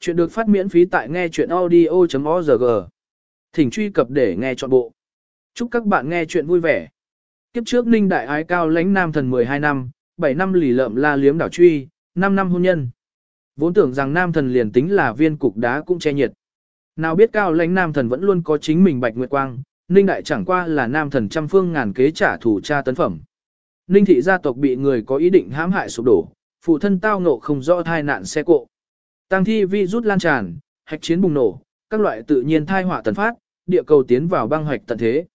Chuyện được phát miễn phí tại nghe chuyện audio.org. Thỉnh truy cập để nghe trọn bộ. Chúc các bạn nghe chuyện vui vẻ. Kiếp trước Ninh Đại Ái Cao lãnh nam thần 12 năm, 7 năm lì lợm la liếm đảo truy, 5 năm hôn nhân. Vốn tưởng rằng nam thần liền tính là viên cục đá cũng che nhiệt. Nào biết Cao lãnh nam thần vẫn luôn có chính mình bạch nguyệt quang, Ninh Đại chẳng qua là nam thần trăm phương ngàn kế trả thù cha tấn phẩm. Ninh thị gia tộc bị người có ý định hãm hại sụp đổ, phụ thân tao ngộ không rõ thai nạn xe cộ. Tăng thi vi rút lan tràn, hạch chiến bùng nổ, các loại tự nhiên thai họa tần phát, địa cầu tiến vào băng hoạch tận thế.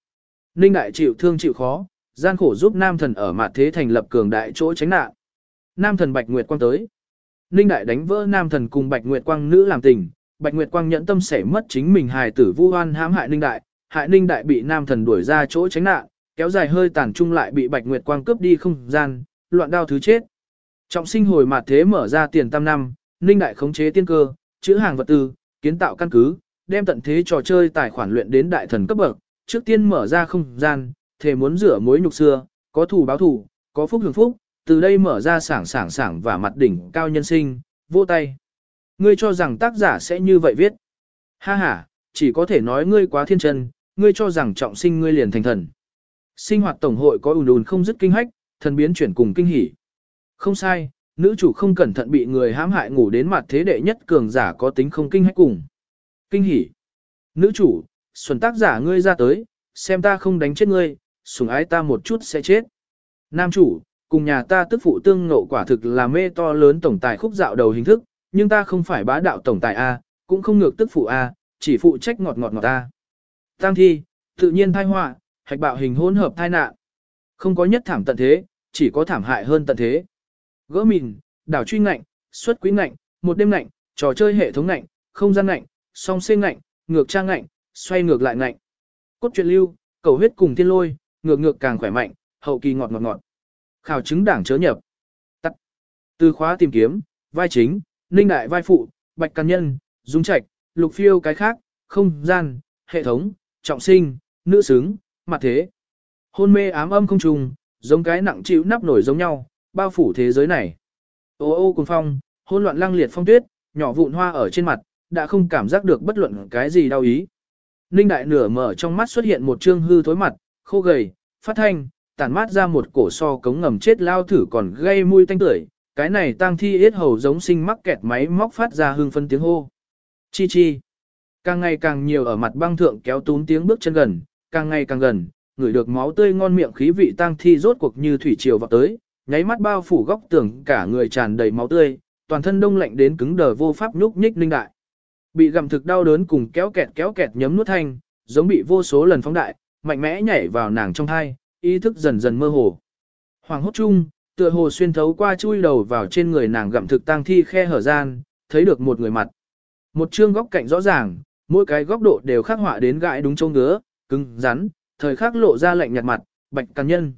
Ninh đại chịu thương chịu khó, gian khổ giúp nam thần ở mặt thế thành lập cường đại chỗ tránh nạn. Nam thần Bạch Nguyệt Quang tới. Ninh đại đánh vỡ nam thần cùng Bạch Nguyệt Quang nữ làm tình, Bạch Nguyệt Quang nhẫn tâm sẽ mất chính mình hài tử vu oan hãm hại Ninh đại, hại Ninh đại bị nam thần đuổi ra chỗ tránh nạn, kéo dài hơi tàn trung lại bị Bạch Nguyệt Quang cướp đi không gian, loạn đao thứ chết. Trọng sinh hồi mặt thế mở ra tiền tam năm, Ninh Đại khống chế tiên cơ, chữ hàng vật tư, kiến tạo căn cứ, đem tận thế trò chơi tài khoản luyện đến đại thần cấp bậc, trước tiên mở ra không gian, thề muốn rửa mối nhục xưa, có thủ báo thủ, có phúc hưởng phúc, từ đây mở ra sảng sảng sảng và mặt đỉnh cao nhân sinh, vô tay. Ngươi cho rằng tác giả sẽ như vậy viết. Ha ha, chỉ có thể nói ngươi quá thiên chân, ngươi cho rằng trọng sinh ngươi liền thành thần. Sinh hoạt tổng hội có ùn ùn không dứt kinh hách, thần biến chuyển cùng kinh hỉ. Không sai, nữ chủ không cẩn thận bị người hãm hại ngủ đến mặt thế đệ nhất cường giả có tính không kinh hách cùng. Kinh hỉ. Nữ chủ, xuân tác giả ngươi ra tới, xem ta không đánh chết ngươi, sủng ái ta một chút sẽ chết. Nam chủ, cùng nhà ta tức phụ tương ngộ quả thực là mê to lớn tổng tài khúc dạo đầu hình thức, nhưng ta không phải bá đạo tổng tài A, cũng không ngược tức phụ A, chỉ phụ trách ngọt ngọt ngọt ta. Tăng thi, tự nhiên thai họa, hạch bạo hình hỗn hợp thai nạn. Không có nhất thảm tận thế, chỉ có thảm hại hơn tận thế. Gỡ mìn, đảo truy ngạnh, xuất quý ngạnh, một đêm ngạnh, trò chơi hệ thống ngạnh, không gian ngạnh, song xê ngạnh, ngược trang ngạnh, xoay ngược lại ngạnh. Cốt truyện lưu, cầu huyết cùng thiên lôi, ngược ngược càng khỏe mạnh, hậu kỳ ngọt ngọt ngọt. Khảo chứng đảng chớ nhập. Tắt. Từ khóa tìm kiếm, vai chính, ninh đại vai phụ, bạch căn nhân, dung trạch, lục phiêu cái khác, không gian, hệ thống, trọng sinh, nữ xứng, mặt thế. Hôn mê ám âm không trùng, giống cái nặng chịu nắp nổi giống nhau, bao phủ thế giới này. Ô ô cùng phong, hôn loạn lăng liệt phong tuyết, nhỏ vụn hoa ở trên mặt, đã không cảm giác được bất luận cái gì đau ý. Ninh đại nửa mở trong mắt xuất hiện một trương hư thối mặt, khô gầy, phát thanh, tản mát ra một cổ so cống ngầm chết lao thử còn gây mùi tanh tưởi. Cái này tang thi yết hầu giống sinh mắc kẹt máy móc phát ra hương phân tiếng hô. Chi chi. Càng ngày càng nhiều ở mặt băng thượng kéo tún tiếng bước chân gần, càng ngày càng gần, ngửi được máu tươi ngon miệng khí vị tang thi rốt cuộc như thủy triều vào tới, nháy mắt bao phủ góc tường cả người tràn đầy máu tươi, toàn thân đông lạnh đến cứng đờ vô pháp nhúc nhích linh đại. Bị gặm thực đau đớn cùng kéo kẹt kéo kẹt nhấm nuốt thanh, giống bị vô số lần phóng đại, mạnh mẽ nhảy vào nàng trong thai, ý thức dần dần mơ hồ. Hoàng hốt chung, tựa hồ xuyên thấu qua chui đầu vào trên người nàng gặm thực tang thi khe hở gian, thấy được một người mặt. Một chương góc cạnh rõ ràng, mỗi cái góc độ đều khắc họa đến gãi đúng chỗ ngứa, cứng, rắn, thời khắc lộ ra lạnh nhạt mặt, bạch căn nhân.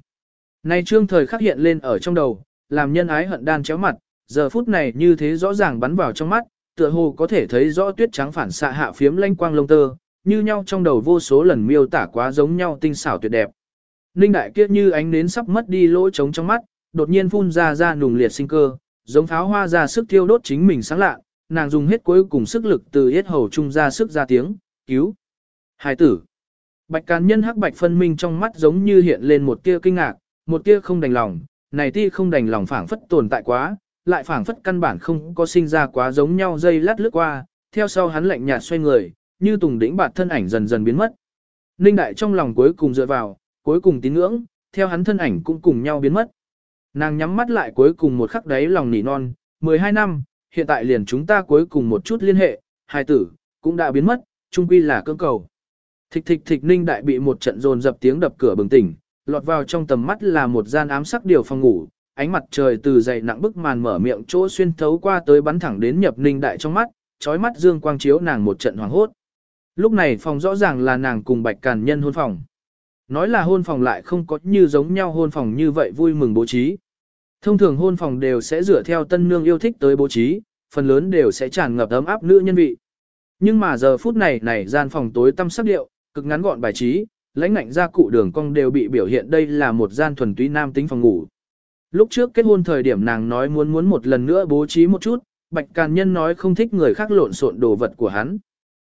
Nay trương thời khắc hiện lên ở trong đầu, làm nhân ái hận đan chéo mặt, giờ phút này như thế rõ ràng bắn vào trong mắt, tựa hồ có thể thấy rõ tuyết trắng phản xạ hạ phiếm lanh quang lông tơ, như nhau trong đầu vô số lần miêu tả quá giống nhau tinh xảo tuyệt đẹp. Ninh đại kiếp như ánh nến sắp mất đi lỗ trống trong mắt, đột nhiên phun ra ra nùng liệt sinh cơ, giống pháo hoa ra sức thiêu đốt chính mình sáng lạ, nàng dùng hết cuối cùng sức lực từ yết hầu trung ra sức ra tiếng, cứu. Hải tử. Bạch càn nhân hắc bạch phân minh trong mắt giống như hiện lên một tia kinh ngạc, một tia không đành lòng, này ti không đành lòng phảng phất tồn tại quá, lại phảng phất căn bản không có sinh ra quá giống nhau dây lát lướt qua, theo sau hắn lạnh nhạt xoay người, như tùng đỉnh bạt thân ảnh dần dần biến mất. Ninh đại trong lòng cuối cùng dựa vào, cuối cùng tín ngưỡng, theo hắn thân ảnh cũng cùng nhau biến mất. Nàng nhắm mắt lại cuối cùng một khắc đấy lòng nỉ non, 12 năm, hiện tại liền chúng ta cuối cùng một chút liên hệ, hai tử, cũng đã biến mất, chung quy là cơ cầu. Thịch thịch thịch ninh đại bị một trận dồn dập tiếng đập cửa bừng tỉnh, lọt vào trong tầm mắt là một gian ám sắc điều phòng ngủ, ánh mặt trời từ dày nặng bức màn mở miệng chỗ xuyên thấu qua tới bắn thẳng đến nhập ninh đại trong mắt, trói mắt dương quang chiếu nàng một trận hoàng hốt. Lúc này phòng rõ ràng là nàng cùng bạch càn nhân hôn phòng. Nói là hôn phòng lại không có như giống nhau hôn phòng như vậy vui mừng bố trí. Thông thường hôn phòng đều sẽ dựa theo tân nương yêu thích tới bố trí, phần lớn đều sẽ tràn ngập ấm áp nữ nhân vị. Nhưng mà giờ phút này này gian phòng tối tăm sắc điệu, cực ngắn gọn bài trí, lãnh ngạnh ra cụ đường cong đều bị biểu hiện đây là một gian thuần túy nam tính phòng ngủ. Lúc trước kết hôn thời điểm nàng nói muốn muốn một lần nữa bố trí một chút, Bạch Càn Nhân nói không thích người khác lộn xộn đồ vật của hắn.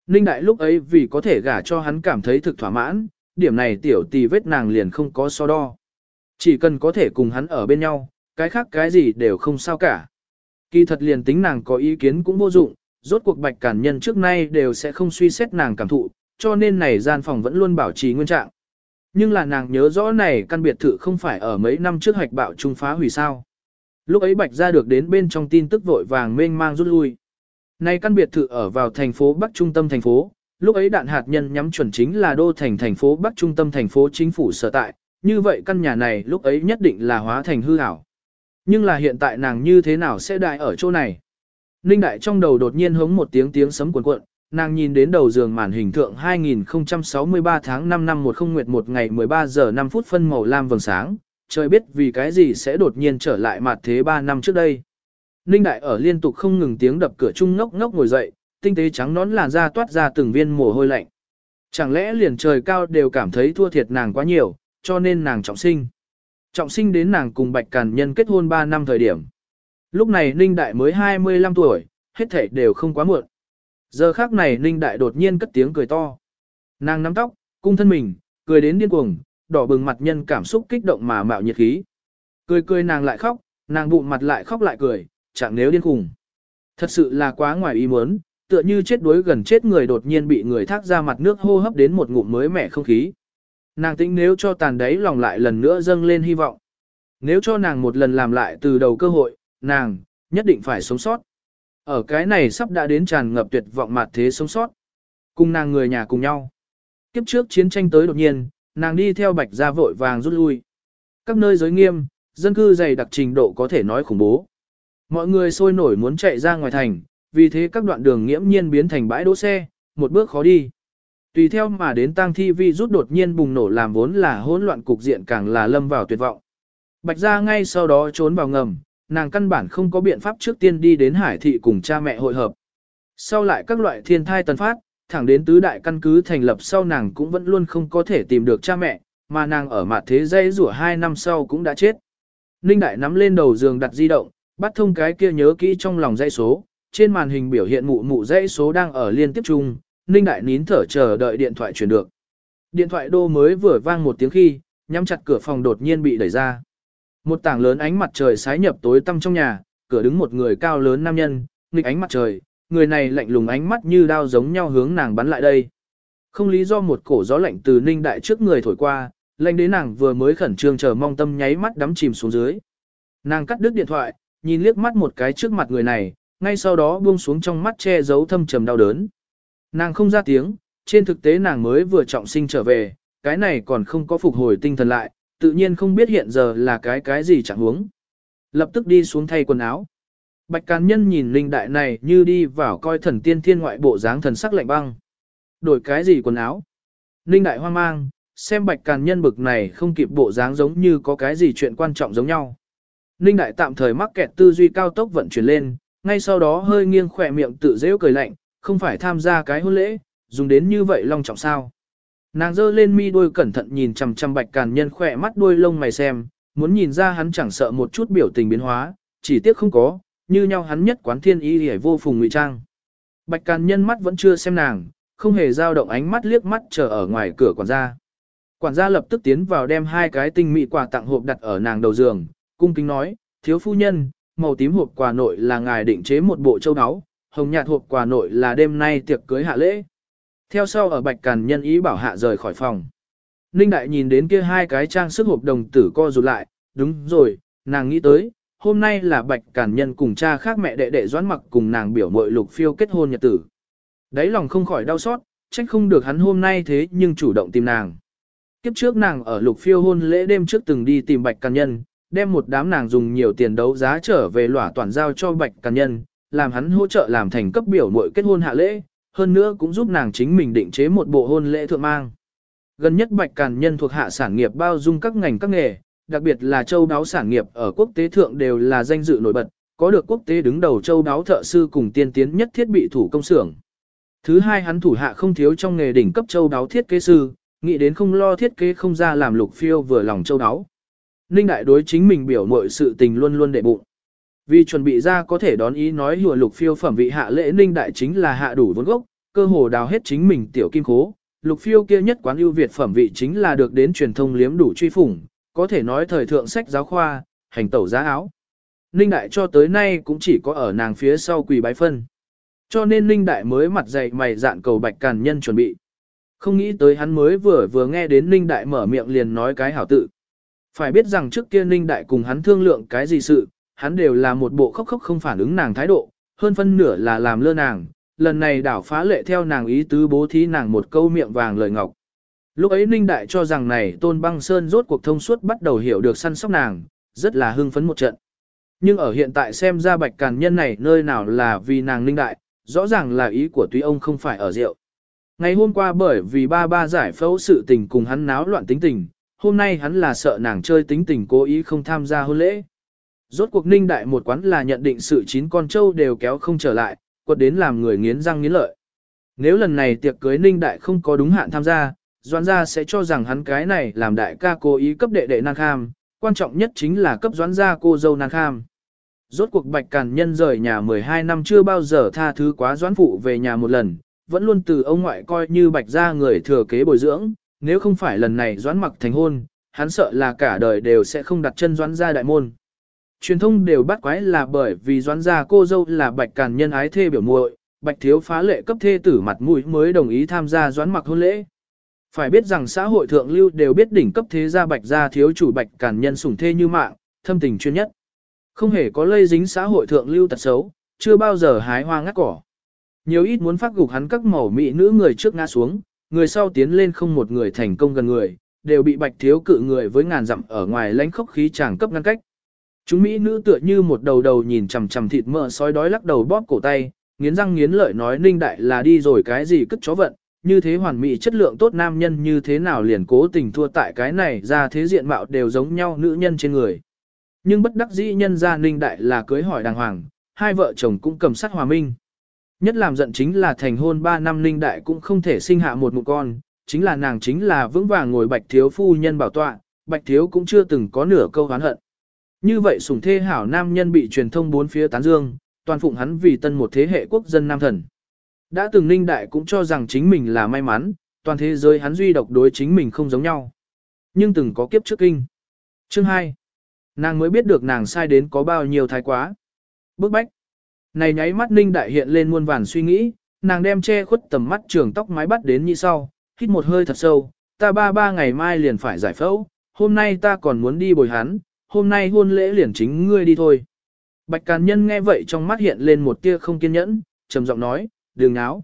Ninh Đại lúc ấy vì có thể gả cho hắn cảm thấy thực thỏa mãn, điểm này tiểu tì vết nàng liền không có so đo. Chỉ cần có thể cùng hắn ở bên nhau, cái khác cái gì đều không sao cả. Kỳ thật liền tính nàng có ý kiến cũng vô dụng, rốt cuộc Bạch Càn Nhân trước nay đều sẽ không suy xét nàng cảm thụ, cho nên này gian phòng vẫn luôn bảo trì nguyên trạng. Nhưng là nàng nhớ rõ này căn biệt thự không phải ở mấy năm trước hạch bạo trung phá hủy sao. Lúc ấy Bạch ra được đến bên trong tin tức vội vàng mênh mang rút lui. Này căn biệt thự ở vào thành phố Bắc trung tâm thành phố, lúc ấy đạn hạt nhân nhắm chuẩn chính là đô thành thành phố Bắc trung tâm thành phố chính phủ sở tại, như vậy căn nhà này lúc ấy nhất định là hóa thành hư ảo. Nhưng là hiện tại nàng như thế nào sẽ đại ở chỗ này? Ninh đại trong đầu đột nhiên hống một tiếng tiếng sấm cuộn cuộn, nàng nhìn đến đầu giường màn hình thượng 2063 tháng 5 năm 10 nguyệt 1 ngày 13 giờ 5 phút phân màu lam vầng sáng, trời biết vì cái gì sẽ đột nhiên trở lại mặt thế 3 năm trước đây. Ninh đại ở liên tục không ngừng tiếng đập cửa chung ngốc ngốc ngồi dậy, tinh tế trắng nón làn da toát ra từng viên mồ hôi lạnh. Chẳng lẽ liền trời cao đều cảm thấy thua thiệt nàng quá nhiều, cho nên nàng trọng sinh. Trọng sinh đến nàng cùng Bạch Càn Nhân kết hôn 3 năm thời điểm. Lúc này Ninh Đại mới 25 tuổi, hết thể đều không quá muộn. Giờ khác này Ninh Đại đột nhiên cất tiếng cười to. Nàng nắm tóc, cung thân mình, cười đến điên cuồng, đỏ bừng mặt nhân cảm xúc kích động mà mạo nhiệt khí. Cười cười nàng lại khóc, nàng bụng mặt lại khóc lại cười, chẳng nếu điên khùng. Thật sự là quá ngoài ý muốn, tựa như chết đuối gần chết người đột nhiên bị người thác ra mặt nước hô hấp đến một ngụm mới mẻ không khí. Nàng tính nếu cho tàn đấy lòng lại lần nữa dâng lên hy vọng. Nếu cho nàng một lần làm lại từ đầu cơ hội, nàng, nhất định phải sống sót. Ở cái này sắp đã đến tràn ngập tuyệt vọng mặt thế sống sót. Cùng nàng người nhà cùng nhau. Kiếp trước chiến tranh tới đột nhiên, nàng đi theo bạch ra vội vàng rút lui. Các nơi giới nghiêm, dân cư dày đặc trình độ có thể nói khủng bố. Mọi người sôi nổi muốn chạy ra ngoài thành, vì thế các đoạn đường nghiễm nhiên biến thành bãi đỗ xe, một bước khó đi. Tùy theo mà đến tang thi vi rút đột nhiên bùng nổ làm vốn là hỗn loạn cục diện càng là lâm vào tuyệt vọng. Bạch ra ngay sau đó trốn vào ngầm, nàng căn bản không có biện pháp trước tiên đi đến hải thị cùng cha mẹ hội hợp. Sau lại các loại thiên thai tần phát, thẳng đến tứ đại căn cứ thành lập sau nàng cũng vẫn luôn không có thể tìm được cha mẹ, mà nàng ở mặt thế dây rủa hai năm sau cũng đã chết. Ninh đại nắm lên đầu giường đặt di động, bắt thông cái kia nhớ kỹ trong lòng dãy số, trên màn hình biểu hiện mụ mụ dãy số đang ở liên tiếp chung, Ninh đại nín thở chờ đợi điện thoại chuyển được. Điện thoại đô mới vừa vang một tiếng khi, nhắm chặt cửa phòng đột nhiên bị đẩy ra. Một tảng lớn ánh mặt trời sái nhập tối tăm trong nhà, cửa đứng một người cao lớn nam nhân, nghịch ánh mặt trời, người này lạnh lùng ánh mắt như đao giống nhau hướng nàng bắn lại đây. Không lý do một cổ gió lạnh từ ninh đại trước người thổi qua, lạnh đến nàng vừa mới khẩn trương chờ mong tâm nháy mắt đắm chìm xuống dưới. Nàng cắt đứt điện thoại, nhìn liếc mắt một cái trước mặt người này, ngay sau đó buông xuống trong mắt che giấu thâm trầm đau đớn. Nàng không ra tiếng, trên thực tế nàng mới vừa trọng sinh trở về, cái này còn không có phục hồi tinh thần lại, tự nhiên không biết hiện giờ là cái cái gì chẳng huống. Lập tức đi xuống thay quần áo. Bạch Càn Nhân nhìn linh đại này như đi vào coi thần tiên thiên ngoại bộ dáng thần sắc lạnh băng. Đổi cái gì quần áo? Linh đại hoang mang, xem Bạch Càn Nhân bực này không kịp bộ dáng giống như có cái gì chuyện quan trọng giống nhau. Linh đại tạm thời mắc kẹt tư duy cao tốc vận chuyển lên, ngay sau đó hơi nghiêng khỏe miệng tự dễu cười lạnh, không phải tham gia cái hôn lễ, dùng đến như vậy long trọng sao. Nàng giơ lên mi đôi cẩn thận nhìn chằm chằm bạch càn nhân khỏe mắt đuôi lông mày xem, muốn nhìn ra hắn chẳng sợ một chút biểu tình biến hóa, chỉ tiếc không có, như nhau hắn nhất quán thiên ý hề vô phùng ngụy trang. Bạch càn nhân mắt vẫn chưa xem nàng, không hề dao động ánh mắt liếc mắt chờ ở ngoài cửa quản gia. Quản gia lập tức tiến vào đem hai cái tinh mỹ quà tặng hộp đặt ở nàng đầu giường, cung kính nói, thiếu phu nhân, màu tím hộp quà nội là ngài định chế một bộ châu áo, hồng nhạt hộp quà nội là đêm nay tiệc cưới hạ lễ. Theo sau ở bạch càn nhân ý bảo hạ rời khỏi phòng. Ninh đại nhìn đến kia hai cái trang sức hộp đồng tử co rụt lại, đúng rồi, nàng nghĩ tới, hôm nay là bạch càn nhân cùng cha khác mẹ đệ đệ doãn mặc cùng nàng biểu mội lục phiêu kết hôn nhật tử. Đấy lòng không khỏi đau xót, trách không được hắn hôm nay thế nhưng chủ động tìm nàng. Kiếp trước nàng ở lục phiêu hôn lễ đêm trước từng đi tìm bạch càn nhân, đem một đám nàng dùng nhiều tiền đấu giá trở về lỏa toàn giao cho bạch càn nhân, làm hắn hỗ trợ làm thành cấp biểu mội kết hôn hạ lễ, hơn nữa cũng giúp nàng chính mình định chế một bộ hôn lễ thượng mang. Gần nhất Bạch Càn Nhân thuộc hạ sản nghiệp bao dung các ngành các nghề, đặc biệt là châu đáo sản nghiệp ở quốc tế thượng đều là danh dự nổi bật, có được quốc tế đứng đầu châu đáo thợ sư cùng tiên tiến nhất thiết bị thủ công xưởng. Thứ hai hắn thủ hạ không thiếu trong nghề đỉnh cấp châu đáo thiết kế sư, nghĩ đến không lo thiết kế không ra làm lục phiêu vừa lòng châu đáo. Ninh đại đối chính mình biểu mọi sự tình luôn luôn đệ bụng. Vì chuẩn bị ra có thể đón ý nói hùa lục phiêu phẩm vị hạ lễ ninh đại chính là hạ đủ vốn gốc, cơ hồ đào hết chính mình tiểu kim khố. Lục phiêu kia nhất quán ưu việt phẩm vị chính là được đến truyền thông liếm đủ truy phủng, có thể nói thời thượng sách giáo khoa, hành tẩu giá áo. Ninh đại cho tới nay cũng chỉ có ở nàng phía sau quỳ bái phân. Cho nên Ninh đại mới mặt dày mày dạn cầu bạch càn nhân chuẩn bị. Không nghĩ tới hắn mới vừa vừa nghe đến Ninh đại mở miệng liền nói cái hảo tự. Phải biết rằng trước kia Ninh đại cùng hắn thương lượng cái gì sự, hắn đều là một bộ khóc khóc không phản ứng nàng thái độ, hơn phân nửa là làm lơ nàng, lần này đảo phá lệ theo nàng ý tứ bố thí nàng một câu miệng vàng lời ngọc. Lúc ấy Ninh Đại cho rằng này Tôn Băng Sơn rốt cuộc thông suốt bắt đầu hiểu được săn sóc nàng, rất là hưng phấn một trận. Nhưng ở hiện tại xem ra bạch càn nhân này nơi nào là vì nàng Ninh Đại, rõ ràng là ý của tuy ông không phải ở rượu. Ngày hôm qua bởi vì ba ba giải phẫu sự tình cùng hắn náo loạn tính tình, hôm nay hắn là sợ nàng chơi tính tình cố ý không tham gia hôn lễ. Rốt cuộc ninh đại một quán là nhận định sự chín con trâu đều kéo không trở lại, quật đến làm người nghiến răng nghiến lợi. Nếu lần này tiệc cưới ninh đại không có đúng hạn tham gia, doan gia sẽ cho rằng hắn cái này làm đại ca cố ý cấp đệ đệ nan kham, quan trọng nhất chính là cấp doãn gia cô dâu nan kham. Rốt cuộc bạch càn nhân rời nhà 12 năm chưa bao giờ tha thứ quá doãn phụ về nhà một lần, vẫn luôn từ ông ngoại coi như bạch gia người thừa kế bồi dưỡng, nếu không phải lần này doãn mặc thành hôn, hắn sợ là cả đời đều sẽ không đặt chân doãn gia đại môn. Truyền thông đều bắt quái là bởi vì doãn gia cô dâu là bạch càn nhân ái thê biểu muội, bạch thiếu phá lệ cấp thê tử mặt mũi mới đồng ý tham gia doãn mặc hôn lễ. Phải biết rằng xã hội thượng lưu đều biết đỉnh cấp thế gia bạch gia thiếu chủ bạch càn nhân sủng thê như mạng, thâm tình chuyên nhất. Không hề có lây dính xã hội thượng lưu tật xấu, chưa bao giờ hái hoa ngắt cỏ. Nhiều ít muốn phát gục hắn các mẩu mỹ nữ người trước ngã xuống, người sau tiến lên không một người thành công gần người, đều bị bạch thiếu cự người với ngàn dặm ở ngoài lãnh khốc khí chàng cấp ngăn cách. Chúng mỹ nữ tựa như một đầu đầu nhìn chằm chằm thịt mỡ sói đói lắc đầu bóp cổ tay, nghiến răng nghiến lợi nói ninh đại là đi rồi cái gì cất chó vận, như thế hoàn mỹ chất lượng tốt nam nhân như thế nào liền cố tình thua tại cái này ra thế diện mạo đều giống nhau nữ nhân trên người. Nhưng bất đắc dĩ nhân gia ninh đại là cưới hỏi đàng hoàng, hai vợ chồng cũng cầm sát hòa minh. Nhất làm giận chính là thành hôn 3 năm ninh đại cũng không thể sinh hạ một mụ con, chính là nàng chính là vững vàng ngồi bạch thiếu phu nhân bảo tọa, bạch thiếu cũng chưa từng có nửa câu hán hận. Như vậy sủng thê hảo nam nhân bị truyền thông bốn phía tán dương, toàn phụng hắn vì tân một thế hệ quốc dân nam thần. Đã từng ninh đại cũng cho rằng chính mình là may mắn, toàn thế giới hắn duy độc đối chính mình không giống nhau. Nhưng từng có kiếp trước kinh. Chương 2. Nàng mới biết được nàng sai đến có bao nhiêu thái quá. Bước bách. Này nháy mắt ninh đại hiện lên muôn vàn suy nghĩ, nàng đem che khuất tầm mắt trường tóc mái bắt đến như sau, hít một hơi thật sâu, ta ba ba ngày mai liền phải giải phẫu, hôm nay ta còn muốn đi bồi hắn, hôm nay hôn lễ liền chính ngươi đi thôi. Bạch Càn Nhân nghe vậy trong mắt hiện lên một tia không kiên nhẫn, trầm giọng nói, Đường Áo,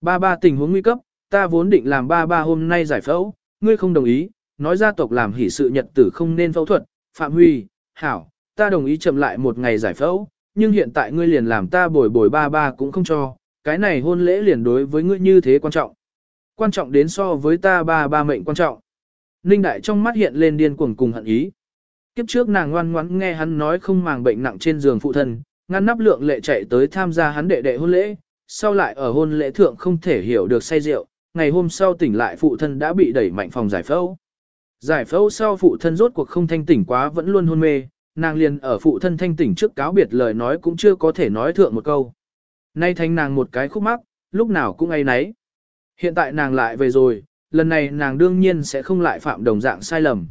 Ba ba tình huống nguy cấp, ta vốn định làm ba ba hôm nay giải phẫu, ngươi không đồng ý, nói gia tộc làm hỷ sự nhật tử không nên phẫu thuật, Phạm Huy, Hảo, ta đồng ý chậm lại một ngày giải phẫu, nhưng hiện tại ngươi liền làm ta bồi bồi ba ba cũng không cho, cái này hôn lễ liền đối với ngươi như thế quan trọng. Quan trọng đến so với ta ba ba mệnh quan trọng. Ninh Đại trong mắt hiện lên điên cuồng cùng hận ý. Kiếp trước nàng ngoan ngoãn nghe hắn nói không màng bệnh nặng trên giường phụ thân, ngăn nắp lượng lệ chạy tới tham gia hắn đệ đệ hôn lễ, sau lại ở hôn lễ thượng không thể hiểu được say rượu, ngày hôm sau tỉnh lại phụ thân đã bị đẩy mạnh phòng giải phẫu. Giải phẫu sau phụ thân rốt cuộc không thanh tỉnh quá vẫn luôn hôn mê, nàng liền ở phụ thân thanh tỉnh trước cáo biệt lời nói cũng chưa có thể nói thượng một câu. Nay thành nàng một cái khúc mắc, lúc nào cũng ấy nấy. Hiện tại nàng lại về rồi, lần này nàng đương nhiên sẽ không lại phạm đồng dạng sai lầm.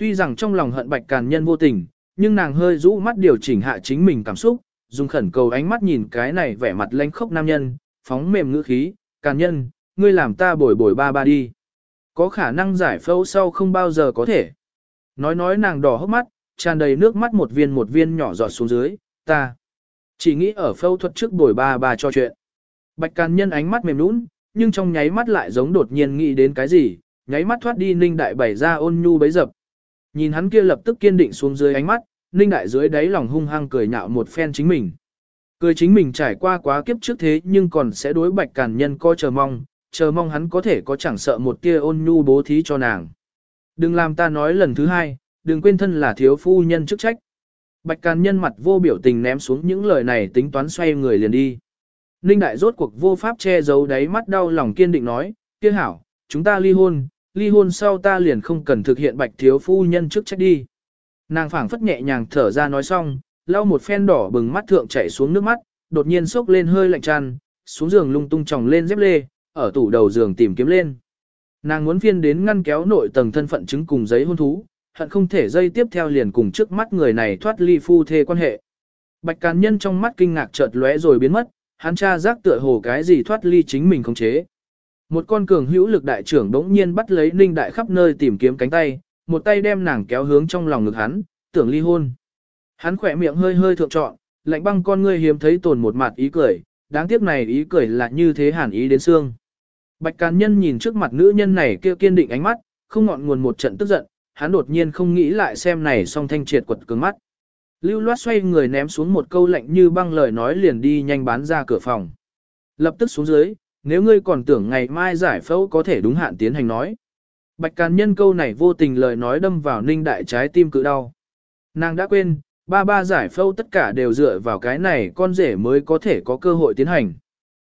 Tuy rằng trong lòng hận bạch càn nhân vô tình, nhưng nàng hơi rũ mắt điều chỉnh hạ chính mình cảm xúc, dùng khẩn cầu ánh mắt nhìn cái này vẻ mặt lanh khốc nam nhân, phóng mềm ngữ khí, càn nhân, ngươi làm ta bồi bồi ba ba đi. Có khả năng giải phẫu sau không bao giờ có thể. Nói nói nàng đỏ hốc mắt, tràn đầy nước mắt một viên một viên nhỏ giọt xuống dưới, ta. Chỉ nghĩ ở phẫu thuật trước bồi ba ba cho chuyện. Bạch càn nhân ánh mắt mềm nũng, nhưng trong nháy mắt lại giống đột nhiên nghĩ đến cái gì, nháy mắt thoát đi ninh đại bảy ra ôn nhu bấy dập. Nhìn hắn kia lập tức kiên định xuống dưới ánh mắt, ninh đại dưới đáy lòng hung hăng cười nhạo một phen chính mình. Cười chính mình trải qua quá kiếp trước thế nhưng còn sẽ đối bạch càn nhân coi chờ mong, chờ mong hắn có thể có chẳng sợ một tia ôn nhu bố thí cho nàng. Đừng làm ta nói lần thứ hai, đừng quên thân là thiếu phu nhân chức trách. Bạch càn nhân mặt vô biểu tình ném xuống những lời này tính toán xoay người liền đi. Ninh đại rốt cuộc vô pháp che giấu đáy mắt đau lòng kiên định nói, kia hảo, chúng ta ly hôn, ly hôn sau ta liền không cần thực hiện bạch thiếu phu nhân trước trách đi. Nàng phảng phất nhẹ nhàng thở ra nói xong, lau một phen đỏ bừng mắt thượng chảy xuống nước mắt, đột nhiên sốc lên hơi lạnh chăn, xuống giường lung tung tròng lên dép lê, ở tủ đầu giường tìm kiếm lên. Nàng muốn phiên đến ngăn kéo nội tầng thân phận chứng cùng giấy hôn thú, hận không thể dây tiếp theo liền cùng trước mắt người này thoát ly phu thê quan hệ. Bạch Cán Nhân trong mắt kinh ngạc chợt lóe rồi biến mất, hắn cha giác tựa hồ cái gì thoát ly chính mình không chế. Một con cường hữu lực đại trưởng đống nhiên bắt lấy Ninh Đại khắp nơi tìm kiếm cánh tay, một tay đem nàng kéo hướng trong lòng ngực hắn, tưởng ly hôn. Hắn khỏe miệng hơi hơi thượng trọn, lạnh băng con ngươi hiếm thấy tồn một mặt ý cười, đáng tiếc này ý cười là như thế hàn ý đến xương. Bạch Càn Nhân nhìn trước mặt nữ nhân này kia kiên định ánh mắt, không ngọn nguồn một trận tức giận, hắn đột nhiên không nghĩ lại xem này song thanh triệt quật cứng mắt. Lưu loát xoay người ném xuống một câu lạnh như băng lời nói liền đi nhanh bán ra cửa phòng. Lập tức xuống dưới, nếu ngươi còn tưởng ngày mai giải phẫu có thể đúng hạn tiến hành nói. Bạch Càn Nhân câu này vô tình lời nói đâm vào ninh đại trái tim cự đau. Nàng đã quên, ba ba giải phẫu tất cả đều dựa vào cái này con rể mới có thể có cơ hội tiến hành.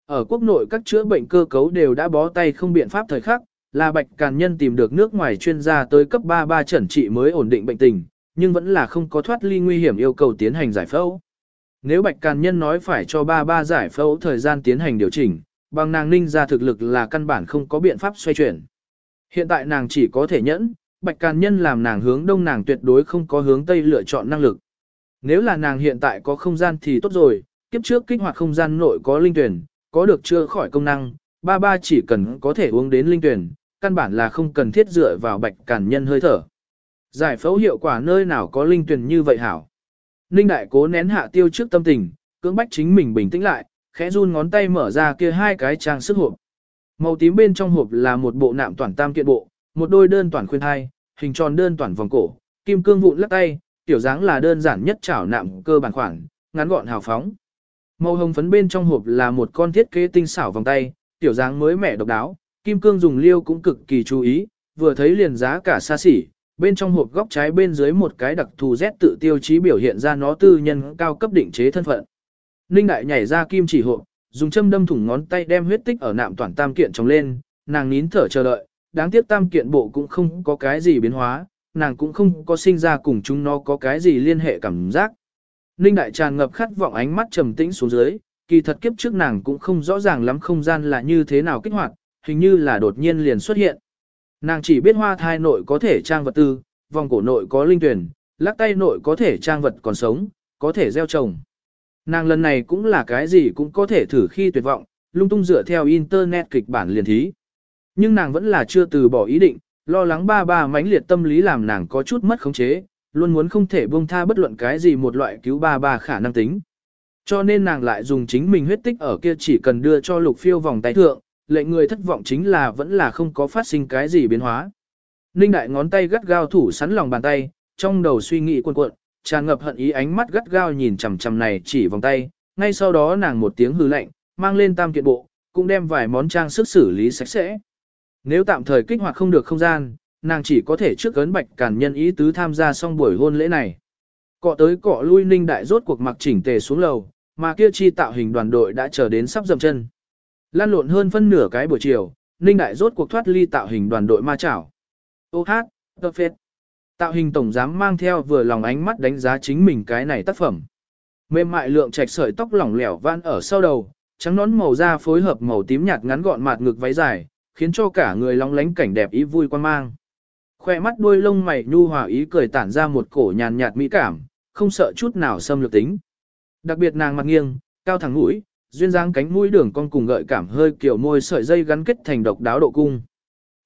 Ở quốc nội các chữa bệnh cơ cấu đều đã bó tay không biện pháp thời khắc, là Bạch Càn Nhân tìm được nước ngoài chuyên gia tới cấp 33 chẩn trị mới ổn định bệnh tình, nhưng vẫn là không có thoát ly nguy hiểm yêu cầu tiến hành giải phẫu. Nếu Bạch Càn Nhân nói phải cho 33 giải phẫu thời gian tiến hành điều chỉnh, bằng nàng ninh ra thực lực là căn bản không có biện pháp xoay chuyển. Hiện tại nàng chỉ có thể nhẫn, Bạch Càn Nhân làm nàng hướng đông nàng tuyệt đối không có hướng tây lựa chọn năng lực. Nếu là nàng hiện tại có không gian thì tốt rồi, kiếp trước kích hoạt không gian nội có linh tuyển, có được chưa khỏi công năng, ba ba chỉ cần có thể uống đến linh tuyển, căn bản là không cần thiết dựa vào Bạch Càn Nhân hơi thở. Giải phẫu hiệu quả nơi nào có linh tuyển như vậy hảo. Ninh đại cố nén hạ tiêu trước tâm tình, cưỡng bách chính mình bình tĩnh lại, khẽ run ngón tay mở ra kia hai cái trang sức hộp. Màu tím bên trong hộp là một bộ nạm toàn tam kiện bộ, một đôi đơn toàn khuyên thai, hình tròn đơn toàn vòng cổ, kim cương vụn lắc tay, tiểu dáng là đơn giản nhất chảo nạm cơ bản khoản, ngắn gọn hào phóng. Màu hồng phấn bên trong hộp là một con thiết kế tinh xảo vòng tay, tiểu dáng mới mẻ độc đáo, kim cương dùng liêu cũng cực kỳ chú ý, vừa thấy liền giá cả xa xỉ, bên trong hộp góc trái bên dưới một cái đặc thù Z tự tiêu chí biểu hiện ra nó tư nhân cao cấp định chế thân phận. Ninh đại nhảy ra kim chỉ hộp, dùng châm đâm thủng ngón tay đem huyết tích ở nạm toàn tam kiện trồng lên, nàng nín thở chờ đợi, đáng tiếc tam kiện bộ cũng không có cái gì biến hóa, nàng cũng không có sinh ra cùng chúng nó có cái gì liên hệ cảm giác. Ninh đại tràn ngập khát vọng ánh mắt trầm tĩnh xuống dưới, kỳ thật kiếp trước nàng cũng không rõ ràng lắm không gian là như thế nào kích hoạt, hình như là đột nhiên liền xuất hiện. Nàng chỉ biết hoa thai nội có thể trang vật tư, vòng cổ nội có linh tuyển, lắc tay nội có thể trang vật còn sống, có thể gieo trồng. Nàng lần này cũng là cái gì cũng có thể thử khi tuyệt vọng, lung tung dựa theo internet kịch bản liền thí. Nhưng nàng vẫn là chưa từ bỏ ý định, lo lắng ba ba mãnh liệt tâm lý làm nàng có chút mất khống chế, luôn muốn không thể buông tha bất luận cái gì một loại cứu ba ba khả năng tính. Cho nên nàng lại dùng chính mình huyết tích ở kia chỉ cần đưa cho lục phiêu vòng tay thượng, lệnh người thất vọng chính là vẫn là không có phát sinh cái gì biến hóa. Ninh đại ngón tay gắt gao thủ sắn lòng bàn tay, trong đầu suy nghĩ cuộn cuộn, tràn ngập hận ý ánh mắt gắt gao nhìn chằm chằm này chỉ vòng tay, ngay sau đó nàng một tiếng hư lạnh, mang lên tam kiện bộ, cũng đem vài món trang sức xử lý sạch sẽ. Nếu tạm thời kích hoạt không được không gian, nàng chỉ có thể trước ấn bạch cản nhân ý tứ tham gia xong buổi hôn lễ này. Cọ tới cọ lui ninh đại rốt cuộc mặc chỉnh tề xuống lầu, mà kia chi tạo hình đoàn đội đã chờ đến sắp dậm chân. Lan lộn hơn phân nửa cái buổi chiều, ninh đại rốt cuộc thoát ly tạo hình đoàn đội ma chảo. Ô hát, tơ phết. Tạo hình tổng giám mang theo vừa lòng ánh mắt đánh giá chính mình cái này tác phẩm. Mềm mại lượng trạch sợi tóc lỏng lẻo van ở sau đầu, trắng nón màu da phối hợp màu tím nhạt ngắn gọn mạt ngực váy dài, khiến cho cả người long lánh cảnh đẹp ý vui quan mang. Khoe mắt đuôi lông mày nhu hòa ý cười tản ra một cổ nhàn nhạt mỹ cảm, không sợ chút nào xâm lược tính. Đặc biệt nàng mặt nghiêng, cao thẳng mũi, duyên dáng cánh mũi đường con cùng gợi cảm hơi kiểu môi sợi dây gắn kết thành độc đáo độ cung.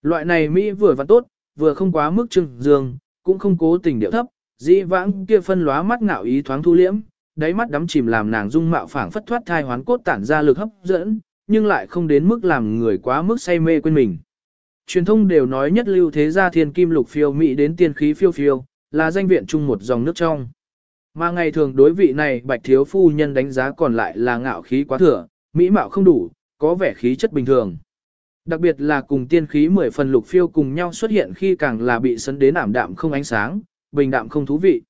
Loại này mỹ vừa vặn tốt, vừa không quá mức trưng dương, cũng không cố tình điệu thấp, dĩ vãng kia phân lóa mắt ngạo ý thoáng thu liễm, đáy mắt đắm chìm làm nàng dung mạo phảng phất thoát thai hoán cốt tản ra lực hấp dẫn, nhưng lại không đến mức làm người quá mức say mê quên mình. Truyền thông đều nói nhất lưu thế gia thiên kim lục phiêu mỹ đến tiên khí phiêu phiêu, là danh viện chung một dòng nước trong. Mà ngày thường đối vị này bạch thiếu phu nhân đánh giá còn lại là ngạo khí quá thừa, mỹ mạo không đủ, có vẻ khí chất bình thường. Đặc biệt là cùng tiên khí mười phần lục phiêu cùng nhau xuất hiện khi càng là bị sấn đến ảm đạm không ánh sáng, bình đạm không thú vị.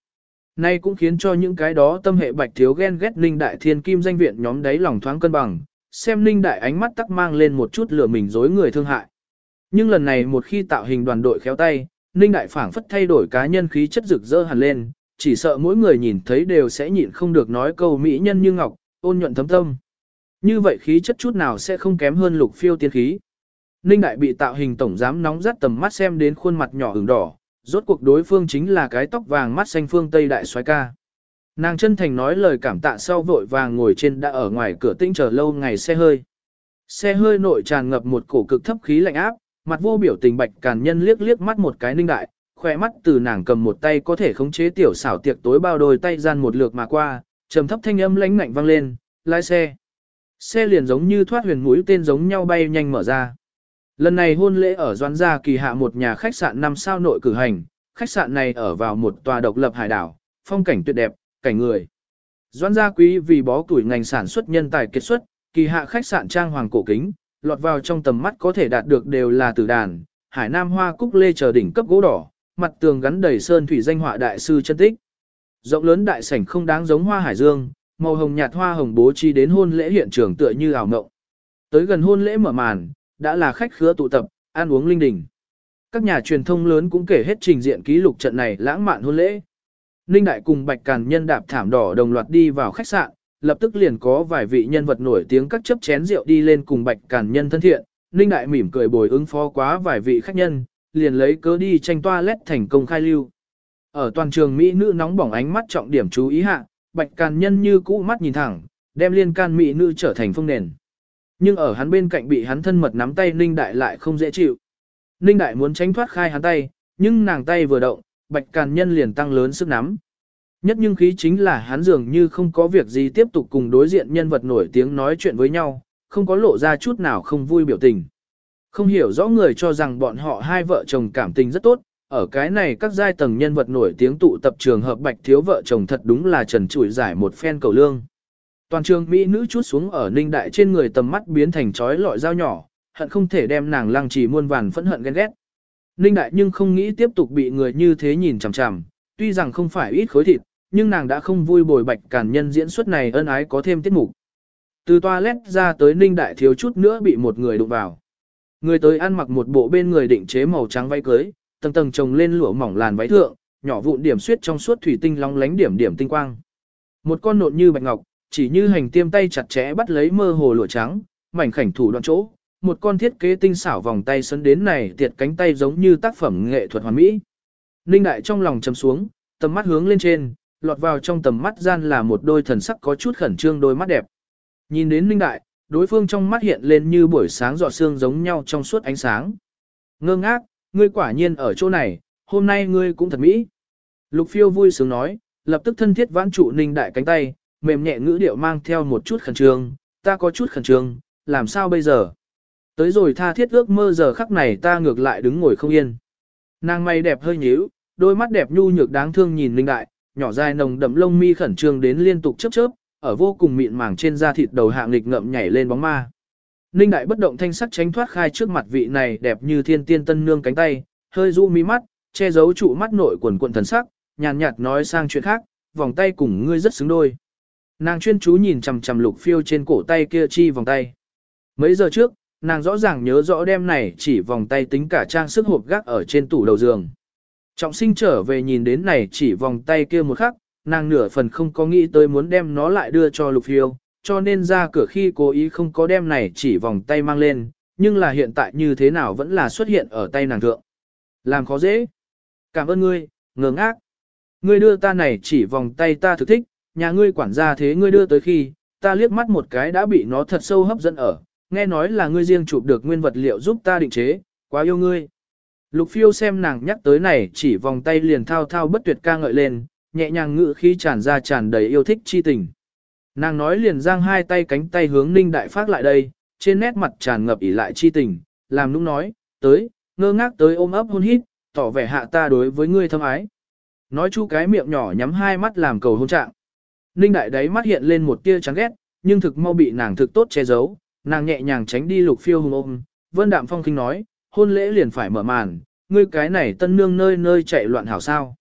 Nay cũng khiến cho những cái đó tâm hệ bạch thiếu ghen ghét ninh đại thiên kim danh viện nhóm đấy lòng thoáng cân bằng, xem ninh đại ánh mắt tắc mang lên một chút lửa mình dối người thương hại. Nhưng lần này một khi tạo hình đoàn đội khéo tay, ninh đại phảng phất thay đổi cá nhân khí chất rực rỡ hẳn lên, chỉ sợ mỗi người nhìn thấy đều sẽ nhịn không được nói câu mỹ nhân như ngọc, ôn nhuận thấm tâm. Như vậy khí chất chút nào sẽ không kém hơn lục phiêu tiên khí. Ninh Đại bị tạo hình tổng giám nóng rất tầm mắt xem đến khuôn mặt nhỏ ửng đỏ, rốt cuộc đối phương chính là cái tóc vàng mắt xanh phương Tây Đại soái ca. Nàng chân thành nói lời cảm tạ sau vội vàng ngồi trên đã ở ngoài cửa tinh chờ lâu ngày xe hơi. Xe hơi nội tràn ngập một cổ cực thấp khí lạnh áp, mặt vô biểu tình bạch càn nhân liếc liếc mắt một cái ninh đại, khỏe mắt từ nàng cầm một tay có thể khống chế tiểu xảo tiệc tối bao đôi tay gian một lượt mà qua, trầm thấp thanh âm lãnh ngạnh vang lên, lái xe. Xe liền giống như thoát huyền mũi tên giống nhau bay nhanh mở ra. Lần này hôn lễ ở Doan Gia kỳ hạ một nhà khách sạn 5 sao nội cử hành, khách sạn này ở vào một tòa độc lập hải đảo, phong cảnh tuyệt đẹp, cảnh người. Doan Gia quý vì bó tuổi ngành sản xuất nhân tài kết xuất, kỳ hạ khách sạn trang hoàng cổ kính, lọt vào trong tầm mắt có thể đạt được đều là tử đàn, hải nam hoa cúc lê chờ đỉnh cấp gỗ đỏ, mặt tường gắn đầy sơn thủy danh họa đại sư chân tích. Rộng lớn đại sảnh không đáng giống hoa hải dương, màu hồng nhạt hoa hồng bố trí đến hôn lễ hiện trường tựa như ảo mộng. Tới gần hôn lễ mở màn, đã là khách khứa tụ tập, ăn uống linh đình. Các nhà truyền thông lớn cũng kể hết trình diện ký lục trận này lãng mạn hôn lễ. Ninh Đại cùng Bạch Càn Nhân đạp thảm đỏ đồng loạt đi vào khách sạn, lập tức liền có vài vị nhân vật nổi tiếng các chấp chén rượu đi lên cùng Bạch Càn Nhân thân thiện. Ninh Đại mỉm cười bồi ứng phó quá vài vị khách nhân, liền lấy cớ đi tranh toilet thành công khai lưu. Ở toàn trường Mỹ nữ nóng bỏng ánh mắt trọng điểm chú ý hạ, Bạch Càn Nhân như cũ mắt nhìn thẳng, đem liên can Mỹ nữ trở thành phong nền. Nhưng ở hắn bên cạnh bị hắn thân mật nắm tay Ninh Đại lại không dễ chịu. Ninh Đại muốn tránh thoát khai hắn tay, nhưng nàng tay vừa động, Bạch Càn Nhân liền tăng lớn sức nắm. Nhất nhưng khí chính là hắn dường như không có việc gì tiếp tục cùng đối diện nhân vật nổi tiếng nói chuyện với nhau, không có lộ ra chút nào không vui biểu tình. Không hiểu rõ người cho rằng bọn họ hai vợ chồng cảm tình rất tốt, ở cái này các giai tầng nhân vật nổi tiếng tụ tập trường hợp bạch thiếu vợ chồng thật đúng là trần trụi giải một phen cầu lương. Toàn trường Mỹ nữ chút xuống ở ninh đại trên người tầm mắt biến thành chói lọi dao nhỏ, hận không thể đem nàng lăng trì muôn vàn phẫn hận ghen ghét. Ninh đại nhưng không nghĩ tiếp tục bị người như thế nhìn chằm chằm, tuy rằng không phải ít khối thịt, nhưng nàng đã không vui bồi bạch cản nhân diễn xuất này ân ái có thêm tiết mục. Từ toilet ra tới ninh đại thiếu chút nữa bị một người đụng vào. Người tới ăn mặc một bộ bên người định chế màu trắng váy cưới, tầng tầng trồng lên lụa mỏng làn váy thượng, nhỏ vụn điểm suýt trong suốt thủy tinh long lánh điểm điểm tinh quang. Một con nộn như bạch ngọc, chỉ như hành tiêm tay chặt chẽ bắt lấy mơ hồ lụa trắng, mảnh khảnh thủ đoạn chỗ, một con thiết kế tinh xảo vòng tay sấn đến này tiệt cánh tay giống như tác phẩm nghệ thuật hoàn mỹ. Ninh đại trong lòng chầm xuống, tầm mắt hướng lên trên, lọt vào trong tầm mắt gian là một đôi thần sắc có chút khẩn trương đôi mắt đẹp. Nhìn đến Ninh đại, đối phương trong mắt hiện lên như buổi sáng giọt sương giống nhau trong suốt ánh sáng. Ngơ ngác, ngươi quả nhiên ở chỗ này, hôm nay ngươi cũng thật mỹ. Lục phiêu vui sướng nói, lập tức thân thiết vãn trụ ninh đại cánh tay, mềm nhẹ ngữ điệu mang theo một chút khẩn trương, ta có chút khẩn trương, làm sao bây giờ? Tới rồi tha thiết ước mơ giờ khắc này ta ngược lại đứng ngồi không yên. Nàng mày đẹp hơi nhíu, đôi mắt đẹp nhu nhược đáng thương nhìn Linh đại, nhỏ dài nồng đậm lông mi khẩn trương đến liên tục chớp chớp, ở vô cùng mịn màng trên da thịt đầu hạng nghịch ngậm nhảy lên bóng ma. Ninh đại bất động thanh sắc tránh thoát khai trước mặt vị này đẹp như thiên tiên tân nương cánh tay, hơi du mi mắt, che giấu trụ mắt nội quần quần thần sắc, nhàn nhạt nói sang chuyện khác, vòng tay cùng ngươi rất xứng đôi. Nàng chuyên chú nhìn chằm chằm lục phiêu trên cổ tay kia chi vòng tay. Mấy giờ trước, nàng rõ ràng nhớ rõ đêm này chỉ vòng tay tính cả trang sức hộp gác ở trên tủ đầu giường. Trọng sinh trở về nhìn đến này chỉ vòng tay kia một khắc, nàng nửa phần không có nghĩ tới muốn đem nó lại đưa cho lục phiêu, cho nên ra cửa khi cố ý không có đem này chỉ vòng tay mang lên, nhưng là hiện tại như thế nào vẫn là xuất hiện ở tay nàng thượng. Làm khó dễ. Cảm ơn ngươi, ngờ ngác. Ngươi đưa ta này chỉ vòng tay ta thực thích, nhà ngươi quản gia thế ngươi đưa tới khi, ta liếc mắt một cái đã bị nó thật sâu hấp dẫn ở, nghe nói là ngươi riêng chụp được nguyên vật liệu giúp ta định chế, quá yêu ngươi. Lục phiêu xem nàng nhắc tới này chỉ vòng tay liền thao thao bất tuyệt ca ngợi lên, nhẹ nhàng ngự khi tràn ra tràn đầy yêu thích chi tình. Nàng nói liền giang hai tay cánh tay hướng ninh đại phát lại đây, trên nét mặt tràn ngập ỉ lại chi tình, làm nũng nói, tới, ngơ ngác tới ôm ấp hôn hít, tỏ vẻ hạ ta đối với ngươi thâm ái. Nói chu cái miệng nhỏ nhắm hai mắt làm cầu hôn trạng. Ninh đại đấy mắt hiện lên một tia chán ghét, nhưng thực mau bị nàng thực tốt che giấu, nàng nhẹ nhàng tránh đi lục phiêu hùng ôm, vân đạm phong kinh nói, hôn lễ liền phải mở màn, ngươi cái này tân nương nơi nơi chạy loạn hảo sao.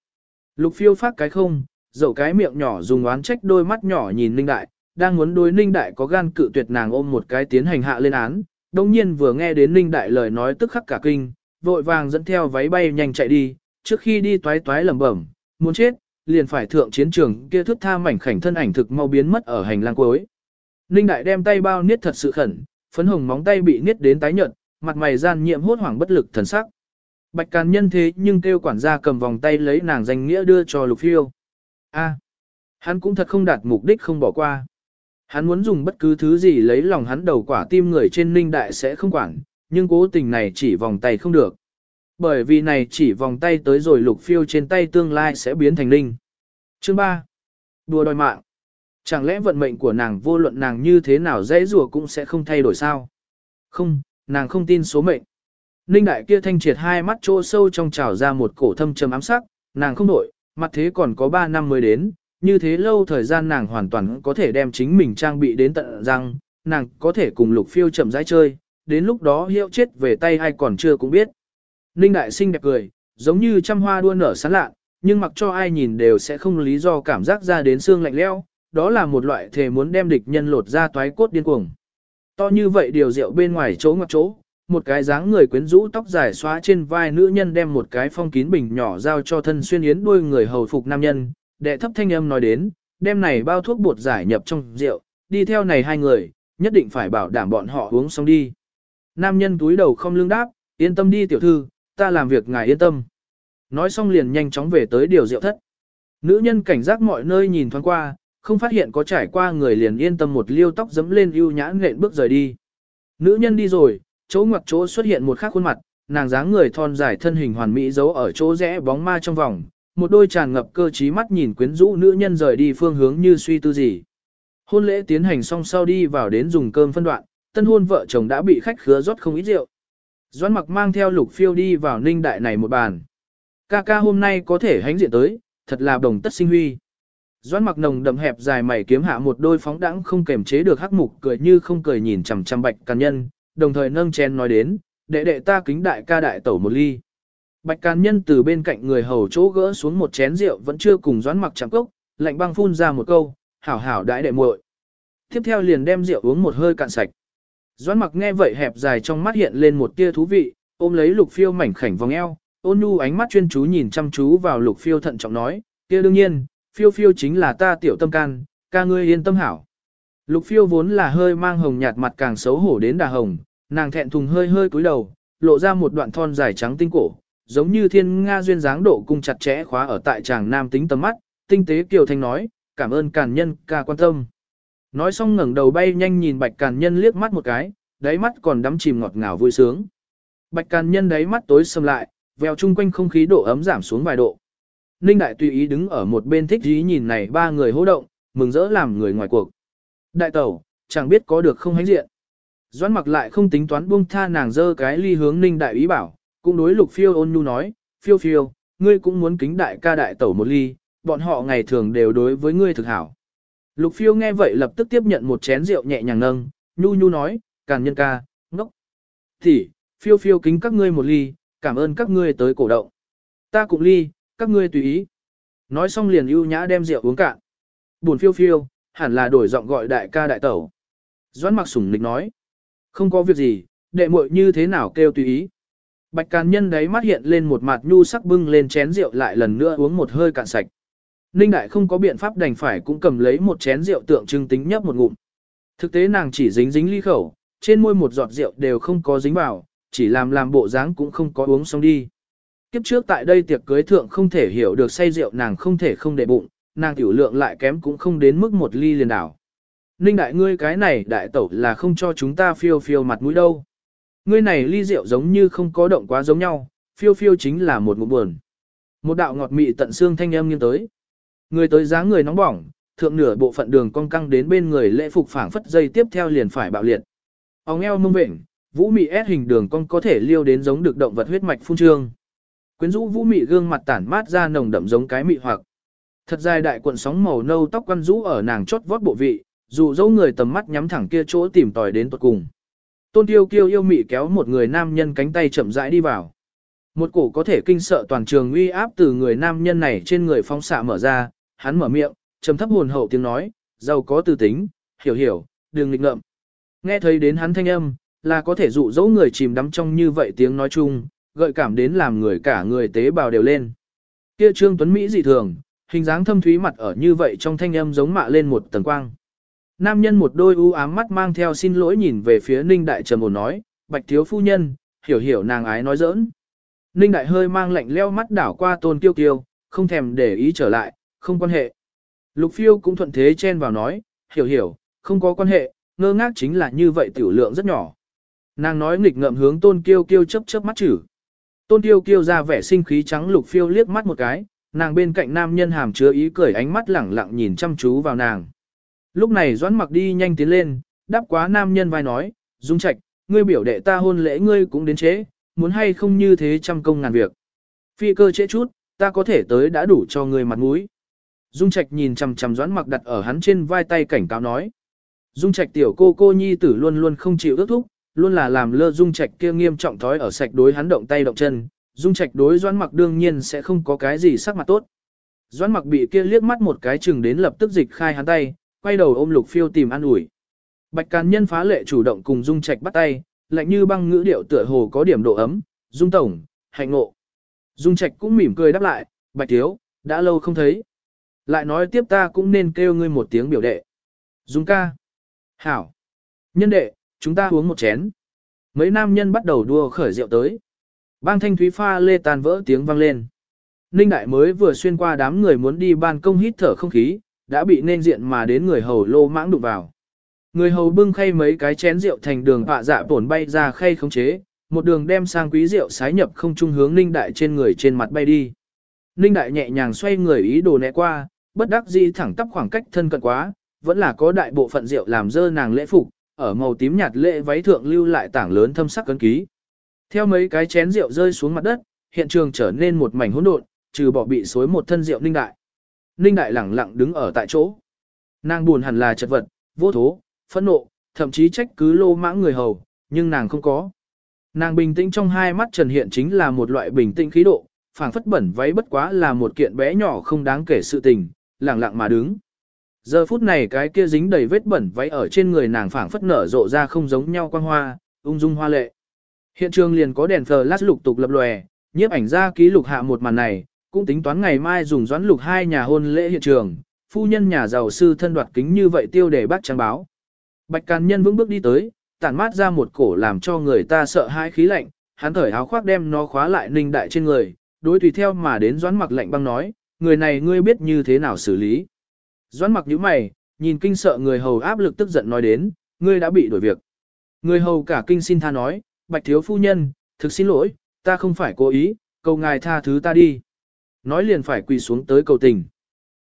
Lục phiêu phát cái không, dậu cái miệng nhỏ dùng oán trách đôi mắt nhỏ nhìn Ninh Đại, đang muốn đối Ninh Đại có gan cự tuyệt nàng ôm một cái tiến hành hạ lên án, đồng nhiên vừa nghe đến Ninh Đại lời nói tức khắc cả kinh, vội vàng dẫn theo váy bay nhanh chạy đi, trước khi đi toái toái lẩm bẩm, muốn chết, liền phải thượng chiến trường kia thước tha mảnh khảnh thân ảnh thực mau biến mất ở hành lang cuối. Ninh Đại đem tay bao niết thật sự khẩn, phấn hồng móng tay bị niết đến tái nhợt, mặt mày gian nhiệm hốt hoảng bất lực thần sắc. Bạch Càn Nhân thế nhưng kêu quản gia cầm vòng tay lấy nàng danh nghĩa đưa cho Lục Phiêu. A, hắn cũng thật không đạt mục đích không bỏ qua. Hắn muốn dùng bất cứ thứ gì lấy lòng hắn đầu quả tim người trên Ninh Đại sẽ không quản, nhưng cố tình này chỉ vòng tay không được. Bởi vì này chỉ vòng tay tới rồi Lục Phiêu trên tay tương lai sẽ biến thành linh Chương 3. Đùa đòi mạng. Chẳng lẽ vận mệnh của nàng vô luận nàng như thế nào dễ rùa cũng sẽ không thay đổi sao? Không, nàng không tin số mệnh. Ninh đại kia thanh triệt hai mắt chỗ sâu trong trào ra một cổ thâm trầm ám sắc, nàng không đổi, mặt thế còn có 3 năm mới đến, như thế lâu thời gian nàng hoàn toàn có thể đem chính mình trang bị đến tận răng, nàng có thể cùng lục phiêu chậm rãi chơi, đến lúc đó hiệu chết về tay ai còn chưa cũng biết. Ninh đại sinh đẹp cười, giống như trăm hoa đua nở sáng lạ, nhưng mặc cho ai nhìn đều sẽ không lý do cảm giác ra đến xương lạnh leo, đó là một loại thể muốn đem địch nhân lột ra toái cốt điên cuồng. To như vậy điều rượu bên ngoài chỗ ngoặc chỗ, một cái dáng người quyến rũ tóc dài xóa trên vai nữ nhân đem một cái phong kín bình nhỏ giao cho thân xuyên yến đuôi người hầu phục nam nhân, đệ thấp thanh âm nói đến, đem này bao thuốc bột giải nhập trong rượu, đi theo này hai người, nhất định phải bảo đảm bọn họ uống xong đi. Nam nhân túi đầu không lương đáp, yên tâm đi tiểu thư, ta làm việc ngài yên tâm. Nói xong liền nhanh chóng về tới điều rượu thất. Nữ nhân cảnh giác mọi nơi nhìn thoáng qua, không phát hiện có trải qua người liền yên tâm một liêu tóc dấm lên ưu nhã nện bước rời đi. Nữ nhân đi rồi, chỗ ngoặc chỗ xuất hiện một khác khuôn mặt, nàng dáng người thon dài thân hình hoàn mỹ giấu ở chỗ rẽ bóng ma trong vòng, một đôi tràn ngập cơ trí mắt nhìn quyến rũ nữ nhân rời đi phương hướng như suy tư gì. Hôn lễ tiến hành xong sau đi vào đến dùng cơm phân đoạn, tân hôn vợ chồng đã bị khách khứa rót không ít rượu. Doãn mặc mang theo lục phiêu đi vào ninh đại này một bàn. Ca ca hôm nay có thể hánh diện tới, thật là đồng tất sinh huy. Doãn mặc nồng đậm hẹp dài mày kiếm hạ một đôi phóng đãng không kềm chế được hắc mục cười như không cười nhìn chằm chằm bạch càn nhân, đồng thời nâng chén nói đến, đệ đệ ta kính đại ca đại tẩu một ly. Bạch càn nhân từ bên cạnh người hầu chỗ gỡ xuống một chén rượu vẫn chưa cùng doãn mặc chạm cốc, lạnh băng phun ra một câu, hảo hảo đãi đệ muội. Tiếp theo liền đem rượu uống một hơi cạn sạch. Doãn mặc nghe vậy hẹp dài trong mắt hiện lên một tia thú vị, ôm lấy lục phiêu mảnh khảnh vòng eo, ôn nhu ánh mắt chuyên chú nhìn chăm chú vào lục phiêu thận trọng nói, kia đương nhiên, phiêu phiêu chính là ta tiểu tâm can, ca ngươi yên tâm hảo. Lục phiêu vốn là hơi mang hồng nhạt mặt càng xấu hổ đến đà hồng, nàng thẹn thùng hơi hơi cúi đầu, lộ ra một đoạn thon dài trắng tinh cổ, giống như thiên nga duyên dáng độ cung chặt chẽ khóa ở tại chàng nam tính tầm mắt, tinh tế kiều thanh nói, cảm ơn càn nhân ca quan tâm. Nói xong ngẩng đầu bay nhanh nhìn bạch càn nhân liếc mắt một cái, đáy mắt còn đắm chìm ngọt ngào vui sướng. Bạch càn nhân đáy mắt tối sầm lại, vèo chung quanh không khí độ ấm giảm xuống vài độ. Ninh đại tùy ý đứng ở một bên thích ý nhìn này ba người hô động, mừng rỡ làm người ngoài cuộc. Đại tẩu, chẳng biết có được không hánh diện. Doãn mặc lại không tính toán buông tha nàng dơ cái ly hướng ninh đại ý bảo, cũng đối lục phiêu ôn nhu nói, phiêu phiêu, ngươi cũng muốn kính đại ca đại tẩu một ly, bọn họ ngày thường đều đối với ngươi thực hảo. Lục phiêu nghe vậy lập tức tiếp nhận một chén rượu nhẹ nhàng nâng, nhu nhu nói, càn nhân ca, ngốc. Thì, phiêu phiêu kính các ngươi một ly, cảm ơn các ngươi tới cổ động. Ta cũng ly, các ngươi tùy ý. Nói xong liền ưu nhã đem rượu uống cạn. Buồn phiêu phiêu, hẳn là đổi giọng gọi đại ca đại tẩu. Doãn mặc sủng nịch nói. Không có việc gì, đệ muội như thế nào kêu tùy ý. Bạch Càn Nhân đấy mắt hiện lên một mặt nhu sắc bưng lên chén rượu lại lần nữa uống một hơi cạn sạch. Ninh Đại không có biện pháp đành phải cũng cầm lấy một chén rượu tượng trưng tính nhấp một ngụm. Thực tế nàng chỉ dính dính ly khẩu, trên môi một giọt rượu đều không có dính vào, chỉ làm làm bộ dáng cũng không có uống xong đi. Kiếp trước tại đây tiệc cưới thượng không thể hiểu được say rượu nàng không thể không để bụng, nàng tiểu lượng lại kém cũng không đến mức một ly liền đảo. Ninh đại ngươi cái này đại tẩu là không cho chúng ta phiêu phiêu mặt mũi đâu. Ngươi này ly rượu giống như không có động quá giống nhau, phiêu phiêu chính là một ngụm buồn. Một đạo ngọt mị tận xương thanh âm nghiêng tới. Người tới dáng người nóng bỏng, thượng nửa bộ phận đường cong căng đến bên người lễ phục phảng phất dây tiếp theo liền phải bạo liệt. Óng eo mông vệnh, vũ mị ép hình đường cong có thể liêu đến giống được động vật huyết mạch phun trương. Quyến rũ vũ mị gương mặt tản mát ra nồng đậm giống cái mị hoặc. Thật dài đại cuộn sóng màu nâu tóc quăn rũ ở nàng chót vót bộ vị, dù dấu người tầm mắt nhắm thẳng kia chỗ tìm tòi đến tuột cùng. Tôn tiêu kiêu yêu mị kéo một người nam nhân cánh tay chậm rãi đi vào. Một cổ có thể kinh sợ toàn trường uy áp từ người nam nhân này trên người phong xạ mở ra, hắn mở miệng, trầm thấp hồn hậu tiếng nói, giàu có tư tính, hiểu hiểu, đừng nghịch ngợm. Nghe thấy đến hắn thanh âm, là có thể dụ dỗ người chìm đắm trong như vậy tiếng nói chung, gợi cảm đến làm người cả người tế bào đều lên. Kia Trương Tuấn Mỹ dị thường, hình dáng thâm thúy mặt ở như vậy trong thanh âm giống mạ lên một tầng quang. Nam nhân một đôi u ám mắt mang theo xin lỗi nhìn về phía Ninh Đại trầm ổn nói, bạch thiếu phu nhân, hiểu hiểu nàng ái nói giỡn. Ninh Đại hơi mang lạnh leo mắt đảo qua tôn kiêu kiêu, không thèm để ý trở lại, không quan hệ. Lục phiêu cũng thuận thế chen vào nói, hiểu hiểu, không có quan hệ, ngơ ngác chính là như vậy tiểu lượng rất nhỏ. Nàng nói nghịch ngợm hướng tôn kiêu kiêu chớp chớp mắt chử. Tôn kiêu kiêu ra vẻ sinh khí trắng lục phiêu liếc mắt một cái, nàng bên cạnh nam nhân hàm chứa ý cười ánh mắt lẳng lặng nhìn chăm chú vào nàng. Lúc này doãn mặc đi nhanh tiến lên, đáp quá nam nhân vai nói, dung trạch, ngươi biểu đệ ta hôn lễ ngươi cũng đến chế, muốn hay không như thế trăm công ngàn việc. Phi cơ trễ chút, ta có thể tới đã đủ cho ngươi mặt mũi. Dung Trạch nhìn chằm chằm Doãn Mặc đặt ở hắn trên vai tay cảnh cáo nói. Dung Trạch tiểu cô cô nhi tử luôn luôn không chịu ước thúc, luôn là làm lơ Dung Trạch kia nghiêm trọng thói ở sạch đối hắn động tay động chân, Dung Trạch đối Doãn Mặc đương nhiên sẽ không có cái gì sắc mặt tốt. Doãn Mặc bị kia liếc mắt một cái chừng đến lập tức dịch khai hắn tay, quay đầu ôm Lục Phiêu tìm ăn ủi. Bạch Càn Nhân phá lệ chủ động cùng Dung Trạch bắt tay, lạnh như băng ngữ điệu tựa hồ có điểm độ ấm, Dung tổng, hạnh ngộ. Dung Trạch cũng mỉm cười đáp lại, Bạch thiếu, đã lâu không thấy. Lại nói tiếp ta cũng nên kêu ngươi một tiếng biểu đệ. Dung ca. Hảo. Nhân đệ, chúng ta uống một chén. Mấy nam nhân bắt đầu đua khởi rượu tới. Bang thanh thúy pha lê tàn vỡ tiếng vang lên. Ninh đại mới vừa xuyên qua đám người muốn đi ban công hít thở không khí, đã bị nên diện mà đến người hầu lô mãng đụng vào. Người hầu bưng khay mấy cái chén rượu thành đường họa dạ tổn bay ra khay khống chế, một đường đem sang quý rượu sái nhập không trung hướng Ninh đại trên người trên mặt bay đi. Ninh đại nhẹ nhàng xoay người ý đồ né qua, bất đắc dĩ thẳng tắp khoảng cách thân cận quá, vẫn là có đại bộ phận rượu làm dơ nàng lễ phục, ở màu tím nhạt lễ váy thượng lưu lại tảng lớn thâm sắc cấn ký. Theo mấy cái chén rượu rơi xuống mặt đất, hiện trường trở nên một mảnh hỗn độn, trừ bỏ bị xối một thân rượu Ninh đại. Ninh đại lẳng lặng đứng ở tại chỗ. Nàng buồn hẳn là chật vật, vô thố, phẫn nộ, thậm chí trách cứ lô mãng người hầu, nhưng nàng không có. Nàng bình tĩnh trong hai mắt trần hiện chính là một loại bình tĩnh khí độ, phảng phất bẩn váy bất quá là một kiện bé nhỏ không đáng kể sự tình, lặng lặng mà đứng. Giờ phút này cái kia dính đầy vết bẩn váy ở trên người nàng phảng phất nở rộ ra không giống nhau quang hoa, ung dung hoa lệ. Hiện trường liền có đèn flash lục tục lập lòe, nhiếp ảnh ra ký lục hạ một màn này, cũng tính toán ngày mai dùng doãn lục hai nhà hôn lễ hiện trường, phu nhân nhà giàu sư thân đoạt kính như vậy tiêu đề bác trang báo. Bạch Càn Nhân vững bước đi tới, tản mát ra một cổ làm cho người ta sợ hãi khí lạnh, hắn thở áo khoác đem nó khóa lại ninh đại trên người, đối tùy theo mà đến doãn mặc lạnh băng nói, người này ngươi biết như thế nào xử lý. Doãn mặc nhíu mày, nhìn kinh sợ người hầu áp lực tức giận nói đến, ngươi đã bị đổi việc. Người hầu cả kinh xin tha nói, bạch thiếu phu nhân, thực xin lỗi, ta không phải cố ý, cầu ngài tha thứ ta đi. Nói liền phải quỳ xuống tới cầu tình.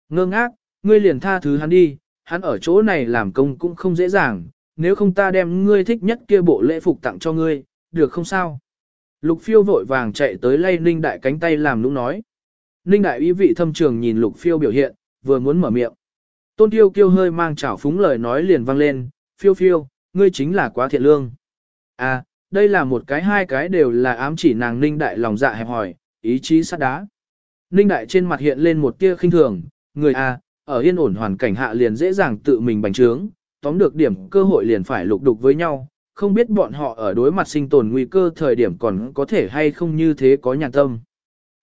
Ngơ ngác, ngươi liền tha thứ hắn đi, hắn ở chỗ này làm công cũng không dễ dàng, nếu không ta đem ngươi thích nhất kia bộ lễ phục tặng cho ngươi, được không sao? Lục phiêu vội vàng chạy tới lay Ninh Đại cánh tay làm nũng nói. Ninh Đại ý vị thâm trường nhìn Lục phiêu biểu hiện, vừa muốn mở miệng. Tôn Tiêu kêu hơi mang chảo phúng lời nói liền vang lên, phiêu phiêu, ngươi chính là quá thiện lương. À, đây là một cái hai cái đều là ám chỉ nàng Ninh Đại lòng dạ hẹp hỏi, ý chí sắt đá. Ninh Đại trên mặt hiện lên một tia khinh thường, người à, ở yên ổn hoàn cảnh hạ liền dễ dàng tự mình bành trướng, tóm được điểm cơ hội liền phải lục đục với nhau, không biết bọn họ ở đối mặt sinh tồn nguy cơ thời điểm còn có thể hay không như thế có nhàn tâm.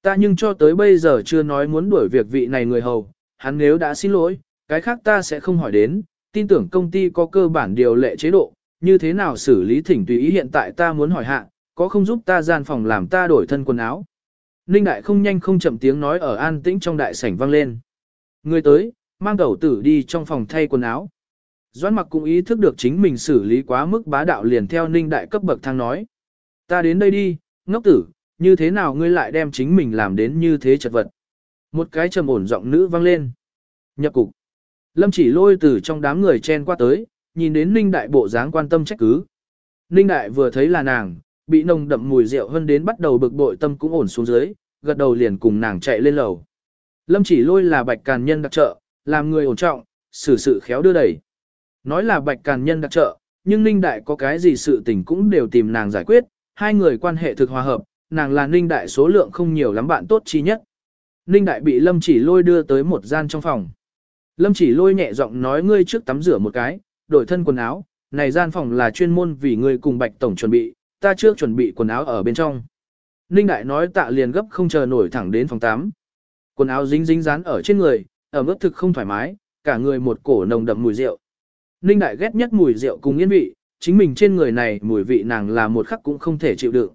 Ta nhưng cho tới bây giờ chưa nói muốn đuổi việc vị này người hầu, hắn nếu đã xin lỗi, cái khác ta sẽ không hỏi đến, tin tưởng công ty có cơ bản điều lệ chế độ, như thế nào xử lý thỉnh tùy ý hiện tại ta muốn hỏi hạ, có không giúp ta gian phòng làm ta đổi thân quần áo. Ninh đại không nhanh không chậm tiếng nói ở an tĩnh trong đại sảnh vang lên. Người tới, mang đầu tử đi trong phòng thay quần áo. Doãn mặc cũng ý thức được chính mình xử lý quá mức bá đạo liền theo ninh đại cấp bậc thang nói. Ta đến đây đi, ngốc tử, như thế nào ngươi lại đem chính mình làm đến như thế chật vật. Một cái trầm ổn giọng nữ vang lên. Nhập cục. Lâm chỉ lôi từ trong đám người chen qua tới, nhìn đến ninh đại bộ dáng quan tâm trách cứ. Ninh đại vừa thấy là nàng, bị nồng đậm mùi rượu hơn đến bắt đầu bực bội tâm cũng ổn xuống dưới, gật đầu liền cùng nàng chạy lên lầu. Lâm chỉ lôi là bạch càn nhân đặc trợ, làm người ổn trọng, xử sự khéo đưa đẩy. Nói là bạch càn nhân đặc trợ, nhưng Ninh Đại có cái gì sự tình cũng đều tìm nàng giải quyết, hai người quan hệ thực hòa hợp, nàng là Ninh Đại số lượng không nhiều lắm bạn tốt chi nhất. Ninh Đại bị Lâm chỉ lôi đưa tới một gian trong phòng. Lâm chỉ lôi nhẹ giọng nói ngươi trước tắm rửa một cái, đổi thân quần áo, này gian phòng là chuyên môn vì ngươi cùng bạch tổng chuẩn bị, ta trước chuẩn bị quần áo ở bên trong. Ninh Đại nói tạ liền gấp không chờ nổi thẳng đến phòng 8. Quần áo dính dính dán ở trên người, ở mức thực không thoải mái, cả người một cổ nồng đậm mùi rượu. Ninh Đại ghét nhất mùi rượu cùng yên vị, chính mình trên người này mùi vị nàng là một khắc cũng không thể chịu đựng.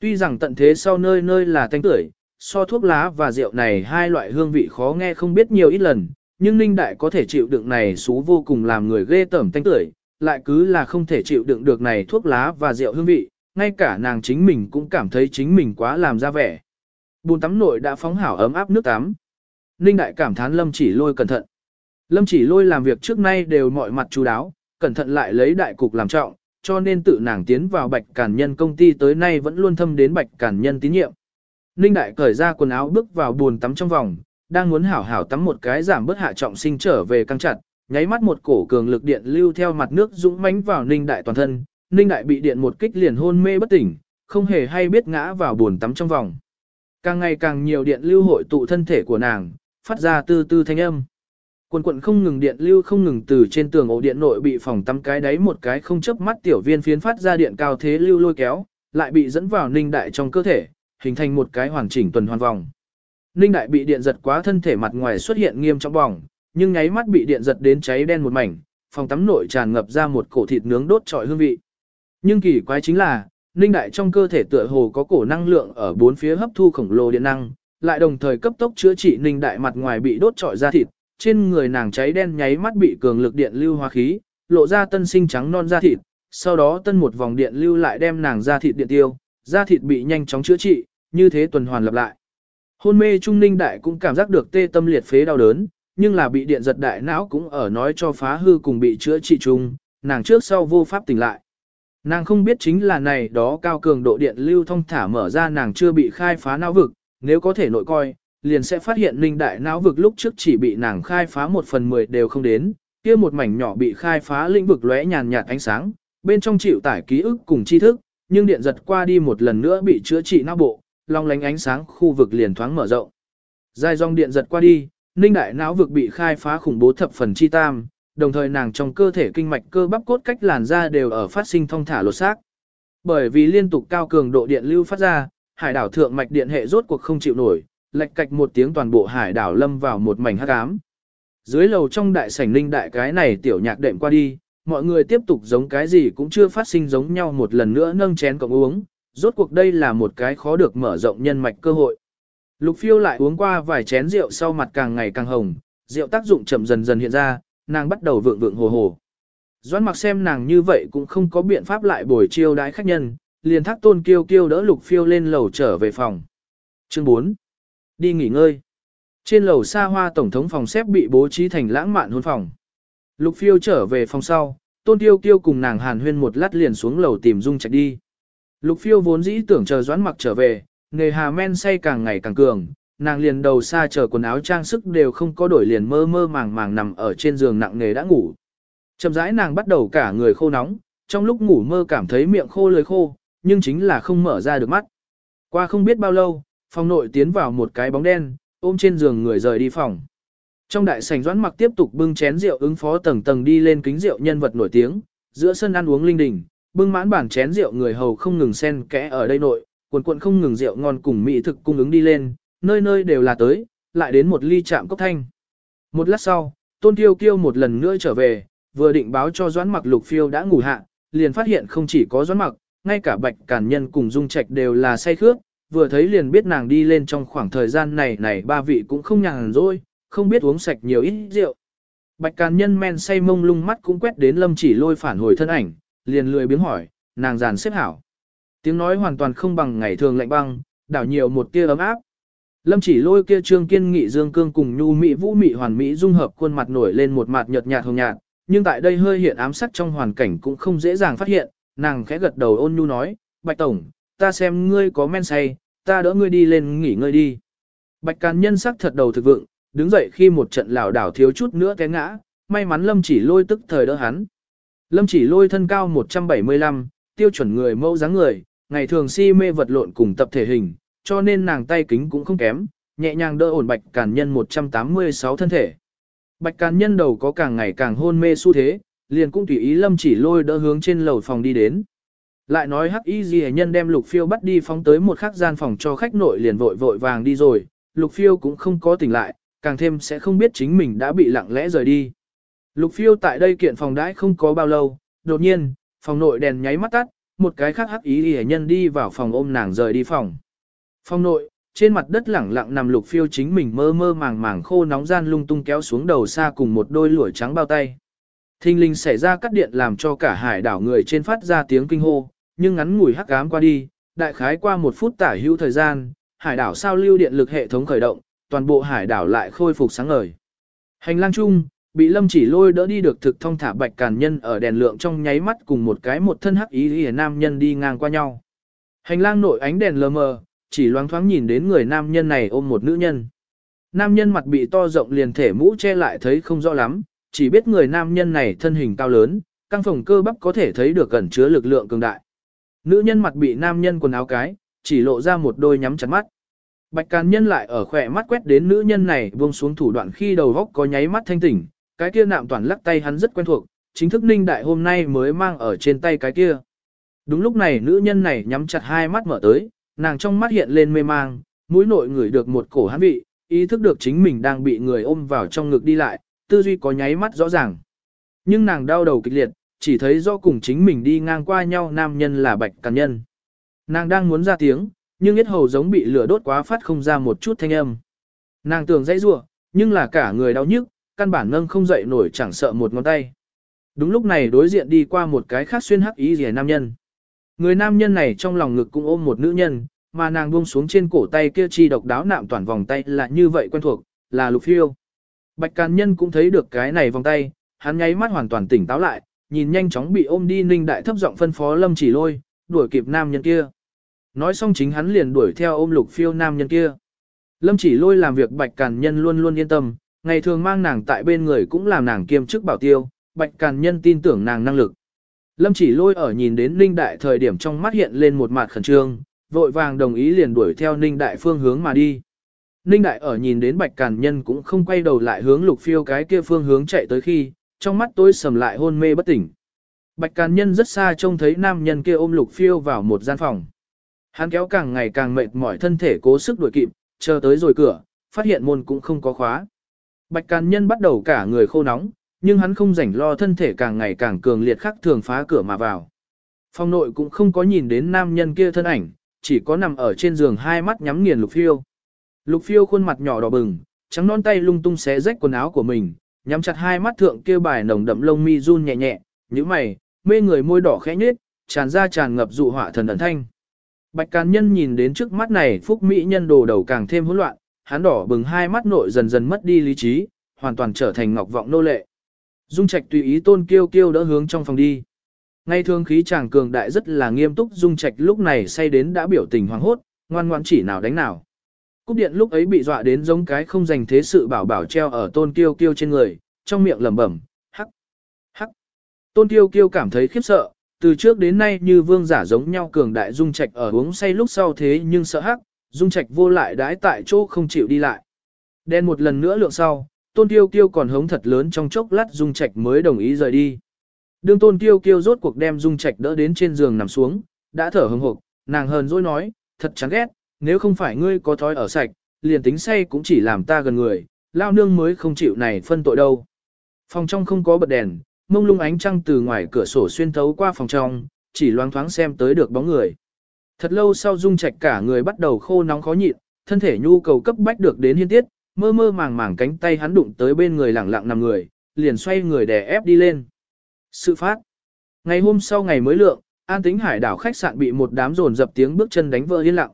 Tuy rằng tận thế sau nơi nơi là thanh tưởi, so thuốc lá và rượu này hai loại hương vị khó nghe không biết nhiều ít lần, nhưng Ninh Đại có thể chịu đựng này xú vô cùng làm người ghê tởm thanh tưởi, lại cứ là không thể chịu đựng được này thuốc lá và rượu hương vị, ngay cả nàng chính mình cũng cảm thấy chính mình quá làm ra vẻ. Bùn tắm nội đã phóng hảo ấm áp nước tắm. Ninh Đại cảm thán Lâm chỉ lôi cẩn thận. Lâm chỉ lôi làm việc trước nay đều mọi mặt chú đáo, cẩn thận lại lấy đại cục làm trọng, cho nên tự nàng tiến vào bạch cản nhân công ty tới nay vẫn luôn thâm đến bạch cản nhân tín nhiệm. Ninh Đại cởi ra quần áo bước vào buồn tắm trong vòng, đang muốn hảo hảo tắm một cái giảm bớt hạ trọng sinh trở về căng chặt, nháy mắt một cổ cường lực điện lưu theo mặt nước dũng mãnh vào Ninh Đại toàn thân, Ninh Đại bị điện một kích liền hôn mê bất tỉnh, không hề hay biết ngã vào buồn tắm trong vòng. Càng ngày càng nhiều điện lưu hội tụ thân thể của nàng, phát ra tư tư thanh âm. Quần quận không ngừng điện lưu không ngừng từ trên tường ổ điện nội bị phòng tắm cái đáy một cái không chớp mắt tiểu viên phiến phát ra điện cao thế lưu lôi kéo, lại bị dẫn vào ninh đại trong cơ thể, hình thành một cái hoàn chỉnh tuần hoàn vòng. Ninh đại bị điện giật quá thân thể mặt ngoài xuất hiện nghiêm trọng bỏng, nhưng nháy mắt bị điện giật đến cháy đen một mảnh, phòng tắm nội tràn ngập ra một cổ thịt nướng đốt trọi hương vị. Nhưng kỳ quái chính là, Ninh đại trong cơ thể tựa hồ có cổ năng lượng ở bốn phía hấp thu khổng lồ điện năng, lại đồng thời cấp tốc chữa trị Ninh đại mặt ngoài bị đốt trọi ra thịt, trên người nàng cháy đen nháy mắt bị cường lực điện lưu hóa khí, lộ ra tân sinh trắng non da thịt, sau đó tân một vòng điện lưu lại đem nàng da thịt điện tiêu, da thịt bị nhanh chóng chữa trị, như thế tuần hoàn lặp lại. Hôn mê trung ninh đại cũng cảm giác được tê tâm liệt phế đau đớn, nhưng là bị điện giật đại não cũng ở nói cho phá hư cùng bị chữa trị chung, nàng trước sau vô pháp tỉnh lại. Nàng không biết chính là này đó cao cường độ điện lưu thông thả mở ra nàng chưa bị khai phá não vực, nếu có thể nội coi, liền sẽ phát hiện linh đại não vực lúc trước chỉ bị nàng khai phá một phần mười đều không đến, kia một mảnh nhỏ bị khai phá lĩnh vực lóe nhàn nhạt ánh sáng, bên trong chịu tải ký ức cùng tri thức, nhưng điện giật qua đi một lần nữa bị chữa trị não bộ, long lánh ánh sáng khu vực liền thoáng mở rộng. Dài dòng điện giật qua đi, linh đại não vực bị khai phá khủng bố thập phần chi tam, đồng thời nàng trong cơ thể kinh mạch cơ bắp cốt cách làn da đều ở phát sinh thông thả lột xác. Bởi vì liên tục cao cường độ điện lưu phát ra, hải đảo thượng mạch điện hệ rốt cuộc không chịu nổi, lệch cạch một tiếng toàn bộ hải đảo lâm vào một mảnh hắc ám. Dưới lầu trong đại sảnh linh đại cái này tiểu nhạc đệm qua đi, mọi người tiếp tục giống cái gì cũng chưa phát sinh giống nhau một lần nữa nâng chén cộng uống, rốt cuộc đây là một cái khó được mở rộng nhân mạch cơ hội. Lục phiêu lại uống qua vài chén rượu sau mặt càng ngày càng hồng, rượu tác dụng chậm dần dần hiện ra, nàng bắt đầu vượng vượng hồ hồ. Doãn mặc xem nàng như vậy cũng không có biện pháp lại bồi chiêu đái khách nhân, liền thác tôn kiêu kiêu đỡ lục phiêu lên lầu trở về phòng. Chương 4 Đi nghỉ ngơi. Trên lầu xa hoa tổng thống phòng xếp bị bố trí thành lãng mạn hôn phòng. Lục phiêu trở về phòng sau, tôn tiêu tiêu cùng nàng hàn huyên một lát liền xuống lầu tìm dung trạch đi. Lục phiêu vốn dĩ tưởng chờ doãn mặc trở về, nghề hà men say càng ngày càng cường, nàng liền đầu xa chờ quần áo trang sức đều không có đổi liền mơ mơ màng màng nằm ở trên giường nặng nghề đã ngủ. Chậm rãi nàng bắt đầu cả người khô nóng, trong lúc ngủ mơ cảm thấy miệng khô lưỡi khô, nhưng chính là không mở ra được mắt. Qua không biết bao lâu, phòng nội tiến vào một cái bóng đen, ôm trên giường người rời đi phòng. Trong đại sảnh doãn mặc tiếp tục bưng chén rượu ứng phó tầng tầng đi lên kính rượu nhân vật nổi tiếng, giữa sân ăn uống linh đình, bưng mãn bản chén rượu người hầu không ngừng xen kẽ ở đây nội, quần quần không ngừng rượu ngon cùng mỹ thực cung ứng đi lên, nơi nơi đều là tới, lại đến một ly chạm cốc thanh. Một lát sau, tôn tiêu kiêu một lần nữa trở về, vừa định báo cho doãn mặc lục phiêu đã ngủ hạ, liền phát hiện không chỉ có doãn mặc, ngay cả bạch cản nhân cùng dung trạch đều là say khướt vừa thấy liền biết nàng đi lên trong khoảng thời gian này này ba vị cũng không nhàn rỗi, không biết uống sạch nhiều ít rượu. Bạch Càn Nhân men say mông lung mắt cũng quét đến Lâm Chỉ Lôi phản hồi thân ảnh, liền lười biếng hỏi, nàng giàn xếp hảo. Tiếng nói hoàn toàn không bằng ngày thường lạnh băng, đảo nhiều một tia ấm áp. Lâm Chỉ Lôi kia trương kiên nghị dương cương cùng nhu mỹ vũ mỹ hoàn mỹ dung hợp khuôn mặt nổi lên một mặt nhợt nhạt hồng nhạt, nhưng tại đây hơi hiện ám sắc trong hoàn cảnh cũng không dễ dàng phát hiện, nàng khẽ gật đầu ôn nhu nói, Bạch Tổng, ta xem ngươi có men say, ta đỡ ngươi đi lên nghỉ ngơi đi. Bạch Càn Nhân sắc thật đầu thực vượng, đứng dậy khi một trận lảo đảo thiếu chút nữa té ngã, may mắn Lâm Chỉ Lôi tức thời đỡ hắn. Lâm Chỉ Lôi thân cao 175, tiêu chuẩn người mẫu dáng người, ngày thường si mê vật lộn cùng tập thể hình, cho nên nàng tay kính cũng không kém, nhẹ nhàng đỡ ổn Bạch Càn Nhân 186 thân thể. Bạch Càn Nhân đầu có càng ngày càng hôn mê xu thế, liền cũng tùy ý Lâm Chỉ Lôi đỡ hướng trên lầu phòng đi đến. Lại nói hắc y gì nhân đem lục phiêu bắt đi phóng tới một khắc gian phòng cho khách nội liền vội vội vàng đi rồi, Lục Phiêu cũng không có tỉnh lại, càng thêm sẽ không biết chính mình đã bị lặng lẽ rời đi. Lục Phiêu tại đây kiện phòng đãi không có bao lâu, đột nhiên, phòng nội đèn nháy mắt tắt, một cái khác hắc ý hề nhân đi vào phòng ôm nàng rời đi phòng. Phòng nội, trên mặt đất lẳng lặng nằm lục phiêu chính mình mơ mơ màng màng khô nóng gian lung tung kéo xuống đầu xa cùng một đôi lũi trắng bao tay. Thinh linh xảy ra cắt điện làm cho cả hải đảo người trên phát ra tiếng kinh hô, nhưng ngắn ngủi hắc ám qua đi, đại khái qua một phút tả hữu thời gian, hải đảo sao lưu điện lực hệ thống khởi động, toàn bộ hải đảo lại khôi phục sáng ngời. Hành lang chung, bị lâm chỉ lôi đỡ đi được thực thông thả bạch càn nhân ở đèn lượng trong nháy mắt cùng một cái một thân hắc ý hề nam nhân đi ngang qua nhau. Hành lang nội ánh đèn lờ mờ, chỉ loáng thoáng nhìn đến người nam nhân này ôm một nữ nhân. Nam nhân mặt bị to rộng liền thể mũ che lại thấy không rõ lắm, chỉ biết người nam nhân này thân hình cao lớn, căng phòng cơ bắp có thể thấy được cẩn chứa lực lượng cường đại. Nữ nhân mặt bị nam nhân quần áo cái, chỉ lộ ra một đôi nhắm chặt mắt. Bạch Càn Nhân lại ở khỏe mắt quét đến nữ nhân này buông xuống thủ đoạn khi đầu góc có nháy mắt thanh tỉnh, cái kia nạm toàn lắc tay hắn rất quen thuộc, chính thức ninh đại hôm nay mới mang ở trên tay cái kia. Đúng lúc này nữ nhân này nhắm chặt hai mắt mở tới, nàng trong mắt hiện lên mê mang, mũi nội ngửi được một cổ hắn vị, ý thức được chính mình đang bị người ôm vào trong ngực đi lại, tư duy có nháy mắt rõ ràng. Nhưng nàng đau đầu kịch liệt, chỉ thấy do cùng chính mình đi ngang qua nhau nam nhân là bạch càn nhân. Nàng đang muốn ra tiếng, nhưng yết hầu giống bị lửa đốt quá phát không ra một chút thanh âm. Nàng tưởng dãy rủa, nhưng là cả người đau nhức, căn bản nâng không dậy nổi chẳng sợ một ngón tay. Đúng lúc này đối diện đi qua một cái khác xuyên hắc ý rìa nam nhân. Người nam nhân này trong lòng ngực cũng ôm một nữ nhân, mà nàng buông xuống trên cổ tay kia chi độc đáo nạm toàn vòng tay là như vậy quen thuộc, là lục phiêu. Bạch Càn Nhân cũng thấy được cái này vòng tay, hắn nháy mắt hoàn toàn tỉnh táo lại, nhìn nhanh chóng bị ôm đi ninh đại thấp giọng phân phó lâm chỉ lôi, đuổi kịp nam nhân kia. Nói xong chính hắn liền đuổi theo ôm lục phiêu nam nhân kia. Lâm chỉ lôi làm việc Bạch Càn Nhân luôn luôn yên tâm, ngày thường mang nàng tại bên người cũng làm nàng kiêm chức bảo tiêu, Bạch Càn Nhân tin tưởng nàng năng lực. Lâm chỉ lôi ở nhìn đến Ninh Đại thời điểm trong mắt hiện lên một mặt khẩn trương, vội vàng đồng ý liền đuổi theo Ninh Đại phương hướng mà đi. Ninh Đại ở nhìn đến Bạch Càn Nhân cũng không quay đầu lại hướng lục phiêu cái kia phương hướng chạy tới khi, trong mắt tôi sầm lại hôn mê bất tỉnh. Bạch Càn Nhân rất xa trông thấy nam nhân kia ôm lục phiêu vào một gian phòng. Hắn kéo càng ngày càng mệt mỏi thân thể cố sức đuổi kịp, chờ tới rồi cửa, phát hiện môn cũng không có khóa. Bạch Càn Nhân bắt đầu cả người khô nóng, nhưng hắn không rảnh lo thân thể càng ngày càng cường liệt khắc thường phá cửa mà vào. Phòng nội cũng không có nhìn đến nam nhân kia thân ảnh, chỉ có nằm ở trên giường hai mắt nhắm nghiền lục phiêu. Lục phiêu khuôn mặt nhỏ đỏ bừng, trắng non tay lung tung xé rách quần áo của mình, nhắm chặt hai mắt thượng kia bài nồng đậm lông mi run nhẹ nhẹ, như mày, mê người môi đỏ khẽ nhếch, tràn ra tràn ngập dụ họa thần ẩn thanh. Bạch Càn Nhân nhìn đến trước mắt này phúc mỹ nhân đồ đầu càng thêm hỗn loạn, hắn đỏ bừng hai mắt nội dần dần mất đi lý trí, hoàn toàn trở thành ngọc vọng nô lệ. Dung Trạch tùy ý Tôn Kiêu Kiêu đỡ hướng trong phòng đi. Ngay thương khí chàng cường đại rất là nghiêm túc Dung Trạch lúc này say đến đã biểu tình hoảng hốt, ngoan ngoãn chỉ nào đánh nào. Cúp điện lúc ấy bị dọa đến giống cái không dành thế sự bảo bảo treo ở Tôn Kiêu Kiêu trên người, trong miệng lẩm bẩm, hắc, hắc. Tôn Kiêu Kiêu cảm thấy khiếp sợ, từ trước đến nay như vương giả giống nhau cường đại Dung Trạch ở uống say lúc sau thế nhưng sợ hắc, Dung Trạch vô lại đãi tại chỗ không chịu đi lại. Đen một lần nữa lượng sau, Tôn Tiêu Kiêu còn hống thật lớn trong chốc lát Dung Trạch mới đồng ý rời đi. Đương Tôn Tiêu Kiêu rốt cuộc đem Dung Trạch đỡ đến trên giường nằm xuống, đã thở hừng hực, nàng hờn dỗi nói, thật chán ghét, nếu không phải ngươi có thói ở sạch, liền tính say cũng chỉ làm ta gần người, lao nương mới không chịu này phân tội đâu. Phòng trong không có bật đèn, mông lung ánh trăng từ ngoài cửa sổ xuyên thấu qua phòng trong, chỉ loáng thoáng xem tới được bóng người. Thật lâu sau Dung Trạch cả người bắt đầu khô nóng khó nhịn, thân thể nhu cầu cấp bách được đến hiên tiết, mơ mơ màng màng cánh tay hắn đụng tới bên người lẳng lặng nằm người, liền xoay người đè ép đi lên. Sự phát. Ngày hôm sau ngày mới lượng, an tính hải đảo khách sạn bị một đám rồn dập tiếng bước chân đánh vỡ yên lặng.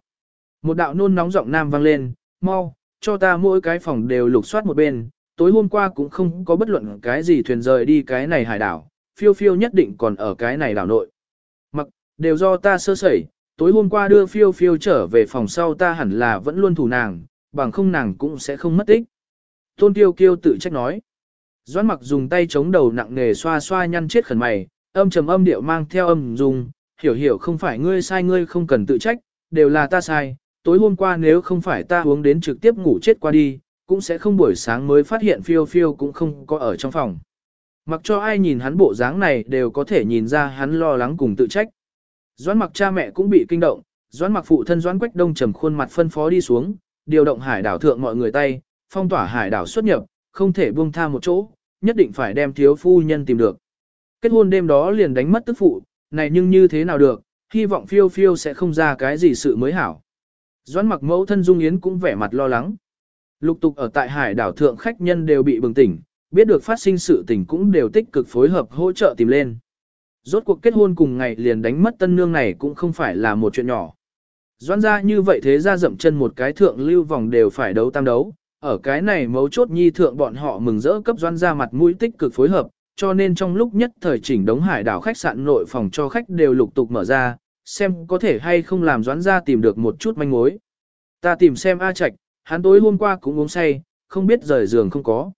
Một đạo nôn nóng giọng nam vang lên, mau, cho ta mỗi cái phòng đều lục soát một bên, tối hôm qua cũng không có bất luận cái gì thuyền rời đi cái này hải đảo, phiêu phiêu nhất định còn ở cái này đảo nội. Mặc, đều do ta sơ sẩy, tối hôm qua đưa phiêu phiêu trở về phòng sau ta hẳn là vẫn luôn thủ nàng, bằng không nàng cũng sẽ không mất tích. Tôn Tiêu Kiêu tự trách nói. Doãn mặc dùng tay chống đầu nặng nề xoa xoa nhăn chết khẩn mày, âm trầm âm điệu mang theo âm dùng, hiểu hiểu không phải ngươi sai ngươi không cần tự trách, đều là ta sai, tối hôm qua nếu không phải ta uống đến trực tiếp ngủ chết qua đi, cũng sẽ không buổi sáng mới phát hiện phiêu phiêu cũng không có ở trong phòng. Mặc cho ai nhìn hắn bộ dáng này đều có thể nhìn ra hắn lo lắng cùng tự trách. Doãn mặc cha mẹ cũng bị kinh động, doãn mặc phụ thân doãn quách đông trầm khuôn mặt phân phó đi xuống, điều động hải đảo thượng mọi người tay, phong tỏa hải đảo xuất nhập, không thể buông tha một chỗ, nhất định phải đem thiếu phu nhân tìm được. Kết hôn đêm đó liền đánh mất tức phụ, này nhưng như thế nào được, hy vọng phiêu phiêu sẽ không ra cái gì sự mới hảo. Doãn mặc mẫu thân Dung Yến cũng vẻ mặt lo lắng. Lục tục ở tại hải đảo thượng khách nhân đều bị bừng tỉnh, biết được phát sinh sự tình cũng đều tích cực phối hợp hỗ trợ tìm lên. Rốt cuộc kết hôn cùng ngày liền đánh mất tân nương này cũng không phải là một chuyện nhỏ. Doãn ra như vậy thế ra dậm chân một cái thượng lưu vòng đều phải đấu tam đấu, ở cái này mấu chốt nhi thượng bọn họ mừng rỡ cấp doãn ra mặt mũi tích cực phối hợp, cho nên trong lúc nhất thời chỉnh đống hải đảo khách sạn nội phòng cho khách đều lục tục mở ra, xem có thể hay không làm doãn ra tìm được một chút manh mối. Ta tìm xem A Trạch, hắn tối hôm qua cũng uống say, không biết rời giường không có.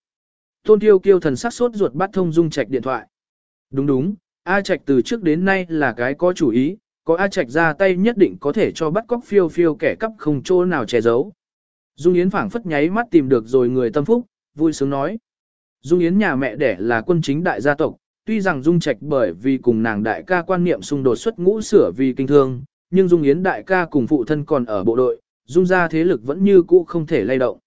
Tôn Tiêu kêu thần sắc sốt ruột bắt thông Dung Trạch điện thoại. Đúng đúng, A Trạch từ trước đến nay là cái có chủ ý, có A Trạch ra tay nhất định có thể cho bắt cóc phiêu phiêu kẻ cắp không chỗ nào che giấu. Dung Yến phảng phất nháy mắt tìm được rồi người tâm phúc, vui sướng nói. Dung Yến nhà mẹ đẻ là quân chính đại gia tộc, tuy rằng Dung Trạch bởi vì cùng nàng đại ca quan niệm xung đột xuất ngũ sửa vì kinh thương, nhưng Dung Yến đại ca cùng phụ thân còn ở bộ đội, Dung ra thế lực vẫn như cũ không thể lay động.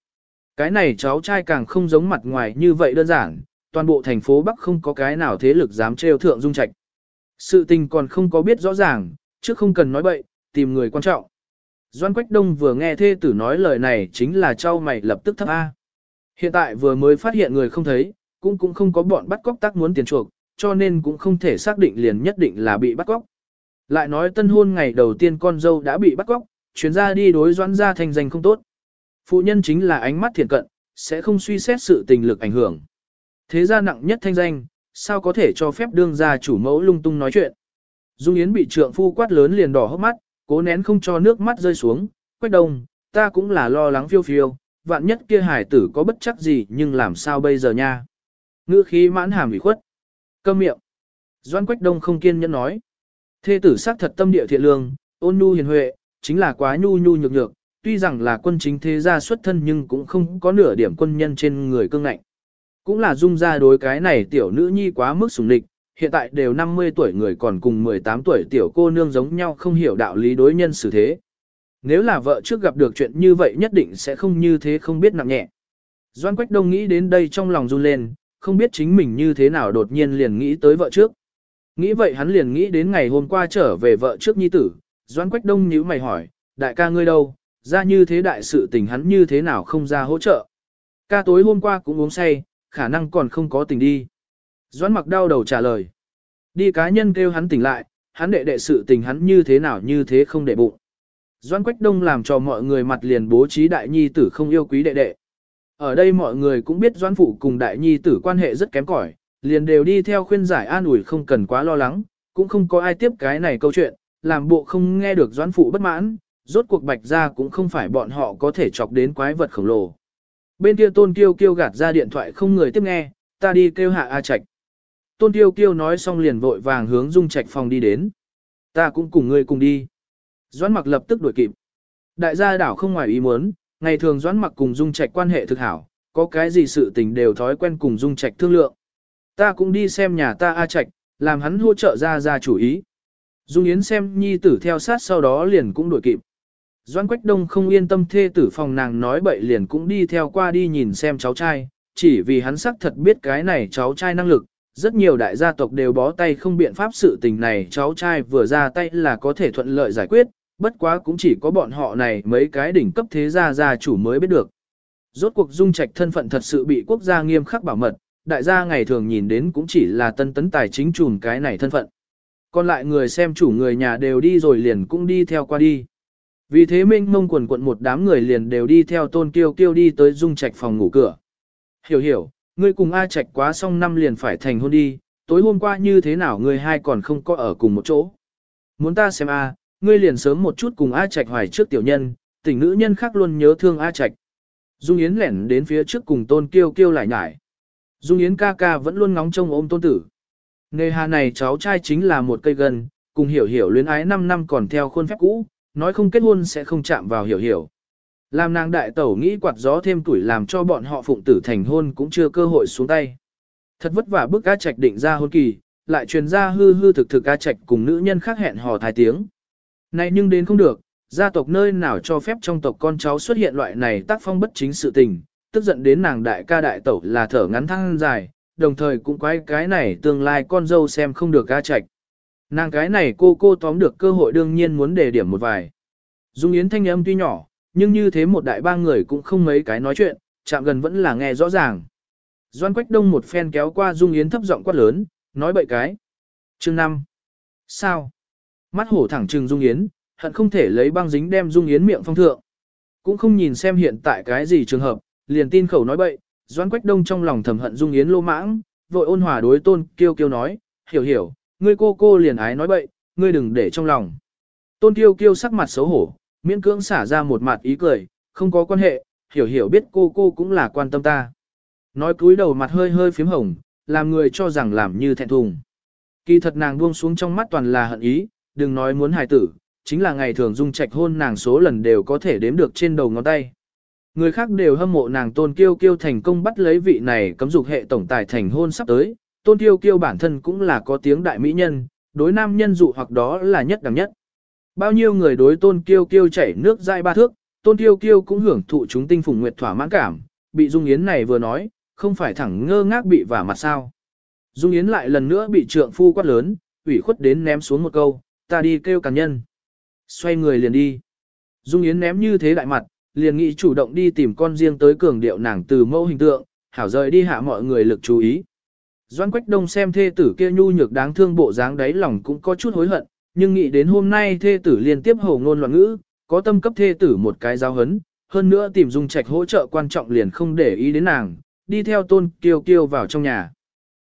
Cái này cháu trai càng không giống mặt ngoài như vậy đơn giản, toàn bộ thành phố Bắc không có cái nào thế lực dám trêu thượng Dung Trạch. Sự tình còn không có biết rõ ràng, chứ không cần nói bậy, tìm người quan trọng. Doan Quách Đông vừa nghe thê tử nói lời này chính là trao mày lập tức thấp A. Hiện tại vừa mới phát hiện người không thấy, cũng cũng không có bọn bắt cóc tác muốn tiền chuộc, cho nên cũng không thể xác định liền nhất định là bị bắt cóc. Lại nói tân hôn ngày đầu tiên con dâu đã bị bắt cóc, chuyến ra đi đối doãn ra thành danh không tốt. Phụ nhân chính là ánh mắt thiện cận, sẽ không suy xét sự tình lực ảnh hưởng. Thế gia nặng nhất thanh danh, sao có thể cho phép đương gia chủ mẫu lung tung nói chuyện. Dung Yến bị trượng phu quát lớn liền đỏ hốc mắt, cố nén không cho nước mắt rơi xuống, quách đông, ta cũng là lo lắng phiêu phiêu, vạn nhất kia hải tử có bất chắc gì nhưng làm sao bây giờ nha. Ngữ khí mãn hàm ủy khuất. Câm miệng. Doan Quách Đông không kiên nhẫn nói. Thê tử xác thật tâm địa thiện lương, ôn nhu hiền huệ, chính là quá nhu nhu nhược nhược, tuy rằng là quân chính thế gia xuất thân nhưng cũng không có nửa điểm quân nhân trên người cương ngạnh. Cũng là dung ra đối cái này tiểu nữ nhi quá mức sủng địch, hiện tại đều 50 tuổi người còn cùng 18 tuổi tiểu cô nương giống nhau không hiểu đạo lý đối nhân xử thế. Nếu là vợ trước gặp được chuyện như vậy nhất định sẽ không như thế không biết nặng nhẹ. Doan Quách Đông nghĩ đến đây trong lòng run lên, không biết chính mình như thế nào đột nhiên liền nghĩ tới vợ trước. Nghĩ vậy hắn liền nghĩ đến ngày hôm qua trở về vợ trước nhi tử, Doãn Quách Đông nhíu mày hỏi, đại ca ngươi đâu, ra như thế đại sự tình hắn như thế nào không ra hỗ trợ. Ca tối hôm qua cũng uống say, khả năng còn không có tình đi. Doãn mặc đau đầu trả lời. Đi cá nhân kêu hắn tỉnh lại, hắn đệ đệ sự tình hắn như thế nào như thế không để bụng. Doãn Quách Đông làm cho mọi người mặt liền bố trí đại nhi tử không yêu quý đệ đệ. Ở đây mọi người cũng biết doãn Phụ cùng đại nhi tử quan hệ rất kém cỏi, liền đều đi theo khuyên giải an ủi không cần quá lo lắng, cũng không có ai tiếp cái này câu chuyện, làm bộ không nghe được doãn Phụ bất mãn, rốt cuộc bạch ra cũng không phải bọn họ có thể chọc đến quái vật khổng lồ. Bên kia Tôn Kiêu Kiêu gạt ra điện thoại không người tiếp nghe, ta đi kêu hạ A Trạch. Tôn Kiêu Kiêu nói xong liền vội vàng hướng Dung Trạch phòng đi đến. Ta cũng cùng ngươi cùng đi. Doãn mặc lập tức đuổi kịp. Đại gia đảo không ngoài ý muốn, ngày thường Doãn mặc cùng Dung Trạch quan hệ thực hảo, có cái gì sự tình đều thói quen cùng Dung Trạch thương lượng. Ta cũng đi xem nhà ta A Trạch, làm hắn hỗ trợ ra ra chủ ý. Dung Yến xem nhi tử theo sát sau đó liền cũng đuổi kịp. Doãn Quách Đông không yên tâm thê tử phòng nàng nói bậy liền cũng đi theo qua đi nhìn xem cháu trai, chỉ vì hắn xác thật biết cái này cháu trai năng lực, rất nhiều đại gia tộc đều bó tay không biện pháp sự tình này cháu trai vừa ra tay là có thể thuận lợi giải quyết, bất quá cũng chỉ có bọn họ này mấy cái đỉnh cấp thế gia gia chủ mới biết được. Rốt cuộc dung trạch thân phận thật sự bị quốc gia nghiêm khắc bảo mật, đại gia ngày thường nhìn đến cũng chỉ là tân tấn tài chính trùm cái này thân phận. Còn lại người xem chủ người nhà đều đi rồi liền cũng đi theo qua đi. Vì thế minh mông quần quận một đám người liền đều đi theo tôn kiêu kiêu đi tới dung trạch phòng ngủ cửa. Hiểu hiểu, ngươi cùng A trạch quá xong năm liền phải thành hôn đi, tối hôm qua như thế nào ngươi hai còn không có ở cùng một chỗ. Muốn ta xem A, ngươi liền sớm một chút cùng A trạch hoài trước tiểu nhân, tình nữ nhân khác luôn nhớ thương A trạch. Dung Yến lẻn đến phía trước cùng tôn kiêu kiêu lại nhải. Dung Yến ca ca vẫn luôn ngóng trông ôm tôn tử. Nề hà này cháu trai chính là một cây gân, cùng hiểu hiểu luyến ái 5 năm còn theo khuôn phép cũ, nói không kết hôn sẽ không chạm vào hiểu hiểu. Làm nàng đại tẩu nghĩ quạt gió thêm tuổi làm cho bọn họ phụng tử thành hôn cũng chưa cơ hội xuống tay. Thật vất vả bức A Trạch định ra hôn kỳ, lại truyền ra hư hư thực thực A Trạch cùng nữ nhân khác hẹn hò thái tiếng. Này nhưng đến không được, gia tộc nơi nào cho phép trong tộc con cháu xuất hiện loại này tác phong bất chính sự tình, tức giận đến nàng đại ca đại tẩu là thở ngắn thăng dài, đồng thời cũng quay cái này tương lai con dâu xem không được ca chạch. Nàng cái này cô cô tóm được cơ hội đương nhiên muốn đề điểm một vài. Dung Yến thanh âm tuy nhỏ, nhưng như thế một đại ba người cũng không mấy cái nói chuyện, chạm gần vẫn là nghe rõ ràng. Doan Quách Đông một phen kéo qua Dung Yến thấp giọng quát lớn, nói bậy cái. Chương 5. Sao? Mắt hổ thẳng trừng Dung Yến, hận không thể lấy băng dính đem Dung Yến miệng phong thượng. Cũng không nhìn xem hiện tại cái gì trường hợp, liền tin khẩu nói bậy, doãn Quách Đông trong lòng thầm hận Dung Yến lô mãng, vội ôn hòa đối tôn kiêu kiêu nói, hiểu hiểu, ngươi cô cô liền ái nói bậy, ngươi đừng để trong lòng. Tôn kiêu kiêu sắc mặt xấu hổ, miễn cưỡng xả ra một mặt ý cười, không có quan hệ, hiểu hiểu biết cô cô cũng là quan tâm ta. Nói cúi đầu mặt hơi hơi phím hồng, làm người cho rằng làm như thẹn thùng. Kỳ thật nàng buông xuống trong mắt toàn là hận ý, đừng nói muốn hài tử, chính là ngày thường dung trạch hôn nàng số lần đều có thể đếm được trên đầu ngón tay. Người khác đều hâm mộ nàng tôn kiêu kiêu thành công bắt lấy vị này cấm dục hệ tổng tài thành hôn sắp tới, tôn kiêu kiêu bản thân cũng là có tiếng đại mỹ nhân, đối nam nhân dụ hoặc đó là nhất đẳng nhất. Bao nhiêu người đối tôn kiêu kiêu chảy nước dai ba thước, tôn kiêu kiêu cũng hưởng thụ chúng tinh phùng nguyệt thỏa mãn cảm, bị Dung Yến này vừa nói, không phải thẳng ngơ ngác bị vả mặt sao. Dung Yến lại lần nữa bị trượng phu quát lớn, ủy khuất đến ném xuống một câu, ta đi kêu càng nhân. Xoay người liền đi. Dung Yến ném như thế đại mặt, liền nghĩ chủ động đi tìm con riêng tới cường điệu nàng từ mẫu hình tượng, hảo rời đi hạ mọi người lực chú ý. Doan Quách Đông xem thê tử kia nhu nhược đáng thương bộ dáng đáy lòng cũng có chút hối hận, nhưng nghĩ đến hôm nay thê tử liên tiếp hồ ngôn loạn ngữ, có tâm cấp thê tử một cái giáo hấn, hơn nữa tìm Dung Trạch hỗ trợ quan trọng liền không để ý đến nàng, đi theo Tôn Kiều Kiều vào trong nhà.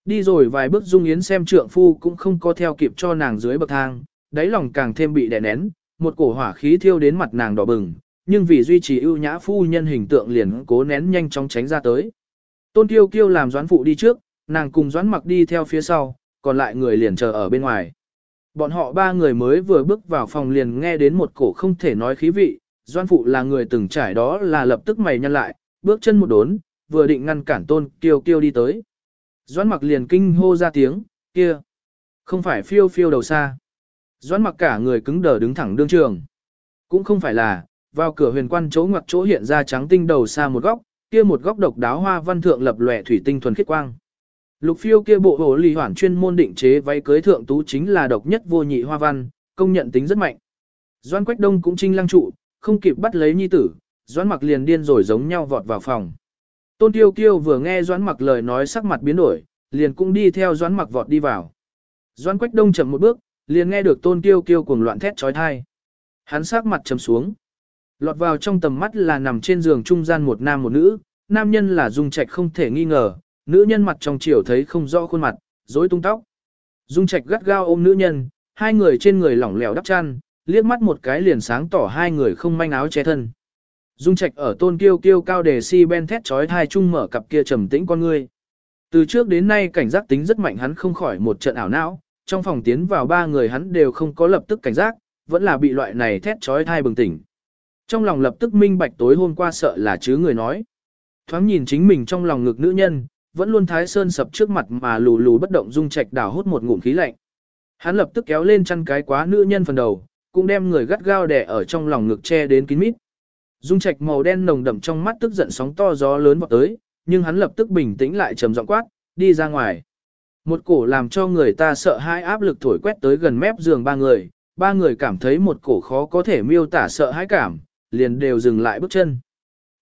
Đi rồi vài bước Dung Yến xem trượng phu cũng không có theo kịp cho nàng dưới bậc thang, đáy lòng càng thêm bị đè nén, một cổ hỏa khí thiêu đến mặt nàng đỏ bừng, nhưng vì duy trì ưu nhã phu nhân hình tượng liền cố nén nhanh chóng tránh ra tới. Tôn Kiêu Kiêu làm doãn phụ đi trước, nàng cùng doãn mặc đi theo phía sau, còn lại người liền chờ ở bên ngoài. Bọn họ ba người mới vừa bước vào phòng liền nghe đến một cổ không thể nói khí vị, doãn phụ là người từng trải đó là lập tức mày nhăn lại, bước chân một đốn, vừa định ngăn cản Tôn Kiêu Kiêu đi tới. Doãn mặc liền kinh hô ra tiếng, kia, không phải phiêu phiêu đầu xa. Doãn mặc cả người cứng đờ đứng thẳng đương trường. Cũng không phải là, vào cửa huyền quan chỗ ngoặc chỗ hiện ra trắng tinh đầu xa một góc, kia một góc độc đáo hoa văn thượng lập lòe thủy tinh thuần khiết quang. Lục phiêu kia bộ hồ lì hoản chuyên môn định chế váy cưới thượng tú chính là độc nhất vô nhị hoa văn, công nhận tính rất mạnh. Doan Quách Đông cũng trinh lăng trụ, không kịp bắt lấy nhi tử, Doãn Mặc liền điên rồi giống nhau vọt vào phòng. Tôn Tiêu Kiêu vừa nghe Doãn Mặc lời nói sắc mặt biến đổi, liền cũng đi theo Doãn Mặc vọt đi vào. Doãn Quách Đông chậm một bước, liền nghe được Tôn kiêu Kiêu cuồng loạn thét chói tai. Hắn sắc mặt trầm xuống. Lọt vào trong tầm mắt là nằm trên giường trung gian một nam một nữ, nam nhân là Dung Trạch không thể nghi ngờ, nữ nhân mặt trong chiều thấy không rõ khuôn mặt, rối tung tóc. Dung Trạch gắt gao ôm nữ nhân, hai người trên người lỏng lẻo đắp chăn, liếc mắt một cái liền sáng tỏ hai người không manh áo che thân. Dung Trạch ở tôn kiêu kiêu cao đề si ben thét chói thai chung mở cặp kia trầm tĩnh con ngươi. Từ trước đến nay cảnh giác tính rất mạnh hắn không khỏi một trận ảo não, trong phòng tiến vào ba người hắn đều không có lập tức cảnh giác, vẫn là bị loại này thét chói thai bừng tỉnh. Trong lòng lập tức minh bạch tối hôm qua sợ là chứ người nói. Thoáng nhìn chính mình trong lòng ngực nữ nhân, vẫn luôn thái sơn sập trước mặt mà lù lù bất động dung trạch đảo hút một ngụm khí lạnh. Hắn lập tức kéo lên chăn cái quá nữ nhân phần đầu, cũng đem người gắt gao đè ở trong lòng ngực che đến kín mít. Dung trạch màu đen nồng đậm trong mắt tức giận sóng to gió lớn vọt tới, nhưng hắn lập tức bình tĩnh lại trầm giọng quát, đi ra ngoài. Một cổ làm cho người ta sợ hãi áp lực thổi quét tới gần mép giường ba người, ba người cảm thấy một cổ khó có thể miêu tả sợ hãi cảm, liền đều dừng lại bước chân.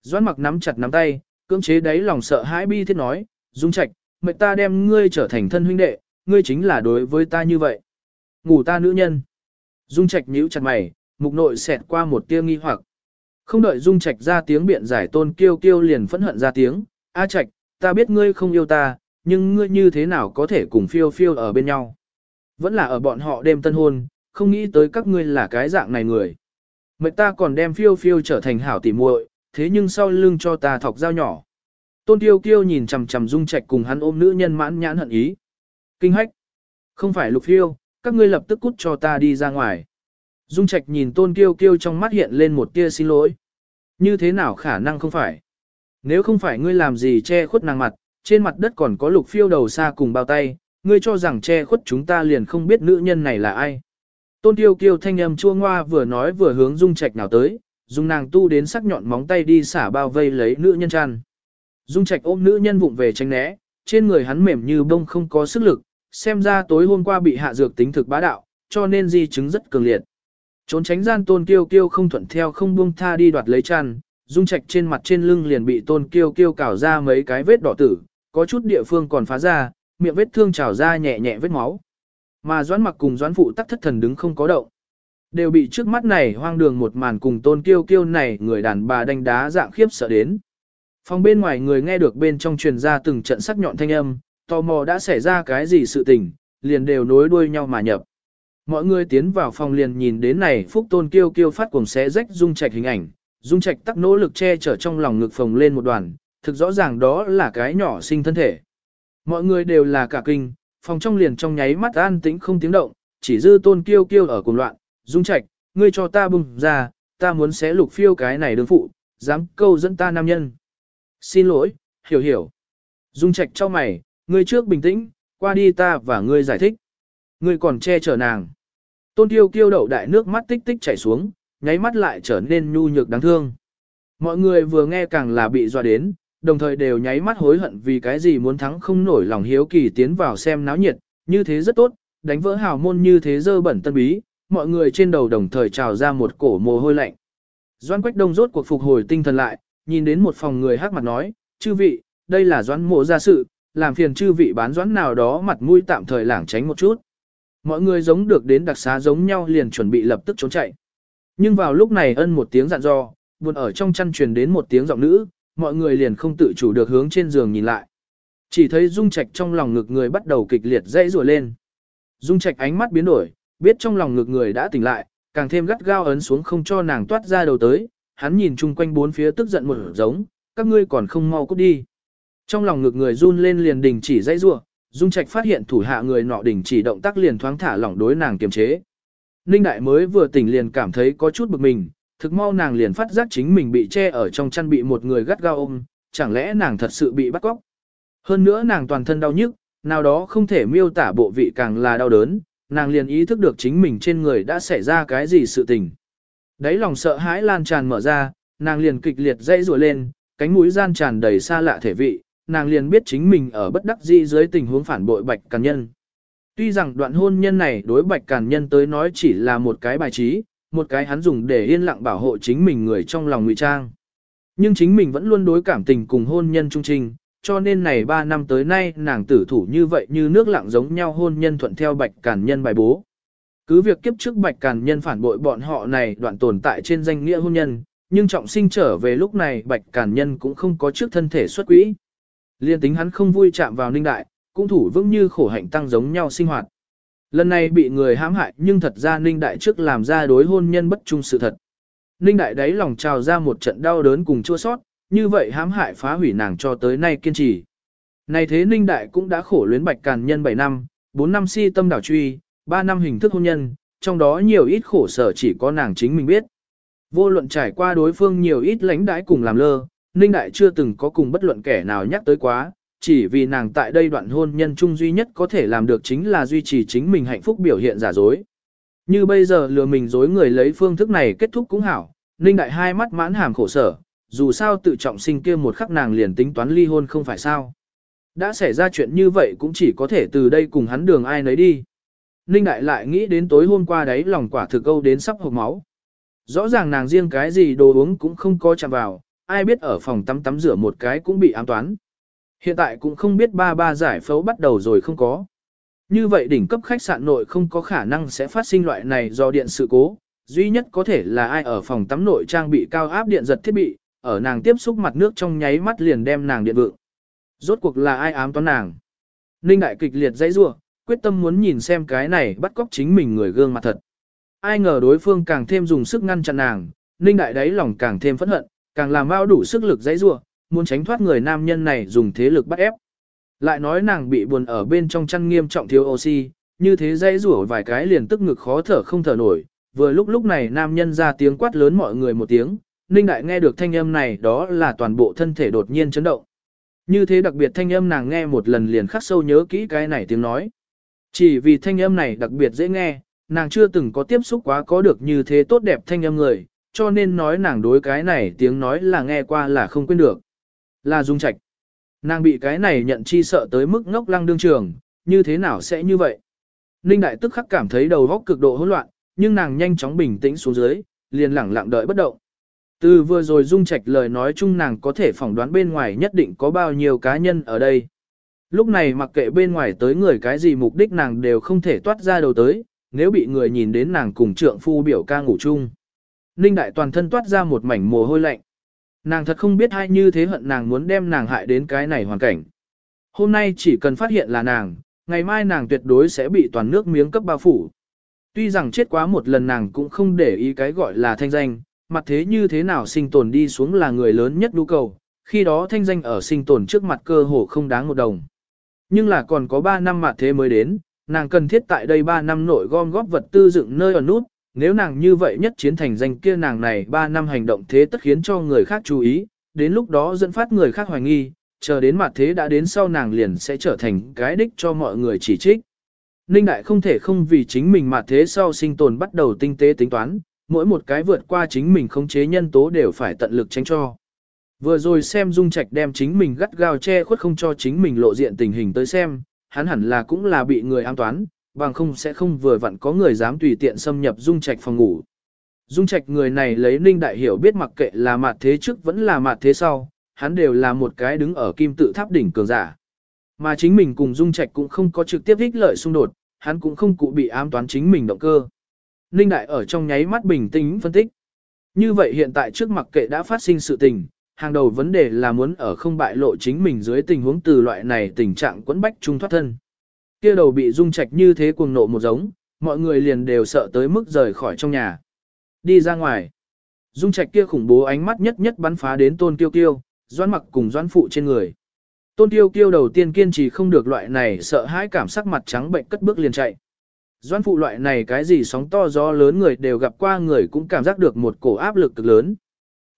Doãn mặc nắm chặt nắm tay, cưỡng chế đáy lòng sợ hãi bi thiết nói, Dung Trạch, mệnh ta đem ngươi trở thành thân huynh đệ, ngươi chính là đối với ta như vậy. Ngủ ta nữ nhân. Dung Trạch nhíu chặt mày, mục nội xẹt qua một tia nghi hoặc. Không đợi Dung Trạch ra tiếng biện giải tôn kiêu kiêu liền phẫn hận ra tiếng, A Trạch, ta biết ngươi không yêu ta, nhưng ngươi như thế nào có thể cùng phiêu phiêu ở bên nhau. Vẫn là ở bọn họ đêm tân hôn, không nghĩ tới các ngươi là cái dạng này người. mệt ta còn đem phiêu phiêu trở thành hảo tỉ muội, thế nhưng sau lưng cho ta thọc dao nhỏ. Tôn tiêu kiêu nhìn chằm chằm dung trạch cùng hắn ôm nữ nhân mãn nhãn hận ý. Kinh hách. Không phải lục phiêu, các ngươi lập tức cút cho ta đi ra ngoài. Dung trạch nhìn tôn kiêu kiêu trong mắt hiện lên một tia xin lỗi. Như thế nào khả năng không phải? Nếu không phải ngươi làm gì che khuất nàng mặt, trên mặt đất còn có lục phiêu đầu xa cùng bao tay, ngươi cho rằng che khuất chúng ta liền không biết nữ nhân này là ai. Tôn Tiêu Kiêu thanh âm chua ngoa vừa nói vừa hướng Dung Trạch nào tới, dùng nàng tu đến sắc nhọn móng tay đi xả bao vây lấy nữ nhân chăn. Dung Trạch ôm nữ nhân vụng về tránh né, trên người hắn mềm như bông không có sức lực, xem ra tối hôm qua bị hạ dược tính thực bá đạo, cho nên di chứng rất cường liệt. Trốn tránh gian Tôn Kiêu Kiêu không thuận theo không buông tha đi đoạt lấy chăn, Dung Trạch trên mặt trên lưng liền bị Tôn Kiêu Kiêu cào ra mấy cái vết đỏ tử, có chút địa phương còn phá ra, miệng vết thương trào ra nhẹ nhẹ vết máu. Mà Doãn Mặc cùng Doãn Phụ tắc thất thần đứng không có động. Đều bị trước mắt này hoang đường một màn cùng tôn kiêu kiêu này người đàn bà đánh đá dạng khiếp sợ đến. Phòng bên ngoài người nghe được bên trong truyền ra từng trận sắc nhọn thanh âm, tò mò đã xảy ra cái gì sự tình, liền đều nối đuôi nhau mà nhập. Mọi người tiến vào phòng liền nhìn đến này phúc tôn kiêu kiêu phát cuồng xé rách dung trạch hình ảnh, dung trạch tắc nỗ lực che chở trong lòng ngực phồng lên một đoàn, thực rõ ràng đó là cái nhỏ sinh thân thể. Mọi người đều là cả kinh, phòng trong liền trong nháy mắt an tĩnh không tiếng động, chỉ dư tôn kiêu kiêu ở cùng loạn, Dung Trạch, ngươi cho ta bùng ra, ta muốn xé lục phiêu cái này đương phụ, dám câu dẫn ta nam nhân. Xin lỗi, hiểu hiểu. Dung Trạch cho mày, ngươi trước bình tĩnh, qua đi ta và ngươi giải thích. Ngươi còn che chở nàng. Tôn tiêu kiêu đậu đại nước mắt tích tích chảy xuống, nháy mắt lại trở nên nhu nhược đáng thương. Mọi người vừa nghe càng là bị dọa đến, đồng thời đều nháy mắt hối hận vì cái gì muốn thắng không nổi lòng hiếu kỳ tiến vào xem náo nhiệt, như thế rất tốt, đánh vỡ hào môn như thế dơ bẩn tân bí, mọi người trên đầu đồng thời trào ra một cổ mồ hôi lạnh. Doan Quách Đông rốt cuộc phục hồi tinh thần lại, nhìn đến một phòng người hắc mặt nói, chư vị, đây là doãn mộ gia sự, làm phiền chư vị bán doãn nào đó mặt mũi tạm thời lảng tránh một chút. Mọi người giống được đến đặc xá giống nhau liền chuẩn bị lập tức trốn chạy. Nhưng vào lúc này ân một tiếng dặn dò, buồn ở trong chăn truyền đến một tiếng giọng nữ, mọi người liền không tự chủ được hướng trên giường nhìn lại. Chỉ thấy Dung Trạch trong lòng ngực người bắt đầu kịch liệt dãy rủa lên. Dung Trạch ánh mắt biến đổi, biết trong lòng ngực người đã tỉnh lại, càng thêm gắt gao ấn xuống không cho nàng toát ra đầu tới, hắn nhìn chung quanh bốn phía tức giận một giống, các ngươi còn không mau cút đi. Trong lòng ngực người run lên liền đình chỉ dãy rủa, Dung Trạch phát hiện thủ hạ người nọ đình chỉ động tác liền thoáng thả lỏng đối nàng kiềm chế. Ninh Đại mới vừa tỉnh liền cảm thấy có chút bực mình, thực mau nàng liền phát giác chính mình bị che ở trong chăn bị một người gắt gao ôm, chẳng lẽ nàng thật sự bị bắt cóc. Hơn nữa nàng toàn thân đau nhức, nào đó không thể miêu tả bộ vị càng là đau đớn, nàng liền ý thức được chính mình trên người đã xảy ra cái gì sự tình. Đấy lòng sợ hãi lan tràn mở ra, nàng liền kịch liệt dây rùa lên, cánh mũi gian tràn đầy xa lạ thể vị, nàng liền biết chính mình ở bất đắc dĩ dưới tình huống phản bội bạch càn nhân. Tuy rằng đoạn hôn nhân này đối bạch càn nhân tới nói chỉ là một cái bài trí, một cái hắn dùng để yên lặng bảo hộ chính mình người trong lòng ngụy trang. Nhưng chính mình vẫn luôn đối cảm tình cùng hôn nhân trung trình, cho nên này 3 năm tới nay nàng tử thủ như vậy như nước lặng giống nhau hôn nhân thuận theo bạch càn nhân bài bố. Cứ việc kiếp trước bạch càn nhân phản bội bọn họ này đoạn tồn tại trên danh nghĩa hôn nhân, nhưng trọng sinh trở về lúc này bạch càn nhân cũng không có trước thân thể xuất quỹ. Liên tính hắn không vui chạm vào ninh đại, cũng thủ vững như khổ hạnh tăng giống nhau sinh hoạt. Lần này bị người hãm hại nhưng thật ra ninh đại trước làm ra đối hôn nhân bất trung sự thật. Ninh đại đấy lòng trào ra một trận đau đớn cùng chua sót, như vậy hãm hại phá hủy nàng cho tới nay kiên trì. Này thế Ninh Đại cũng đã khổ luyến bạch càn nhân 7 năm, 4 năm si tâm đảo truy, 3 năm hình thức hôn nhân, trong đó nhiều ít khổ sở chỉ có nàng chính mình biết. Vô luận trải qua đối phương nhiều ít lãnh đãi cùng làm lơ, Ninh Đại chưa từng có cùng bất luận kẻ nào nhắc tới quá, chỉ vì nàng tại đây đoạn hôn nhân chung duy nhất có thể làm được chính là duy trì chính mình hạnh phúc biểu hiện giả dối. Như bây giờ lừa mình dối người lấy phương thức này kết thúc cũng hảo, Ninh Đại hai mắt mãn hàm khổ sở, dù sao tự trọng sinh kia một khắc nàng liền tính toán ly hôn không phải sao. Đã xảy ra chuyện như vậy cũng chỉ có thể từ đây cùng hắn đường ai nấy đi. Ninh Đại lại nghĩ đến tối hôm qua đấy lòng quả thực câu đến sắp hộp máu. Rõ ràng nàng riêng cái gì đồ uống cũng không có chạm vào, ai biết ở phòng tắm tắm rửa một cái cũng bị ám toán. Hiện tại cũng không biết ba ba giải phẫu bắt đầu rồi không có. Như vậy đỉnh cấp khách sạn nội không có khả năng sẽ phát sinh loại này do điện sự cố, duy nhất có thể là ai ở phòng tắm nội trang bị cao áp điện giật thiết bị, ở nàng tiếp xúc mặt nước trong nháy mắt liền đem nàng điện vượng. Rốt cuộc là ai ám toán nàng? Ninh đại kịch liệt dãy rủa, quyết tâm muốn nhìn xem cái này bắt cóc chính mình người gương mặt thật. Ai ngờ đối phương càng thêm dùng sức ngăn chặn nàng, Ninh đại đáy lòng càng thêm phẫn hận, càng làm bao đủ sức lực dãy rủa, muốn tránh thoát người nam nhân này dùng thế lực bắt ép. Lại nói nàng bị buồn ở bên trong chăn nghiêm trọng thiếu oxy, như thế dây rủa vài cái liền tức ngực khó thở không thở nổi. Vừa lúc lúc này nam nhân ra tiếng quát lớn mọi người một tiếng, Ninh Đại nghe được thanh âm này đó là toàn bộ thân thể đột nhiên chấn động. Như thế đặc biệt thanh âm nàng nghe một lần liền khắc sâu nhớ kỹ cái này tiếng nói. Chỉ vì thanh âm này đặc biệt dễ nghe, nàng chưa từng có tiếp xúc quá có được như thế tốt đẹp thanh âm người, cho nên nói nàng đối cái này tiếng nói là nghe qua là không quên được. Là Dung Trạch. Nàng bị cái này nhận chi sợ tới mức ngốc lăng đương trường, như thế nào sẽ như vậy? Ninh Đại tức khắc cảm thấy đầu óc cực độ hỗn loạn, nhưng nàng nhanh chóng bình tĩnh xuống dưới, liền lẳng lặng đợi bất động. Từ vừa rồi Dung Trạch lời nói chung nàng có thể phỏng đoán bên ngoài nhất định có bao nhiêu cá nhân ở đây. Lúc này mặc kệ bên ngoài tới người cái gì mục đích nàng đều không thể toát ra đầu tới, nếu bị người nhìn đến nàng cùng trượng phu biểu ca ngủ chung. Ninh Đại toàn thân toát ra một mảnh mồ hôi lạnh. Nàng thật không biết hay như thế hận nàng muốn đem nàng hại đến cái này hoàn cảnh. Hôm nay chỉ cần phát hiện là nàng, ngày mai nàng tuyệt đối sẽ bị toàn nước miếng cấp bao phủ. Tuy rằng chết quá một lần nàng cũng không để ý cái gọi là thanh danh, mặt thế như thế nào sinh tồn đi xuống là người lớn nhất nhu cầu, khi đó thanh danh ở sinh tồn trước mặt cơ hồ không đáng một đồng. Nhưng là còn có 3 năm mặt thế mới đến, nàng cần thiết tại đây 3 năm nội gom góp vật tư dựng nơi ở nút, nếu nàng như vậy nhất chiến thành danh kia nàng này 3 năm hành động thế tất khiến cho người khác chú ý, đến lúc đó dẫn phát người khác hoài nghi, chờ đến mặt thế đã đến sau nàng liền sẽ trở thành cái đích cho mọi người chỉ trích. Ninh Đại không thể không vì chính mình mặt thế sau sinh tồn bắt đầu tinh tế tính toán, mỗi một cái vượt qua chính mình không chế nhân tố đều phải tận lực tránh cho. Vừa rồi xem Dung Trạch đem chính mình gắt gao che khuất không cho chính mình lộ diện tình hình tới xem, hắn hẳn là cũng là bị người an toán, bằng không sẽ không vừa vặn có người dám tùy tiện xâm nhập Dung Trạch phòng ngủ. Dung Trạch người này lấy Ninh Đại hiểu biết mặc kệ là mặt thế trước vẫn là mặt thế sau, hắn đều là một cái đứng ở kim tự tháp đỉnh cường giả. Mà chính mình cùng Dung Trạch cũng không có trực tiếp ích lợi xung đột, hắn cũng không cụ bị ám toán chính mình động cơ. Ninh Đại ở trong nháy mắt bình tĩnh phân tích. Như vậy hiện tại trước mặc kệ đã phát sinh sự tình, hàng đầu vấn đề là muốn ở không bại lộ chính mình dưới tình huống từ loại này tình trạng quẫn bách trung thoát thân. Kia đầu bị Dung Trạch như thế cuồng nộ một giống, mọi người liền đều sợ tới mức rời khỏi trong nhà. Đi ra ngoài. Dung Trạch kia khủng bố ánh mắt nhất nhất bắn phá đến Tôn Kiêu Kiêu, Doãn Mặc cùng Doãn Phụ trên người. Tôn Tiêu Kiêu đầu tiên kiên trì không được loại này sợ hãi cảm sắc mặt trắng bệnh cất bước liền chạy. Doãn Phụ loại này cái gì sóng to gió lớn người đều gặp qua người cũng cảm giác được một cổ áp lực cực lớn.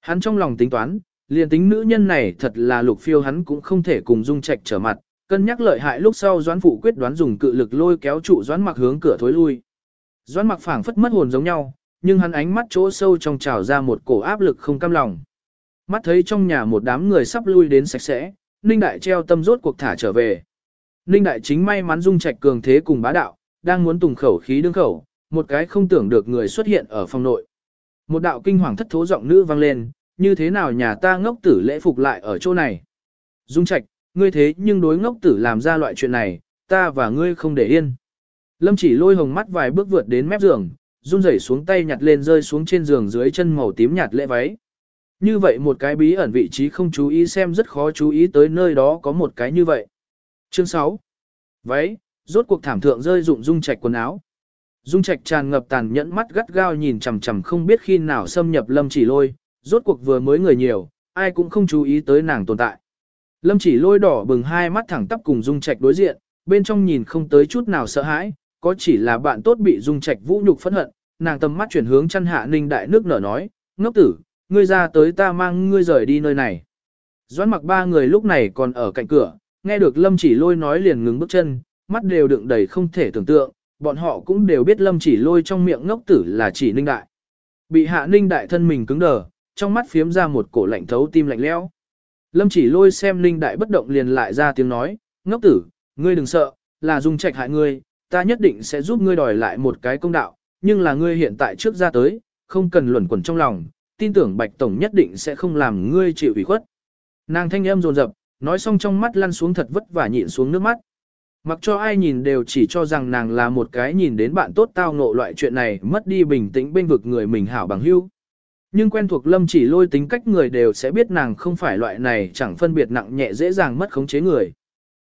Hắn trong lòng tính toán, liền tính nữ nhân này thật là lục phiêu hắn cũng không thể cùng dung trạch trở mặt, cân nhắc lợi hại lúc sau Doãn Phụ quyết đoán dùng cự lực lôi kéo trụ Doãn Mặc hướng cửa thối lui. Doãn Mặc phảng phất mất hồn giống nhau, nhưng hắn ánh mắt chỗ sâu trong trào ra một cổ áp lực không cam lòng. Mắt thấy trong nhà một đám người sắp lui đến sạch sẽ, Ninh Đại treo tâm rốt cuộc thả trở về. Ninh Đại chính may mắn dung trạch cường thế cùng bá đạo, đang muốn tùng khẩu khí đương khẩu, một cái không tưởng được người xuất hiện ở phòng nội. Một đạo kinh hoàng thất thố giọng nữ vang lên, như thế nào nhà ta ngốc tử lễ phục lại ở chỗ này. Dung trạch, ngươi thế nhưng đối ngốc tử làm ra loại chuyện này, ta và ngươi không để yên. Lâm chỉ lôi hồng mắt vài bước vượt đến mép giường, run rẩy xuống tay nhặt lên rơi xuống trên giường dưới chân màu tím nhạt lễ váy. Như vậy một cái bí ẩn vị trí không chú ý xem rất khó chú ý tới nơi đó có một cái như vậy. Chương 6. Váy, rốt cuộc thảm thượng rơi dụng dung trạch quần áo. Dung trạch tràn ngập tàn nhẫn mắt gắt gao nhìn chằm chằm không biết khi nào xâm nhập lâm chỉ lôi, rốt cuộc vừa mới người nhiều, ai cũng không chú ý tới nàng tồn tại. Lâm chỉ lôi đỏ bừng hai mắt thẳng tắp cùng dung trạch đối diện, bên trong nhìn không tới chút nào sợ hãi, có chỉ là bạn tốt bị dung trạch vũ nhục phẫn hận, nàng tầm mắt chuyển hướng chăn hạ ninh đại nước nở nói, ngốc tử, ngươi ra tới ta mang ngươi rời đi nơi này. Doãn mặc ba người lúc này còn ở cạnh cửa, nghe được Lâm chỉ lôi nói liền ngừng bước chân, mắt đều đựng đầy không thể tưởng tượng, bọn họ cũng đều biết Lâm chỉ lôi trong miệng ngốc tử là chỉ ninh đại. Bị hạ ninh đại thân mình cứng đờ, trong mắt phiếm ra một cổ lạnh thấu tim lạnh lẽo. Lâm chỉ lôi xem ninh đại bất động liền lại ra tiếng nói, ngốc tử, ngươi đừng sợ, là dung trạch hại ngươi, ta nhất định sẽ giúp ngươi đòi lại một cái công đạo, nhưng là ngươi hiện tại trước ra tới, không cần luẩn quẩn trong lòng, tin tưởng Bạch Tổng nhất định sẽ không làm ngươi chịu ủy khuất. Nàng thanh âm rồn rập, nói xong trong mắt lăn xuống thật vất vả nhịn xuống nước mắt. Mặc cho ai nhìn đều chỉ cho rằng nàng là một cái nhìn đến bạn tốt tao ngộ loại chuyện này mất đi bình tĩnh bên vực người mình hảo bằng hữu. Nhưng quen thuộc lâm chỉ lôi tính cách người đều sẽ biết nàng không phải loại này chẳng phân biệt nặng nhẹ dễ dàng mất khống chế người.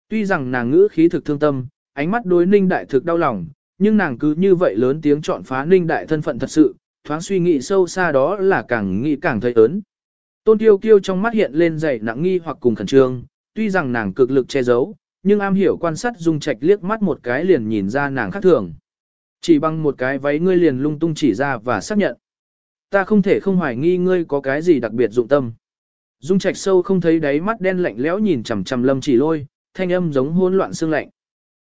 Tuy rằng nàng ngữ khí thực thương tâm, ánh mắt đối ninh đại thực đau lòng, nhưng nàng cứ như vậy lớn tiếng chọn phá ninh đại thân phận thật sự, thoáng suy nghĩ sâu xa đó là càng nghĩ càng thấy ớn. Tôn tiêu kiêu trong mắt hiện lên dày nặng nghi hoặc cùng khẩn trương, tuy rằng nàng cực lực che giấu, nhưng am hiểu quan sát dung trạch liếc mắt một cái liền nhìn ra nàng khác thường. Chỉ bằng một cái váy ngươi liền lung tung chỉ ra và xác nhận. Ta không thể không hoài nghi ngươi có cái gì đặc biệt dụng tâm. Dung trạch sâu không thấy đáy mắt đen lạnh lẽo nhìn chằm chằm lâm chỉ lôi, thanh âm giống hỗn loạn xương lạnh.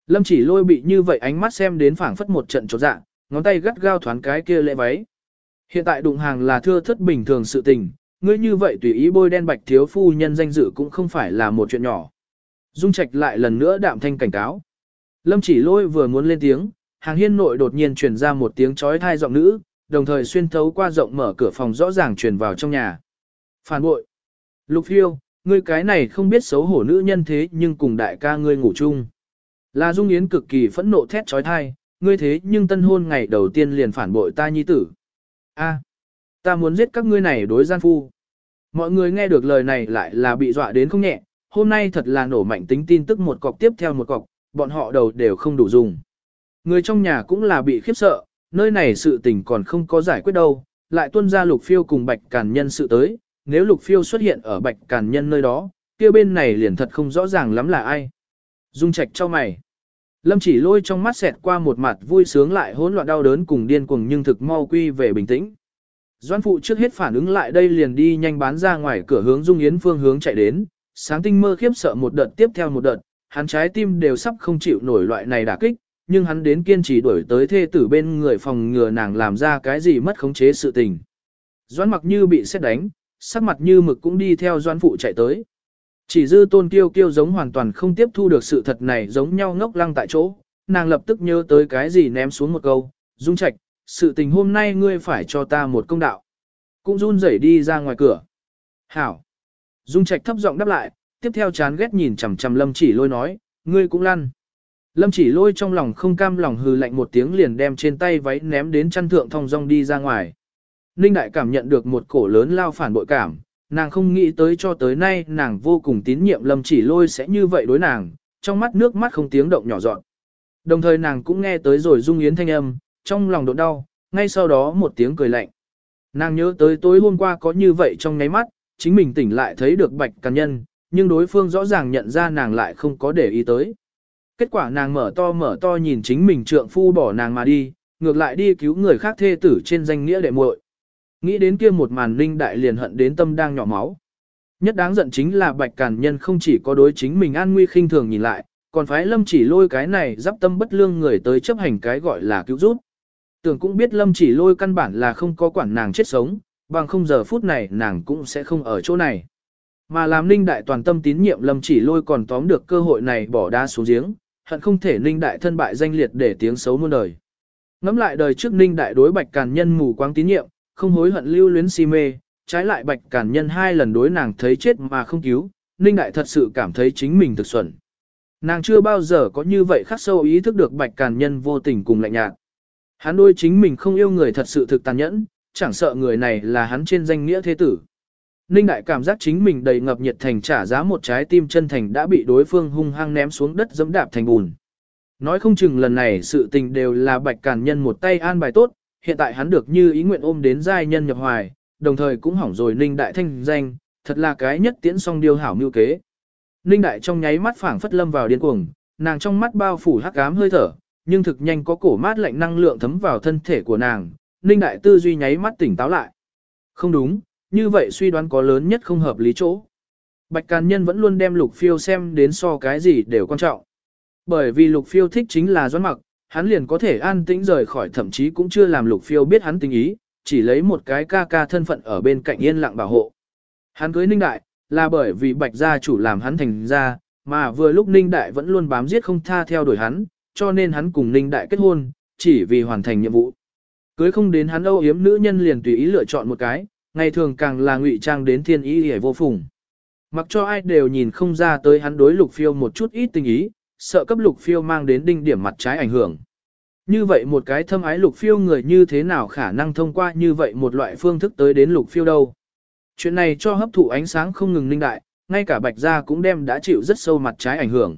Lâm chỉ lôi bị như vậy ánh mắt xem đến phảng phất một trận chột dạ, ngón tay gắt gao thoáng cái kia lệ váy. Hiện tại đụng hàng là thưa thất bình thường sự tình, ngươi như vậy tùy ý bôi đen bạch thiếu phu nhân danh dự cũng không phải là một chuyện nhỏ. Dung Trạch lại lần nữa đạm thanh cảnh cáo. Lâm chỉ lôi vừa muốn lên tiếng, hàng hiên nội đột nhiên truyền ra một tiếng chói tai giọng nữ, đồng thời xuyên thấu qua rộng mở cửa phòng rõ ràng truyền vào trong nhà. Phản bội. Lục phiêu, ngươi cái này không biết xấu hổ nữ nhân thế nhưng cùng đại ca ngươi ngủ chung. Là Dung Yến cực kỳ phẫn nộ thét chói thai, ngươi thế nhưng tân hôn ngày đầu tiên liền phản bội ta nhi tử. A, ta muốn giết các ngươi này đối gian phu. Mọi người nghe được lời này lại là bị dọa đến không nhẹ, hôm nay thật là nổ mạnh tính tin tức một cọc tiếp theo một cọc, bọn họ đầu đều không đủ dùng. Người trong nhà cũng là bị khiếp sợ, nơi này sự tình còn không có giải quyết đâu, lại tuân ra lục phiêu cùng bạch càn nhân sự tới, nếu lục phiêu xuất hiện ở bạch càn nhân nơi đó, kia bên này liền thật không rõ ràng lắm là ai. Dung trạch cho mày. Lâm chỉ lôi trong mắt xẹt qua một mặt vui sướng lại hỗn loạn đau đớn cùng điên cuồng nhưng thực mau quy về bình tĩnh. Doan phụ trước hết phản ứng lại đây liền đi nhanh bán ra ngoài cửa hướng Dung Yến phương hướng chạy đến, sáng tinh mơ khiếp sợ một đợt tiếp theo một đợt, hắn trái tim đều sắp không chịu nổi loại này đả kích, nhưng hắn đến kiên trì đuổi tới thê tử bên người phòng ngừa nàng làm ra cái gì mất khống chế sự tình. doãn mặc như bị xét đánh, sắc mặt như mực cũng đi theo doãn phụ chạy tới. Chỉ dư tôn kiêu kiêu giống hoàn toàn không tiếp thu được sự thật này giống nhau ngốc lăng tại chỗ, nàng lập tức nhớ tới cái gì ném xuống một câu, dung trạch, sự tình hôm nay ngươi phải cho ta một công đạo. Cũng run rẩy đi ra ngoài cửa. Hảo. Dung trạch thấp giọng đáp lại, tiếp theo chán ghét nhìn chằm chằm lâm chỉ lôi nói, ngươi cũng lăn. Lâm chỉ lôi trong lòng không cam lòng hừ lạnh một tiếng liền đem trên tay váy ném đến chăn thượng thong dong đi ra ngoài. Ninh đại cảm nhận được một cổ lớn lao phản bội cảm, nàng không nghĩ tới cho tới nay nàng vô cùng tín nhiệm lâm chỉ lôi sẽ như vậy đối nàng, trong mắt nước mắt không tiếng động nhỏ dọn. Đồng thời nàng cũng nghe tới rồi dung yến thanh âm, trong lòng đột đau, ngay sau đó một tiếng cười lạnh. Nàng nhớ tới tối hôm qua có như vậy trong ngáy mắt, chính mình tỉnh lại thấy được bạch càn nhân, nhưng đối phương rõ ràng nhận ra nàng lại không có để ý tới. Kết quả nàng mở to mở to nhìn chính mình trượng phu bỏ nàng mà đi, ngược lại đi cứu người khác thê tử trên danh nghĩa đệ muội. Nghĩ đến kia một màn linh đại liền hận đến tâm đang nhỏ máu. Nhất đáng giận chính là bạch càn nhân không chỉ có đối chính mình an nguy khinh thường nhìn lại, còn phái lâm chỉ lôi cái này giáp tâm bất lương người tới chấp hành cái gọi là cứu giúp. Tưởng cũng biết lâm chỉ lôi căn bản là không có quản nàng chết sống, bằng không giờ phút này nàng cũng sẽ không ở chỗ này. Mà làm ninh đại toàn tâm tín nhiệm lâm chỉ lôi còn tóm được cơ hội này bỏ đá xuống giếng, hận không thể ninh đại thân bại danh liệt để tiếng xấu muôn đời. Ngắm lại đời trước ninh đại đối bạch càn nhân mù quáng tín nhiệm, không hối hận lưu luyến si mê, trái lại bạch càn nhân hai lần đối nàng thấy chết mà không cứu, ninh đại thật sự cảm thấy chính mình thực xuẩn. Nàng chưa bao giờ có như vậy khắc sâu ý thức được bạch càn nhân vô tình cùng lạnh nhạt. Hắn đôi chính mình không yêu người thật sự thực tàn nhẫn, chẳng sợ người này là hắn trên danh nghĩa thế tử. Ninh đại cảm giác chính mình đầy ngập nhiệt thành trả giá một trái tim chân thành đã bị đối phương hung hăng ném xuống đất dẫm đạp thành bùn. Nói không chừng lần này sự tình đều là bạch càn nhân một tay an bài tốt, hiện tại hắn được như ý nguyện ôm đến giai nhân nhập hoài, đồng thời cũng hỏng rồi ninh đại thanh danh, thật là cái nhất tiễn song điều hảo mưu kế. Ninh đại trong nháy mắt phảng phất lâm vào điên cuồng, nàng trong mắt bao phủ hắc ám hơi thở, nhưng thực nhanh có cổ mát lạnh năng lượng thấm vào thân thể của nàng, Ninh đại tư duy nháy mắt tỉnh táo lại. Không đúng, như vậy suy đoán có lớn nhất không hợp lý chỗ. Bạch Càn Nhân vẫn luôn đem Lục Phiêu xem đến so cái gì đều quan trọng. Bởi vì Lục Phiêu thích chính là Doãn Mặc, hắn liền có thể an tĩnh rời khỏi thậm chí cũng chưa làm Lục Phiêu biết hắn tình ý, chỉ lấy một cái ca ca thân phận ở bên cạnh yên lặng bảo hộ. Hắn cưới Ninh Đại, là bởi vì Bạch gia chủ làm hắn thành ra, mà vừa lúc Ninh Đại vẫn luôn bám giết không tha theo đuổi hắn, cho nên hắn cùng Ninh Đại kết hôn, chỉ vì hoàn thành nhiệm vụ. Cưới không đến hắn âu yếm nữ nhân liền tùy ý lựa chọn một cái, ngày thường càng là ngụy trang đến thiên ý hề vô phùng. Mặc cho ai đều nhìn không ra tới hắn đối lục phiêu một chút ít tình ý, sợ cấp lục phiêu mang đến đinh điểm mặt trái ảnh hưởng. Như vậy một cái thâm ái lục phiêu người như thế nào khả năng thông qua như vậy một loại phương thức tới đến lục phiêu đâu. Chuyện này cho hấp thụ ánh sáng không ngừng ninh đại, ngay cả bạch gia cũng đem đã chịu rất sâu mặt trái ảnh hưởng.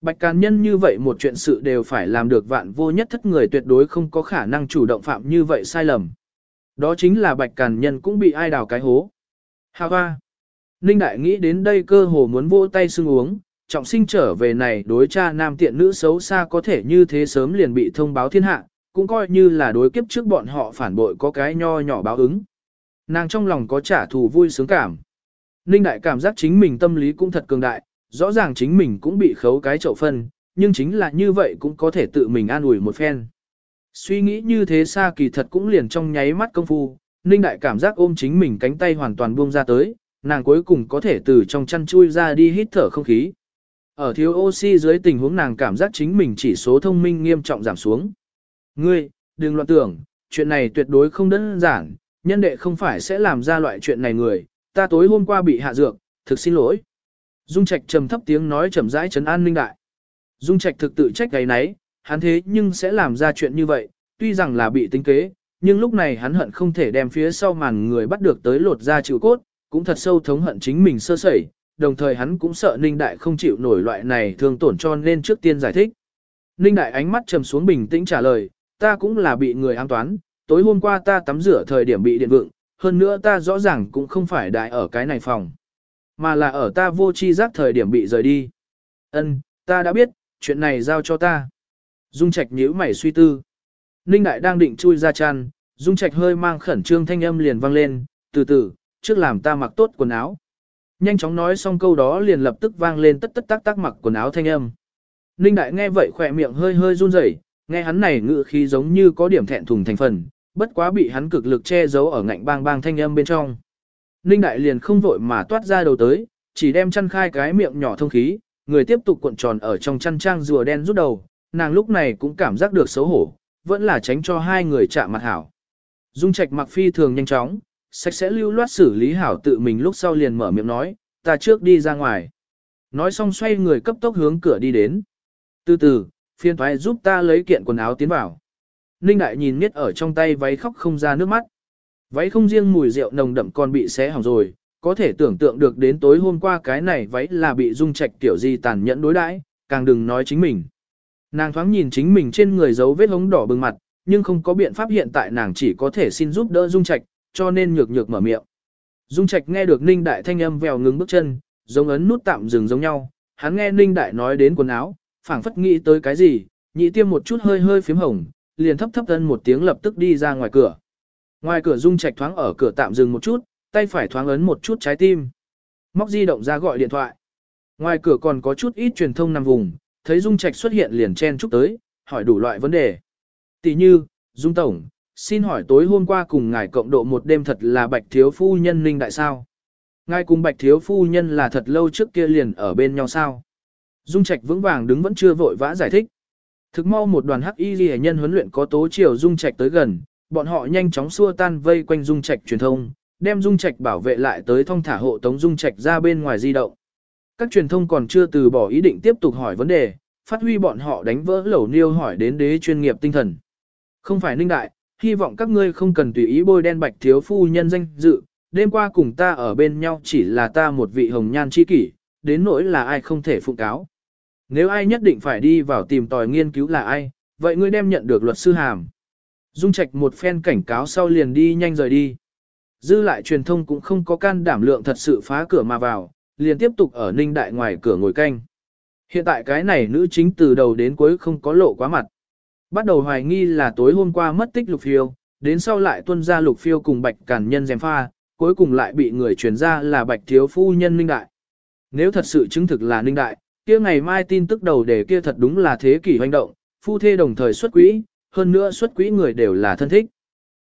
Bạch Càn Nhân như vậy một chuyện sự đều phải làm được vạn vô nhất thất người tuyệt đối không có khả năng chủ động phạm như vậy sai lầm. Đó chính là Bạch Càn Nhân cũng bị ai đào cái hố. Hà hoa. Ninh Đại nghĩ đến đây cơ hồ muốn vỗ tay xưng uống, trọng sinh trở về này đối cha nam tiện nữ xấu xa có thể như thế sớm liền bị thông báo thiên hạ, cũng coi như là đối kiếp trước bọn họ phản bội có cái nho nhỏ báo ứng. Nàng trong lòng có trả thù vui sướng cảm. Ninh Đại cảm giác chính mình tâm lý cũng thật cường đại, rõ ràng chính mình cũng bị khấu cái chậu phân, nhưng chính là như vậy cũng có thể tự mình an ủi một phen. Suy nghĩ như thế xa kỳ thật cũng liền trong nháy mắt công phu, Ninh Đại cảm giác ôm chính mình cánh tay hoàn toàn buông ra tới, nàng cuối cùng có thể từ trong chăn chui ra đi hít thở không khí. Ở thiếu oxy dưới tình huống nàng cảm giác chính mình chỉ số thông minh nghiêm trọng giảm xuống. Ngươi, đừng loạn tưởng, chuyện này tuyệt đối không đơn giản, nhân đệ không phải sẽ làm ra loại chuyện này người, ta tối hôm qua bị hạ dược, thực xin lỗi. Dung Trạch trầm thấp tiếng nói trầm rãi trấn an Ninh Đại. Dung Trạch thực tự trách gáy náy, hắn thế nhưng sẽ làm ra chuyện như vậy, tuy rằng là bị tính kế, nhưng lúc này hắn hận không thể đem phía sau màn người bắt được tới lột ra chịu cốt, cũng thật sâu thống hận chính mình sơ sẩy, đồng thời hắn cũng sợ Ninh Đại không chịu nổi loại này thương tổn cho nên trước tiên giải thích. Ninh Đại ánh mắt trầm xuống bình tĩnh trả lời, ta cũng là bị người an toán, tối hôm qua ta tắm rửa thời điểm bị điện vượng, hơn nữa ta rõ ràng cũng không phải đại ở cái này phòng, mà là ở ta vô chi giác thời điểm bị rời đi. Ân, ta đã biết, chuyện này giao cho ta. Dung Trạch nhíu mày suy tư. Ninh Đại đang định chui ra chăn, Dung Trạch hơi mang khẩn trương thanh âm liền vang lên, từ từ, trước làm ta mặc tốt quần áo. Nhanh chóng nói xong câu đó liền lập tức vang lên tất tất tác tác mặc quần áo thanh âm. Ninh Đại nghe vậy khỏe miệng hơi hơi run rẩy, nghe hắn này ngự khí giống như có điểm thẹn thùng thành phần, bất quá bị hắn cực lực che giấu ở ngạnh bang bang thanh âm bên trong. Ninh Đại liền không vội mà toát ra đầu tới, chỉ đem chăn khai cái miệng nhỏ thông khí, người tiếp tục cuộn tròn ở trong chăn trang rùa đen rút đầu, nàng lúc này cũng cảm giác được xấu hổ, vẫn là tránh cho hai người chạm mặt hảo. Dung Trạch mặc phi thường nhanh chóng, sạch sẽ lưu loát xử lý hảo tự mình lúc sau liền mở miệng nói, ta trước đi ra ngoài. Nói xong xoay người cấp tốc hướng cửa đi đến. Từ từ, phiên thoái giúp ta lấy kiện quần áo tiến vào. Ninh Đại nhìn miết ở trong tay váy khóc không ra nước mắt. Váy không riêng mùi rượu nồng đậm còn bị xé hỏng rồi, có thể tưởng tượng được đến tối hôm qua cái này váy là bị dung trạch tiểu gì tàn nhẫn đối đãi, càng đừng nói chính mình. Nàng thoáng nhìn chính mình trên người dấu vết hống đỏ bừng mặt, nhưng không có biện pháp hiện tại nàng chỉ có thể xin giúp đỡ dung trạch, cho nên nhược nhược mở miệng. Dung Trạch nghe được Ninh Đại thanh âm vèo ngừng bước chân, giống ấn nút tạm dừng giống nhau, hắn nghe Ninh Đại nói đến quần áo, phảng phất nghĩ tới cái gì, nhị tiêm một chút hơi hơi phím hồng, liền thấp thấp thân một tiếng lập tức đi ra ngoài cửa. Ngoài cửa Dung Trạch thoáng ở cửa tạm dừng một chút, tay phải thoáng ấn một chút trái tim. Móc di động ra gọi điện thoại. Ngoài cửa còn có chút ít truyền thông nằm vùng, thấy Dung Trạch xuất hiện liền chen chúc tới, hỏi đủ loại vấn đề. Tỷ như, Dung Tổng, xin hỏi tối hôm qua cùng ngài cộng độ một đêm thật là bạch thiếu phu nhân ninh đại sao? Ngài cùng bạch thiếu phu nhân là thật lâu trước kia liền ở bên nhau sao? Dung Trạch vững vàng đứng vẫn chưa vội vã giải thích. Thực mau một đoàn hắc y ghi nhân huấn luyện có tố chiều Dung Trạch tới gần, bọn họ nhanh chóng xua tan vây quanh Dung Trạch truyền thông, đem Dung Trạch bảo vệ lại tới thông thả hộ tống Dung Trạch ra bên ngoài di động. Các truyền thông còn chưa từ bỏ ý định tiếp tục hỏi vấn đề, phát huy bọn họ đánh vỡ lẩu niêu hỏi đến đế chuyên nghiệp tinh thần. Không phải ninh đại, hy vọng các ngươi không cần tùy ý bôi đen bạch thiếu phu nhân danh dự, đêm qua cùng ta ở bên nhau chỉ là ta một vị hồng nhan chi kỷ, đến nỗi là ai không thể phụng cáo. Nếu ai nhất định phải đi vào tìm tòi nghiên cứu là ai, vậy ngươi đem nhận được luật sư hàm. Dung Trạch một phen cảnh cáo sau liền đi nhanh rời đi. Dư lại truyền thông cũng không có can đảm lượng thật sự phá cửa mà vào, liền tiếp tục ở ninh đại ngoài cửa ngồi canh. Hiện tại cái này nữ chính từ đầu đến cuối không có lộ quá mặt. Bắt đầu hoài nghi là tối hôm qua mất tích lục phiêu, đến sau lại tuân ra lục phiêu cùng bạch cản nhân dèm pha, cuối cùng lại bị người truyền ra là bạch thiếu phu nhân ninh đại. Nếu thật sự chứng thực là ninh đại, kia ngày mai tin tức đầu đề kia thật đúng là thế kỷ hoành động, phu thê đồng thời xuất quỹ, hơn nữa xuất quỹ người đều là thân thích.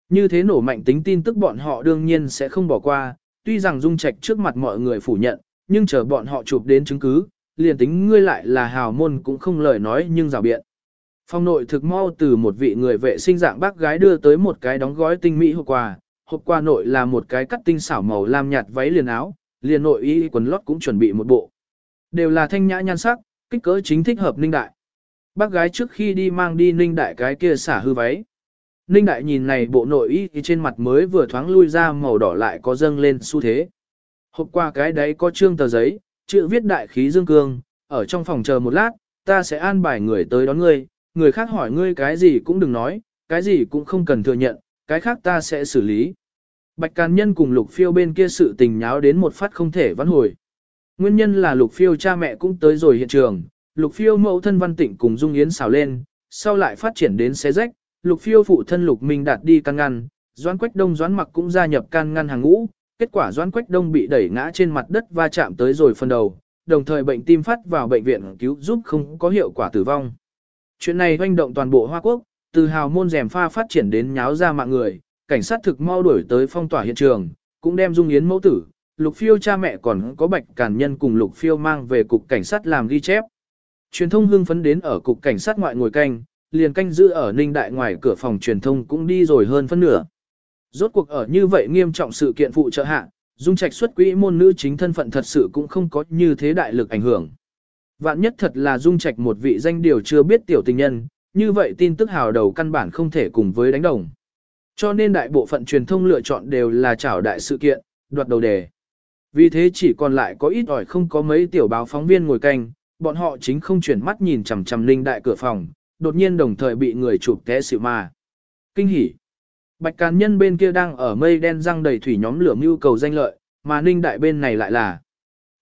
Như thế nổ mạnh tính tin tức bọn họ đương nhiên sẽ không bỏ qua, tuy rằng dung trạch trước mặt mọi người phủ nhận, nhưng chờ bọn họ chụp đến chứng cứ, liền tính ngươi lại là hào môn cũng không lời nói nhưng rào biện. Phong nội thực mau từ một vị người vệ sinh dạng bác gái đưa tới một cái đóng gói tinh mỹ hộp quà, hộp quà nội là một cái cắt tinh xảo màu lam nhạt váy liền áo, liền nội y quần lót cũng chuẩn bị một bộ. Đều là thanh nhã nhan sắc, kích cỡ chính thích hợp ninh đại. Bác gái trước khi đi mang đi ninh đại cái kia xả hư váy. Ninh đại nhìn này bộ nội y trên mặt mới vừa thoáng lui ra màu đỏ lại có dâng lên xu thế. Hộp qua cái đấy có trương tờ giấy, chữ viết đại khí dương cương, ở trong phòng chờ một lát, ta sẽ an bài người tới đón ngươi, người khác hỏi ngươi cái gì cũng đừng nói, cái gì cũng không cần thừa nhận, cái khác ta sẽ xử lý. Bạch Càn Nhân cùng Lục Phiêu bên kia sự tình nháo đến một phát không thể vãn hồi. Nguyên nhân là Lục Phiêu cha mẹ cũng tới rồi hiện trường, Lục Phiêu mẫu thân Văn Tịnh cùng Dung Yến xào lên, sau lại phát triển đến xé rách, Lục Phiêu phụ thân Lục Minh đạt đi can ngăn, Doãn Quách Đông Doãn Mặc cũng gia nhập can ngăn hàng ngũ, kết quả Doãn Quách Đông bị đẩy ngã trên mặt đất va chạm tới rồi phần đầu, đồng thời bệnh tim phát vào bệnh viện cứu giúp không có hiệu quả tử vong. Chuyện này hoành động toàn bộ Hoa Quốc, từ hào môn rèm pha phát triển đến nháo ra mạng người, cảnh sát thực mau đuổi tới phong tỏa hiện trường, cũng đem Dung Yến mẫu tử, Lục Phiêu cha mẹ còn có Bạch Cản Nhân cùng Lục Phiêu mang về cục cảnh sát làm ghi chép. Truyền thông hưng phấn đến ở cục cảnh sát ngoại ngồi canh, liền canh giữ ở Ninh Đại ngoài cửa phòng truyền thông cũng đi rồi hơn phân nửa. Rốt cuộc ở như vậy nghiêm trọng sự kiện phụ trợ hạ, Dung Trạch xuất quỹ môn nữ chính thân phận thật sự cũng không có như thế đại lực ảnh hưởng. Vạn nhất thật là Dung Trạch một vị danh điều chưa biết tiểu tình nhân, như vậy tin tức hào đầu căn bản không thể cùng với đánh đồng. Cho nên đại bộ phận truyền thông lựa chọn đều là chảo đại sự kiện, đoạt đầu đề. Vì thế chỉ còn lại có ít ỏi không có mấy tiểu báo phóng viên ngồi canh, bọn họ chính không chuyển mắt nhìn chằm chằm linh đại cửa phòng, đột nhiên đồng thời bị người chụp té xịu mà. Kinh hỉ. Bạch Càn Nhân bên kia đang ở mây đen răng đầy thủy nhóm lửa mưu cầu danh lợi, mà Ninh Đại bên này lại là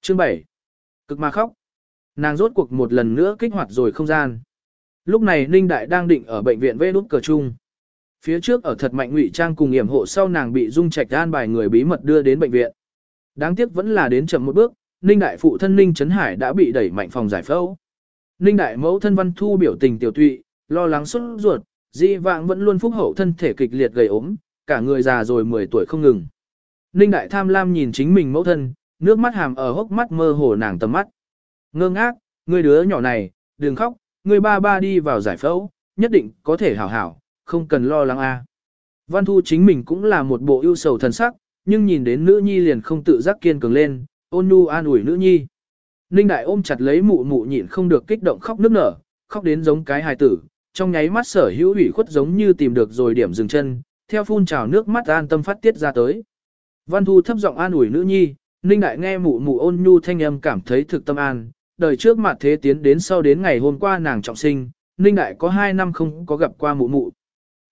Chương 7. Cực mà khóc. Nàng rốt cuộc một lần nữa kích hoạt rồi không gian. Lúc này Ninh Đại đang định ở bệnh viện vê đút cờ chung. Phía trước ở thật mạnh ngụy trang cùng yểm hộ sau nàng bị dung trạch an bài người bí mật đưa đến bệnh viện. Đáng tiếc vẫn là đến chậm một bước, Ninh Đại phụ thân Ninh Trấn Hải đã bị đẩy mạnh phòng giải phẫu. Ninh Đại mẫu thân Văn Thu biểu tình tiểu tụy, lo lắng xuất ruột, di vãng vẫn luôn phúc hậu thân thể kịch liệt gầy ốm, cả người già rồi 10 tuổi không ngừng. Ninh Đại tham lam nhìn chính mình mẫu thân, nước mắt hàm ở hốc mắt mơ hồ nàng tầm mắt. Ngơ ngác, người đứa nhỏ này, đừng khóc, người ba ba đi vào giải phẫu, nhất định có thể hảo hảo, không cần lo lắng a. Văn Thu chính mình cũng là một bộ ưu sầu thần sắc, nhưng nhìn đến nữ nhi liền không tự giác kiên cường lên, ôn nhu an ủi nữ nhi. Ninh Đại ôm chặt lấy mụ mụ nhịn không được kích động khóc nức nở, khóc đến giống cái hài tử, trong nháy mắt sở hữu ủy khuất giống như tìm được rồi điểm dừng chân, theo phun trào nước mắt an tâm phát tiết ra tới. Văn Thu thấp giọng an ủi nữ nhi, Ninh Đại nghe mụ mụ ôn nhu thanh âm cảm thấy thực tâm an, đời trước mặt thế tiến đến sau đến ngày hôm qua nàng trọng sinh, Ninh Đại có 2 năm không có gặp qua mụ mụ.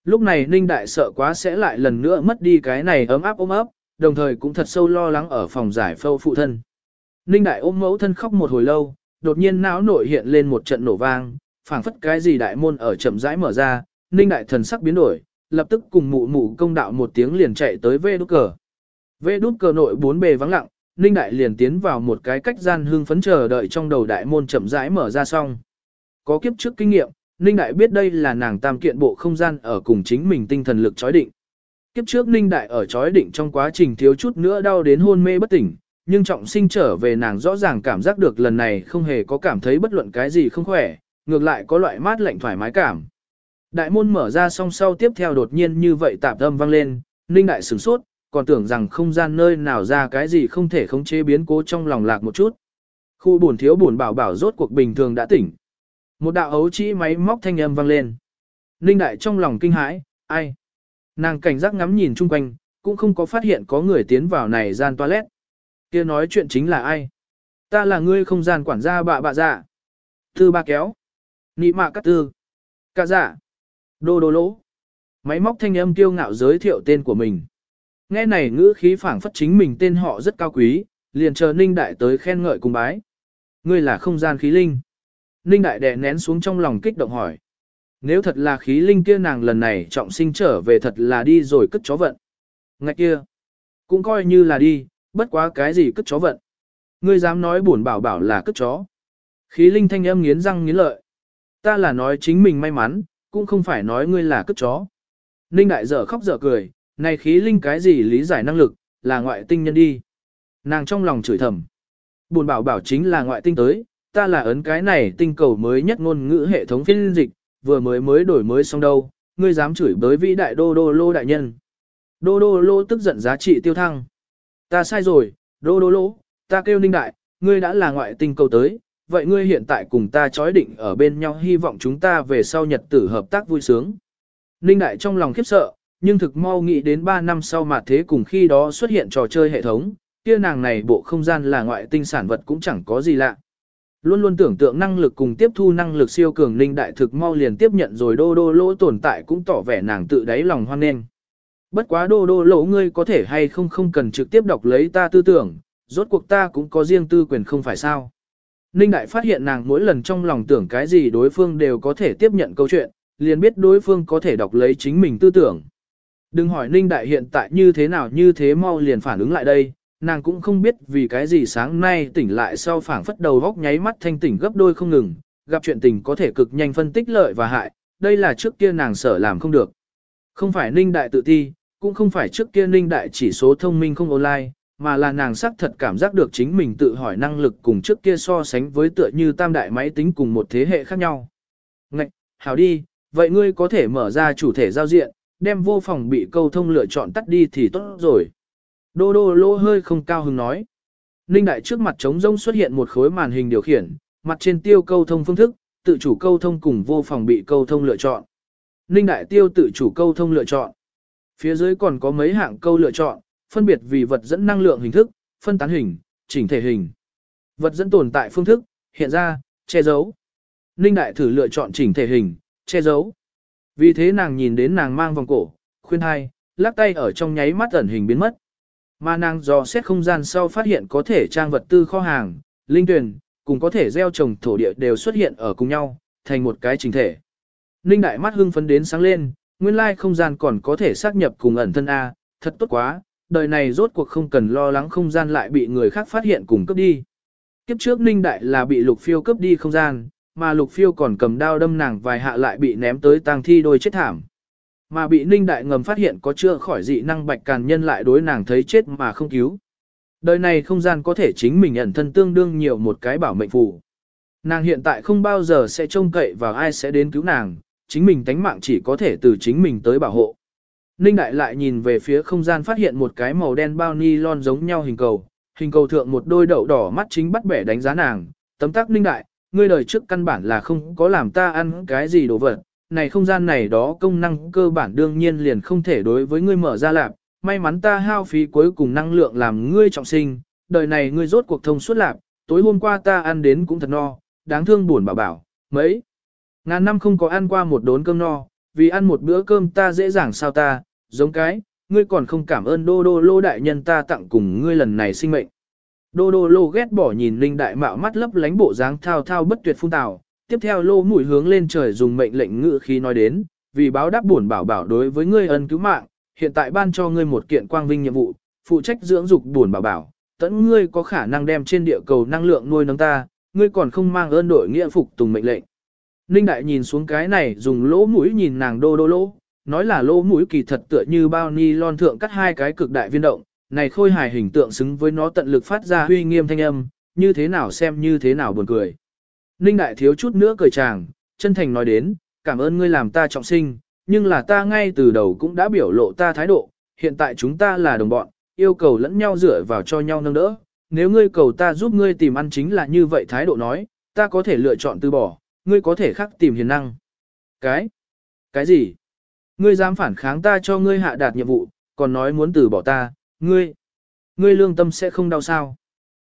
Lúc này Ninh Đại sợ quá sẽ lại lần nữa mất đi cái này ấm áp ôm ấp, đồng thời cũng thật sâu lo lắng ở phòng giải phâu phụ thân. Ninh Đại ôm mẫu thân khóc một hồi lâu, đột nhiên não nội hiện lên một trận nổ vang, phảng phất cái gì đại môn ở chậm rãi mở ra, Ninh Đại thần sắc biến đổi, lập tức cùng mụ mụ công đạo một tiếng liền chạy tới vê đút cờ. Vê đút cờ nội bốn bề vắng lặng, Ninh Đại liền tiến vào một cái cách gian hương phấn chờ đợi trong đầu đại môn chậm rãi mở ra xong. Có kiếp trước kinh nghiệm, Ninh Đại biết đây là nàng tam kiện bộ không gian ở cùng chính mình tinh thần lực chói định. Kiếp trước Ninh Đại ở chói định trong quá trình thiếu chút nữa đau đến hôn mê bất tỉnh, nhưng trọng sinh trở về nàng rõ ràng cảm giác được lần này không hề có cảm thấy bất luận cái gì không khỏe, ngược lại có loại mát lạnh thoải mái cảm. Đại môn mở ra song sau tiếp theo đột nhiên như vậy tạp âm vang lên, Ninh Đại sửng sốt, còn tưởng rằng không gian nơi nào ra cái gì không thể khống chế biến cố trong lòng lạc một chút. Khu buồn thiếu buồn bảo bảo rốt cuộc bình thường đã tỉnh. Một đạo ấu chỉ máy móc thanh âm vang lên. Ninh Đại trong lòng kinh hãi, ai? Nàng cảnh giác ngắm nhìn chung quanh, cũng không có phát hiện có người tiến vào này gian toilet. kia nói chuyện chính là ai? Ta là ngươi không gian quản gia bạ bạ dạ. Thư ba kéo. Nị mạ cắt tư. Cả giả. Đô đô lỗ. Máy móc thanh âm kiêu ngạo giới thiệu tên của mình. Nghe này ngữ khí phảng phất chính mình tên họ rất cao quý, liền chờ Ninh Đại tới khen ngợi cùng bái. Ngươi là không gian khí linh. Ninh Đại đè nén xuống trong lòng kích động hỏi. Nếu thật là khí linh kia nàng lần này trọng sinh trở về thật là đi rồi cất chó vận. Ngạch kia, cũng coi như là đi, bất quá cái gì cất chó vận. Ngươi dám nói buồn bảo bảo là cất chó. Khí linh thanh âm nghiến răng nghiến lợi. Ta là nói chính mình may mắn, cũng không phải nói ngươi là cất chó. Ninh đại dở khóc dở cười, này khí linh cái gì lý giải năng lực, là ngoại tinh nhân đi. Nàng trong lòng chửi thầm. Buồn bảo bảo chính là ngoại tinh tới, ta là ấn cái này tinh cầu mới nhất ngôn ngữ hệ thống phiên dịch, vừa mới mới đổi mới xong đâu, ngươi dám chửi bới vĩ đại đô đô lô đại nhân. Đô đô lô tức giận giá trị tiêu thăng. Ta sai rồi, đô đô lô, ta kêu ninh đại, ngươi đã là ngoại tinh cầu tới, vậy ngươi hiện tại cùng ta chói định ở bên nhau hy vọng chúng ta về sau nhật tử hợp tác vui sướng. Ninh đại trong lòng khiếp sợ, nhưng thực mau nghĩ đến 3 năm sau mà thế cùng khi đó xuất hiện trò chơi hệ thống, kia nàng này bộ không gian là ngoại tinh sản vật cũng chẳng có gì lạ. Luôn luôn tưởng tượng năng lực cùng tiếp thu năng lực siêu cường ninh đại thực mau liền tiếp nhận rồi đô đô lỗ tồn tại cũng tỏ vẻ nàng tự đáy lòng hoan nghênh. Bất quá đô đô lỗ ngươi có thể hay không không cần trực tiếp đọc lấy ta tư tưởng, rốt cuộc ta cũng có riêng tư quyền không phải sao. Ninh đại phát hiện nàng mỗi lần trong lòng tưởng cái gì đối phương đều có thể tiếp nhận câu chuyện, liền biết đối phương có thể đọc lấy chính mình tư tưởng. Đừng hỏi Ninh đại hiện tại như thế nào như thế mau liền phản ứng lại đây, nàng cũng không biết vì cái gì sáng nay tỉnh lại sau phảng phất đầu góc nháy mắt thanh tỉnh gấp đôi không ngừng, gặp chuyện tình có thể cực nhanh phân tích lợi và hại, đây là trước kia nàng sở làm không được. Không phải ninh đại tự ti, cũng không phải trước kia ninh đại chỉ số thông minh không online, mà là nàng xác thật cảm giác được chính mình tự hỏi năng lực cùng trước kia so sánh với tựa như tam đại máy tính cùng một thế hệ khác nhau. Ngạch, hảo đi, vậy ngươi có thể mở ra chủ thể giao diện, đem vô phòng bị câu thông lựa chọn tắt đi thì tốt rồi. Đô đô lô hơi không cao hứng nói. Ninh đại trước mặt trống rông xuất hiện một khối màn hình điều khiển, mặt trên tiêu câu thông phương thức, tự chủ câu thông cùng vô phòng bị câu thông lựa chọn. Ninh đại tiêu tự chủ câu thông lựa chọn. Phía dưới còn có mấy hạng câu lựa chọn, phân biệt vì vật dẫn năng lượng hình thức, phân tán hình, chỉnh thể hình. Vật dẫn tồn tại phương thức, hiện ra, che giấu. Ninh đại thử lựa chọn chỉnh thể hình, che giấu. Vì thế nàng nhìn đến nàng mang vòng cổ, khuyên hai, lắc tay ở trong nháy mắt ẩn hình biến mất. Mà nàng dò xét không gian sau phát hiện có thể trang vật tư kho hàng, linh tuyển, cùng có thể gieo trồng thổ địa đều xuất hiện ở cùng nhau, thành một cái chỉnh thể. Ninh đại mắt hưng phấn đến sáng lên, nguyên lai không gian còn có thể xác nhập cùng ẩn thân A, thật tốt quá, đời này rốt cuộc không cần lo lắng không gian lại bị người khác phát hiện cùng cướp đi. Kiếp trước Ninh đại là bị lục phiêu cướp đi không gian, mà lục phiêu còn cầm đao đâm nàng vài hạ lại bị ném tới tang thi đôi chết thảm. Mà bị Ninh đại ngầm phát hiện có chưa khỏi dị năng bạch càn nhân lại đối nàng thấy chết mà không cứu. Đời này không gian có thể chính mình ẩn thân tương đương nhiều một cái bảo mệnh phù. Nàng hiện tại không bao giờ sẽ trông cậy vào ai sẽ đến cứu nàng, chính mình tánh mạng chỉ có thể từ chính mình tới bảo hộ. Ninh Đại lại nhìn về phía không gian phát hiện một cái màu đen bao ni lon giống nhau hình cầu, hình cầu thượng một đôi đậu đỏ mắt chính bắt bẻ đánh giá nàng, tấm tắc Ninh Đại, ngươi đời trước căn bản là không có làm ta ăn cái gì đồ vật, này không gian này đó công năng cơ bản đương nhiên liền không thể đối với ngươi mở ra lạp. may mắn ta hao phí cuối cùng năng lượng làm ngươi trọng sinh, đời này ngươi rốt cuộc thông suốt lạp. tối hôm qua ta ăn đến cũng thật no, đáng thương buồn bảo bảo, mấy. Ngàn năm không có ăn qua một đốn cơm no, vì ăn một bữa cơm ta dễ dàng sao ta, giống cái, ngươi còn không cảm ơn đô đô lô đại nhân ta tặng cùng ngươi lần này sinh mệnh. Đô đô lô ghét bỏ nhìn linh đại mạo mắt lấp lánh bộ dáng thao thao bất tuyệt phun tào, tiếp theo lô mũi hướng lên trời dùng mệnh lệnh ngự khí nói đến, vì báo đáp buồn bảo bảo đối với ngươi ân cứu mạng, hiện tại ban cho ngươi một kiện quang vinh nhiệm vụ, phụ trách dưỡng dục buồn bảo bảo, tẫn ngươi có khả năng đem trên địa cầu năng lượng nuôi nấng ta, ngươi còn không mang ơn đội nghĩa phục tùng mệnh lệnh. Ninh đại nhìn xuống cái này dùng lỗ mũi nhìn nàng đô đô lỗ, nói là lỗ mũi kỳ thật tựa như bao ni lon thượng cắt hai cái cực đại viên động, này khôi hài hình tượng xứng với nó tận lực phát ra huy nghiêm thanh âm, như thế nào xem như thế nào buồn cười. Ninh đại thiếu chút nữa cười chàng, chân thành nói đến, cảm ơn ngươi làm ta trọng sinh, nhưng là ta ngay từ đầu cũng đã biểu lộ ta thái độ, hiện tại chúng ta là đồng bọn, yêu cầu lẫn nhau dựa vào cho nhau nâng đỡ. Nếu ngươi cầu ta giúp ngươi tìm ăn chính là như vậy thái độ nói, ta có thể lựa chọn từ bỏ, ngươi có thể khắc tìm hiền năng. Cái? Cái gì? Ngươi dám phản kháng ta cho ngươi hạ đạt nhiệm vụ, còn nói muốn từ bỏ ta, ngươi? Ngươi lương tâm sẽ không đau sao?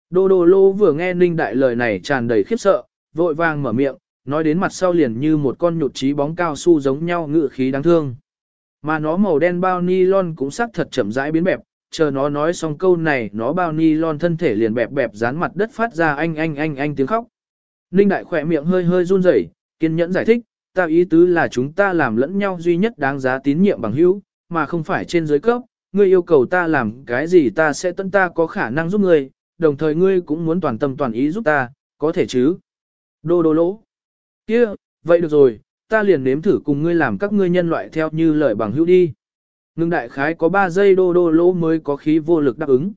Đô đô lô vừa nghe ninh đại lời này tràn đầy khiếp sợ, vội vàng mở miệng, nói đến mặt sau liền như một con nhụt trí bóng cao su giống nhau ngự khí đáng thương. Mà nó màu đen bao nylon cũng sắc thật chậm rãi biến bẹp, chờ nó nói xong câu này nó bao nylon thân thể liền bẹp bẹp dán mặt đất phát ra anh anh anh anh tiếng khóc. Ninh đại khỏe miệng hơi hơi run rẩy, kiên nhẫn giải thích, ta ý tứ là chúng ta làm lẫn nhau duy nhất đáng giá tín nhiệm bằng hữu, mà không phải trên giới cấp, ngươi yêu cầu ta làm cái gì ta sẽ tận ta có khả năng giúp ngươi, đồng thời ngươi cũng muốn toàn tâm toàn ý giúp ta, có thể chứ. Đô đô lỗ. kia vậy được rồi, ta liền nếm thử cùng ngươi làm các ngươi nhân loại theo như lời bằng hữu đi. Ngưng đại khái có 3 giây đô đô lỗ mới có khí vô lực đáp ứng.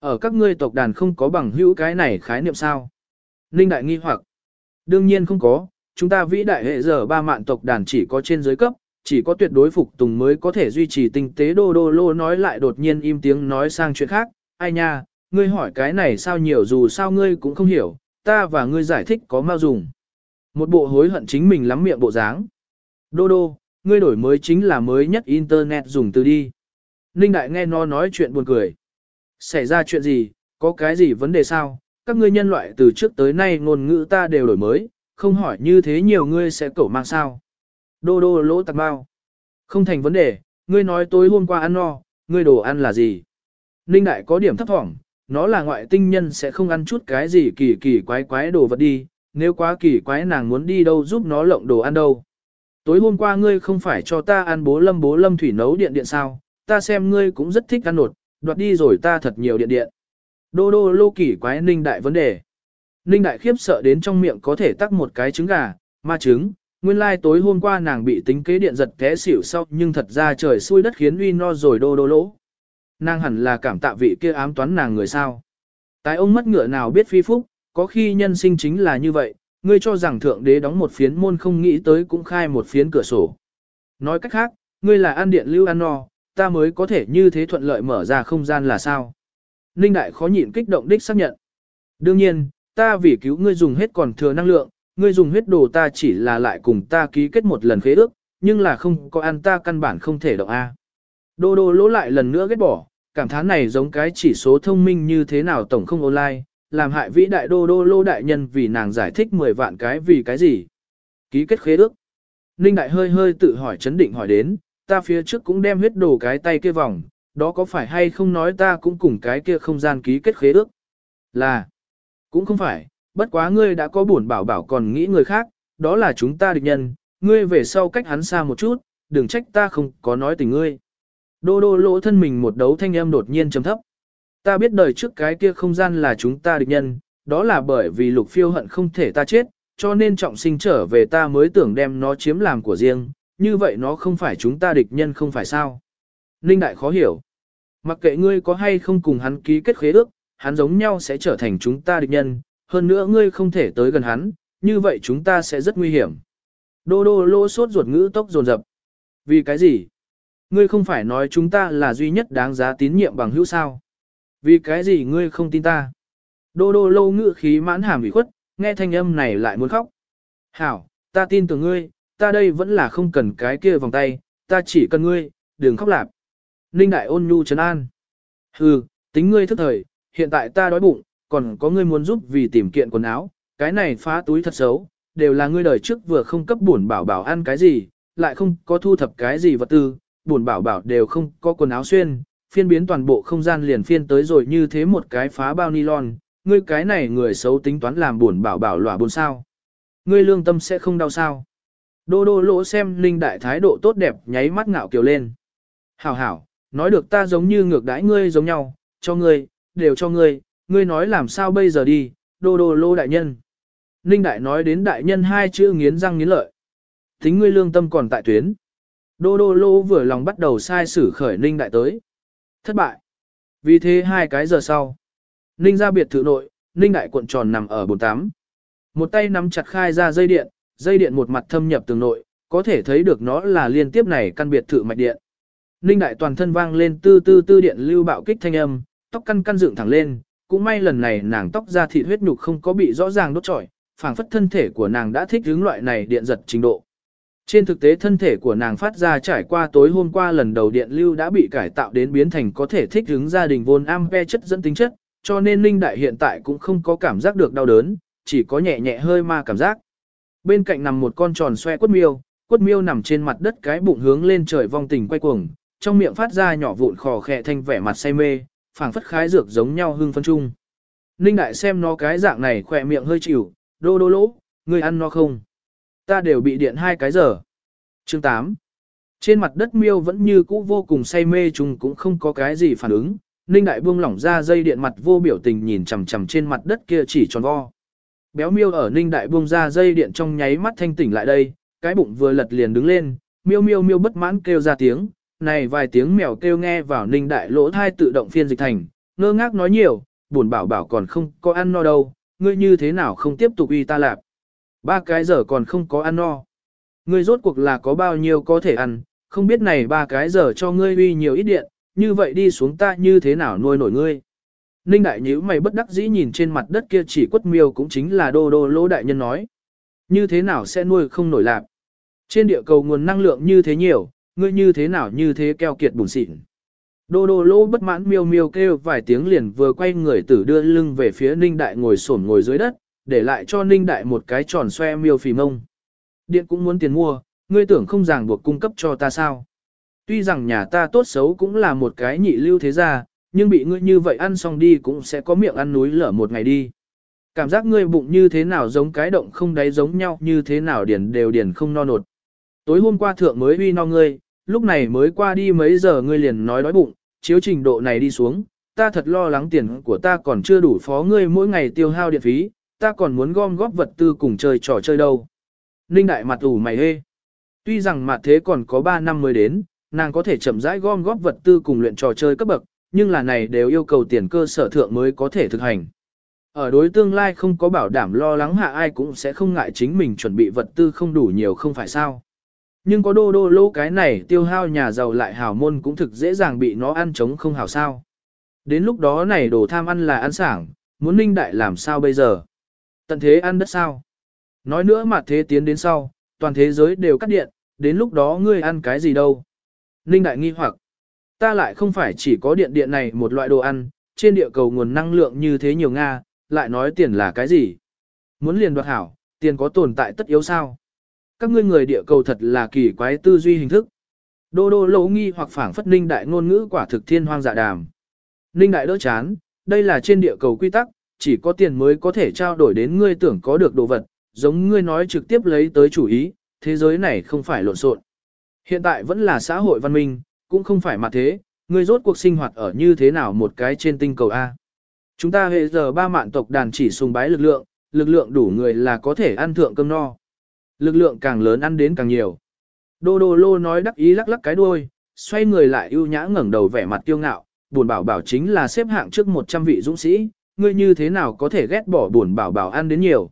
Ở các ngươi tộc đàn không có bằng hữu cái này khái niệm sao? Ninh đại nghi hoặc. Đương nhiên không có, chúng ta vĩ đại hệ giờ ba mạn tộc đàn chỉ có trên giới cấp, chỉ có tuyệt đối phục tùng mới có thể duy trì tinh tế đô đô lô nói lại đột nhiên im tiếng nói sang chuyện khác. Ai nha, ngươi hỏi cái này sao nhiều dù sao ngươi cũng không hiểu, ta và ngươi giải thích có mau dùng. Một bộ hối hận chính mình lắm miệng bộ dáng. Đô đô, ngươi đổi mới chính là mới nhất internet dùng từ đi. Ninh đại nghe nó nói chuyện buồn cười. Xảy ra chuyện gì, có cái gì vấn đề sao, các ngươi nhân loại từ trước tới nay ngôn ngữ ta đều đổi mới, không hỏi như thế nhiều ngươi sẽ cẩu mang sao. Đô đô lỗ tạc bao. Không thành vấn đề, ngươi nói tối hôm qua ăn no, ngươi đồ ăn là gì? Ninh đại có điểm thấp thỏm, nó là ngoại tinh nhân sẽ không ăn chút cái gì kỳ kỳ quái quái đồ vật đi, nếu quá kỳ quái nàng muốn đi đâu giúp nó lộng đồ ăn đâu. Tối hôm qua ngươi không phải cho ta ăn bố lâm bố lâm thủy nấu điện điện sao, ta xem ngươi cũng rất thích ăn nột, đoạt đi rồi ta thật nhiều điện điện. Đô đô lô kỳ quái ninh đại vấn đề. Ninh đại khiếp sợ đến trong miệng có thể tắc một cái trứng gà, ma trứng, nguyên lai tối hôm qua nàng bị tính kế điện giật té xỉu sau nhưng thật ra trời xui đất khiến uy no rồi đô đô lỗ. Nàng hẳn là cảm tạ vị kia ám toán nàng người sao. Tái ông mất ngựa nào biết phi phúc, có khi nhân sinh chính là như vậy, ngươi cho rằng thượng đế đóng một phiến môn không nghĩ tới cũng khai một phiến cửa sổ. Nói cách khác, ngươi là an điện lưu ăn no, ta mới có thể như thế thuận lợi mở ra không gian là sao. Ninh Đại khó nhịn kích động đích xác nhận. Đương nhiên, ta vì cứu ngươi dùng hết còn thừa năng lượng, ngươi dùng huyết đồ ta chỉ là lại cùng ta ký kết một lần khế ước, nhưng là không có ăn ta căn bản không thể động A. Đô đô lỗ lại lần nữa ghét bỏ, cảm thán này giống cái chỉ số thông minh như thế nào tổng không online, làm hại vĩ đại đô đô lô đại nhân vì nàng giải thích 10 vạn cái vì cái gì. Ký kết khế ước. Ninh đại hơi hơi tự hỏi chấn định hỏi đến, ta phía trước cũng đem huyết đồ cái tay kia vòng, đó có phải hay không nói ta cũng cùng cái kia không gian ký kết khế ước? Là, cũng không phải, bất quá ngươi đã có buồn bảo bảo còn nghĩ người khác, đó là chúng ta địch nhân, ngươi về sau cách hắn xa một chút, đừng trách ta không có nói tình ngươi. Đô đô lỗ thân mình một đấu thanh âm đột nhiên trầm thấp. Ta biết đời trước cái kia không gian là chúng ta địch nhân, đó là bởi vì lục phiêu hận không thể ta chết, cho nên trọng sinh trở về ta mới tưởng đem nó chiếm làm của riêng, như vậy nó không phải chúng ta địch nhân không phải sao. Ninh Đại khó hiểu. Mặc kệ ngươi có hay không cùng hắn ký kết khế ước, hắn giống nhau sẽ trở thành chúng ta địch nhân, hơn nữa ngươi không thể tới gần hắn, như vậy chúng ta sẽ rất nguy hiểm. Đô đô lô sốt ruột ngữ tốc dồn dập. Vì cái gì? Ngươi không phải nói chúng ta là duy nhất đáng giá tín nhiệm bằng hữu sao? Vì cái gì ngươi không tin ta? Đô đô lô ngữ khí mãn hàm ủy khuất, nghe thanh âm này lại muốn khóc. Hảo, ta tin tưởng ngươi, ta đây vẫn là không cần cái kia vòng tay, ta chỉ cần ngươi, đừng khóc lạp. Ninh đại ôn nhu trấn an. Hừ, tính ngươi thức thời, hiện tại ta đói bụng, còn có ngươi muốn giúp vì tìm kiện quần áo, cái này phá túi thật xấu, đều là ngươi đời trước vừa không cấp buồn bảo bảo ăn cái gì, lại không có thu thập cái gì vật tư, buồn bảo bảo đều không có quần áo xuyên, phiên biến toàn bộ không gian liền phiên tới rồi như thế một cái phá bao nylon, ngươi cái này người xấu tính toán làm buồn bảo bảo lỏa buồn sao. Ngươi lương tâm sẽ không đau sao. Đô đô lỗ xem linh đại thái độ tốt đẹp nháy mắt ngạo kiều lên. Hảo hảo, nói được ta giống như ngược đãi ngươi giống nhau, cho ngươi, đều cho ngươi, ngươi nói làm sao bây giờ đi, đô đô lô đại nhân. Ninh đại nói đến đại nhân hai chữ nghiến răng nghiến lợi. Tính ngươi lương tâm còn tại tuyến. Đô đô lô vừa lòng bắt đầu sai xử khởi Ninh đại tới. Thất bại. Vì thế hai cái giờ sau. Ninh ra biệt thự nội, Ninh đại cuộn tròn nằm ở bồn tắm. Một tay nắm chặt khai ra dây điện, dây điện một mặt thâm nhập tường nội, có thể thấy được nó là liên tiếp này căn biệt thự mạch điện. Ninh đại toàn thân vang lên tư tư tư điện lưu bạo kích thanh âm, tóc căn căn dựng thẳng lên, cũng may lần này nàng tóc ra thịt huyết nhục không có bị rõ ràng đốt trọi, phảng phất thân thể của nàng đã thích hướng loại này điện giật trình độ. Trên thực tế thân thể của nàng phát ra trải qua tối hôm qua lần đầu điện lưu đã bị cải tạo đến biến thành có thể thích ứng gia đình vốn ampe chất dẫn tính chất, cho nên linh Đại hiện tại cũng không có cảm giác được đau đớn, chỉ có nhẹ nhẹ hơi ma cảm giác. Bên cạnh nằm một con tròn xoe quất miêu, quất miêu nằm trên mặt đất cái bụng hướng lên trời vong tình quay cuồng, trong miệng phát ra nhỏ vụn khò khẽ thanh vẻ mặt say mê, phảng phất khái dược giống nhau hưng phân chung. Ninh đại xem nó cái dạng này khỏe miệng hơi chịu, đô đô lỗ, người ăn nó không? Ta đều bị điện hai cái giờ. Chương 8 Trên mặt đất miêu vẫn như cũ vô cùng say mê chung cũng không có cái gì phản ứng. Ninh đại buông lỏng ra dây điện mặt vô biểu tình nhìn chằm chằm trên mặt đất kia chỉ tròn vo. Béo miêu ở ninh đại buông ra dây điện trong nháy mắt thanh tỉnh lại đây, cái bụng vừa lật liền đứng lên, miêu miêu miêu bất mãn kêu ra tiếng, này vài tiếng mèo kêu nghe vào ninh đại lỗ thai tự động phiên dịch thành, ngơ ngác nói nhiều, buồn bảo bảo còn không có ăn no đâu, ngươi như thế nào không tiếp tục y ta lạp. Ba cái giờ còn không có ăn no. Ngươi rốt cuộc là có bao nhiêu có thể ăn, không biết này ba cái giờ cho ngươi uy nhiều ít điện, như vậy đi xuống ta như thế nào nuôi nổi ngươi. Ninh đại nhíu mày bất đắc dĩ nhìn trên mặt đất kia chỉ quất miêu cũng chính là đô đô lỗ đại nhân nói. Như thế nào sẽ nuôi không nổi lạp. Trên địa cầu nguồn năng lượng như thế nhiều, ngươi như thế nào như thế keo kiệt bùn xịn. Đô đô lỗ bất mãn miêu miêu kêu vài tiếng liền vừa quay người tử đưa lưng về phía ninh đại ngồi xổm ngồi dưới đất, để lại cho ninh đại một cái tròn xoe miêu phì mông. Điện cũng muốn tiền mua, ngươi tưởng không ràng buộc cung cấp cho ta sao. Tuy rằng nhà ta tốt xấu cũng là một cái nhị lưu thế gia, nhưng bị ngươi như vậy ăn xong đi cũng sẽ có miệng ăn núi lở một ngày đi. Cảm giác ngươi bụng như thế nào giống cái động không đáy giống nhau như thế nào điền đều điền không no nột. Tối hôm qua thượng mới uy no ngươi, lúc này mới qua đi mấy giờ ngươi liền nói đói bụng, chiếu trình độ này đi xuống, ta thật lo lắng tiền của ta còn chưa đủ phó ngươi mỗi ngày tiêu hao điện phí, ta còn muốn gom góp vật tư cùng chơi trò chơi đâu. Ninh Đại mặt ủ mày hê. Tuy rằng mặt thế còn có 3 năm mới đến, nàng có thể chậm rãi gom góp vật tư cùng luyện trò chơi cấp bậc, nhưng là này đều yêu cầu tiền cơ sở thượng mới có thể thực hành. Ở đối tương lai không có bảo đảm lo lắng hạ ai cũng sẽ không ngại chính mình chuẩn bị vật tư không đủ nhiều không phải sao. Nhưng có đô đô lô cái này tiêu hao nhà giàu lại hào môn cũng thực dễ dàng bị nó ăn trống không hào sao. Đến lúc đó này đồ tham ăn là ăn sảng, muốn ninh đại làm sao bây giờ? Tận thế ăn đất sao? Nói nữa mà thế tiến đến sau, toàn thế giới đều cắt điện, đến lúc đó ngươi ăn cái gì đâu? Ninh đại nghi hoặc, ta lại không phải chỉ có điện điện này một loại đồ ăn, trên địa cầu nguồn năng lượng như thế nhiều Nga, lại nói tiền là cái gì? Muốn liền đoạt hảo, tiền có tồn tại tất yếu sao? Các ngươi người địa cầu thật là kỳ quái tư duy hình thức. Đô đô lỗ nghi hoặc phảng phất ninh đại ngôn ngữ quả thực thiên hoang dạ đàm. Ninh đại đỡ chán, đây là trên địa cầu quy tắc, chỉ có tiền mới có thể trao đổi đến ngươi tưởng có được đồ vật, giống ngươi nói trực tiếp lấy tới chủ ý, thế giới này không phải lộn xộn. Hiện tại vẫn là xã hội văn minh, cũng không phải mặt thế, ngươi rốt cuộc sinh hoạt ở như thế nào một cái trên tinh cầu A. Chúng ta hệ giờ ba mạn tộc đàn chỉ sùng bái lực lượng, lực lượng đủ người là có thể ăn thượng cơm no. Lực lượng càng lớn ăn đến càng nhiều. Đô đô lô nói đắc ý lắc lắc cái đuôi, xoay người lại ưu nhã ngẩng đầu vẻ mặt kiêu ngạo, buồn bảo bảo chính là xếp hạng trước 100 vị dũng sĩ, ngươi như thế nào có thể ghét bỏ buồn bảo bảo ăn đến nhiều.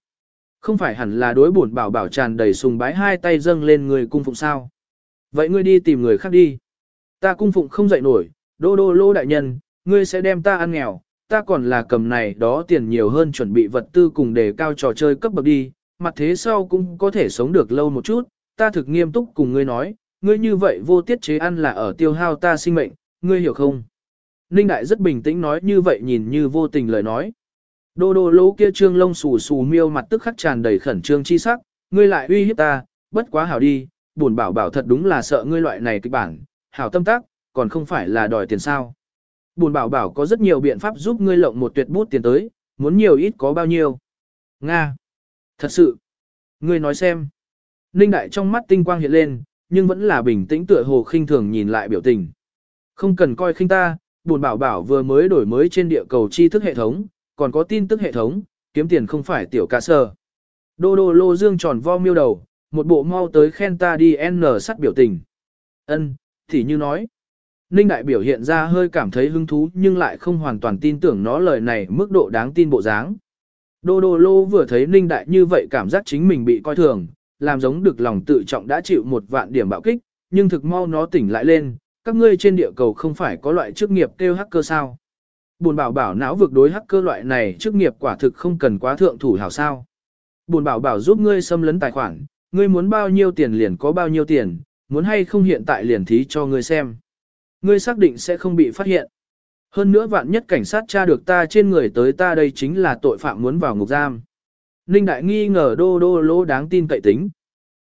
Không phải hẳn là đối buồn bảo bảo tràn đầy sùng bái hai tay dâng lên người cung phụng sao. Vậy ngươi đi tìm người khác đi. Ta cung phụng không dậy nổi, đô đô lô đại nhân, ngươi sẽ đem ta ăn nghèo, ta còn là cầm này đó tiền nhiều hơn chuẩn bị vật tư cùng để cao trò chơi cấp bậc đi, mặt thế sau cũng có thể sống được lâu một chút, ta thực nghiêm túc cùng ngươi nói, ngươi như vậy vô tiết chế ăn là ở tiêu hao ta sinh mệnh, ngươi hiểu không? Ninh Đại rất bình tĩnh nói như vậy nhìn như vô tình lời nói. Đô đô lỗ kia trương lông xù xù miêu mặt tức khắc tràn đầy khẩn trương chi sắc, ngươi lại uy hiếp ta, bất quá hảo đi, buồn bảo bảo thật đúng là sợ ngươi loại này kịch bản, hảo tâm tác, còn không phải là đòi tiền sao. Buồn bảo bảo có rất nhiều biện pháp giúp ngươi lộng một tuyệt bút tiền tới, muốn nhiều ít có bao nhiêu. Nga. Thật sự. Ngươi nói xem. Ninh Đại trong mắt tinh quang hiện lên, nhưng vẫn là bình tĩnh tựa hồ khinh thường nhìn lại biểu tình. Không cần coi khinh ta, buồn bảo bảo vừa mới đổi mới trên địa cầu tri thức hệ thống, còn có tin tức hệ thống, kiếm tiền không phải tiểu ca sơ. Đô đô lô dương tròn vo miêu đầu, một bộ mau tới khen ta đi n sắt biểu tình. Ân, thì như nói. Ninh đại biểu hiện ra hơi cảm thấy hứng thú nhưng lại không hoàn toàn tin tưởng nó lời này mức độ đáng tin bộ dáng. Đô đô lô vừa thấy Ninh đại như vậy cảm giác chính mình bị coi thường, làm giống được lòng tự trọng đã chịu một vạn điểm bạo kích, nhưng thực mau nó tỉnh lại lên, các ngươi trên địa cầu không phải có loại chức nghiệp kêu hacker sao. Buồn bảo bảo não vực đối hacker loại này chức nghiệp quả thực không cần quá thượng thủ hảo sao. Buồn bảo bảo giúp ngươi xâm lấn tài khoản, ngươi muốn bao nhiêu tiền liền có bao nhiêu tiền, muốn hay không hiện tại liền thí cho ngươi xem. Ngươi xác định sẽ không bị phát hiện. Hơn nữa vạn nhất cảnh sát tra được ta trên người tới ta đây chính là tội phạm muốn vào ngục giam. Ninh Đại nghi ngờ đô đô lô đáng tin cậy tính.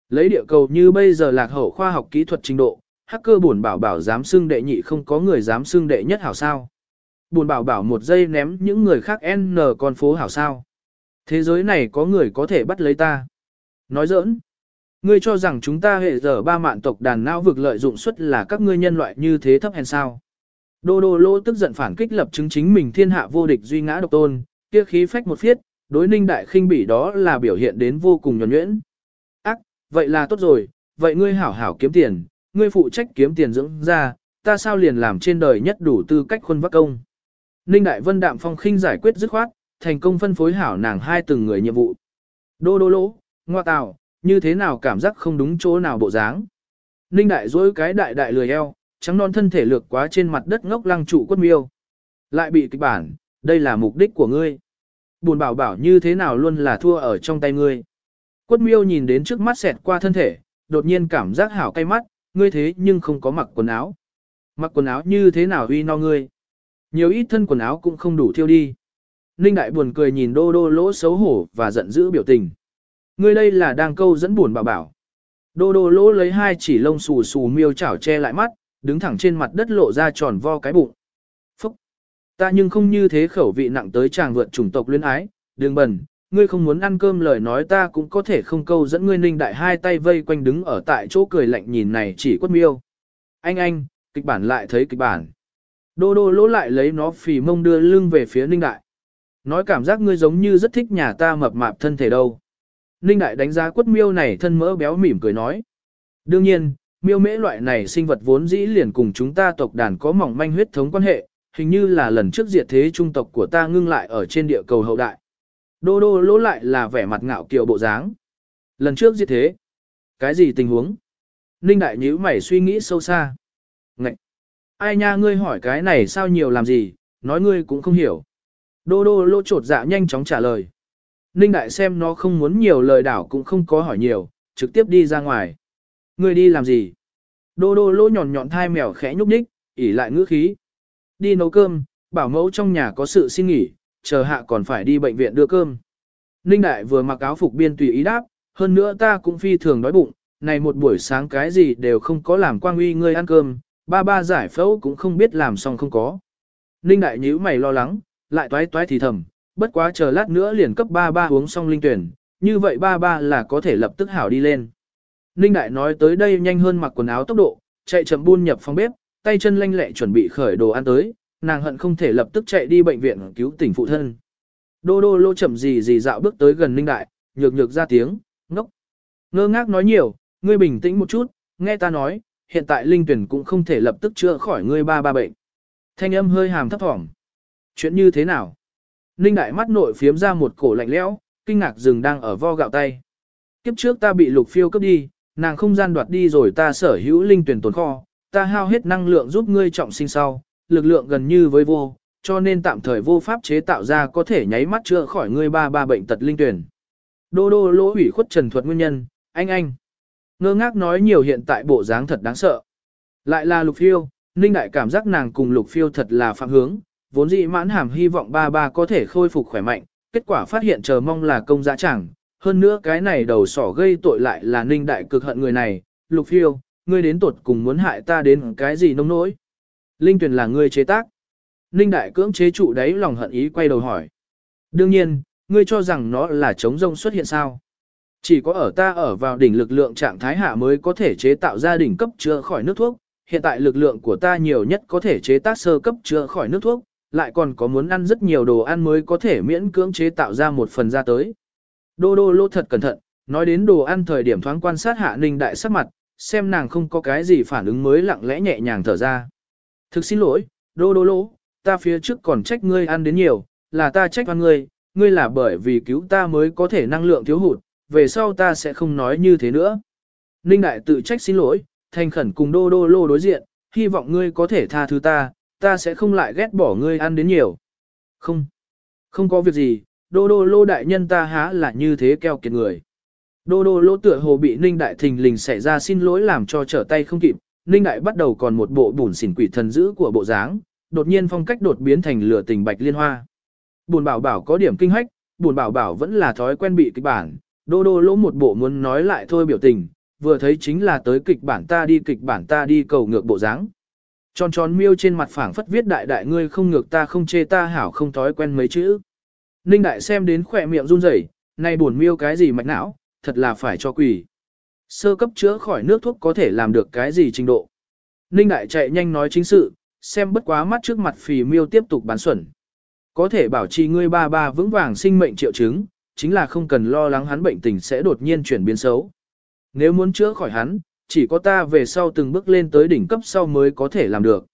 Lấy địa cầu như bây giờ lạc hậu khoa học kỹ thuật trình độ, hacker buồn bảo bảo dám xưng đệ nhị không có người dám xưng đệ nhất hảo sao. Buồn bảo bảo một giây ném những người khác n con phố hảo sao. Thế giới này có người có thể bắt lấy ta. Nói giỡn. Ngươi cho rằng chúng ta hệ giờ ba mạn tộc đàn não vực lợi dụng suất là các ngươi nhân loại như thế thấp hèn sao. Đô đô lô tức giận phản kích lập chứng chính mình thiên hạ vô địch duy ngã độc tôn, kia khí phách một phiết, đối ninh đại khinh bỉ đó là biểu hiện đến vô cùng nhuẩn nhuyễn. Ác, vậy là tốt rồi, vậy ngươi hảo hảo kiếm tiền, ngươi phụ trách kiếm tiền dưỡng ra, ta sao liền làm trên đời nhất đủ tư cách khuôn vác công. Ninh Đại Vân đạm phong khinh giải quyết dứt khoát, thành công phân phối hảo nàng hai từng người nhiệm vụ. Đô đô lỗ, ngoa tào, như thế nào cảm giác không đúng chỗ nào bộ dáng. Ninh Đại dối cái đại đại lười eo, trắng non thân thể lược quá trên mặt đất ngốc lăng trụ quất miêu. Lại bị kịch bản, đây là mục đích của ngươi. Buồn bảo bảo như thế nào luôn là thua ở trong tay ngươi. Quất miêu nhìn đến trước mắt xẹt qua thân thể, đột nhiên cảm giác hảo cay mắt, ngươi thế nhưng không có mặc quần áo. Mặc quần áo như thế nào uy no ngươi. Nhiều ít thân quần áo cũng không đủ thiêu đi. Ninh đại buồn cười nhìn đô đô lỗ xấu hổ và giận dữ biểu tình. Ngươi đây là đang câu dẫn buồn bảo bảo. Đô đô lỗ lấy hai chỉ lông xù xù miêu chảo che lại mắt, đứng thẳng trên mặt đất lộ ra tròn vo cái bụng. Phúc! Ta nhưng không như thế khẩu vị nặng tới chàng vượt chủng tộc luyến ái, đường bẩn, ngươi không muốn ăn cơm lời nói ta cũng có thể không câu dẫn ngươi ninh đại hai tay vây quanh đứng ở tại chỗ cười lạnh nhìn này chỉ quất miêu. Anh anh, kịch bản lại thấy kịch bản. Đô đô lỗ lại lấy nó phì mông đưa lưng về phía ninh đại. Nói cảm giác ngươi giống như rất thích nhà ta mập mạp thân thể đâu. Ninh Đại đánh giá quất miêu này thân mỡ béo mỉm cười nói. Đương nhiên, miêu mễ loại này sinh vật vốn dĩ liền cùng chúng ta tộc đàn có mỏng manh huyết thống quan hệ, hình như là lần trước diệt thế trung tộc của ta ngưng lại ở trên địa cầu hậu đại. Đô đô lỗ lại là vẻ mặt ngạo kiều bộ dáng. Lần trước diệt thế. Cái gì tình huống? Ninh đại nhíu mày suy nghĩ sâu xa. Ngậy! Ai nha ngươi hỏi cái này sao nhiều làm gì, nói ngươi cũng không hiểu. Đô đô lỗ trột dạ nhanh chóng trả lời. Ninh đại xem nó không muốn nhiều lời đảo cũng không có hỏi nhiều, trực tiếp đi ra ngoài. Ngươi đi làm gì? Đô đô lỗ nhọn nhọn thai mèo khẽ nhúc nhích, ỉ lại ngữ khí. Đi nấu cơm, bảo mẫu trong nhà có sự xin nghỉ, chờ hạ còn phải đi bệnh viện đưa cơm. Ninh đại vừa mặc áo phục biên tùy ý đáp, hơn nữa ta cũng phi thường đói bụng, này một buổi sáng cái gì đều không có làm quang uy ngươi ăn cơm, ba ba giải phẫu cũng không biết làm xong không có. Ninh đại nhíu mày lo lắng, lại toái toái thì thầm, bất quá chờ lát nữa liền cấp ba ba uống xong linh tuyển, như vậy ba ba là có thể lập tức hảo đi lên. Ninh đại nói tới đây nhanh hơn mặc quần áo tốc độ, chạy chậm buôn nhập phòng bếp, tay chân lanh lẹ chuẩn bị khởi đồ ăn tới, nàng hận không thể lập tức chạy đi bệnh viện cứu tỉnh phụ thân. Đô đô lô chậm gì gì dạo bước tới gần Ninh đại, nhược nhược ra tiếng, ngốc. Ngơ ngác nói nhiều, ngươi bình tĩnh một chút, nghe ta nói, hiện tại linh tuyển cũng không thể lập tức chữa khỏi ngươi ba ba bệnh. Thanh âm hơi hàm thấp thỏm. Chuyện như thế nào? Ninh đại mắt nội phiếm ra một cổ lạnh lẽo, kinh ngạc dừng đang ở vo gạo tay. Kiếp trước ta bị lục phiêu cấp đi, nàng không gian đoạt đi rồi ta sở hữu linh tuyển tồn kho, ta hao hết năng lượng giúp ngươi trọng sinh sau, lực lượng gần như với vô, cho nên tạm thời vô pháp chế tạo ra có thể nháy mắt chữa khỏi ngươi ba ba bệnh tật linh tuyển. Đô đô lỗ hủy khuất trần thuật nguyên nhân, anh anh. Ngơ ngác nói nhiều hiện tại bộ dáng thật đáng sợ. Lại là lục phiêu, ninh đại cảm giác nàng cùng lục phiêu thật là phạm hướng, vốn dĩ mãn hàm hy vọng ba ba có thể khôi phục khỏe mạnh, kết quả phát hiện chờ mong là công dã chẳng. Hơn nữa cái này đầu sỏ gây tội lại là ninh đại cực hận người này, lục phiêu, ngươi đến tuột cùng muốn hại ta đến cái gì nông nỗi. Linh tuyển là ngươi chế tác. Ninh đại cưỡng chế trụ đấy lòng hận ý quay đầu hỏi. Đương nhiên, ngươi cho rằng nó là chống rông xuất hiện sao. Chỉ có ở ta ở vào đỉnh lực lượng trạng thái hạ mới có thể chế tạo ra đỉnh cấp chữa khỏi nước thuốc, hiện tại lực lượng của ta nhiều nhất có thể chế tác sơ cấp chữa khỏi nước thuốc, lại còn có muốn ăn rất nhiều đồ ăn mới có thể miễn cưỡng chế tạo ra một phần ra tới. Đô đô lô thật cẩn thận, nói đến đồ ăn thời điểm thoáng quan sát hạ ninh đại sắc mặt, xem nàng không có cái gì phản ứng mới lặng lẽ nhẹ nhàng thở ra. Thực xin lỗi, đô đô lô, ta phía trước còn trách ngươi ăn đến nhiều, là ta trách oan ngươi, ngươi là bởi vì cứu ta mới có thể năng lượng thiếu hụt, về sau ta sẽ không nói như thế nữa. Ninh đại tự trách xin lỗi, thành khẩn cùng đô đô lô đối diện, hy vọng ngươi có thể tha thứ ta, ta sẽ không lại ghét bỏ ngươi ăn đến nhiều. Không, không có việc gì, đô đô lô đại nhân ta há là như thế keo kiệt người. Đô đô lô tựa hồ bị Ninh đại thình lình xảy ra xin lỗi làm cho trở tay không kịp, Ninh đại bắt đầu còn một bộ bùn xỉn quỷ thần dữ của bộ dáng, đột nhiên phong cách đột biến thành lửa tình bạch liên hoa. Bùn bảo bảo có điểm kinh hách, bùn bảo bảo vẫn là thói quen bị kịch bản, đô đô lỗ một bộ muốn nói lại thôi biểu tình, vừa thấy chính là tới kịch bản ta đi kịch bản ta đi cầu ngược bộ dáng. Tròn tròn miêu trên mặt phẳng phất viết đại đại ngươi không ngược ta không chê ta hảo không thói quen mấy chữ. Ninh đại xem đến khỏe miệng run rẩy, này buồn miêu cái gì mạch não, thật là phải cho quỷ. Sơ cấp chữa khỏi nước thuốc có thể làm được cái gì trình độ. Ninh đại chạy nhanh nói chính sự, xem bất quá mắt trước mặt phì miêu tiếp tục bán xuẩn. Có thể bảo trì ngươi ba ba vững vàng sinh mệnh triệu chứng, chính là không cần lo lắng hắn bệnh tình sẽ đột nhiên chuyển biến xấu. Nếu muốn chữa khỏi hắn, chỉ có ta về sau từng bước lên tới đỉnh cấp sau mới có thể làm được.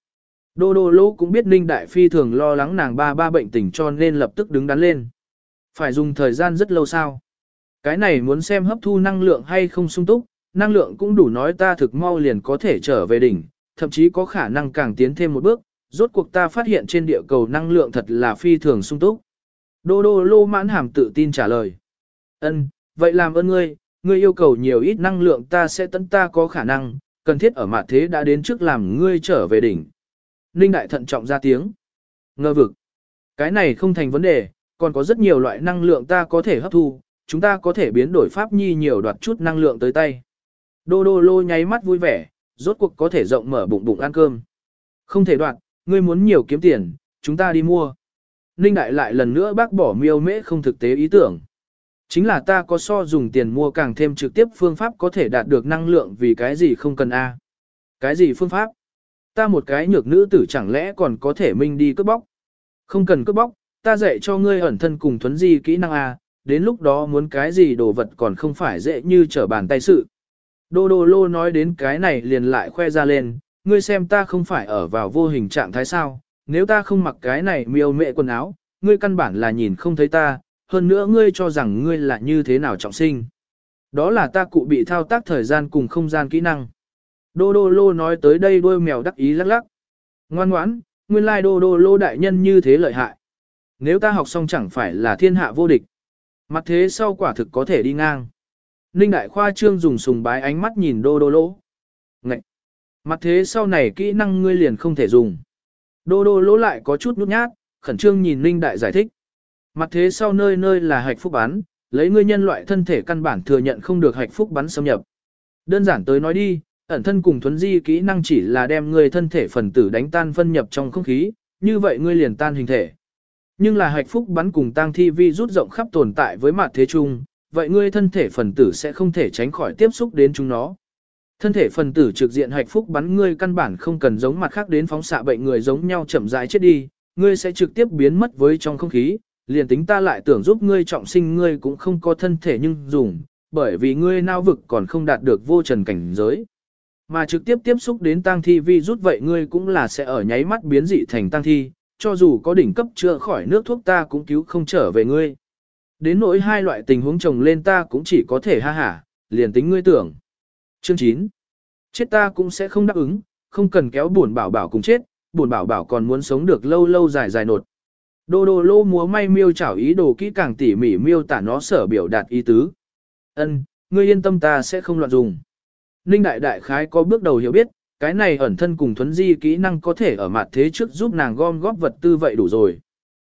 Đô đô lỗ cũng biết Ninh Đại Phi thường lo lắng nàng ba ba bệnh tình cho nên lập tức đứng đắn lên. Phải dùng thời gian rất lâu sao. Cái này muốn xem hấp thu năng lượng hay không sung túc, năng lượng cũng đủ nói ta thực mau liền có thể trở về đỉnh, thậm chí có khả năng càng tiến thêm một bước, rốt cuộc ta phát hiện trên địa cầu năng lượng thật là phi thường sung túc. Đô đô lô mãn hàm tự tin trả lời. Ân, vậy làm ơn ngươi, ngươi yêu cầu nhiều ít năng lượng ta sẽ tận ta có khả năng, cần thiết ở mặt thế đã đến trước làm ngươi trở về đỉnh. Ninh đại thận trọng ra tiếng. Ngơ vực. Cái này không thành vấn đề, còn có rất nhiều loại năng lượng ta có thể hấp thu, chúng ta có thể biến đổi pháp nhi nhiều đoạt chút năng lượng tới tay. Đô đô lô nháy mắt vui vẻ, rốt cuộc có thể rộng mở bụng bụng ăn cơm. Không thể đoạt, ngươi muốn nhiều kiếm tiền, chúng ta đi mua. Ninh Đại lại lần nữa bác bỏ miêu mễ không thực tế ý tưởng. Chính là ta có so dùng tiền mua càng thêm trực tiếp phương pháp có thể đạt được năng lượng vì cái gì không cần A. Cái gì phương pháp? Ta một cái nhược nữ tử chẳng lẽ còn có thể minh đi cướp bóc? Không cần cướp bóc, ta dạy cho ngươi ẩn thân cùng thuấn di kỹ năng A, đến lúc đó muốn cái gì đồ vật còn không phải dễ như trở bàn tay sự. Đô đô lô nói đến cái này liền lại khoe ra lên, ngươi xem ta không phải ở vào vô hình trạng thái sao, nếu ta không mặc cái này miêu mệ quần áo, ngươi căn bản là nhìn không thấy ta, hơn nữa ngươi cho rằng ngươi là như thế nào trọng sinh. Đó là ta cụ bị thao tác thời gian cùng không gian kỹ năng. Đô đô lô nói tới đây đôi mèo đắc ý lắc lắc. Ngoan ngoãn, nguyên lai đô đô lô đại nhân như thế lợi hại. Nếu ta học xong chẳng phải là thiên hạ vô địch. Mặt thế sau quả thực có thể đi ngang. Ninh Đại Khoa Trương dùng sùng bái ánh mắt nhìn đô đô Lô, Ngậy! Mặt thế sau này kỹ năng ngươi liền không thể dùng. Đô đô Lô lại có chút nhút nhát, khẩn trương nhìn Ninh Đại giải thích. Mặt thế sau nơi nơi là hạch phúc bắn, lấy ngươi nhân loại thân thể căn bản thừa nhận không được hạch phúc bắn xâm nhập. Đơn giản tới nói đi, ẩn thân cùng thuấn di kỹ năng chỉ là đem ngươi thân thể phần tử đánh tan phân nhập trong không khí, như vậy ngươi liền tan hình thể. Nhưng là hạch phúc bắn cùng tang thi vi rút rộng khắp tồn tại với mặt thế chung, vậy ngươi thân thể phần tử sẽ không thể tránh khỏi tiếp xúc đến chúng nó. Thân thể phần tử trực diện hạch phúc bắn ngươi căn bản không cần giống mặt khác đến phóng xạ bệnh người giống nhau chậm rãi chết đi, ngươi sẽ trực tiếp biến mất với trong không khí, liền tính ta lại tưởng giúp ngươi trọng sinh ngươi cũng không có thân thể nhưng dùng, bởi vì ngươi nao vực còn không đạt được vô trần cảnh giới. Mà trực tiếp tiếp xúc đến tang thi vi rút vậy ngươi cũng là sẽ ở nháy mắt biến dị thành tang thi, cho dù có đỉnh cấp chữa khỏi nước thuốc ta cũng cứu không trở về ngươi. Đến nỗi hai loại tình huống chồng lên ta cũng chỉ có thể ha hả, liền tính ngươi tưởng. Chương 9. Chết ta cũng sẽ không đáp ứng, không cần kéo buồn bảo bảo cùng chết, buồn bảo bảo còn muốn sống được lâu lâu dài dài nột. Đô đô lô múa may miêu chảo ý đồ kỹ càng tỉ mỉ miêu tả nó sở biểu đạt ý tứ. Ân, ngươi yên tâm ta sẽ không loạn dùng. Ninh đại đại khái có bước đầu hiểu biết, cái này ẩn thân cùng thuấn di kỹ năng có thể ở mặt thế trước giúp nàng gom góp vật tư vậy đủ rồi.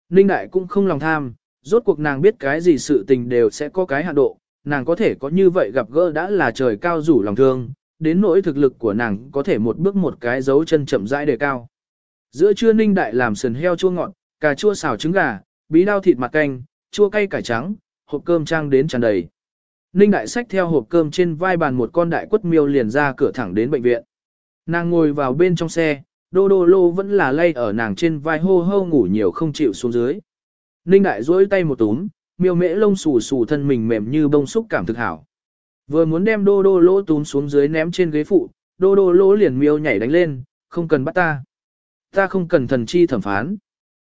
Ninh đại cũng không lòng tham, rốt cuộc nàng biết cái gì sự tình đều sẽ có cái hạn độ, nàng có thể có như vậy gặp gỡ đã là trời cao rủ lòng thương, đến nỗi thực lực của nàng có thể một bước một cái dấu chân chậm rãi đề cao. Giữa trưa Ninh đại làm sườn heo chua ngọt, cà chua xào trứng gà, bí đao thịt mặt canh, chua cay cải trắng, hộp cơm trang đến tràn đầy. Ninh đại sách theo hộp cơm trên vai bàn một con đại quất miêu liền ra cửa thẳng đến bệnh viện. Nàng ngồi vào bên trong xe, đô đô lô vẫn là lay ở nàng trên vai hô hô ngủ nhiều không chịu xuống dưới. Ninh đại duỗi tay một túm, miêu mễ lông xù xù thân mình mềm như bông xúc cảm thực hảo. Vừa muốn đem đô đô lô túm xuống dưới ném trên ghế phụ, đô đô lô liền miêu nhảy đánh lên, không cần bắt ta. Ta không cần thần chi thẩm phán.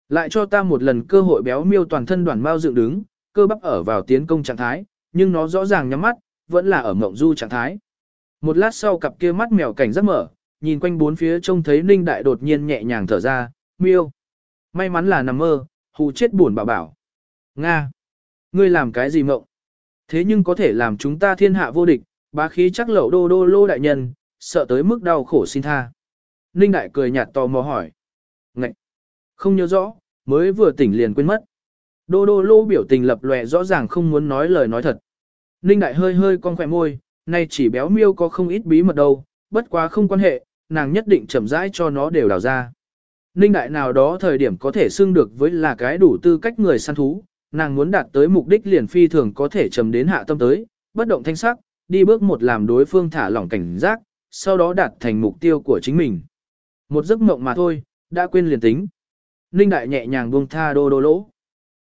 Lại cho ta một lần cơ hội béo miêu toàn thân đoàn mau dựng đứng, cơ bắp ở vào tiến công trạng thái, nhưng nó rõ ràng nhắm mắt, vẫn là ở mộng du trạng thái. Một lát sau cặp kia mắt mèo cảnh rất mở, nhìn quanh bốn phía trông thấy Ninh Đại đột nhiên nhẹ nhàng thở ra, miêu. May mắn là nằm mơ, hù chết buồn bảo bảo. Nga! Ngươi làm cái gì mộng? Thế nhưng có thể làm chúng ta thiên hạ vô địch, bá khí chắc lẩu đô đô lô đại nhân, sợ tới mức đau khổ xin tha. Ninh Đại cười nhạt tò mò hỏi. Ngậy! Không nhớ rõ, mới vừa tỉnh liền quên mất. Đô đô lô biểu tình lập lòe rõ ràng không muốn nói lời nói thật. Ninh Đại hơi hơi cong khỏe môi, nay chỉ béo miêu có không ít bí mật đâu, bất quá không quan hệ, nàng nhất định chậm rãi cho nó đều đào ra. Ninh đại nào đó thời điểm có thể xưng được với là cái đủ tư cách người săn thú, nàng muốn đạt tới mục đích liền phi thường có thể trầm đến hạ tâm tới, bất động thanh sắc, đi bước một làm đối phương thả lỏng cảnh giác, sau đó đạt thành mục tiêu của chính mình. Một giấc mộng mà thôi, đã quên liền tính. Ninh đại nhẹ nhàng buông tha đô đô lỗ.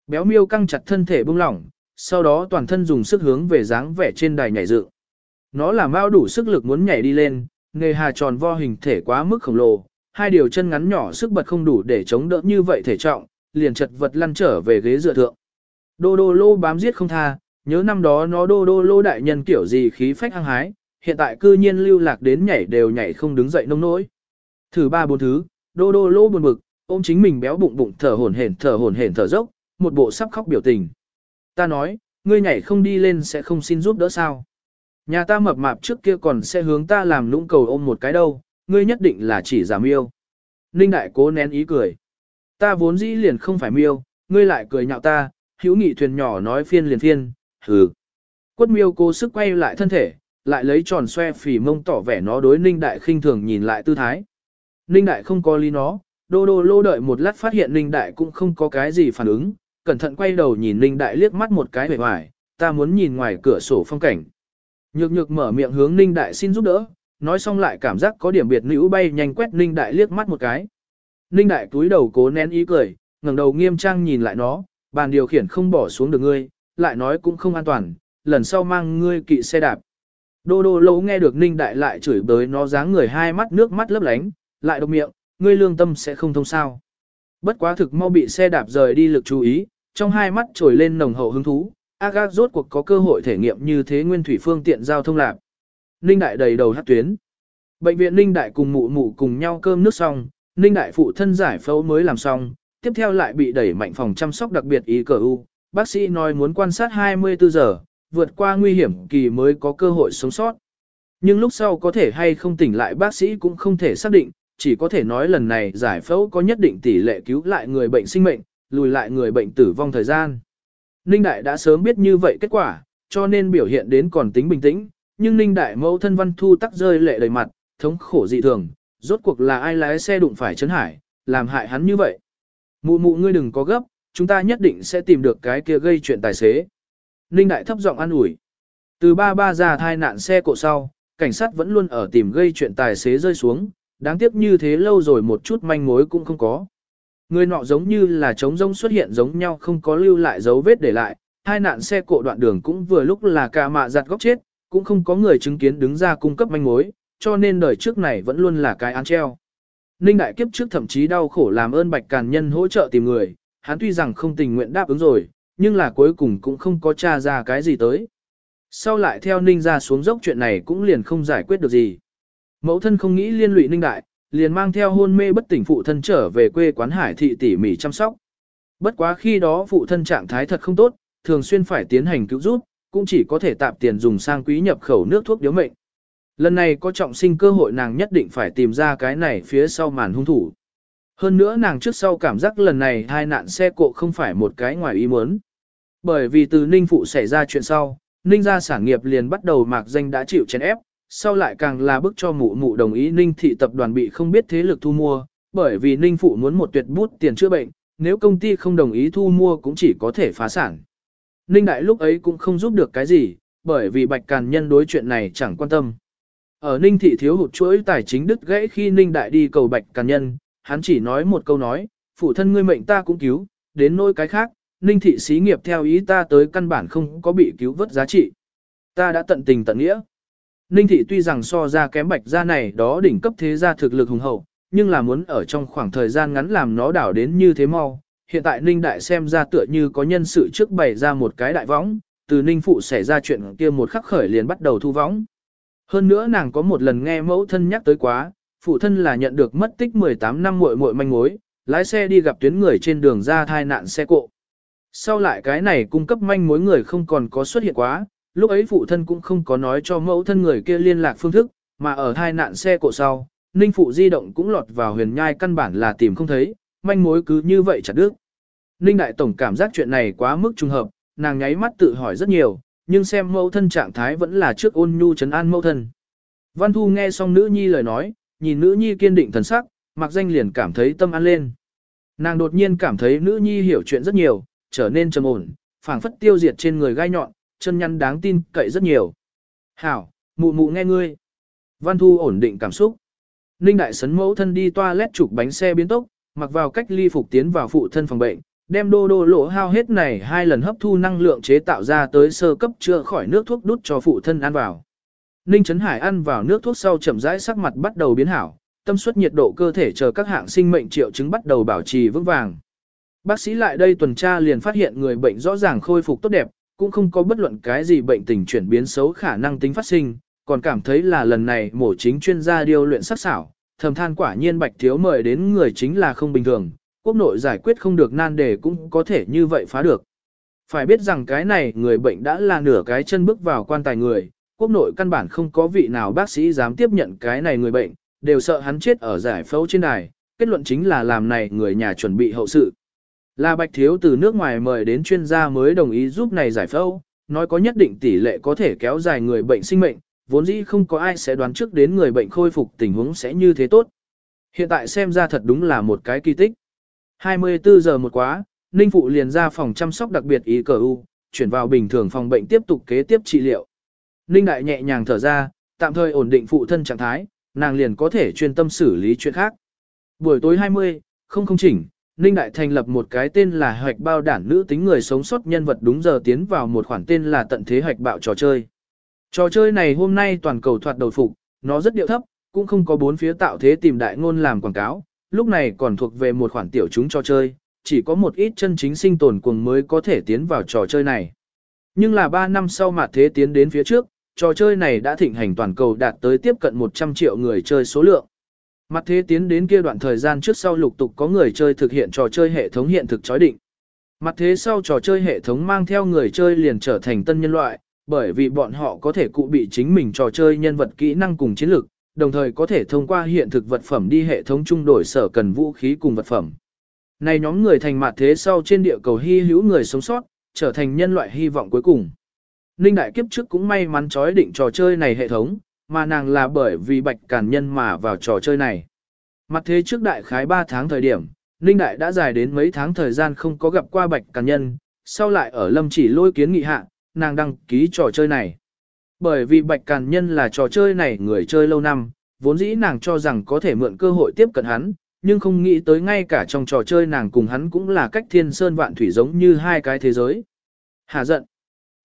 Béo miêu căng chặt thân thể bung lỏng, sau đó toàn thân dùng sức hướng về dáng vẻ trên đài nhảy dựng. Nó là mau đủ sức lực muốn nhảy đi lên, nghề hà tròn vo hình thể quá mức khổng lồ, hai điều chân ngắn nhỏ sức bật không đủ để chống đỡ như vậy thể trọng, liền chật vật lăn trở về ghế dựa thượng. Đô đô lô bám giết không tha, nhớ năm đó nó đô đô lô đại nhân kiểu gì khí phách hăng hái, hiện tại cư nhiên lưu lạc đến nhảy đều nhảy không đứng dậy nông nỗi. Thử ba bốn thứ, đô đô lô buồn bực, ôm chính mình béo bụng bụng thở hổn hển thở hổn hển thở dốc, một bộ sắp khóc biểu tình. Ta nói, ngươi nhảy không đi lên sẽ không xin giúp đỡ sao? Nhà ta mập mạp trước kia còn sẽ hướng ta làm lũng cầu ôm một cái đâu, ngươi nhất định là chỉ giả miêu. Ninh đại cố nén ý cười. Ta vốn dĩ liền không phải miêu, ngươi lại cười nhạo ta, hữu nghị thuyền nhỏ nói phiên liền phiên, hừ. Quất miêu cố sức quay lại thân thể, lại lấy tròn xoe phì mông tỏ vẻ nó đối ninh đại khinh thường nhìn lại tư thái. Ninh đại không có lý nó, đô đô lô đợi một lát phát hiện ninh đại cũng không có cái gì phản ứng, cẩn thận quay đầu nhìn ninh đại liếc mắt một cái vẻ ngoài, ta muốn nhìn ngoài cửa sổ phong cảnh. Nhược nhược mở miệng hướng Ninh Đại xin giúp đỡ, nói xong lại cảm giác có điểm biệt nữ bay nhanh quét Ninh Đại liếc mắt một cái. Ninh Đại túi đầu cố nén ý cười, ngẩng đầu nghiêm trang nhìn lại nó, bàn điều khiển không bỏ xuống được ngươi, lại nói cũng không an toàn, lần sau mang ngươi kỵ xe đạp. Đô đô lỗ nghe được ninh đại lại chửi bới nó dáng người hai mắt nước mắt lấp lánh, lại độc miệng, ngươi lương tâm sẽ không thông sao. Bất quá thực mau bị xe đạp rời đi lực chú ý, trong hai mắt trồi lên nồng hậu hứng thú, Agat rốt cuộc có cơ hội thể nghiệm như thế nguyên thủy phương tiện giao thông lạc. Ninh đại đầy đầu hát tuyến. Bệnh viện Ninh đại cùng mụ mụ cùng nhau cơm nước xong, Ninh đại phụ thân giải phẫu mới làm xong, tiếp theo lại bị đẩy mạnh phòng chăm sóc đặc biệt ý cờ u. Bác sĩ nói muốn quan sát 24 giờ, vượt qua nguy hiểm kỳ mới có cơ hội sống sót. Nhưng lúc sau có thể hay không tỉnh lại bác sĩ cũng không thể xác định, chỉ có thể nói lần này giải phẫu có nhất định tỷ lệ cứu lại người bệnh sinh mệnh, lùi lại người bệnh tử vong thời gian. Ninh Đại đã sớm biết như vậy kết quả, cho nên biểu hiện đến còn tính bình tĩnh, nhưng Ninh Đại mẫu thân Văn Thu tắc rơi lệ đầy mặt, thống khổ dị thường, rốt cuộc là ai lái xe đụng phải chấn hải, làm hại hắn như vậy. Mụ mụ ngươi đừng có gấp, chúng ta nhất định sẽ tìm được cái kia gây chuyện tài xế. Ninh Đại thấp giọng an ủi. Từ ba ba ra thai nạn xe cộ sau, cảnh sát vẫn luôn ở tìm gây chuyện tài xế rơi xuống, đáng tiếc như thế lâu rồi một chút manh mối cũng không có. Người nọ giống như là trống rông xuất hiện giống nhau không có lưu lại dấu vết để lại, hai nạn xe cộ đoạn đường cũng vừa lúc là cả mạ giặt góc chết, cũng không có người chứng kiến đứng ra cung cấp manh mối, cho nên đời trước này vẫn luôn là cái án treo. Ninh đại kiếp trước thậm chí đau khổ làm ơn bạch càn nhân hỗ trợ tìm người, hắn tuy rằng không tình nguyện đáp ứng rồi, nhưng là cuối cùng cũng không có tra ra cái gì tới. Sau lại theo Ninh ra xuống dốc chuyện này cũng liền không giải quyết được gì. Mẫu thân không nghĩ liên lụy Ninh đại, liền mang theo hôn mê bất tỉnh phụ thân trở về quê quán hải thị tỉ mỉ chăm sóc. Bất quá khi đó phụ thân trạng thái thật không tốt, thường xuyên phải tiến hành cứu giúp, cũng chỉ có thể tạm tiền dùng sang quý nhập khẩu nước thuốc điếu mệnh. Lần này có trọng sinh cơ hội nàng nhất định phải tìm ra cái này phía sau màn hung thủ. Hơn nữa nàng trước sau cảm giác lần này hai nạn xe cộ không phải một cái ngoài ý muốn. Bởi vì từ Ninh Phụ xảy ra chuyện sau, Ninh gia sản nghiệp liền bắt đầu mạc danh đã chịu chèn ép, sau lại càng là bức cho mụ mụ đồng ý Ninh thị tập đoàn bị không biết thế lực thu mua, bởi vì Ninh phụ muốn một tuyệt bút tiền chữa bệnh, nếu công ty không đồng ý thu mua cũng chỉ có thể phá sản. Ninh đại lúc ấy cũng không giúp được cái gì, bởi vì bạch càn nhân đối chuyện này chẳng quan tâm. Ở Ninh thị thiếu hụt chuỗi tài chính đứt gãy khi Ninh đại đi cầu bạch càn nhân, hắn chỉ nói một câu nói, phụ thân ngươi mệnh ta cũng cứu, đến nỗi cái khác, Ninh thị xí nghiệp theo ý ta tới căn bản không có bị cứu vớt giá trị. Ta đã tận tình tận nghĩa. Ninh thị tuy rằng so ra kém bạch gia này đó đỉnh cấp thế gia thực lực hùng hậu, nhưng là muốn ở trong khoảng thời gian ngắn làm nó đảo đến như thế mau. Hiện tại Ninh đại xem ra tựa như có nhân sự trước bày ra một cái đại võng, từ Ninh phụ xảy ra chuyện kia một khắc khởi liền bắt đầu thu võng. Hơn nữa nàng có một lần nghe mẫu thân nhắc tới quá, phụ thân là nhận được mất tích 18 năm muội muội manh mối, lái xe đi gặp tuyến người trên đường ra thai nạn xe cộ. Sau lại cái này cung cấp manh mối người không còn có xuất hiện quá, lúc ấy phụ thân cũng không có nói cho mẫu thân người kia liên lạc phương thức, mà ở hai nạn xe cộ sau, ninh phụ di động cũng lọt vào huyền nhai căn bản là tìm không thấy, manh mối cứ như vậy chặt đứt. Ninh đại tổng cảm giác chuyện này quá mức trùng hợp, nàng nháy mắt tự hỏi rất nhiều, nhưng xem mẫu thân trạng thái vẫn là trước ôn nhu trấn an mẫu thân. Văn Thu nghe xong nữ nhi lời nói, nhìn nữ nhi kiên định thần sắc, mặc danh liền cảm thấy tâm an lên. Nàng đột nhiên cảm thấy nữ nhi hiểu chuyện rất nhiều, trở nên trầm ổn, phảng phất tiêu diệt trên người gai nhọn, chân nhăn đáng tin cậy rất nhiều. Hảo, mụ mụ nghe ngươi. Văn Thu ổn định cảm xúc. Ninh Đại Sấn mẫu thân đi toilet chụp bánh xe biến tốc, mặc vào cách ly phục tiến vào phụ thân phòng bệnh, đem đô đô lỗ hao hết này hai lần hấp thu năng lượng chế tạo ra tới sơ cấp chữa khỏi nước thuốc đút cho phụ thân ăn vào. Ninh Trấn Hải ăn vào nước thuốc sau chậm rãi sắc mặt bắt đầu biến hảo, tâm suất nhiệt độ cơ thể chờ các hạng sinh mệnh triệu chứng bắt đầu bảo trì vững vàng. Bác sĩ lại đây tuần tra liền phát hiện người bệnh rõ ràng khôi phục tốt đẹp, cũng không có bất luận cái gì bệnh tình chuyển biến xấu khả năng tính phát sinh, còn cảm thấy là lần này mổ chính chuyên gia điều luyện sắc xảo, thầm than quả nhiên bạch thiếu mời đến người chính là không bình thường, quốc nội giải quyết không được nan đề cũng có thể như vậy phá được. Phải biết rằng cái này người bệnh đã là nửa cái chân bước vào quan tài người, quốc nội căn bản không có vị nào bác sĩ dám tiếp nhận cái này người bệnh, đều sợ hắn chết ở giải phẫu trên đài, kết luận chính là làm này người nhà chuẩn bị hậu sự. Là Bạch Thiếu từ nước ngoài mời đến chuyên gia mới đồng ý giúp này giải phẫu, nói có nhất định tỷ lệ có thể kéo dài người bệnh sinh mệnh, vốn dĩ không có ai sẽ đoán trước đến người bệnh khôi phục tình huống sẽ như thế tốt. Hiện tại xem ra thật đúng là một cái kỳ tích. 24 giờ một quá, Ninh Phụ liền ra phòng chăm sóc đặc biệt ý cờ u, chuyển vào bình thường phòng bệnh tiếp tục kế tiếp trị liệu. Ninh Đại nhẹ nhàng thở ra, tạm thời ổn định phụ thân trạng thái, nàng liền có thể chuyên tâm xử lý chuyện khác. Buổi tối 20, không không chỉnh, Ninh Đại thành lập một cái tên là hoạch bao đản nữ tính người sống sót nhân vật đúng giờ tiến vào một khoản tên là tận thế hoạch bạo trò chơi. Trò chơi này hôm nay toàn cầu thoạt đầu phục, nó rất điệu thấp, cũng không có bốn phía tạo thế tìm đại ngôn làm quảng cáo, lúc này còn thuộc về một khoản tiểu chúng trò chơi, chỉ có một ít chân chính sinh tồn cuồng mới có thể tiến vào trò chơi này. Nhưng là 3 năm sau mà thế tiến đến phía trước, trò chơi này đã thịnh hành toàn cầu đạt tới tiếp cận 100 triệu người chơi số lượng. Mặt thế tiến đến kia đoạn thời gian trước sau lục tục có người chơi thực hiện trò chơi hệ thống hiện thực chói định. Mặt thế sau trò chơi hệ thống mang theo người chơi liền trở thành tân nhân loại, bởi vì bọn họ có thể cụ bị chính mình trò chơi nhân vật kỹ năng cùng chiến lược, đồng thời có thể thông qua hiện thực vật phẩm đi hệ thống trung đổi sở cần vũ khí cùng vật phẩm. Này nhóm người thành mặt thế sau trên địa cầu hy hữu người sống sót, trở thành nhân loại hy vọng cuối cùng. Ninh Đại Kiếp trước cũng may mắn chói định trò chơi này hệ thống, mà nàng là bởi vì bạch cản nhân mà vào trò chơi này. Mặt thế trước đại khái 3 tháng thời điểm, Ninh Đại đã dài đến mấy tháng thời gian không có gặp qua bạch cản nhân, sau lại ở lâm chỉ lôi kiến nghị hạ, nàng đăng ký trò chơi này. Bởi vì bạch cản nhân là trò chơi này người chơi lâu năm, vốn dĩ nàng cho rằng có thể mượn cơ hội tiếp cận hắn, nhưng không nghĩ tới ngay cả trong trò chơi nàng cùng hắn cũng là cách thiên sơn vạn thủy giống như hai cái thế giới. Hà giận.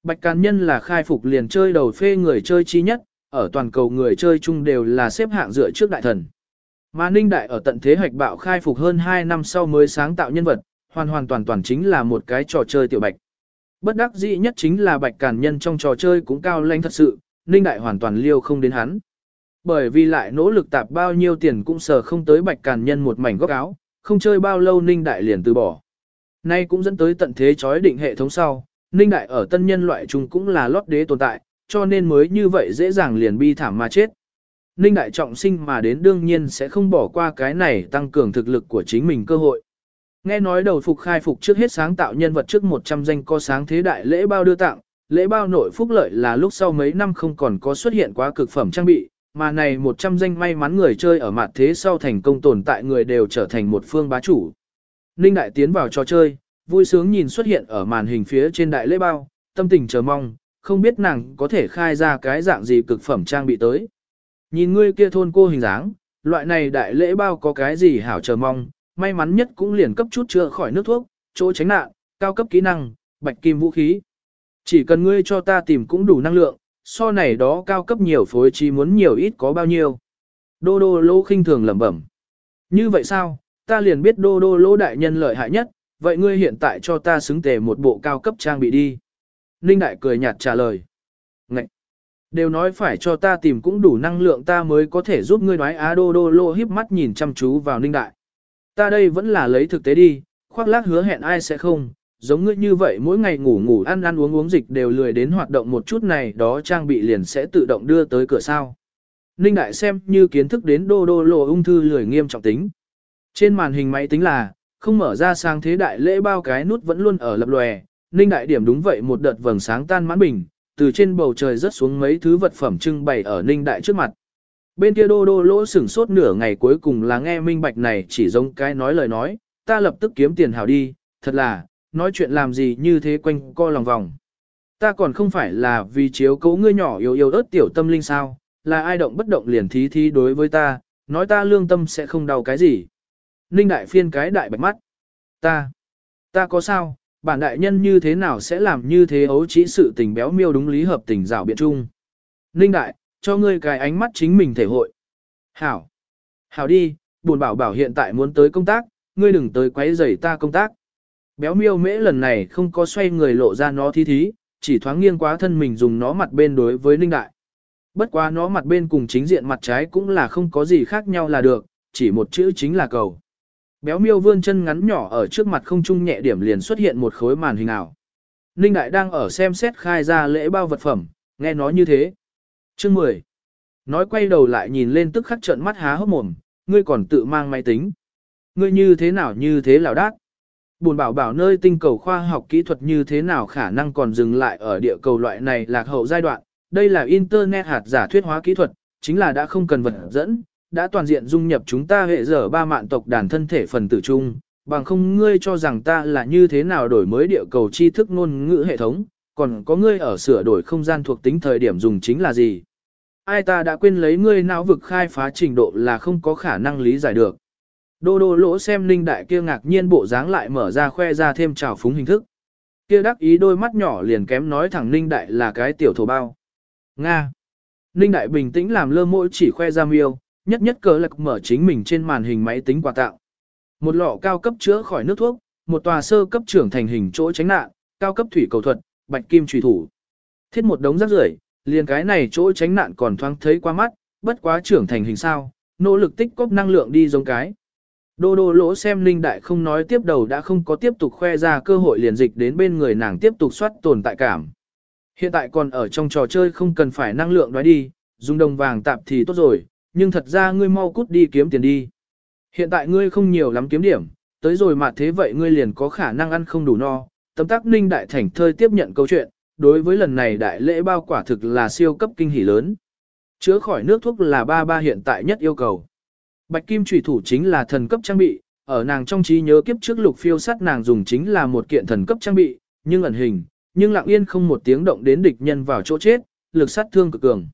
Bạch Càn Nhân là khai phục liền chơi đầu phê người chơi chi nhất, ở toàn cầu người chơi chung đều là xếp hạng dựa trước đại thần. Mà Ninh Đại ở tận thế hoạch bạo khai phục hơn 2 năm sau mới sáng tạo nhân vật, hoàn hoàn toàn toàn chính là một cái trò chơi tiểu bạch. Bất đắc dĩ nhất chính là Bạch Càn Nhân trong trò chơi cũng cao lãnh thật sự, Ninh Đại hoàn toàn liêu không đến hắn. Bởi vì lại nỗ lực tạp bao nhiêu tiền cũng sờ không tới Bạch Càn Nhân một mảnh góc áo, không chơi bao lâu Ninh Đại liền từ bỏ. Nay cũng dẫn tới tận thế chói định hệ thống sau, Ninh Đại ở tân nhân loại chung cũng là lót đế tồn tại, cho nên mới như vậy dễ dàng liền bi thảm mà chết. Ninh Đại trọng sinh mà đến đương nhiên sẽ không bỏ qua cái này tăng cường thực lực của chính mình cơ hội. Nghe nói đầu phục khai phục trước hết sáng tạo nhân vật trước 100 danh có sáng thế đại lễ bao đưa tặng, lễ bao nội phúc lợi là lúc sau mấy năm không còn có xuất hiện quá cực phẩm trang bị, mà này 100 danh may mắn người chơi ở mặt thế sau thành công tồn tại người đều trở thành một phương bá chủ. Ninh Đại tiến vào trò chơi, vui sướng nhìn xuất hiện ở màn hình phía trên đại lễ bao, tâm tình chờ mong, không biết nàng có thể khai ra cái dạng gì cực phẩm trang bị tới. Nhìn ngươi kia thôn cô hình dáng, loại này đại lễ bao có cái gì hảo chờ mong, may mắn nhất cũng liền cấp chút chữa khỏi nước thuốc, chỗ tránh nạn, cao cấp kỹ năng, bạch kim vũ khí. Chỉ cần ngươi cho ta tìm cũng đủ năng lượng, so này đó cao cấp nhiều phối trí muốn nhiều ít có bao nhiêu. Đô đô lô khinh thường lẩm bẩm. Như vậy sao, ta liền biết đô đô lô đại nhân lợi hại nhất, vậy ngươi hiện tại cho ta xứng tề một bộ cao cấp trang bị đi. Ninh Đại cười nhạt trả lời. Ngậy! Đều nói phải cho ta tìm cũng đủ năng lượng ta mới có thể giúp ngươi nói á đô đô lô híp mắt nhìn chăm chú vào Ninh Đại. Ta đây vẫn là lấy thực tế đi, khoác lác hứa hẹn ai sẽ không, giống ngươi như vậy mỗi ngày ngủ ngủ ăn ăn uống uống dịch đều lười đến hoạt động một chút này đó trang bị liền sẽ tự động đưa tới cửa sao. Ninh Đại xem như kiến thức đến đô đô lô ung thư lười nghiêm trọng tính. Trên màn hình máy tính là, không mở ra sang thế đại lễ bao cái nút vẫn luôn ở lập lòe, ninh đại điểm đúng vậy một đợt vầng sáng tan mãn bình, từ trên bầu trời rớt xuống mấy thứ vật phẩm trưng bày ở ninh đại trước mặt. Bên kia đô đô lỗ sửng sốt nửa ngày cuối cùng là nghe minh bạch này chỉ giống cái nói lời nói, ta lập tức kiếm tiền hảo đi, thật là, nói chuyện làm gì như thế quanh co lòng vòng. Ta còn không phải là vì chiếu cố ngươi nhỏ yếu yếu ớt tiểu tâm linh sao, là ai động bất động liền thí thí đối với ta, nói ta lương tâm sẽ không đau cái gì. Ninh đại phiên cái đại bạch mắt. Ta, ta có sao, bản đại nhân như thế nào sẽ làm như thế ấu chỉ sự tình béo miêu đúng lý hợp tình rào biện trung Ninh đại, cho ngươi cái ánh mắt chính mình thể hội. Hảo, hảo đi, buồn bảo bảo hiện tại muốn tới công tác, ngươi đừng tới quấy rầy ta công tác. Béo miêu mễ lần này không có xoay người lộ ra nó thí thí, chỉ thoáng nghiêng quá thân mình dùng nó mặt bên đối với Ninh đại. Bất quá nó mặt bên cùng chính diện mặt trái cũng là không có gì khác nhau là được, chỉ một chữ chính là cầu. Béo miêu vươn chân ngắn nhỏ ở trước mặt không trung nhẹ điểm liền xuất hiện một khối màn hình ảo. Ninh Đại đang ở xem xét khai ra lễ bao vật phẩm, nghe nói như thế. Chương 10. Nói quay đầu lại nhìn lên tức khắc trợn mắt há hốc mồm, ngươi còn tự mang máy tính. Ngươi như thế nào như thế lào đát. Buồn bảo bảo nơi tinh cầu khoa học kỹ thuật như thế nào khả năng còn dừng lại ở địa cầu loại này lạc hậu giai đoạn. Đây là Internet hạt giả thuyết hóa kỹ thuật, chính là đã không cần vật dẫn, đã toàn diện dung nhập chúng ta hệ dở ba mạn tộc đàn thân thể phần tử chung, bằng không ngươi cho rằng ta là như thế nào đổi mới địa cầu tri thức ngôn ngữ hệ thống, còn có ngươi ở sửa đổi không gian thuộc tính thời điểm dùng chính là gì. Ai ta đã quên lấy ngươi não vực khai phá trình độ là không có khả năng lý giải được. Đô đô lỗ xem linh Đại kia ngạc nhiên bộ dáng lại mở ra khoe ra thêm trào phúng hình thức. Kia đắc ý đôi mắt nhỏ liền kém nói thẳng linh Đại là cái tiểu thổ bao. Nga. Ninh Đại bình tĩnh làm lơ mỗi chỉ khoe ra miêu, nhất nhất cờ lạc mở chính mình trên màn hình máy tính quà tặng. Một lọ cao cấp chữa khỏi nước thuốc, một tòa sơ cấp trưởng thành hình chỗ tránh nạn, cao cấp thủy cầu thuật, bạch kim trùy thủ. Thiết một đống rác rưởi, liền cái này chỗ tránh nạn còn thoáng thấy qua mắt, bất quá trưởng thành hình sao, nỗ lực tích cóp năng lượng đi giống cái. Đô đô lỗ xem linh đại không nói tiếp đầu đã không có tiếp tục khoe ra cơ hội liền dịch đến bên người nàng tiếp tục soát tồn tại cảm. Hiện tại còn ở trong trò chơi không cần phải năng lượng nói đi, dùng đồng vàng tạp thì tốt rồi, nhưng thật ra ngươi mau cút đi kiếm tiền đi. Hiện tại ngươi không nhiều lắm kiếm điểm, tới rồi mà thế vậy ngươi liền có khả năng ăn không đủ no. Tấm tác ninh đại thành thơi tiếp nhận câu chuyện, đối với lần này đại lễ bao quả thực là siêu cấp kinh hỉ lớn. Chữa khỏi nước thuốc là ba ba hiện tại nhất yêu cầu. Bạch kim trùy thủ chính là thần cấp trang bị, ở nàng trong trí nhớ kiếp trước lục phiêu sát nàng dùng chính là một kiện thần cấp trang bị, nhưng ẩn hình, nhưng lặng yên không một tiếng động đến địch nhân vào chỗ chết, lực sát thương cực cường.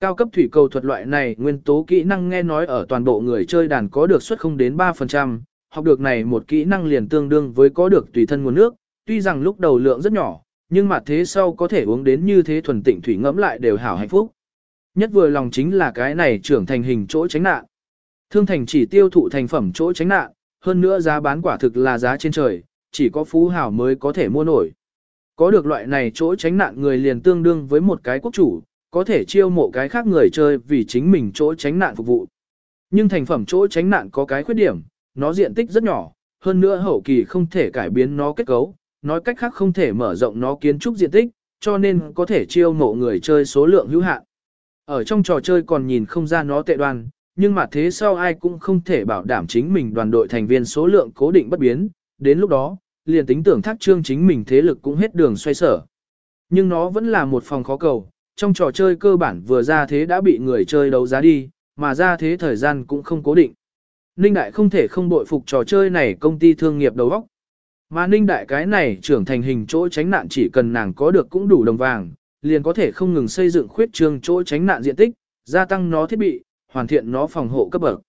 Cao cấp thủy cầu thuật loại này nguyên tố kỹ năng nghe nói ở toàn bộ người chơi đàn có được suất không đến 3%, học được này một kỹ năng liền tương đương với có được tùy thân nguồn nước, tuy rằng lúc đầu lượng rất nhỏ, nhưng mà thế sau có thể uống đến như thế thuần tịnh thủy ngẫm lại đều hảo hạnh phúc. Nhất vừa lòng chính là cái này trưởng thành hình chỗ tránh nạn. Thương thành chỉ tiêu thụ thành phẩm chỗ tránh nạn, hơn nữa giá bán quả thực là giá trên trời, chỉ có phú hảo mới có thể mua nổi. Có được loại này chỗ tránh nạn người liền tương đương với một cái quốc chủ, có thể chiêu mộ cái khác người chơi vì chính mình chỗ tránh nạn phục vụ. Nhưng thành phẩm chỗ tránh nạn có cái khuyết điểm, nó diện tích rất nhỏ, hơn nữa hậu kỳ không thể cải biến nó kết cấu, nói cách khác không thể mở rộng nó kiến trúc diện tích, cho nên có thể chiêu mộ người chơi số lượng hữu hạn. Ở trong trò chơi còn nhìn không ra nó tệ đoan, nhưng mà thế sau ai cũng không thể bảo đảm chính mình đoàn đội thành viên số lượng cố định bất biến, đến lúc đó, liền tính tưởng thác trương chính mình thế lực cũng hết đường xoay sở. Nhưng nó vẫn là một phòng khó cầu, trong trò chơi cơ bản vừa ra thế đã bị người chơi đấu giá đi, mà ra thế thời gian cũng không cố định. Ninh Đại không thể không bội phục trò chơi này công ty thương nghiệp đầu óc. Mà Ninh Đại cái này trưởng thành hình chỗ tránh nạn chỉ cần nàng có được cũng đủ đồng vàng, liền có thể không ngừng xây dựng khuyết trương chỗ tránh nạn diện tích, gia tăng nó thiết bị, hoàn thiện nó phòng hộ cấp bậc.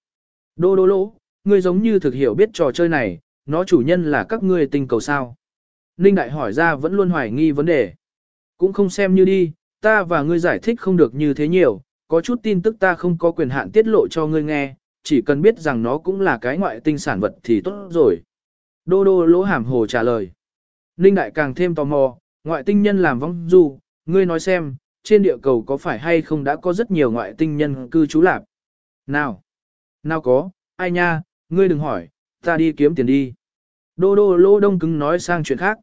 Đô đô lỗ, ngươi giống như thực hiểu biết trò chơi này, nó chủ nhân là các ngươi tinh cầu sao. Ninh Đại hỏi ra vẫn luôn hoài nghi vấn đề. Cũng không xem như đi, ta và ngươi giải thích không được như thế nhiều, có chút tin tức ta không có quyền hạn tiết lộ cho ngươi nghe, chỉ cần biết rằng nó cũng là cái ngoại tinh sản vật thì tốt rồi. Đô đô lỗ hàm hồ trả lời. Ninh Đại càng thêm tò mò, ngoại tinh nhân làm vong du, ngươi nói xem, trên địa cầu có phải hay không đã có rất nhiều ngoại tinh nhân cư trú lạc. Nào? Nào có, ai nha, ngươi đừng hỏi, ta đi kiếm tiền đi. Đô đô lỗ đông cứng nói sang chuyện khác.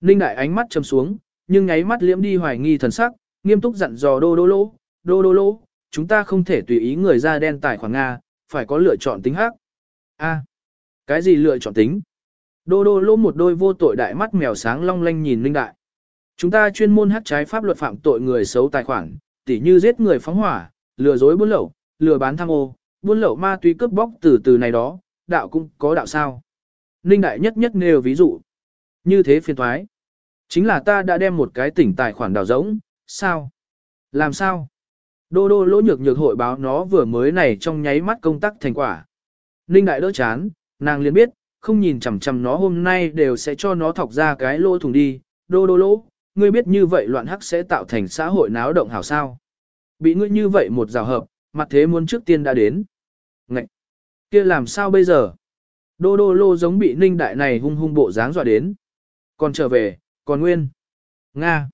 Ninh Đại ánh mắt chầm xuống, nhưng nháy mắt liễm đi hoài nghi thần sắc, nghiêm túc dặn dò đô đô lỗ, đô đô lỗ, chúng ta không thể tùy ý người ra đen tài khoản Nga, phải có lựa chọn tính hắc. A, cái gì lựa chọn tính? Đô đô lỗ một đôi vô tội đại mắt mèo sáng long lanh nhìn linh đại. Chúng ta chuyên môn hát trái pháp luật phạm tội người xấu tài khoản, tỉ như giết người phóng hỏa, lừa dối buôn lậu, lừa bán tham ô, buôn lậu ma túy cướp bóc từ từ này đó, đạo cũng có đạo sao. Ninh đại nhất nhất nêu ví dụ. Như thế phiền thoái. Chính là ta đã đem một cái tỉnh tài khoản đào rỗng, sao? Làm sao? Đô đô lỗ nhược nhược hội báo nó vừa mới này trong nháy mắt công tác thành quả. Ninh đại đỡ chán, nàng liền biết, không nhìn chằm chằm nó hôm nay đều sẽ cho nó thọc ra cái lỗ thùng đi. Đô đô lỗ, ngươi biết như vậy loạn hắc sẽ tạo thành xã hội náo động hảo sao. Bị ngươi như vậy một rào hợp, mặt thế muốn trước tiên đã đến. Ngậy! kia làm sao bây giờ? Đô đô lô giống bị ninh đại này hung hung bộ dáng dọa đến. Còn trở về, còn nguyên. Nga!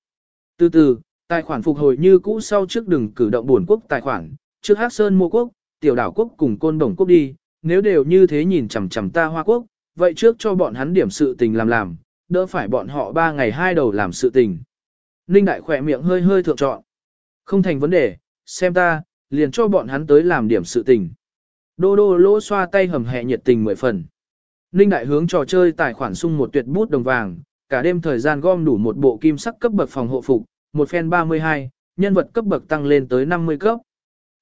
Từ từ, tài khoản phục hồi như cũ sau trước đừng cử động buồn quốc tài khoản, trước Hắc Sơn mua quốc, tiểu đảo quốc cùng côn đồng quốc đi, nếu đều như thế nhìn chằm chằm ta hoa quốc, vậy trước cho bọn hắn điểm sự tình làm làm, đỡ phải bọn họ ba ngày hai đầu làm sự tình. Ninh đại khỏe miệng hơi hơi thượng trọn. Không thành vấn đề, xem ta, liền cho bọn hắn tới làm điểm sự tình. Đô đô lỗ xoa tay hầm hẹ nhiệt tình mười phần. Ninh đại hướng trò chơi tài khoản sung một tuyệt bút đồng vàng, cả đêm thời gian gom đủ một bộ kim sắc cấp bậc phòng hộ phục, một phen 32, nhân vật cấp bậc tăng lên tới 50 cấp.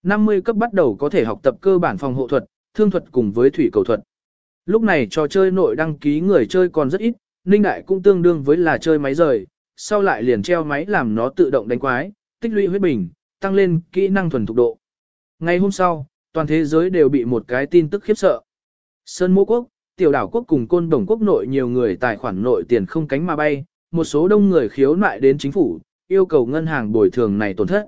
50 cấp bắt đầu có thể học tập cơ bản phòng hộ thuật, thương thuật cùng với thủy cầu thuật. Lúc này trò chơi nội đăng ký người chơi còn rất ít, Ninh Đại cũng tương đương với là chơi máy rời, sau lại liền treo máy làm nó tự động đánh quái, tích lũy huyết bình, tăng lên kỹ năng thuần thục độ. Ngày hôm sau, toàn thế giới đều bị một cái tin tức khiếp sợ. Sơn Mô Quốc, Tiểu đảo quốc cùng Côn Đồng Quốc nội nhiều người tài khoản nội tiền không cánh mà bay, một số đông người khiếu nại đến chính phủ, yêu cầu ngân hàng bồi thường này tổn thất.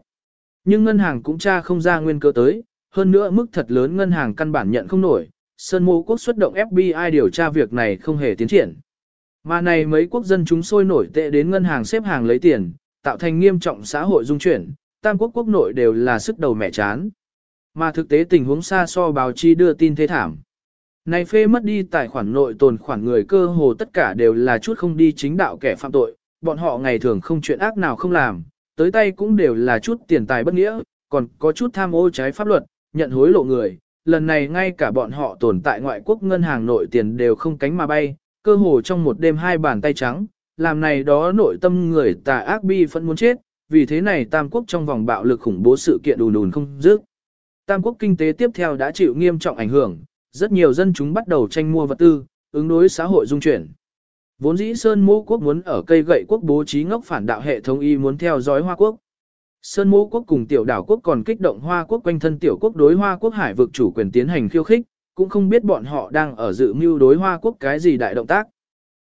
Nhưng ngân hàng cũng tra không ra nguyên cơ tới, hơn nữa mức thật lớn ngân hàng căn bản nhận không nổi, Sơn Mô Quốc xuất động FBI điều tra việc này không hề tiến triển. Mà này mấy quốc dân chúng sôi nổi tệ đến ngân hàng xếp hàng lấy tiền, tạo thành nghiêm trọng xã hội dung chuyển, tam quốc quốc nội đều là sức đầu mẹ chán. Mà thực tế tình huống xa so báo chí đưa tin thế thảm. Này phê mất đi tài khoản nội tồn khoản người cơ hồ tất cả đều là chút không đi chính đạo kẻ phạm tội, bọn họ ngày thường không chuyện ác nào không làm, tới tay cũng đều là chút tiền tài bất nghĩa, còn có chút tham ô trái pháp luật, nhận hối lộ người. Lần này ngay cả bọn họ tồn tại ngoại quốc ngân hàng nội tiền đều không cánh mà bay, cơ hồ trong một đêm hai bàn tay trắng, làm này đó nội tâm người tà ác bi phẫn muốn chết, vì thế này Tam Quốc trong vòng bạo lực khủng bố sự kiện đùn đùn không dứt. Tam Quốc kinh tế tiếp theo đã chịu nghiêm trọng ảnh hưởng, rất nhiều dân chúng bắt đầu tranh mua vật tư, ứng đối xã hội dung chuyển. Vốn dĩ Sơn Mô Quốc muốn ở cây gậy quốc bố trí ngốc phản đạo hệ thống y muốn theo dõi Hoa Quốc. Sơn Mô Quốc cùng tiểu đảo quốc còn kích động Hoa Quốc quanh thân tiểu quốc đối Hoa Quốc hải vực chủ quyền tiến hành khiêu khích, cũng không biết bọn họ đang ở dự mưu đối Hoa Quốc cái gì đại động tác.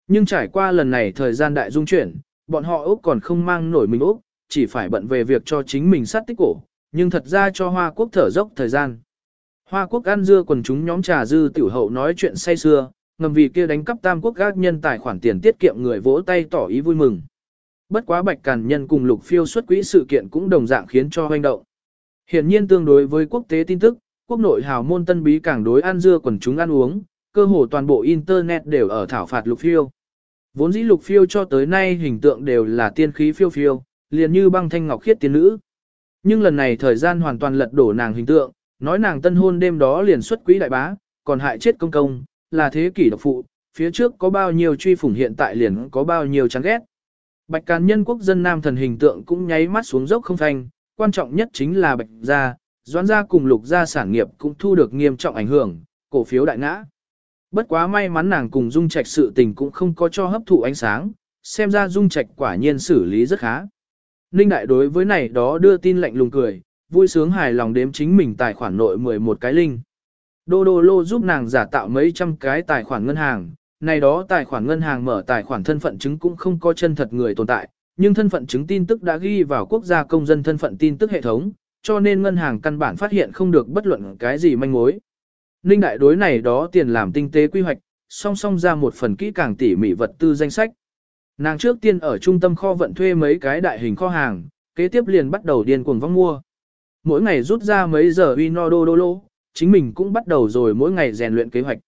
Nhưng trải qua lần này thời gian đại dung chuyển, bọn họ Úc còn không mang nổi mình Úc, chỉ phải bận về việc cho chính mình sát tích cổ, nhưng thật ra cho Hoa Quốc thở dốc thời gian. Hoa quốc ăn dưa quần chúng nhóm trà dư tiểu hậu nói chuyện say xưa, ngầm vì kia đánh cắp tam quốc gác nhân tài khoản tiền tiết kiệm người vỗ tay tỏ ý vui mừng. Bất quá bạch càn nhân cùng lục phiêu xuất quỹ sự kiện cũng đồng dạng khiến cho hoành động. Hiển nhiên tương đối với quốc tế tin tức, quốc nội hào môn tân bí càng đối ăn dưa quần chúng ăn uống, cơ hồ toàn bộ internet đều ở thảo phạt lục phiêu. Vốn dĩ lục phiêu cho tới nay hình tượng đều là tiên khí phiêu phiêu, liền như băng thanh ngọc khiết tiên nữ. Nhưng lần này thời gian hoàn toàn lật đổ nàng hình tượng, nói nàng tân hôn đêm đó liền xuất quỹ đại bá, còn hại chết công công, là thế kỷ độc phụ, phía trước có bao nhiêu truy phủng hiện tại liền có bao nhiêu chán ghét. Bạch Càn Nhân quốc dân nam thần hình tượng cũng nháy mắt xuống dốc không phanh, quan trọng nhất chính là Bạch gia, Doãn gia cùng Lục gia sản nghiệp cũng thu được nghiêm trọng ảnh hưởng, cổ phiếu đại ngã. Bất quá may mắn nàng cùng Dung Trạch sự tình cũng không có cho hấp thụ ánh sáng, xem ra Dung Trạch quả nhiên xử lý rất khá. Ninh đại đối với này đó đưa tin lạnh lùng cười, vui sướng hài lòng đếm chính mình tài khoản nội 11 cái linh. Đô đô lô giúp nàng giả tạo mấy trăm cái tài khoản ngân hàng, này đó tài khoản ngân hàng mở tài khoản thân phận chứng cũng không có chân thật người tồn tại, nhưng thân phận chứng tin tức đã ghi vào quốc gia công dân thân phận tin tức hệ thống, cho nên ngân hàng căn bản phát hiện không được bất luận cái gì manh mối. Ninh đại đối này đó tiền làm tinh tế quy hoạch, song song ra một phần kỹ càng tỉ mỉ vật tư danh sách. Nàng trước tiên ở trung tâm kho vận thuê mấy cái đại hình kho hàng, kế tiếp liền bắt đầu điên cuồng vong mua mỗi ngày rút ra mấy giờ uy no đô đô lô, chính mình cũng bắt đầu rồi mỗi ngày rèn luyện kế hoạch.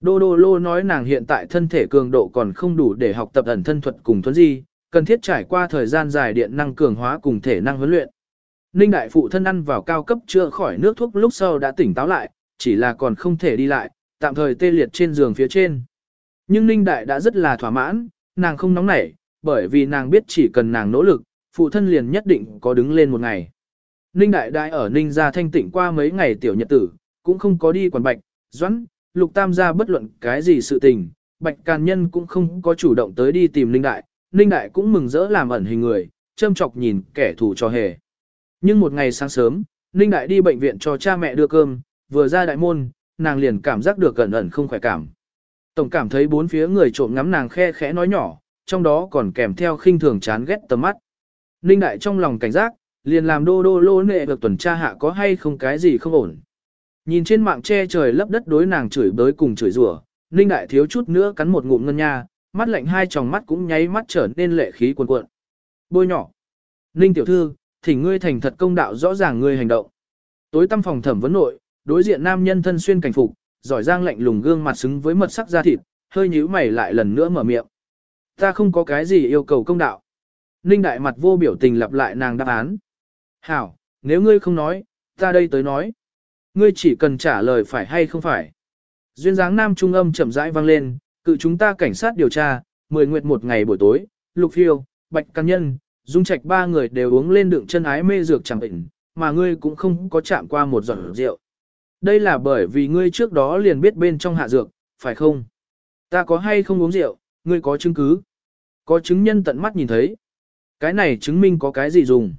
Đô đô lô nói nàng hiện tại thân thể cường độ còn không đủ để học tập ẩn thân thuật cùng thuấn di, cần thiết trải qua thời gian dài điện năng cường hóa cùng thể năng huấn luyện. Ninh đại phụ thân ăn vào cao cấp chữa khỏi nước thuốc lúc sau đã tỉnh táo lại, chỉ là còn không thể đi lại, tạm thời tê liệt trên giường phía trên. Nhưng Ninh đại đã rất là thỏa mãn, nàng không nóng nảy, bởi vì nàng biết chỉ cần nàng nỗ lực, phụ thân liền nhất định có đứng lên một ngày. Ninh Đại Đại ở Ninh gia thanh tịnh qua mấy ngày tiểu nhật tử, cũng không có đi quản bạch, doãn, lục tam gia bất luận cái gì sự tình, bạch càn nhân cũng không có chủ động tới đi tìm Ninh Đại, Ninh Đại cũng mừng rỡ làm ẩn hình người, châm chọc nhìn kẻ thù cho hề. Nhưng một ngày sáng sớm, Ninh Đại đi bệnh viện cho cha mẹ đưa cơm, vừa ra đại môn, nàng liền cảm giác được gần ẩn không khỏe cảm. Tổng cảm thấy bốn phía người trộm ngắm nàng khe khẽ nói nhỏ, trong đó còn kèm theo khinh thường chán ghét tầm mắt. Ninh Đại trong lòng cảnh giác, liền làm đô đô lô nệ được tuần tra hạ có hay không cái gì không ổn. Nhìn trên mạng che trời lấp đất đối nàng chửi bới cùng chửi rủa, Ninh Đại thiếu chút nữa cắn một ngụm ngân nha, mắt lạnh hai tròng mắt cũng nháy mắt trở nên lệ khí cuồn cuộn. Bôi nhỏ. Ninh tiểu thư, thỉnh ngươi thành thật công đạo rõ ràng ngươi hành động. Tối tâm phòng thẩm vấn nội, đối diện nam nhân thân xuyên cảnh phục, giỏi giang lạnh lùng gương mặt xứng với mật sắc da thịt, hơi nhíu mày lại lần nữa mở miệng. Ta không có cái gì yêu cầu công đạo. Ninh đại mặt vô biểu tình lặp lại nàng đáp án. Hảo, nếu ngươi không nói, ta đây tới nói. Ngươi chỉ cần trả lời phải hay không phải. Duyên dáng nam trung âm chậm rãi vang lên, cự chúng ta cảnh sát điều tra, mười nguyệt một ngày buổi tối, lục phiêu, bạch căn nhân, dung trạch ba người đều uống lên đựng chân ái mê dược chẳng bệnh, mà ngươi cũng không có chạm qua một giọt rượu. Đây là bởi vì ngươi trước đó liền biết bên trong hạ dược, phải không? Ta có hay không uống rượu, ngươi có chứng cứ? Có chứng nhân tận mắt nhìn thấy. Cái này chứng minh có cái gì dùng?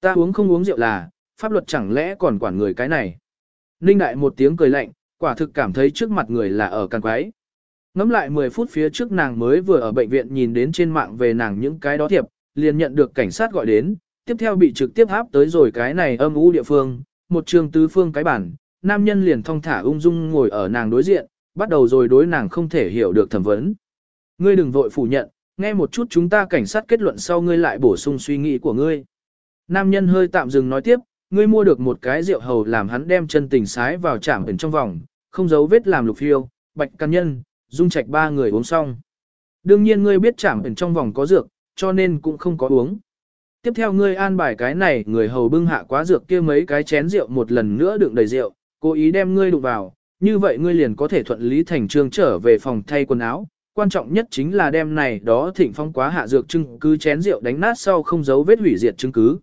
Ta uống không uống rượu là, pháp luật chẳng lẽ còn quản người cái này. Ninh đại một tiếng cười lạnh, Quả thực cảm thấy trước mặt người là ở càng quái. Ngắm lại 10 phút phía trước nàng mới vừa ở bệnh viện nhìn đến trên mạng về nàng những cái đó thiệp, liền nhận được cảnh sát gọi đến, tiếp theo bị trực tiếp áp tới rồi cái này âm u địa phương, một trường tứ phương cái bản, nam nhân liền thong thả ung dung ngồi ở nàng đối diện, bắt đầu rồi đối nàng không thể hiểu được thẩm vấn. Ngươi đừng vội phủ nhận, nghe một chút chúng ta cảnh sát kết luận sau ngươi lại bổ sung suy nghĩ của ngươi. Nam nhân hơi tạm dừng nói tiếp, ngươi mua được một cái rượu hầu làm hắn đem chân tình sái vào chạm ẩn trong vòng, không giấu vết làm lục phiêu, bạch căn nhân, dung trạch ba người uống xong. Đương nhiên ngươi biết chạm ẩn trong vòng có dược, cho nên cũng không có uống. Tiếp theo ngươi an bài cái này, người hầu bưng hạ quá dược kia mấy cái chén rượu một lần nữa đựng đầy rượu, cố ý đem ngươi đụng vào, như vậy ngươi liền có thể thuận lý thành trương trở về phòng thay quần áo. Quan trọng nhất chính là đem này đó thịnh phong quá hạ dược chứng cứ chén rượu đánh nát sau không giấu vết hủy diệt chứng cứ.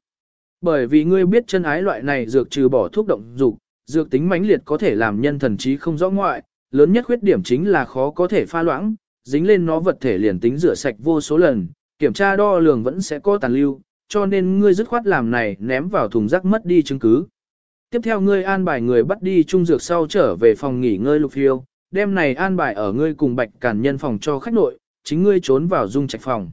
Bởi vì ngươi biết chân ái loại này dược trừ bỏ thuốc động dục, dược tính mãnh liệt có thể làm nhân thần trí không rõ ngoại, lớn nhất khuyết điểm chính là khó có thể pha loãng, dính lên nó vật thể liền tính rửa sạch vô số lần, kiểm tra đo lường vẫn sẽ có tàn lưu, cho nên ngươi dứt khoát làm này ném vào thùng rác mất đi chứng cứ. Tiếp theo ngươi an bài người bắt đi trung dược sau trở về phòng nghỉ ngơi lục phiêu, đêm này an bài ở ngươi cùng bạch càn nhân phòng cho khách nội, chính ngươi trốn vào dung trạch phòng.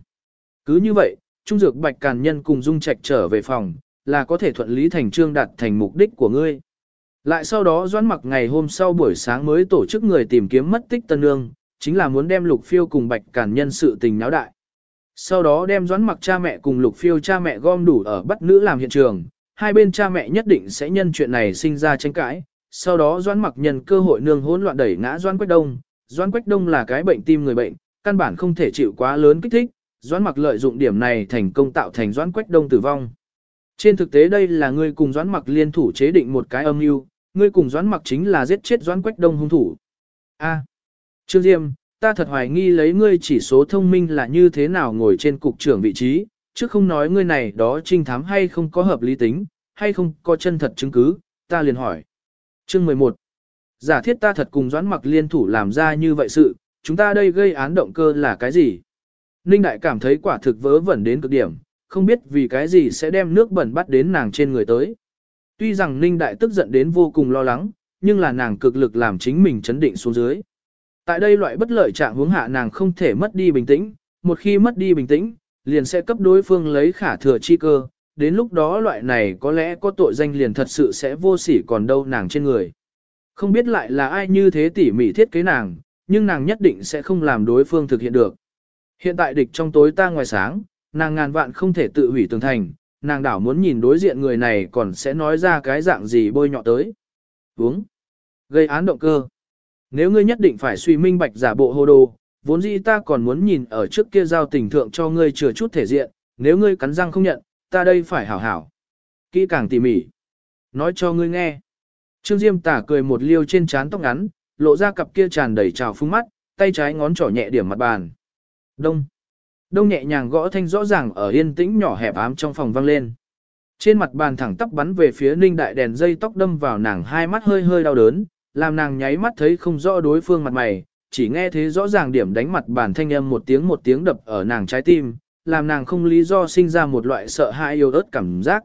Cứ như vậy, trung dược bạch càn nhân cùng dung trạch trở về phòng, là có thể thuận lý thành trương đạt thành mục đích của ngươi. Lại sau đó doãn mặc ngày hôm sau buổi sáng mới tổ chức người tìm kiếm mất tích tân nương, chính là muốn đem lục phiêu cùng bạch càn nhân sự tình náo đại. Sau đó đem doãn mặc cha mẹ cùng lục phiêu cha mẹ gom đủ ở bắt nữ làm hiện trường, hai bên cha mẹ nhất định sẽ nhân chuyện này sinh ra tranh cãi. Sau đó doãn mặc nhân cơ hội nương hỗn loạn đẩy ngã doãn quách đông. Doãn quách đông là cái bệnh tim người bệnh, căn bản không thể chịu quá lớn kích thích. Doãn mặc lợi dụng điểm này thành công tạo thành doãn quách đông tử vong. Trên thực tế đây là ngươi cùng doãn mặc liên thủ chế định một cái âm mưu, ngươi cùng doãn mặc chính là giết chết doãn quách đông hung thủ. A. Trương Diêm, ta thật hoài nghi lấy ngươi chỉ số thông minh là như thế nào ngồi trên cục trưởng vị trí, chứ không nói ngươi này đó trinh thám hay không có hợp lý tính, hay không có chân thật chứng cứ, ta liền hỏi. Chương 11. Giả thiết ta thật cùng doãn mặc liên thủ làm ra như vậy sự, chúng ta đây gây án động cơ là cái gì? Ninh Đại cảm thấy quả thực vớ vẩn đến cực điểm, không biết vì cái gì sẽ đem nước bẩn bắt đến nàng trên người tới. Tuy rằng Ninh Đại tức giận đến vô cùng lo lắng, nhưng là nàng cực lực làm chính mình chấn định xuống dưới. Tại đây loại bất lợi trạng hướng hạ nàng không thể mất đi bình tĩnh, một khi mất đi bình tĩnh, liền sẽ cấp đối phương lấy khả thừa chi cơ, đến lúc đó loại này có lẽ có tội danh liền thật sự sẽ vô sỉ còn đâu nàng trên người. Không biết lại là ai như thế tỉ mỉ thiết kế nàng, nhưng nàng nhất định sẽ không làm đối phương thực hiện được. Hiện tại địch trong tối ta ngoài sáng, nàng ngàn vạn không thể tự hủy tường thành, nàng đảo muốn nhìn đối diện người này còn sẽ nói ra cái dạng gì bôi nhọ tới. Uống. Gây án động cơ. Nếu ngươi nhất định phải suy minh bạch giả bộ hồ đồ, vốn dĩ ta còn muốn nhìn ở trước kia giao tình thượng cho ngươi chừa chút thể diện, nếu ngươi cắn răng không nhận, ta đây phải hảo hảo. Kỹ càng tỉ mỉ. Nói cho ngươi nghe. Trương Diêm tả cười một liêu trên trán tóc ngắn, lộ ra cặp kia tràn đầy trào phúng mắt, tay trái ngón trỏ nhẹ điểm mặt bàn. Đông. Đông nhẹ nhàng gõ thanh rõ ràng ở yên tĩnh nhỏ hẹp ám trong phòng vang lên. Trên mặt bàn thẳng tóc bắn về phía ninh đại đèn dây tóc đâm vào nàng hai mắt hơi hơi đau đớn, làm nàng nháy mắt thấy không rõ đối phương mặt mày, chỉ nghe thấy rõ ràng điểm đánh mặt bàn thanh âm một tiếng một tiếng đập ở nàng trái tim, làm nàng không lý do sinh ra một loại sợ hãi yêu ớt cảm giác.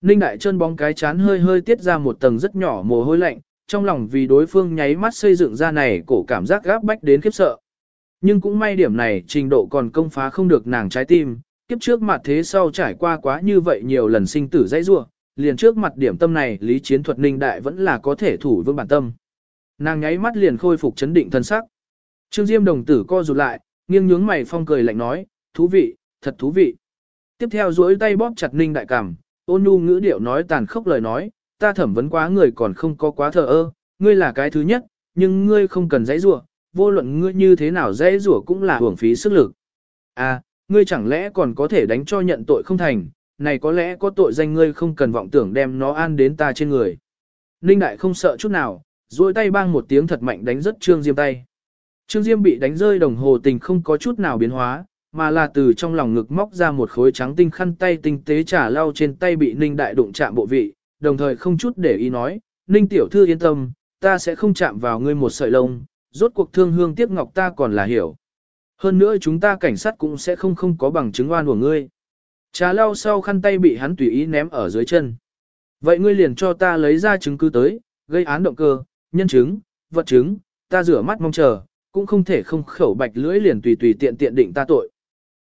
Ninh đại chân bóng cái chán hơi hơi tiết ra một tầng rất nhỏ mồ hôi lạnh, trong lòng vì đối phương nháy mắt xây dựng ra này cổ cảm giác gáp bách đến khiếp sợ. Nhưng cũng may điểm này trình độ còn công phá không được nàng trái tim, kiếp trước mặt thế sau trải qua quá như vậy nhiều lần sinh tử dãy rua, liền trước mặt điểm tâm này lý chiến thuật ninh đại vẫn là có thể thủ vững bản tâm. Nàng nháy mắt liền khôi phục chấn định thân sắc. Trương Diêm đồng tử co rụt lại, nghiêng nhướng mày phong cười lạnh nói, thú vị, thật thú vị. Tiếp theo duỗi tay bóp chặt ninh đại cảm, ôn nhu ngữ điệu nói tàn khốc lời nói, ta thẩm vấn quá người còn không có quá thờ ơ, ngươi là cái thứ nhất, nhưng ngươi không cần dãy rủa, vô luận ngươi như thế nào dễ rủa cũng là hưởng phí sức lực. À, ngươi chẳng lẽ còn có thể đánh cho nhận tội không thành, này có lẽ có tội danh ngươi không cần vọng tưởng đem nó an đến ta trên người. Ninh đại không sợ chút nào, duỗi tay bang một tiếng thật mạnh đánh rất Trương Diêm tay. Trương Diêm bị đánh rơi đồng hồ tình không có chút nào biến hóa, mà là từ trong lòng ngực móc ra một khối trắng tinh khăn tay tinh tế trả lau trên tay bị Ninh đại đụng chạm bộ vị, đồng thời không chút để ý nói, Ninh tiểu thư yên tâm, ta sẽ không chạm vào ngươi một sợi lông, rốt cuộc thương hương tiếc ngọc ta còn là hiểu. Hơn nữa chúng ta cảnh sát cũng sẽ không không có bằng chứng oan của ngươi. Trà lau sau khăn tay bị hắn tùy ý ném ở dưới chân. Vậy ngươi liền cho ta lấy ra chứng cứ tới, gây án động cơ, nhân chứng, vật chứng, ta rửa mắt mong chờ, cũng không thể không khẩu bạch lưỡi liền tùy tùy tiện tiện định ta tội.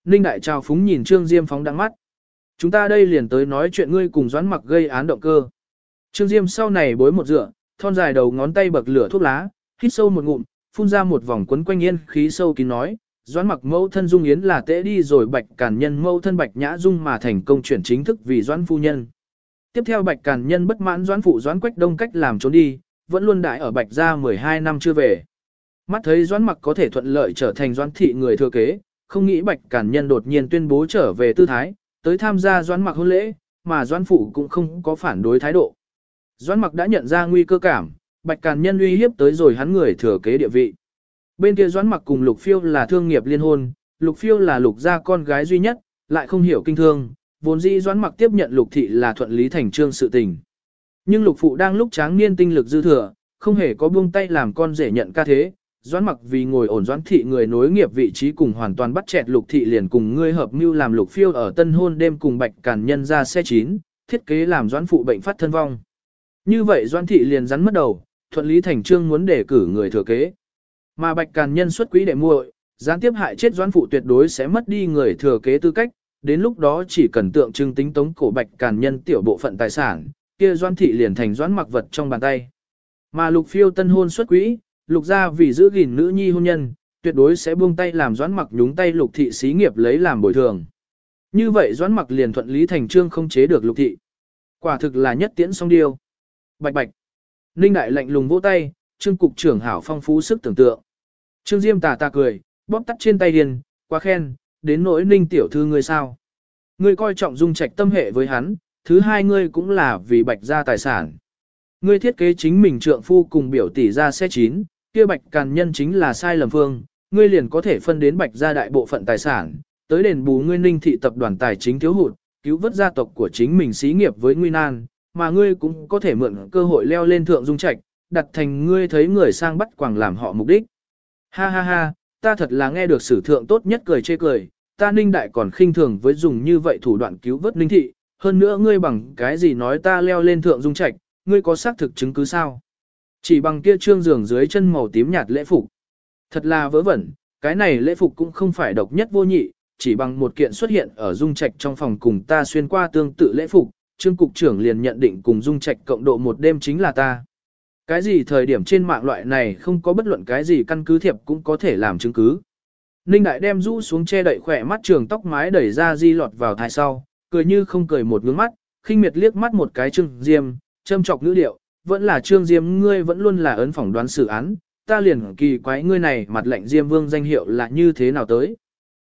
Ninh Đại Trào Phúng nhìn Trương Diêm phóng đắng mắt. Chúng ta đây liền tới nói chuyện ngươi cùng doãn mặc gây án động cơ. Trương Diêm sau này bối một dựa, thon dài đầu ngón tay bậc lửa thuốc lá, hít sâu một ngụm, phun ra một vòng quấn quanh yên khí sâu kín nói, doãn mặc mẫu thân dung yến là tễ đi rồi bạch càn nhân mẫu thân bạch nhã dung mà thành công chuyển chính thức vì doãn phu nhân. Tiếp theo bạch càn nhân bất mãn doãn phụ doãn quách đông cách làm trốn đi, vẫn luôn đại ở bạch gia 12 năm chưa về. Mắt thấy doãn mặc có thể thuận lợi trở thành doãn thị người thừa kế, không nghĩ bạch càn nhân đột nhiên tuyên bố trở về tư thái, tới tham gia doãn mặc hôn lễ, mà doãn phụ cũng không có phản đối thái độ. Doãn mặc đã nhận ra nguy cơ cảm, bạch càn nhân uy hiếp tới rồi hắn người thừa kế địa vị. Bên kia doãn mặc cùng lục phiêu là thương nghiệp liên hôn, lục phiêu là lục gia con gái duy nhất, lại không hiểu kinh thương, vốn dĩ doãn mặc tiếp nhận lục thị là thuận lý thành trương sự tình. Nhưng lục phụ đang lúc tráng niên tinh lực dư thừa, không hề có buông tay làm con rể nhận ca thế, doãn mặc vì ngồi ổn doãn thị người nối nghiệp vị trí cùng hoàn toàn bắt chẹt lục thị liền cùng ngươi hợp mưu làm lục phiêu ở tân hôn đêm cùng bạch càn nhân ra xe chín, thiết kế làm doãn phụ bệnh phát thân vong. Như vậy doãn thị liền rắn mất đầu, thuận lý thành trương muốn đề cử người thừa kế. Mà bạch càn nhân xuất quỹ để muội, gián tiếp hại chết doãn phụ tuyệt đối sẽ mất đi người thừa kế tư cách, đến lúc đó chỉ cần tượng trưng tính tống cổ bạch càn nhân tiểu bộ phận tài sản, kia doãn thị liền thành doãn mặc vật trong bàn tay. Mà lục phiêu tân hôn xuất quỹ, lục gia vì giữ gìn nữ nhi hôn nhân, tuyệt đối sẽ buông tay làm doãn mặc nhúng tay lục thị xí nghiệp lấy làm bồi thường. Như vậy doãn mặc liền thuận lý thành trương không chế được lục thị. Quả thực là nhất tiễn song điêu. Bạch bạch. Ninh đại lạnh lùng vỗ tay, trương cục trưởng hảo phong phú sức tưởng tượng. Trương Diêm tà tà cười, bóp tắt trên tay điền, quá khen, đến nỗi ninh tiểu thư ngươi sao. Ngươi coi trọng dung trạch tâm hệ với hắn, thứ hai ngươi cũng là vì bạch gia tài sản. Ngươi thiết kế chính mình trượng phu cùng biểu tỷ ra xe chín, kia bạch càn nhân chính là sai lầm phương, ngươi liền có thể phân đến bạch gia đại bộ phận tài sản, tới đền bù ngươi ninh thị tập đoàn tài chính thiếu hụt, cứu vớt gia tộc của chính mình xí nghiệp với nguy nan, mà ngươi cũng có thể mượn cơ hội leo lên thượng dung trạch, đặt thành ngươi thấy người sang bắt quảng làm họ mục đích. Ha ha ha, ta thật là nghe được sử thượng tốt nhất cười chê cười, ta ninh đại còn khinh thường với dùng như vậy thủ đoạn cứu vớt ninh thị, hơn nữa ngươi bằng cái gì nói ta leo lên thượng dung trạch, ngươi có xác thực chứng cứ sao? Chỉ bằng kia trương giường dưới chân màu tím nhạt lễ phục. Thật là vớ vẩn, cái này lễ phục cũng không phải độc nhất vô nhị, chỉ bằng một kiện xuất hiện ở dung trạch trong phòng cùng ta xuyên qua tương tự lễ phục, trương cục trưởng liền nhận định cùng dung trạch cộng độ một đêm chính là ta. Cái gì thời điểm trên mạng loại này không có bất luận cái gì căn cứ thiệp cũng có thể làm chứng cứ. Ninh Đại đem rũ xuống che đậy khỏe mắt trường tóc mái đẩy ra di lọt vào thai sau, cười như không cười một ngưỡng mắt, khinh miệt liếc mắt một cái trương diêm, châm chọc ngữ điệu, vẫn là trương diêm ngươi vẫn luôn là ấn phỏng đoán xử án, ta liền kỳ quái ngươi này mặt lệnh diêm vương danh hiệu là như thế nào tới.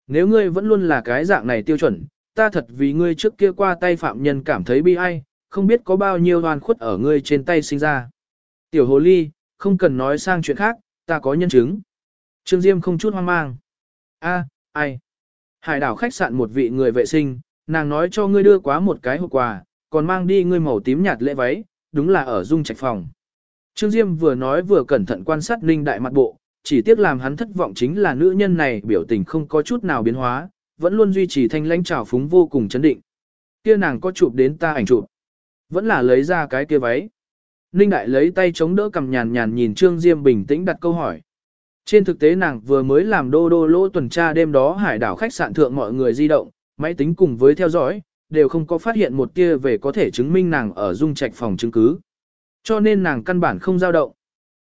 Nếu ngươi vẫn luôn là cái dạng này tiêu chuẩn, ta thật vì ngươi trước kia qua tay phạm nhân cảm thấy bi ai, không biết có bao nhiêu đoàn khuất ở ngươi trên tay sinh ra. Tiểu hồ ly, không cần nói sang chuyện khác, ta có nhân chứng. Trương Diêm không chút hoang mang. A, ai? Hải đảo khách sạn một vị người vệ sinh, nàng nói cho ngươi đưa quá một cái hộp quà, còn mang đi ngươi màu tím nhạt lễ váy, đúng là ở dung trạch phòng. Trương Diêm vừa nói vừa cẩn thận quan sát Ninh Đại mặt bộ, chỉ tiếc làm hắn thất vọng chính là nữ nhân này biểu tình không có chút nào biến hóa, vẫn luôn duy trì thanh lãnh trào phúng vô cùng chấn định. Kia nàng có chụp đến ta ảnh chụp, vẫn là lấy ra cái kia váy. Ninh Đại lấy tay chống đỡ cầm nhàn nhàn nhìn Trương Diêm bình tĩnh đặt câu hỏi. Trên thực tế nàng vừa mới làm đô đô lỗ tuần tra đêm đó hải đảo khách sạn thượng mọi người di động, máy tính cùng với theo dõi, đều không có phát hiện một tia về có thể chứng minh nàng ở dung trạch phòng chứng cứ. Cho nên nàng căn bản không dao động.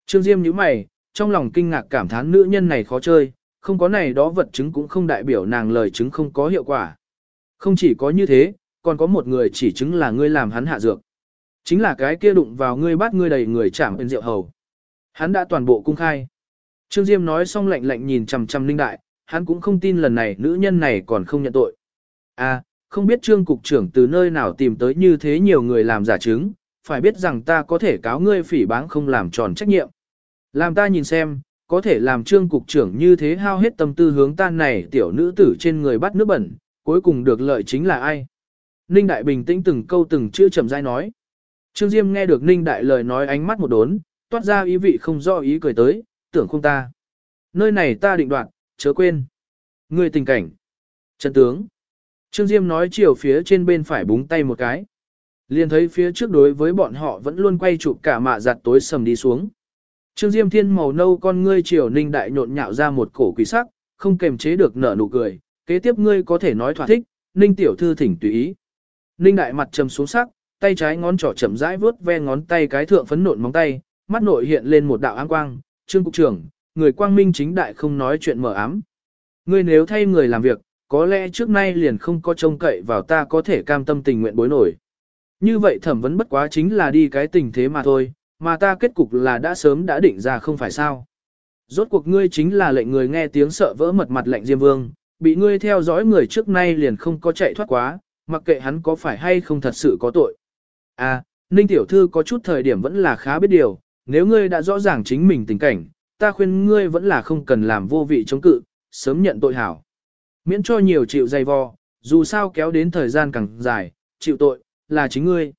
Trương Diêm nhíu mày, trong lòng kinh ngạc cảm thán nữ nhân này khó chơi, không có này đó vật chứng cũng không đại biểu nàng lời chứng không có hiệu quả. Không chỉ có như thế, còn có một người chỉ chứng là ngươi làm hắn hạ dược. Chính là cái kia đụng vào ngươi bắt ngươi đầy người chạm bên rượu hầu. Hắn đã toàn bộ cung khai. Trương Diêm nói xong lạnh lạnh nhìn chằm chằm Linh Đại, hắn cũng không tin lần này nữ nhân này còn không nhận tội. À, không biết Trương Cục trưởng từ nơi nào tìm tới như thế nhiều người làm giả chứng, phải biết rằng ta có thể cáo ngươi phỉ báng không làm tròn trách nhiệm. Làm ta nhìn xem, có thể làm Trương Cục trưởng như thế hao hết tâm tư hướng tan này tiểu nữ tử trên người bắt nước bẩn, cuối cùng được lợi chính là ai. Ninh Đại bình tĩnh từng câu từng chữ chậm rãi nói. Trương Diêm nghe được Ninh Đại lời nói ánh mắt một đốn, toát ra ý vị không rõ ý cười tới, tưởng không ta. Nơi này ta định đoạt, chớ quên. Người tình cảnh. Trần tướng. Trương Diêm nói chiều phía trên bên phải búng tay một cái. Liền thấy phía trước đối với bọn họ vẫn luôn quay chụp cả mạ giặt tối sầm đi xuống. Trương Diêm Thiên màu nâu con ngươi chiều Ninh Đại nhộn nhạo ra một cổ quỷ sắc, không kềm chế được nở nụ cười, kế tiếp ngươi có thể nói thỏa thích, Ninh tiểu thư thỉnh tùy ý. Ninh Đại mặt trầm xuống sắc, tay trái ngón trỏ chậm rãi vướt ve ngón tay cái thượng phấn nộn móng tay, mắt nội hiện lên một đạo ánh quang, "Trương cục trưởng, người quang minh chính đại không nói chuyện mở ám. Ngươi nếu thay người làm việc, có lẽ trước nay liền không có trông cậy vào ta có thể cam tâm tình nguyện bối nổi. Như vậy thẩm vấn bất quá chính là đi cái tình thế mà thôi, mà ta kết cục là đã sớm đã định ra không phải sao. Rốt cuộc ngươi chính là lệnh người nghe tiếng sợ vỡ mật mặt lệnh Diêm Vương, bị ngươi theo dõi người trước nay liền không có chạy thoát quá, mặc kệ hắn có phải hay không thật sự có tội. À, Ninh Tiểu Thư có chút thời điểm vẫn là khá biết điều, nếu ngươi đã rõ ràng chính mình tình cảnh, ta khuyên ngươi vẫn là không cần làm vô vị chống cự, sớm nhận tội hảo. Miễn cho nhiều chịu dày vò, dù sao kéo đến thời gian càng dài, chịu tội, là chính ngươi.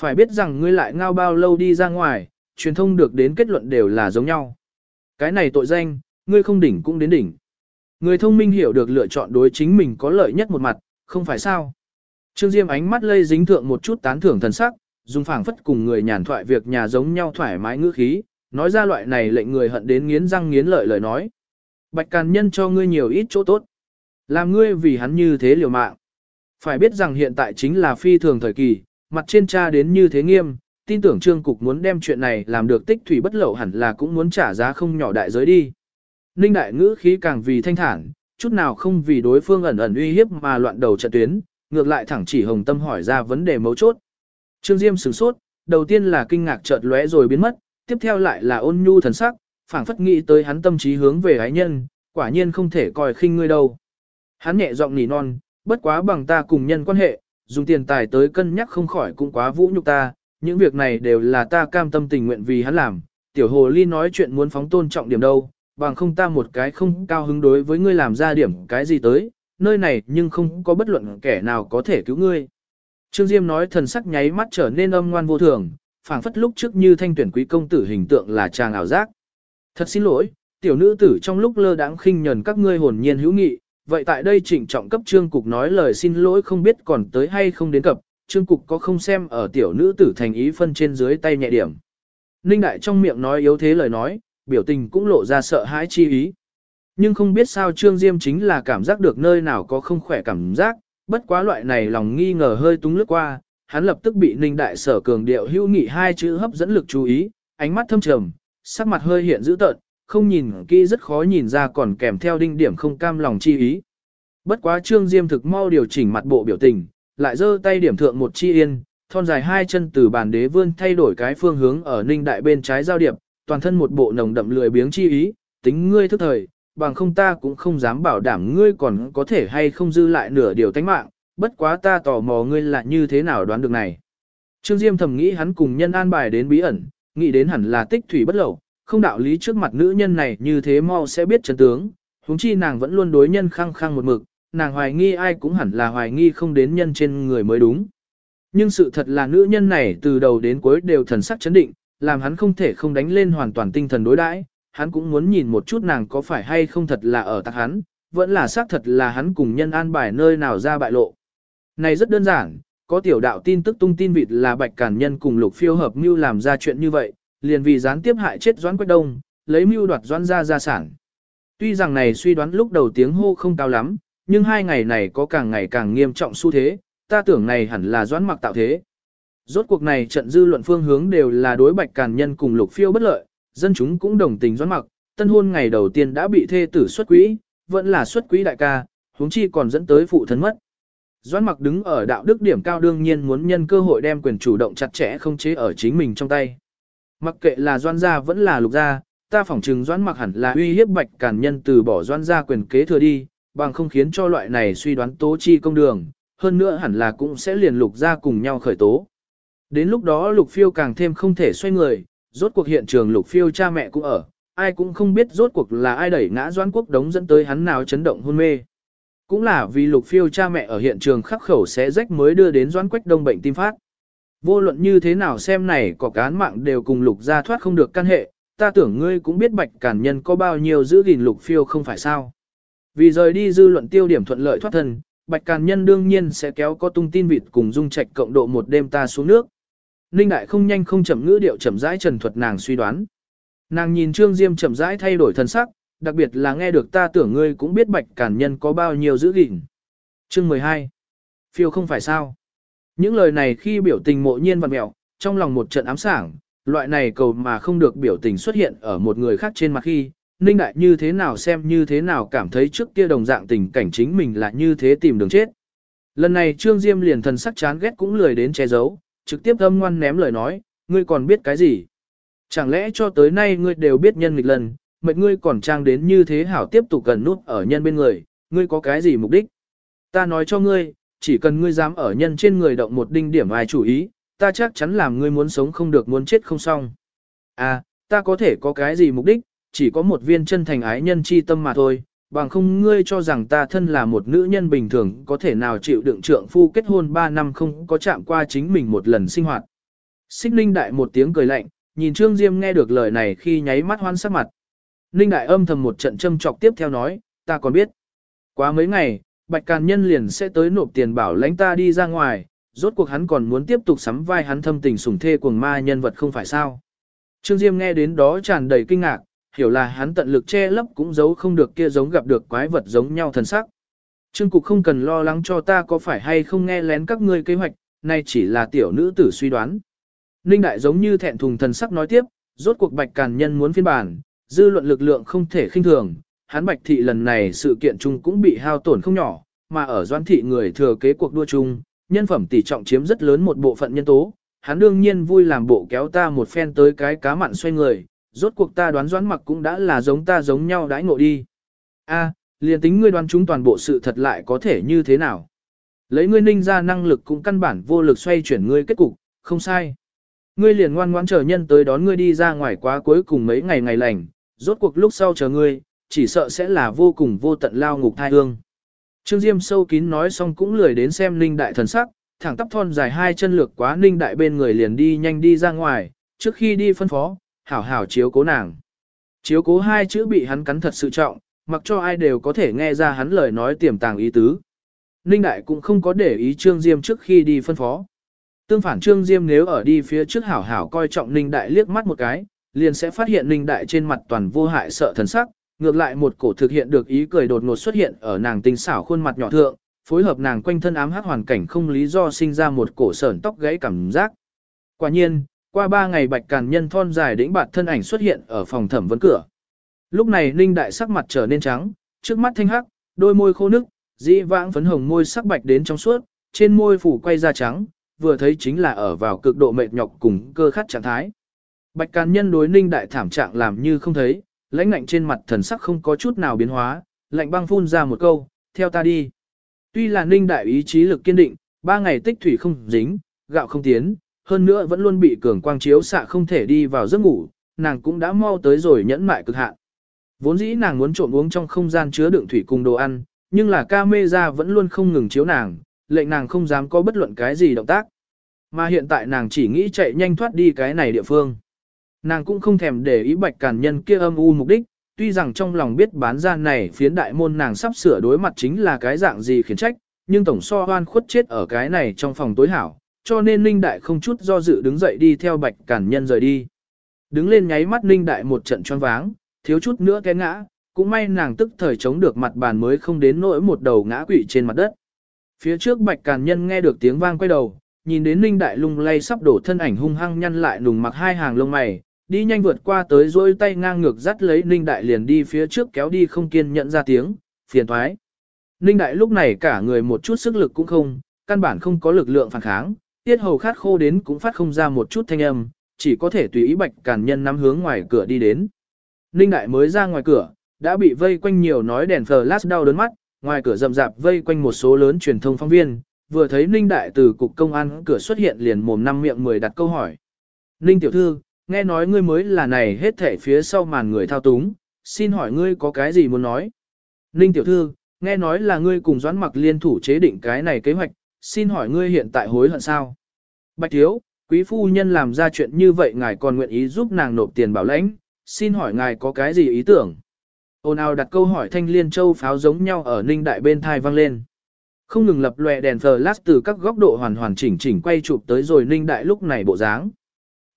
Phải biết rằng ngươi lại ngao bao lâu đi ra ngoài, truyền thông được đến kết luận đều là giống nhau. Cái này tội danh, ngươi không đỉnh cũng đến đỉnh. Người thông minh hiểu được lựa chọn đối chính mình có lợi nhất một mặt, không phải sao. Trương Diêm ánh mắt lây dính thượng một chút tán thưởng thần sắc, dùng phảng phất cùng người nhàn thoại việc nhà giống nhau thoải mái ngữ khí, nói ra loại này lệnh người hận đến nghiến răng nghiến lợi lời nói. Bạch Càn Nhân cho ngươi nhiều ít chỗ tốt. Làm ngươi vì hắn như thế liều mạng. Phải biết rằng hiện tại chính là phi thường thời kỳ, mặt trên cha đến như thế nghiêm, tin tưởng trương cục muốn đem chuyện này làm được tích thủy bất lậu hẳn là cũng muốn trả giá không nhỏ đại giới đi. Ninh đại ngữ khí càng vì thanh thản, chút nào không vì đối phương ẩn ẩn uy hiếp mà loạn đầu trận tuyến, ngược lại thẳng chỉ hồng tâm hỏi ra vấn đề mấu chốt. Trương Diêm sửng sốt, đầu tiên là kinh ngạc chợt lóe rồi biến mất, tiếp theo lại là ôn nhu thần sắc, phảng phất nghĩ tới hắn tâm trí hướng về ái nhân, quả nhiên không thể coi khinh ngươi đâu. Hắn nhẹ giọng nỉ non, bất quá bằng ta cùng nhân quan hệ, dùng tiền tài tới cân nhắc không khỏi cũng quá vũ nhục ta, những việc này đều là ta cam tâm tình nguyện vì hắn làm, tiểu hồ ly nói chuyện muốn phóng tôn trọng điểm đâu, bằng không ta một cái không cao hứng đối với ngươi làm ra điểm cái gì tới, nơi này nhưng không có bất luận kẻ nào có thể cứu ngươi. Trương Diêm nói thần sắc nháy mắt trở nên âm ngoan vô thường, phảng phất lúc trước như thanh tuyển quý công tử hình tượng là chàng ảo giác. Thật xin lỗi, tiểu nữ tử trong lúc lơ đãng khinh nhẫn các ngươi hồn nhiên hữu nghị, vậy tại đây trịnh trọng cấp trương cục nói lời xin lỗi không biết còn tới hay không đến cập, trương cục có không xem ở tiểu nữ tử thành ý phân trên dưới tay nhẹ điểm. Ninh đại trong miệng nói yếu thế lời nói, biểu tình cũng lộ ra sợ hãi chi ý. Nhưng không biết sao trương diêm chính là cảm giác được nơi nào có không khỏe cảm giác, bất quá loại này lòng nghi ngờ hơi túng lướt qua, hắn lập tức bị ninh đại sở cường điệu hữu nghị hai chữ hấp dẫn lực chú ý, ánh mắt thâm trầm, sắc mặt hơi hiện dữ tợn, không nhìn kỹ rất khó nhìn ra còn kèm theo đinh điểm không cam lòng chi ý. Bất quá Trương Diêm thực mau điều chỉnh mặt bộ biểu tình, lại giơ tay điểm thượng một chi yên, thon dài hai chân từ bàn đế vươn thay đổi cái phương hướng ở ninh đại bên trái giao điệp, toàn thân một bộ nồng đậm lười biếng chi ý, tính ngươi thức thời, bằng không ta cũng không dám bảo đảm ngươi còn có thể hay không dư lại nửa điều tánh mạng, bất quá ta tò mò ngươi là như thế nào đoán được này. Trương Diêm thầm nghĩ hắn cùng nhân an bài đến bí ẩn, nghĩ đến hẳn là tích thủy bất lậu, không đạo lý trước mặt nữ nhân này như thế mau sẽ biết chân tướng, huống chi nàng vẫn luôn đối nhân khăng khăng một mực, nàng hoài nghi ai cũng hẳn là hoài nghi không đến nhân trên người mới đúng. Nhưng sự thật là nữ nhân này từ đầu đến cuối đều thần sắc chấn định, làm hắn không thể không đánh lên hoàn toàn tinh thần đối đãi, hắn cũng muốn nhìn một chút nàng có phải hay không thật là ở tạc hắn, vẫn là xác thật là hắn cùng nhân an bài nơi nào ra bại lộ. Này rất đơn giản, có tiểu đạo tin tức tung tin vịt là bạch cản nhân cùng lục phiêu hợp mưu làm ra chuyện như vậy, liền vì gián tiếp hại chết Doãn Quách Đông, lấy mưu đoạt Doãn gia gia sản. Tuy rằng này suy đoán lúc đầu tiếng hô không cao lắm, nhưng hai ngày này có càng ngày càng nghiêm trọng xu thế, ta tưởng này hẳn là Doãn Mặc tạo thế. Rốt cuộc này trận dư luận phương hướng đều là đối Bạch Càn Nhân cùng Lục Phiêu bất lợi, dân chúng cũng đồng tình Doãn Mặc, tân hôn ngày đầu tiên đã bị thê tử xuất quỹ, vẫn là xuất quỹ đại ca, huống chi còn dẫn tới phụ thân mất. Doãn Mặc đứng ở đạo đức điểm cao đương nhiên muốn nhân cơ hội đem quyền chủ động chặt chẽ không chế ở chính mình trong tay. Mặc kệ là doan gia vẫn là lục gia, ta phỏng chừng doan mặc hẳn là uy hiếp bạch cản nhân từ bỏ doan gia quyền kế thừa đi, bằng không khiến cho loại này suy đoán tố chi công đường, hơn nữa hẳn là cũng sẽ liền lục gia cùng nhau khởi tố. Đến lúc đó lục phiêu càng thêm không thể xoay người, rốt cuộc hiện trường lục phiêu cha mẹ cũng ở, ai cũng không biết rốt cuộc là ai đẩy ngã doan quốc đống dẫn tới hắn nào chấn động hôn mê. Cũng là vì lục phiêu cha mẹ ở hiện trường khắc khẩu xé rách mới đưa đến doan quách đông bệnh tim phát. Vô luận như thế nào xem này có cán mạng đều cùng lục gia thoát không được căn hệ, ta tưởng ngươi cũng biết bạch cản nhân có bao nhiêu giữ gìn lục phiêu không phải sao. Vì rời đi dư luận tiêu điểm thuận lợi thoát thân, bạch càn nhân đương nhiên sẽ kéo có tung tin vịt cùng dung trạch cộng độ một đêm ta xuống nước. Ninh đại không nhanh không chậm ngữ điệu chậm rãi trần thuật nàng suy đoán. Nàng nhìn Trương Diêm chậm rãi thay đổi thân sắc, đặc biệt là nghe được ta tưởng ngươi cũng biết bạch cản nhân có bao nhiêu giữ gìn. Chương 12. Phiêu không phải sao. Những lời này khi biểu tình mộ nhiên vặn mẹo, trong lòng một trận ám sảng, loại này cầu mà không được biểu tình xuất hiện ở một người khác trên mặt khi, Ninh Đại như thế nào xem như thế nào cảm thấy trước kia đồng dạng tình cảnh chính mình là như thế tìm đường chết. Lần này Trương Diêm liền thần sắc chán ghét cũng lười đến che giấu, trực tiếp âm ngoan ném lời nói, ngươi còn biết cái gì? Chẳng lẽ cho tới nay ngươi đều biết nhân nghịch lần, mệt ngươi còn trang đến như thế hảo tiếp tục gần nút ở nhân bên người, ngươi có cái gì mục đích? Ta nói cho ngươi, chỉ cần ngươi dám ở nhân trên người động một đinh điểm ai chủ ý, ta chắc chắn làm ngươi muốn sống không được muốn chết không xong. À, ta có thể có cái gì mục đích, chỉ có một viên chân thành ái nhân chi tâm mà thôi, bằng không ngươi cho rằng ta thân là một nữ nhân bình thường có thể nào chịu đựng trượng phu kết hôn 3 năm không có chạm qua chính mình một lần sinh hoạt. Xích Ninh Đại một tiếng cười lạnh, nhìn Trương Diêm nghe được lời này khi nháy mắt hoan sắc mặt. Ninh Đại âm thầm một trận châm trọc tiếp theo nói, ta còn biết. Quá mấy ngày, Bạch Càn Nhân liền sẽ tới nộp tiền bảo lãnh ta đi ra ngoài, rốt cuộc hắn còn muốn tiếp tục sắm vai hắn thâm tình sủng thê cuồng ma nhân vật không phải sao. Trương Diêm nghe đến đó tràn đầy kinh ngạc, hiểu là hắn tận lực che lấp cũng giấu không được kia giống gặp được quái vật giống nhau thần sắc. Trương Cục không cần lo lắng cho ta có phải hay không nghe lén các ngươi kế hoạch, nay chỉ là tiểu nữ tử suy đoán. Ninh Đại giống như thẹn thùng thần sắc nói tiếp, rốt cuộc Bạch Càn Nhân muốn phiên bản, dư luận lực lượng không thể khinh thường, hắn Bạch Thị lần này sự kiện chung cũng bị hao tổn không nhỏ, mà ở Doan Thị người thừa kế cuộc đua chung, nhân phẩm tỷ trọng chiếm rất lớn một bộ phận nhân tố, hắn đương nhiên vui làm bộ kéo ta một phen tới cái cá mặn xoay người, rốt cuộc ta đoán doãn mặc cũng đã là giống ta giống nhau đãi ngộ đi. A, liền tính ngươi đoán chúng toàn bộ sự thật lại có thể như thế nào? Lấy ngươi ninh ra năng lực cũng căn bản vô lực xoay chuyển ngươi kết cục, không sai. Ngươi liền ngoan ngoãn chờ nhân tới đón ngươi đi ra ngoài quá cuối cùng mấy ngày ngày lành, rốt cuộc lúc sau chờ ngươi, chỉ sợ sẽ là vô cùng vô tận lao ngục thai hương. Trương Diêm sâu kín nói xong cũng lười đến xem ninh đại thần sắc, thẳng tắp thon dài hai chân lược quá ninh đại bên người liền đi nhanh đi ra ngoài, trước khi đi phân phó, hảo hảo chiếu cố nàng. Chiếu cố hai chữ bị hắn cắn thật sự trọng, mặc cho ai đều có thể nghe ra hắn lời nói tiềm tàng ý tứ. Ninh Đại cũng không có để ý Trương Diêm trước khi đi phân phó. Tương phản Trương Diêm nếu ở đi phía trước hảo hảo coi trọng Ninh Đại liếc mắt một cái, liền sẽ phát hiện Ninh Đại trên mặt toàn vô hại sợ thần sắc, ngược lại một cổ thực hiện được ý cười đột ngột xuất hiện ở nàng tinh xảo khuôn mặt nhỏ thượng, phối hợp nàng quanh thân ám hắc hoàn cảnh không lý do sinh ra một cổ sởn tóc gãy cảm giác. Quả nhiên, qua ba ngày bạch càn nhân thon dài đĩnh bạt thân ảnh xuất hiện ở phòng thẩm vấn cửa. Lúc này Ninh Đại sắc mặt trở nên trắng, trước mắt thanh hắc, đôi môi khô nước, dĩ vãng phấn hồng môi sắc bạch đến trong suốt, trên môi phủ quay ra trắng, vừa thấy chính là ở vào cực độ mệt nhọc cùng cơ khát trạng thái. Bạch Càn Nhân đối Ninh Đại thảm trạng làm như không thấy, lãnh lạnh trên mặt thần sắc không có chút nào biến hóa, lạnh băng phun ra một câu, theo ta đi. Tuy là Ninh Đại ý chí lực kiên định, ba ngày tích thủy không dính, gạo không tiến, hơn nữa vẫn luôn bị cường quang chiếu xạ không thể đi vào giấc ngủ, nàng cũng đã mau tới rồi nhẫn mại cực hạn. Vốn dĩ nàng muốn trộm uống trong không gian chứa đựng thủy cùng đồ ăn, nhưng là ca mê ra vẫn luôn không ngừng chiếu nàng, lệnh nàng không dám có bất luận cái gì động tác. Mà hiện tại nàng chỉ nghĩ chạy nhanh thoát đi cái này địa phương. Nàng cũng không thèm để ý bạch càn nhân kia âm u mục đích, tuy rằng trong lòng biết bán ra này phiến đại môn nàng sắp sửa đối mặt chính là cái dạng gì khiến trách, nhưng tổng so hoan khuất chết ở cái này trong phòng tối hảo, cho nên Ninh Đại không chút do dự đứng dậy đi theo Bạch Cản Nhân rời đi. Đứng lên nháy mắt Ninh Đại một trận choáng váng, thiếu chút nữa té ngã, cũng may nàng tức thời chống được mặt bàn mới không đến nỗi một đầu ngã quỵ trên mặt đất. Phía trước Bạch Càn Nhân nghe được tiếng vang quay đầu, nhìn đến Ninh Đại lung lay sắp đổ thân ảnh hung hăng nhăn lại nùng mặc hai hàng lông mày, đi nhanh vượt qua tới dôi tay ngang ngược dắt lấy Ninh Đại liền đi phía trước kéo đi không kiên nhận ra tiếng, phiền thoái. Ninh Đại lúc này cả người một chút sức lực cũng không, căn bản không có lực lượng phản kháng, tiết hầu khát khô đến cũng phát không ra một chút thanh âm, chỉ có thể tùy ý bạch càn nhân nắm hướng ngoài cửa đi đến. Ninh đại mới ra ngoài cửa, đã bị vây quanh nhiều nói đèn flash đau đớn mắt, ngoài cửa rậm rạp vây quanh một số lớn truyền thông phóng viên, vừa thấy Ninh đại từ cục công an cửa xuất hiện liền mồm năm miệng mười đặt câu hỏi. Ninh tiểu thư, nghe nói ngươi mới là này hết thể phía sau màn người thao túng, xin hỏi ngươi có cái gì muốn nói? Ninh tiểu thư, nghe nói là ngươi cùng doãn mặc liên thủ chế định cái này kế hoạch, xin hỏi ngươi hiện tại hối hận sao? Bạch thiếu, quý phu nhân làm ra chuyện như vậy ngài còn nguyện ý giúp nàng nộp tiền bảo lãnh, xin hỏi ngài có cái gì ý tưởng? Ôn ào đặt câu hỏi thanh liên châu pháo giống nhau ở ninh đại bên thai vang lên. Không ngừng lập lòe đèn flash từ các góc độ hoàn hoàn chỉnh chỉnh quay chụp tới rồi ninh đại lúc này bộ dáng.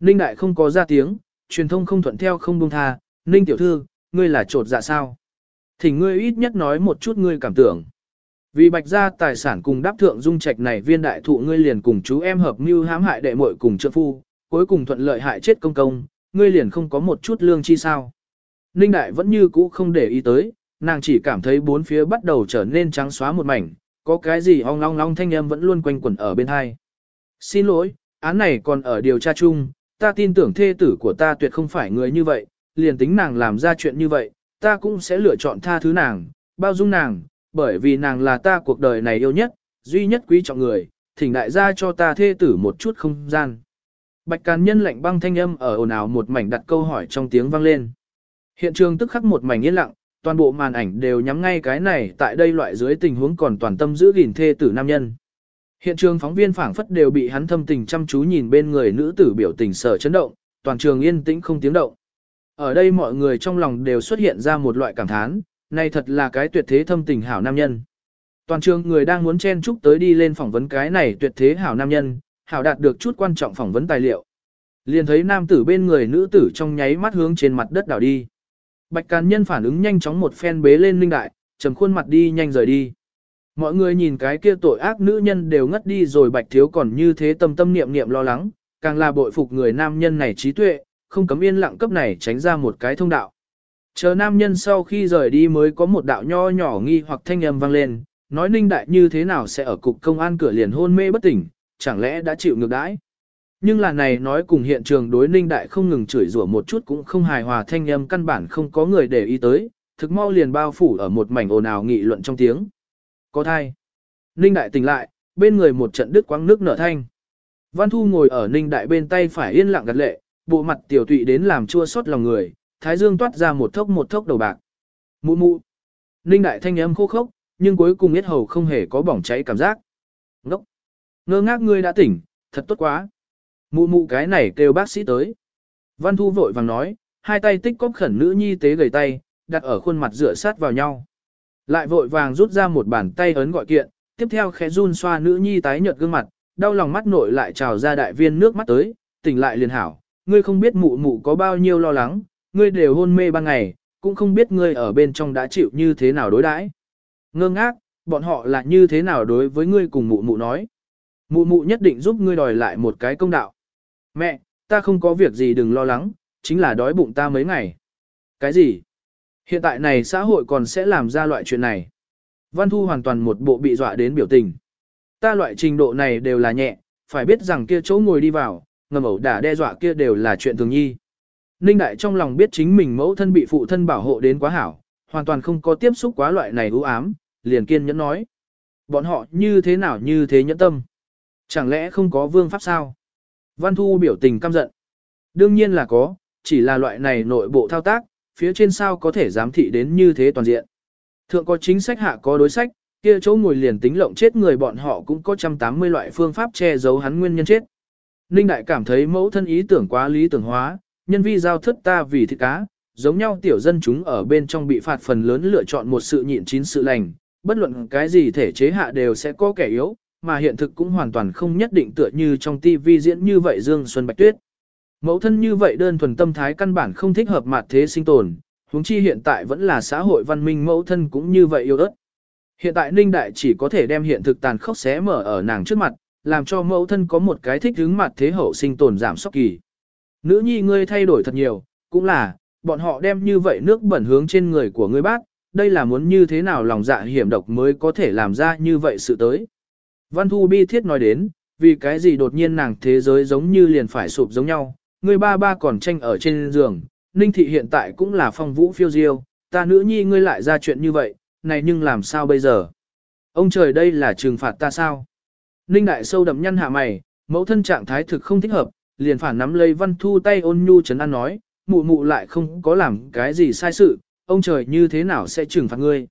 Ninh đại không có ra tiếng, truyền thông không thuận theo không buông tha, Ninh tiểu thư, ngươi là trột dạ sao? Thì ngươi ít nhất nói một chút ngươi cảm tưởng. Vì bạch gia tài sản cùng đáp thượng dung trạch này viên đại thụ ngươi liền cùng chú em hợp mưu hãm hại đệ muội cùng trợ phu, cuối cùng thuận lợi hại chết công công, ngươi liền không có một chút lương chi sao. Ninh đại vẫn như cũ không để ý tới, nàng chỉ cảm thấy bốn phía bắt đầu trở nên trắng xóa một mảnh, có cái gì ong long long thanh âm vẫn luôn quanh quẩn ở bên hai. Xin lỗi, án này còn ở điều tra chung, ta tin tưởng thê tử của ta tuyệt không phải người như vậy, liền tính nàng làm ra chuyện như vậy, ta cũng sẽ lựa chọn tha thứ nàng, bao dung nàng, bởi vì nàng là ta cuộc đời này yêu nhất, duy nhất quý trọng người, thỉnh đại gia cho ta thê tử một chút không gian. Bạch Càn Nhân lạnh băng thanh âm ở ồn ào một mảnh đặt câu hỏi trong tiếng vang lên. Hiện trường tức khắc một mảnh yên lặng, toàn bộ màn ảnh đều nhắm ngay cái này tại đây loại dưới tình huống còn toàn tâm giữ gìn thê tử nam nhân. Hiện trường phóng viên phảng phất đều bị hắn thâm tình chăm chú nhìn bên người nữ tử biểu tình sở chấn động, toàn trường yên tĩnh không tiếng động. Ở đây mọi người trong lòng đều xuất hiện ra một loại cảm thán, này thật là cái tuyệt thế thâm tình hảo nam nhân. Toàn trường người đang muốn chen chúc tới đi lên phỏng vấn cái này tuyệt thế hảo nam nhân, hảo đạt được chút quan trọng phỏng vấn tài liệu. Liền thấy nam tử bên người nữ tử trong nháy mắt hướng trên mặt đất đảo đi. Bạch Càn Nhân phản ứng nhanh chóng một phen bế lên linh Đại, trầm khuôn mặt đi nhanh rời đi. Mọi người nhìn cái kia tội ác nữ nhân đều ngất đi rồi Bạch Thiếu còn như thế tâm tâm niệm niệm lo lắng, càng là bội phục người nam nhân này trí tuệ, không cấm yên lặng cấp này tránh ra một cái thông đạo. Chờ nam nhân sau khi rời đi mới có một đạo nho nhỏ nghi hoặc thanh âm vang lên, nói Ninh Đại như thế nào sẽ ở cục công an cửa liền hôn mê bất tỉnh, chẳng lẽ đã chịu ngược đãi. Nhưng là này nói cùng hiện trường đối ninh đại không ngừng chửi rủa một chút cũng không hài hòa thanh âm căn bản không có người để ý tới, thực mau liền bao phủ ở một mảnh ồn ào nghị luận trong tiếng. Có thai. Ninh đại tỉnh lại, bên người một trận đứt quãng nước nở thanh. Văn Thu ngồi ở ninh đại bên tay phải yên lặng gật lệ, bộ mặt tiểu tụy đến làm chua xót lòng người, thái dương toát ra một thốc một thốc đầu bạc. Mụ mụ. Ninh đại thanh âm khô khốc, nhưng cuối cùng yết hầu không hề có bỏng cháy cảm giác. Ngốc. Ngơ ngác ngươi đã tỉnh, thật tốt quá. Mụ mụ cái này kêu bác sĩ tới. Văn Thu vội vàng nói, hai tay tích cóp khẩn nữ nhi tế gầy tay, đặt ở khuôn mặt dựa sát vào nhau. Lại vội vàng rút ra một bàn tay ấn gọi kiện, tiếp theo khẽ run xoa nữ nhi tái nhợt gương mặt, đau lòng mắt nội lại trào ra đại viên nước mắt tới, tỉnh lại liền hảo. Ngươi không biết mụ mụ có bao nhiêu lo lắng, ngươi đều hôn mê ban ngày, cũng không biết ngươi ở bên trong đã chịu như thế nào đối đãi. Ngơ ngác, bọn họ là như thế nào đối với ngươi cùng mụ mụ nói. Mụ mụ nhất định giúp ngươi đòi lại một cái công đạo. Mẹ, ta không có việc gì đừng lo lắng, chính là đói bụng ta mấy ngày. Cái gì? Hiện tại này xã hội còn sẽ làm ra loại chuyện này. Văn Thu hoàn toàn một bộ bị dọa đến biểu tình. Ta loại trình độ này đều là nhẹ, phải biết rằng kia chỗ ngồi đi vào, ngầm ẩu đả đe dọa kia đều là chuyện thường nhi. Ninh Đại trong lòng biết chính mình mẫu thân bị phụ thân bảo hộ đến quá hảo, hoàn toàn không có tiếp xúc quá loại này ưu ám, liền kiên nhẫn nói. Bọn họ như thế nào như thế nhẫn tâm? Chẳng lẽ không có vương pháp sao? Văn Thu biểu tình căm giận. Đương nhiên là có, chỉ là loại này nội bộ thao tác, phía trên sao có thể giám thị đến như thế toàn diện. Thượng có chính sách hạ có đối sách, kia chỗ ngồi liền tính lộng chết người bọn họ cũng có 180 loại phương pháp che giấu hắn nguyên nhân chết. Ninh Đại cảm thấy mẫu thân ý tưởng quá lý tưởng hóa, nhân vi giao thất ta vì thịt cá, giống nhau tiểu dân chúng ở bên trong bị phạt phần lớn lựa chọn một sự nhịn chín sự lành, bất luận cái gì thể chế hạ đều sẽ có kẻ yếu, mà hiện thực cũng hoàn toàn không nhất định tựa như trong TV diễn như vậy Dương Xuân Bạch Tuyết. Mẫu thân như vậy đơn thuần tâm thái căn bản không thích hợp mặt thế sinh tồn, huống chi hiện tại vẫn là xã hội văn minh mẫu thân cũng như vậy yêu ớt. Hiện tại Ninh Đại chỉ có thể đem hiện thực tàn khốc xé mở ở nàng trước mặt, làm cho mẫu thân có một cái thích hứng mặt thế hậu sinh tồn giảm sốc kỳ. Nữ nhi ngươi thay đổi thật nhiều, cũng là, bọn họ đem như vậy nước bẩn hướng trên người của ngươi bác, đây là muốn như thế nào lòng dạ hiểm độc mới có thể làm ra như vậy sự tới. Văn Thu bi thiết nói đến, vì cái gì đột nhiên nàng thế giới giống như liền phải sụp giống nhau, Ngươi ba ba còn tranh ở trên giường, Ninh Thị hiện tại cũng là phong vũ phiêu diêu, ta nữ nhi ngươi lại ra chuyện như vậy, này nhưng làm sao bây giờ? Ông trời đây là trừng phạt ta sao? Ninh Đại sâu đậm nhăn hạ mày, mẫu thân trạng thái thực không thích hợp, liền phản nắm lấy Văn Thu tay ôn nhu chấn an nói, mụ mụ lại không có làm cái gì sai sự, ông trời như thế nào sẽ trừng phạt ngươi?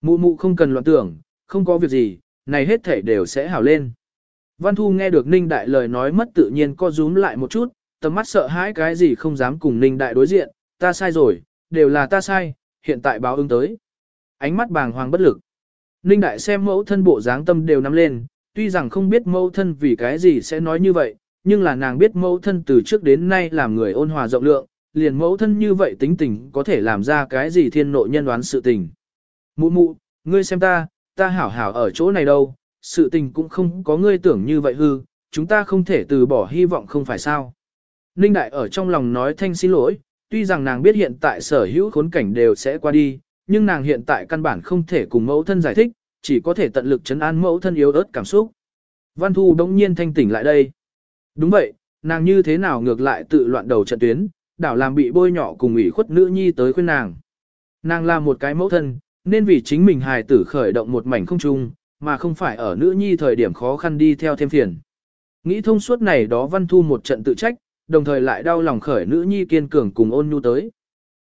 Mụ mụ không cần loạn tưởng, không có việc gì, này hết thể đều sẽ hảo lên. Văn Thu nghe được Ninh Đại lời nói mất tự nhiên co rúm lại một chút, tầm mắt sợ hãi cái gì không dám cùng Ninh Đại đối diện, ta sai rồi, đều là ta sai, hiện tại báo ứng tới. Ánh mắt bàng hoàng bất lực. Ninh Đại xem mẫu thân bộ dáng tâm đều nắm lên, tuy rằng không biết mẫu thân vì cái gì sẽ nói như vậy, nhưng là nàng biết mẫu thân từ trước đến nay làm người ôn hòa rộng lượng, liền mẫu thân như vậy tính tình có thể làm ra cái gì thiên nội nhân đoán sự tình. Mụ mụ, ngươi xem ta, ta hảo hảo ở chỗ này đâu, sự tình cũng không có ngươi tưởng như vậy hư, chúng ta không thể từ bỏ hy vọng không phải sao. Ninh Đại ở trong lòng nói thanh xin lỗi, tuy rằng nàng biết hiện tại sở hữu khốn cảnh đều sẽ qua đi, nhưng nàng hiện tại căn bản không thể cùng mẫu thân giải thích, chỉ có thể tận lực chấn an mẫu thân yếu ớt cảm xúc. Văn Thu đống nhiên thanh tỉnh lại đây. Đúng vậy, nàng như thế nào ngược lại tự loạn đầu trận tuyến, đảo làm bị bôi nhỏ cùng ủy khuất nữ nhi tới khuyên nàng. Nàng là một cái mẫu thân, nên vì chính mình hài tử khởi động một mảnh không chung, mà không phải ở nữ nhi thời điểm khó khăn đi theo thêm phiền. Nghĩ thông suốt này đó Văn Thu một trận tự trách, đồng thời lại đau lòng khởi nữ nhi kiên cường cùng ôn nhu tới.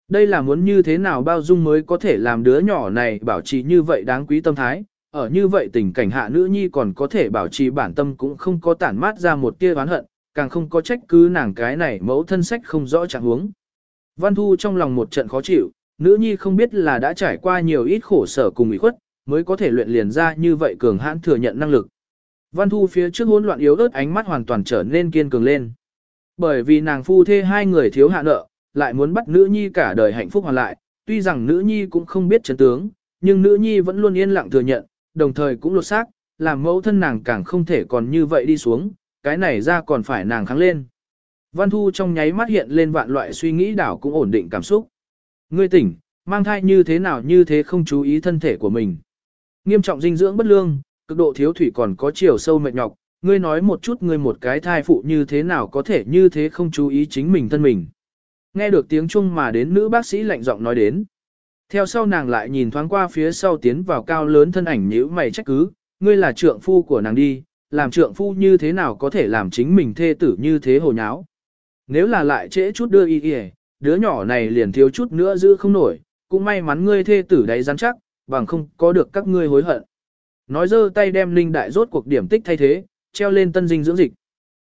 Đây là muốn như thế nào bao dung mới có thể làm đứa nhỏ này bảo trì như vậy đáng quý tâm thái, ở như vậy tình cảnh hạ nữ nhi còn có thể bảo trì bản tâm cũng không có tản mát ra một tia oán hận, càng không có trách cứ nàng cái này mẫu thân sách không rõ trạng huống. Văn Thu trong lòng một trận khó chịu, nữ nhi không biết là đã trải qua nhiều ít khổ sở cùng ủy khuất, mới có thể luyện liền ra như vậy cường hãn thừa nhận năng lực. Văn Thu phía trước hỗn loạn yếu ớt ánh mắt hoàn toàn trở nên kiên cường lên. Bởi vì nàng phu thê hai người thiếu hạ nợ, lại muốn bắt nữ nhi cả đời hạnh phúc hoàn lại, tuy rằng nữ nhi cũng không biết chân tướng, nhưng nữ nhi vẫn luôn yên lặng thừa nhận, đồng thời cũng lột xác, làm mẫu thân nàng càng không thể còn như vậy đi xuống, cái này ra còn phải nàng kháng lên. Văn Thu trong nháy mắt hiện lên vạn loại suy nghĩ đảo cũng ổn định cảm xúc. Ngươi tỉnh, mang thai như thế nào như thế không chú ý thân thể của mình. Nghiêm trọng dinh dưỡng bất lương, cực độ thiếu thủy còn có chiều sâu mệt nhọc, ngươi nói một chút ngươi một cái thai phụ như thế nào có thể như thế không chú ý chính mình thân mình. Nghe được tiếng chung mà đến nữ bác sĩ lạnh giọng nói đến. Theo sau nàng lại nhìn thoáng qua phía sau tiến vào cao lớn thân ảnh nhíu mày trách cứ, ngươi là trượng phu của nàng đi, làm trượng phu như thế nào có thể làm chính mình thê tử như thế hồ nháo. Nếu là lại trễ chút đưa y kìa, đứa nhỏ này liền thiếu chút nữa giữ không nổi, cũng may mắn ngươi thê tử đấy rắn chắc, bằng không có được các ngươi hối hận. Nói dơ tay đem linh đại rốt cuộc điểm tích thay thế, treo lên tân dinh dưỡng dịch.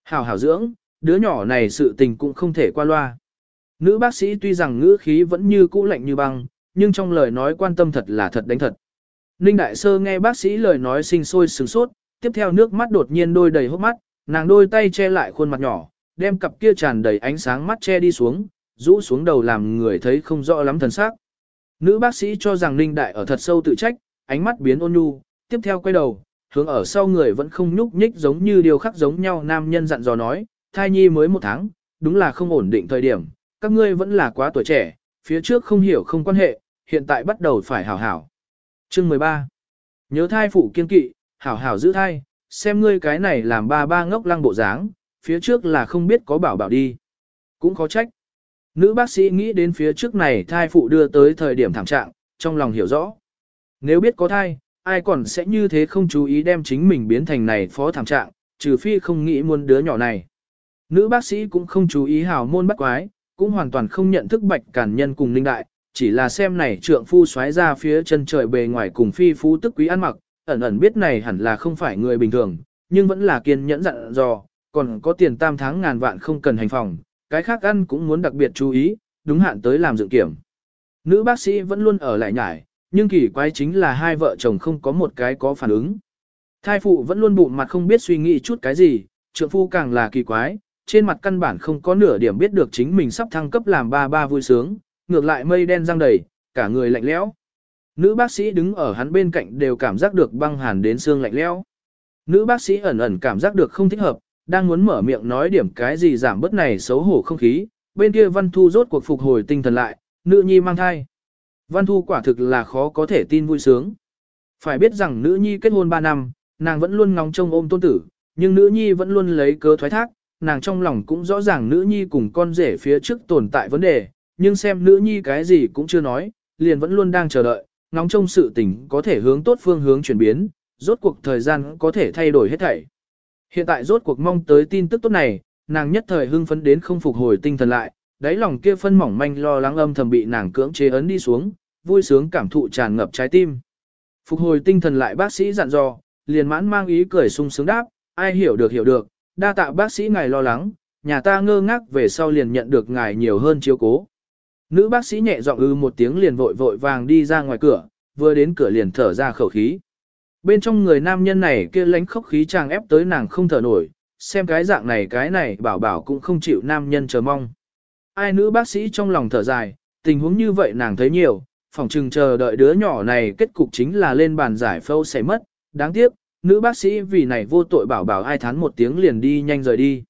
Hảo hảo dưỡng, đứa nhỏ này sự tình cũng không thể qua loa. Nữ bác sĩ tuy rằng ngữ khí vẫn như cũ lạnh như băng, nhưng trong lời nói quan tâm thật là thật đánh thật. Ninh Đại Sơ nghe bác sĩ lời nói sinh sôi sừng sốt, tiếp theo nước mắt đột nhiên đôi đầy hốc mắt, nàng đôi tay che lại khuôn mặt nhỏ, đem cặp kia tràn đầy ánh sáng mắt che đi xuống, rũ xuống đầu làm người thấy không rõ lắm thần sắc. Nữ bác sĩ cho rằng Ninh Đại ở thật sâu tự trách, ánh mắt biến ôn nhu, tiếp theo quay đầu, hướng ở sau người vẫn không nhúc nhích giống như điều khắc giống nhau nam nhân dặn dò nói, thai nhi mới một tháng, đúng là không ổn định thời điểm, các ngươi vẫn là quá tuổi trẻ, phía trước không hiểu không quan hệ, hiện tại bắt đầu phải hảo hảo. Chương 13. Nhớ thai phụ kiên kỵ, hảo hảo giữ thai, xem ngươi cái này làm ba ba ngốc lăng bộ dáng, phía trước là không biết có bảo bảo đi. Cũng khó trách. Nữ bác sĩ nghĩ đến phía trước này thai phụ đưa tới thời điểm thảm trạng, trong lòng hiểu rõ. Nếu biết có thai, ai còn sẽ như thế không chú ý đem chính mình biến thành này phó thảm trạng, trừ phi không nghĩ muốn đứa nhỏ này. Nữ bác sĩ cũng không chú ý hào môn bắt quái, cũng hoàn toàn không nhận thức bạch cản nhân cùng linh đại, chỉ là xem này trượng phu xoáy ra phía chân trời bề ngoài cùng phi phú tức quý ăn mặc, ẩn ẩn biết này hẳn là không phải người bình thường, nhưng vẫn là kiên nhẫn dặn dò, còn có tiền tam tháng ngàn vạn không cần hành phòng, cái khác ăn cũng muốn đặc biệt chú ý, đúng hạn tới làm dự kiểm. Nữ bác sĩ vẫn luôn ở lại nhải, nhưng kỳ quái chính là hai vợ chồng không có một cái có phản ứng. Thai phụ vẫn luôn bụng mặt không biết suy nghĩ chút cái gì, trượng phu càng là kỳ quái, trên mặt căn bản không có nửa điểm biết được chính mình sắp thăng cấp làm ba ba vui sướng, ngược lại mây đen răng đầy, cả người lạnh lẽo. Nữ bác sĩ đứng ở hắn bên cạnh đều cảm giác được băng hàn đến xương lạnh lẽo. Nữ bác sĩ ẩn ẩn cảm giác được không thích hợp, đang muốn mở miệng nói điểm cái gì giảm bớt này xấu hổ không khí, bên kia Văn Thu rốt cuộc phục hồi tinh thần lại, nữ nhi mang thai. Văn Thu quả thực là khó có thể tin vui sướng. Phải biết rằng nữ nhi kết hôn 3 năm, nàng vẫn luôn ngóng trông ôm tôn tử, nhưng nữ nhi vẫn luôn lấy cớ thoái thác, nàng trong lòng cũng rõ ràng nữ nhi cùng con rể phía trước tồn tại vấn đề, nhưng xem nữ nhi cái gì cũng chưa nói, liền vẫn luôn đang chờ đợi, ngóng trông sự tình có thể hướng tốt phương hướng chuyển biến, rốt cuộc thời gian có thể thay đổi hết thảy. Hiện tại rốt cuộc mong tới tin tức tốt này, nàng nhất thời hưng phấn đến không phục hồi tinh thần lại, đáy lòng kia phân mỏng manh lo lắng âm thầm bị nàng cưỡng chế ấn đi xuống, vui sướng cảm thụ tràn ngập trái tim. Phục hồi tinh thần lại bác sĩ dặn dò, liền mãn mang ý cười sung sướng đáp, ai hiểu được hiểu được, đa tạ bác sĩ ngài lo lắng, nhà ta ngơ ngác về sau liền nhận được ngài nhiều hơn chiếu cố. Nữ bác sĩ nhẹ giọng ư một tiếng liền vội vội vàng đi ra ngoài cửa, vừa đến cửa liền thở ra khẩu khí. Bên trong người nam nhân này kia lánh khốc khí chàng ép tới nàng không thở nổi, xem cái dạng này cái này bảo bảo cũng không chịu nam nhân chờ mong ai nữ bác sĩ trong lòng thở dài, tình huống như vậy nàng thấy nhiều, phòng trừng chờ đợi đứa nhỏ này kết cục chính là lên bàn giải phẫu sẽ mất, đáng tiếc, nữ bác sĩ vì này vô tội bảo bảo ai thán một tiếng liền đi nhanh rời đi.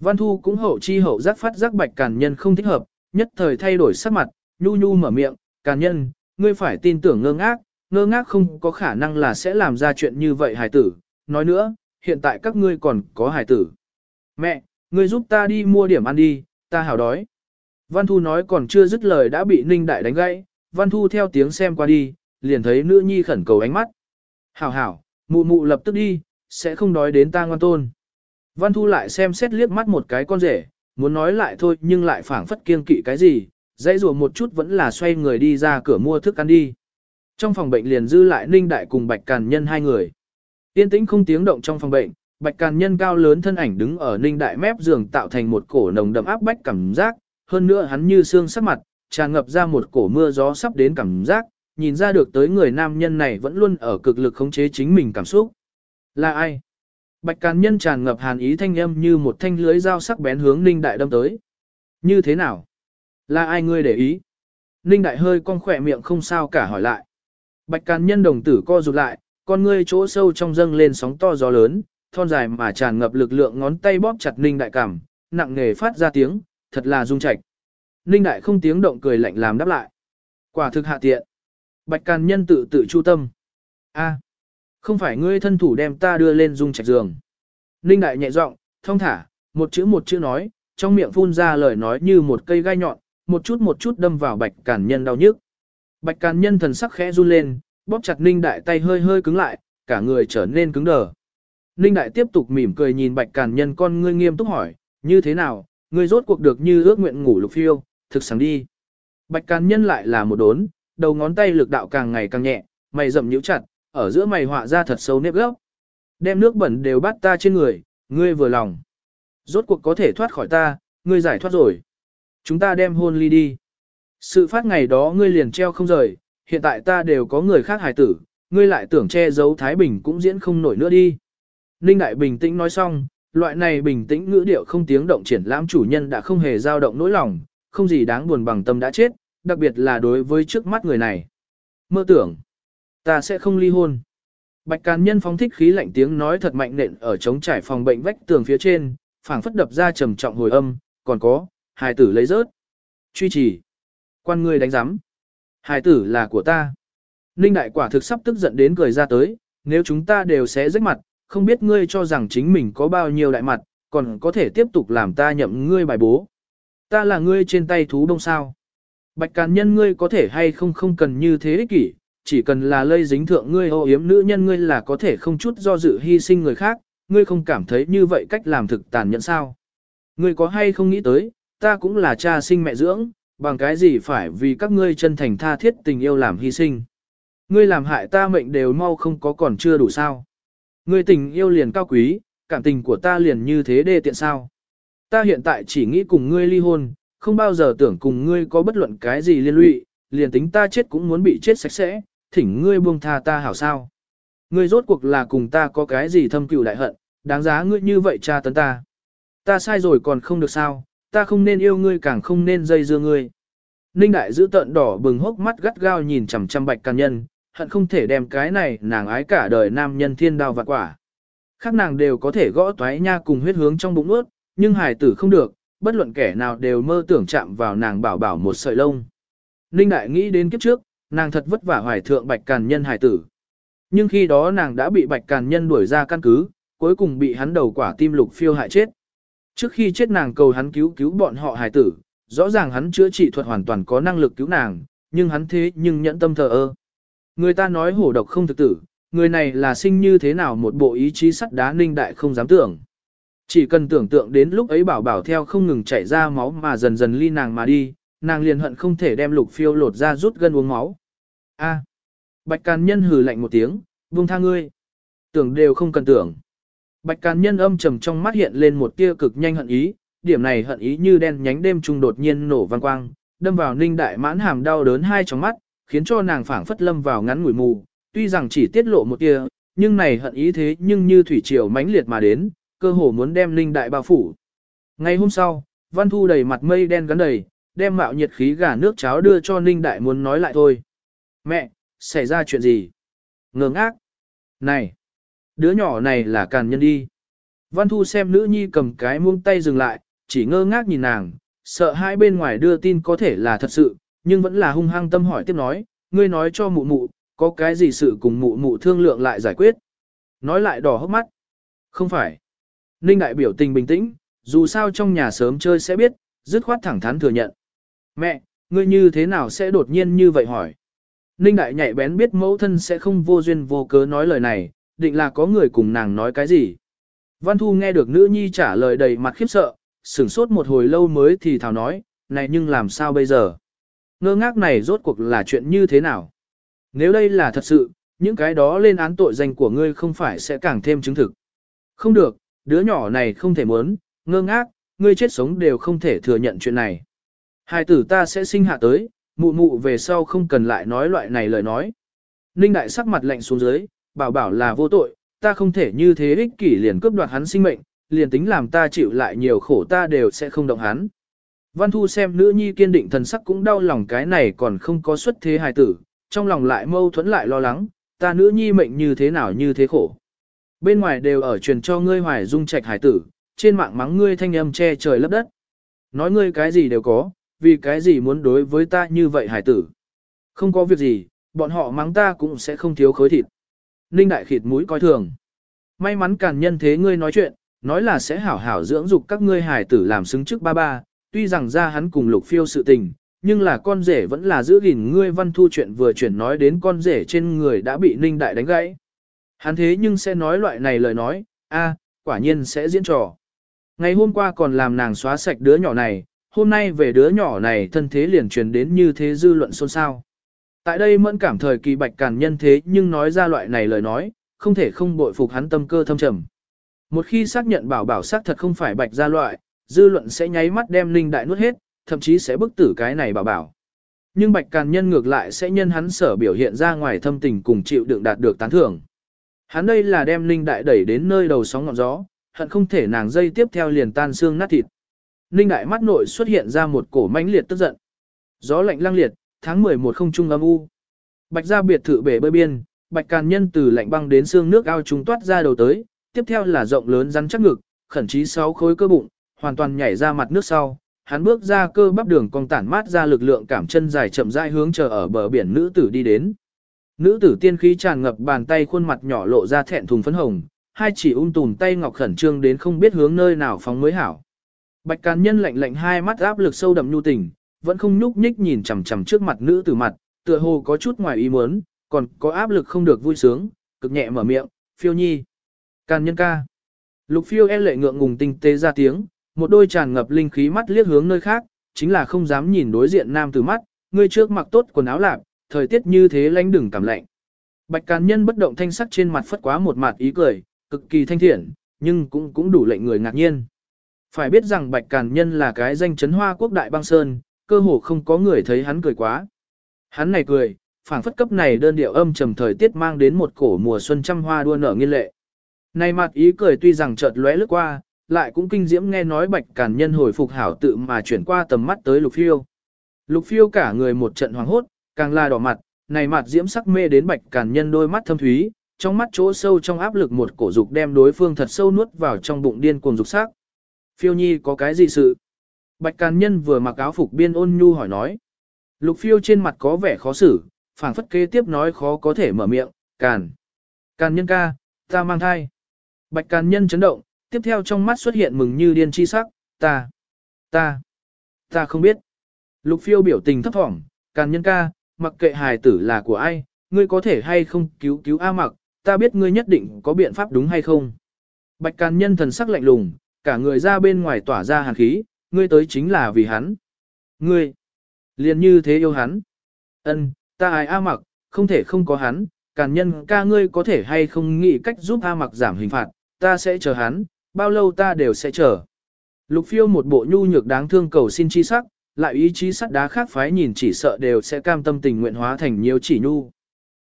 Văn Thu cũng hậu chi hậu giác phát giác bạch càn nhân không thích hợp, nhất thời thay đổi sắc mặt, nhu nhu mở miệng, càn nhân, ngươi phải tin tưởng ngơ ngác, ngơ ngác không có khả năng là sẽ làm ra chuyện như vậy hài tử. Nói nữa, hiện tại các ngươi còn có hài tử. Mẹ, ngươi giúp ta đi mua điểm ăn đi, ta hào đói. Văn Thu nói còn chưa dứt lời đã bị Ninh Đại đánh gãy, Văn Thu theo tiếng xem qua đi, liền thấy nữ nhi khẩn cầu ánh mắt. Hảo hảo, mụ mụ lập tức đi, sẽ không đói đến ta ngoan tôn. Văn Thu lại xem xét liếc mắt một cái con rể, muốn nói lại thôi nhưng lại phảng phất kiêng kỵ cái gì, dãy rùa một chút vẫn là xoay người đi ra cửa mua thức ăn đi. Trong phòng bệnh liền dư lại Ninh Đại cùng Bạch Càn Nhân hai người. Yên tĩnh không tiếng động trong phòng bệnh, Bạch Càn Nhân cao lớn thân ảnh đứng ở Ninh Đại mép giường tạo thành một cổ nồng đậm áp bách cảm giác, hơn nữa hắn như xương sắc mặt, tràn ngập ra một cổ mưa gió sắp đến cảm giác, nhìn ra được tới người nam nhân này vẫn luôn ở cực lực khống chế chính mình cảm xúc. Là ai? Bạch Càn Nhân tràn ngập hàn ý thanh âm như một thanh lưới dao sắc bén hướng Ninh Đại đâm tới. Như thế nào? Là ai ngươi để ý? Ninh Đại hơi con khỏe miệng không sao cả hỏi lại. Bạch Càn Nhân đồng tử co rụt lại, con ngươi chỗ sâu trong dâng lên sóng to gió lớn, thon dài mà tràn ngập lực lượng ngón tay bóp chặt Ninh Đại cảm, nặng nề phát ra tiếng, thật là dung trạch. Ninh Đại không tiếng động cười lạnh làm đáp lại. Quả thực hạ tiện. Bạch Càn Nhân tự tự chu tâm. A, không phải ngươi thân thủ đem ta đưa lên dung trạch giường. Ninh Đại nhẹ giọng, thông thả, một chữ một chữ nói, trong miệng phun ra lời nói như một cây gai nhọn, một chút một chút đâm vào Bạch Càn Nhân đau nhức. Bạch Càn Nhân thần sắc khẽ run lên, bóp chặt Ninh Đại tay hơi hơi cứng lại, cả người trở nên cứng đờ. Ninh Đại tiếp tục mỉm cười nhìn Bạch Càn Nhân con ngươi nghiêm túc hỏi, như thế nào, ngươi rốt cuộc được như ước nguyện ngủ lục phiêu, thực sáng đi. Bạch Càn Nhân lại là một đốn, đầu ngón tay lực đạo càng ngày càng nhẹ, mày rậm nhíu chặt, ở giữa mày họa ra thật sâu nếp gốc. Đem nước bẩn đều bắt ta trên người, ngươi vừa lòng. Rốt cuộc có thể thoát khỏi ta, ngươi giải thoát rồi. Chúng ta đem hôn ly đi. Sự phát ngày đó ngươi liền treo không rời, hiện tại ta đều có người khác hài tử, ngươi lại tưởng che giấu Thái Bình cũng diễn không nổi nữa đi. Ninh Đại bình tĩnh nói xong, loại này bình tĩnh ngữ điệu không tiếng động triển lãm chủ nhân đã không hề dao động nỗi lòng, không gì đáng buồn bằng tâm đã chết, đặc biệt là đối với trước mắt người này. Mơ tưởng, ta sẽ không ly hôn. Bạch Càn Nhân phóng thích khí lạnh tiếng nói thật mạnh nện ở chống trải phòng bệnh vách tường phía trên, phảng phất đập ra trầm trọng hồi âm, còn có, hài tử lấy rớt. Truy trì. Quan ngươi đánh giám. Hài tử là của ta. Ninh đại quả thực sắp tức giận đến cười ra tới, nếu chúng ta đều sẽ rách mặt, không biết ngươi cho rằng chính mình có bao nhiêu đại mặt, còn có thể tiếp tục làm ta nhậm ngươi bài bố. Ta là ngươi trên tay thú đông sao. Bạch càn nhân ngươi có thể hay không không cần như thế ích kỷ, chỉ cần là lây dính thượng ngươi ô yếm nữ nhân ngươi là có thể không chút do dự hy sinh người khác, ngươi không cảm thấy như vậy cách làm thực tàn nhẫn sao. Ngươi có hay không nghĩ tới, ta cũng là cha sinh mẹ dưỡng, bằng cái gì phải vì các ngươi chân thành tha thiết tình yêu làm hy sinh. Ngươi làm hại ta mệnh đều mau không có còn chưa đủ sao. Ngươi tình yêu liền cao quý, cảm tình của ta liền như thế đê tiện sao. Ta hiện tại chỉ nghĩ cùng ngươi ly hôn, không bao giờ tưởng cùng ngươi có bất luận cái gì liên lụy, liền tính ta chết cũng muốn bị chết sạch sẽ, thỉnh ngươi buông tha ta hảo sao. Ngươi rốt cuộc là cùng ta có cái gì thâm cừu đại hận, đáng giá ngươi như vậy tra tấn ta. Ta sai rồi còn không được sao, ta không nên yêu ngươi càng không nên dây dưa ngươi. Ninh đại giữ tận đỏ bừng hốc mắt gắt gao nhìn chằm chằm bạch can nhân, hận không thể đem cái này nàng ái cả đời nam nhân thiên đao vạn quả. Khác nàng đều có thể gõ toái nha cùng huyết hướng trong bụng ướt, nhưng hài tử không được, bất luận kẻ nào đều mơ tưởng chạm vào nàng bảo bảo một sợi lông. Ninh đại nghĩ đến kiếp trước, nàng thật vất vả hoài thượng bạch càn nhân hài tử. Nhưng khi đó nàng đã bị bạch càn nhân đuổi ra căn cứ, cuối cùng bị hắn đầu quả tim lục phiêu hại chết. Trước khi chết nàng cầu hắn cứu cứu bọn họ hài tử, rõ ràng hắn chữa trị thuật hoàn toàn có năng lực cứu nàng, nhưng hắn thế nhưng nhẫn tâm thờ ơ. Người ta nói hổ độc không thực tử, người này là sinh như thế nào một bộ ý chí sắt đá ninh đại không dám tưởng. Chỉ cần tưởng tượng đến lúc ấy bảo bảo theo không ngừng chảy ra máu mà dần dần ly nàng mà đi, nàng liền hận không thể đem lục phiêu lột ra rút gân uống máu. A. Bạch Càn Nhân hừ lạnh một tiếng, buông tha ngươi. Tưởng đều không cần tưởng. Bạch Càn Nhân âm trầm trong mắt hiện lên một tia cực nhanh hận ý, điểm này hận ý như đen nhánh đêm trung đột nhiên nổ vang quang, đâm vào Ninh Đại Mãn hàm đau đớn hai trong mắt, khiến cho nàng phảng phất lâm vào ngắn ngủi mù, tuy rằng chỉ tiết lộ một tia, nhưng này hận ý thế nhưng như thủy triều mãnh liệt mà đến, cơ hồ muốn đem linh Đại bao phủ. Ngày hôm sau, Văn Thu đầy mặt mây đen gắn đầy, đem mạo nhiệt khí gà nước cháo đưa cho Ninh Đại muốn nói lại thôi. Mẹ, xảy ra chuyện gì? Ngờ ngác. Này, đứa nhỏ này là càn nhân đi. Văn Thu xem nữ nhi cầm cái muông tay dừng lại, chỉ ngơ ngác nhìn nàng, sợ hai bên ngoài đưa tin có thể là thật sự, nhưng vẫn là hung hăng tâm hỏi tiếp nói, ngươi nói cho mụ mụ, có cái gì sự cùng mụ mụ thương lượng lại giải quyết. Nói lại đỏ hốc mắt. Không phải. Ninh đại biểu tình bình tĩnh, dù sao trong nhà sớm chơi sẽ biết, dứt khoát thẳng thắn thừa nhận. Mẹ, ngươi như thế nào sẽ đột nhiên như vậy hỏi? Ninh đại nhạy bén biết mẫu thân sẽ không vô duyên vô cớ nói lời này, định là có người cùng nàng nói cái gì. Văn Thu nghe được nữ nhi trả lời đầy mặt khiếp sợ, sửng sốt một hồi lâu mới thì thảo nói, này nhưng làm sao bây giờ? Ngơ ngác này rốt cuộc là chuyện như thế nào? Nếu đây là thật sự, những cái đó lên án tội danh của ngươi không phải sẽ càng thêm chứng thực. Không được, đứa nhỏ này không thể muốn, ngơ ngác, ngươi chết sống đều không thể thừa nhận chuyện này. Hai tử ta sẽ sinh hạ tới, mụ mụ về sau không cần lại nói loại này lời nói. Ninh đại sắc mặt lạnh xuống dưới, bảo bảo là vô tội, ta không thể như thế ích kỷ liền cướp đoạt hắn sinh mệnh, liền tính làm ta chịu lại nhiều khổ ta đều sẽ không động hắn. Văn Thu xem nữ nhi kiên định thần sắc cũng đau lòng cái này còn không có xuất thế hài tử, trong lòng lại mâu thuẫn lại lo lắng, ta nữ nhi mệnh như thế nào như thế khổ. Bên ngoài đều ở truyền cho ngươi hoài dung trạch hải tử, trên mạng mắng ngươi thanh âm che trời lấp đất. Nói ngươi cái gì đều có, vì cái gì muốn đối với ta như vậy hải tử. Không có việc gì, bọn họ mắng ta cũng sẽ không thiếu khối thịt. Ninh đại khịt mũi coi thường. May mắn càn nhân thế ngươi nói chuyện, nói là sẽ hảo hảo dưỡng dục các ngươi hải tử làm xứng trước ba ba, tuy rằng ra hắn cùng lục phiêu sự tình, nhưng là con rể vẫn là giữ gìn ngươi văn thu chuyện vừa chuyển nói đến con rể trên người đã bị ninh đại đánh gãy. Hắn thế nhưng sẽ nói loại này lời nói, a, quả nhiên sẽ diễn trò. Ngày hôm qua còn làm nàng xóa sạch đứa nhỏ này, hôm nay về đứa nhỏ này thân thế liền truyền đến như thế dư luận xôn xao. Tại đây mẫn cảm thời kỳ bạch càn nhân thế nhưng nói ra loại này lời nói, không thể không bội phục hắn tâm cơ thâm trầm. Một khi xác nhận bảo bảo xác thật không phải bạch gia loại, dư luận sẽ nháy mắt đem Ninh đại nuốt hết, thậm chí sẽ bức tử cái này bảo bảo. Nhưng bạch càn nhân ngược lại sẽ nhân hắn sở biểu hiện ra ngoài thâm tình cùng chịu đựng đạt được tán thưởng. Hắn đây là đem Ninh đại đẩy đến nơi đầu sóng ngọn gió, hận không thể nàng dây tiếp theo liền tan xương nát thịt. Ninh đại mắt nội xuất hiện ra một cổ mãnh liệt tức giận. Gió lạnh lang liệt, tháng 11 không trung âm u. Bạch gia biệt thự bể bơi biên, bạch càn nhân từ lạnh băng đến xương nước ao trùng toát ra đầu tới, tiếp theo là rộng lớn rắn chắc ngực, khẩn chí sáu khối cơ bụng, hoàn toàn nhảy ra mặt nước sau. Hắn bước ra cơ bắp đường cong tản mát ra lực lượng cảm chân dài chậm rãi hướng chờ ở bờ biển nữ tử đi đến. Nữ tử tiên khí tràn ngập bàn tay khuôn mặt nhỏ lộ ra thẹn thùng phấn hồng, hai chỉ ung tùm tay ngọc khẩn trương đến không biết hướng nơi nào phóng mới hảo. Bạch Càn Nhân lạnh lạnh hai mắt áp lực sâu đậm nhu tình, vẫn không nhúc nhích nhìn chằm chằm trước mặt nữ tử mặt, tựa hồ có chút ngoài ý muốn, còn có áp lực không được vui sướng, cực nhẹ mở miệng, "Phiêu Nhi." Càn Nhân ca. Lục Phiêu e lệ ngượng ngùng tinh tế ra tiếng, một đôi tràn ngập linh khí mắt liếc hướng nơi khác, chính là không dám nhìn đối diện nam tử mắt, người trước mặc tốt quần áo lạp, thời tiết như thế lánh đừng cảm lạnh. Bạch Càn Nhân bất động thanh sắc trên mặt phất quá một mặt ý cười, cực kỳ thanh thiện, nhưng cũng cũng đủ lệnh người ngạc nhiên. Phải biết rằng Bạch Càn Nhân là cái danh chấn hoa quốc đại băng sơn, cơ hồ không có người thấy hắn cười quá. Hắn này cười, phảng phất cấp này đơn điệu âm trầm thời tiết mang đến một cổ mùa xuân trăm hoa đua nở nghiên lệ. Này mặt ý cười tuy rằng chợt lóe lướt qua, lại cũng kinh diễm nghe nói Bạch Càn Nhân hồi phục hảo tự mà chuyển qua tầm mắt tới Lục Phiêu. Lục Phiêu cả người một trận hoàng hốt, càng là đỏ mặt, này mặt diễm sắc mê đến Bạch Càn Nhân đôi mắt thâm thúy, trong mắt chỗ sâu trong áp lực một cổ dục đem đối phương thật sâu nuốt vào trong bụng điên cuồng dục sắc. Phiêu nhi có cái gì sự? Bạch Càn Nhân vừa mặc áo phục biên ôn nhu hỏi nói. Lục phiêu trên mặt có vẻ khó xử, phảng phất kế tiếp nói khó có thể mở miệng, Càn. Càn Nhân ca, ta mang thai. Bạch Càn Nhân chấn động, tiếp theo trong mắt xuất hiện mừng như điên chi sắc, ta, ta, ta không biết. Lục phiêu biểu tình thấp thỏm, Càn Nhân ca, mặc kệ hài tử là của ai, ngươi có thể hay không cứu cứu A mặc, ta biết ngươi nhất định có biện pháp đúng hay không. Bạch Càn Nhân thần sắc lạnh lùng, cả người ra bên ngoài tỏa ra hàn khí, ngươi tới chính là vì hắn. Ngươi, liền như thế yêu hắn. Ân, ta ai A mặc, không thể không có hắn, càn nhân ca ngươi có thể hay không nghĩ cách giúp A mặc giảm hình phạt, ta sẽ chờ hắn, bao lâu ta đều sẽ chờ. Lục phiêu một bộ nhu nhược đáng thương cầu xin chi sắc, lại ý chí sắt đá khác phái nhìn chỉ sợ đều sẽ cam tâm tình nguyện hóa thành nhiều chỉ nhu.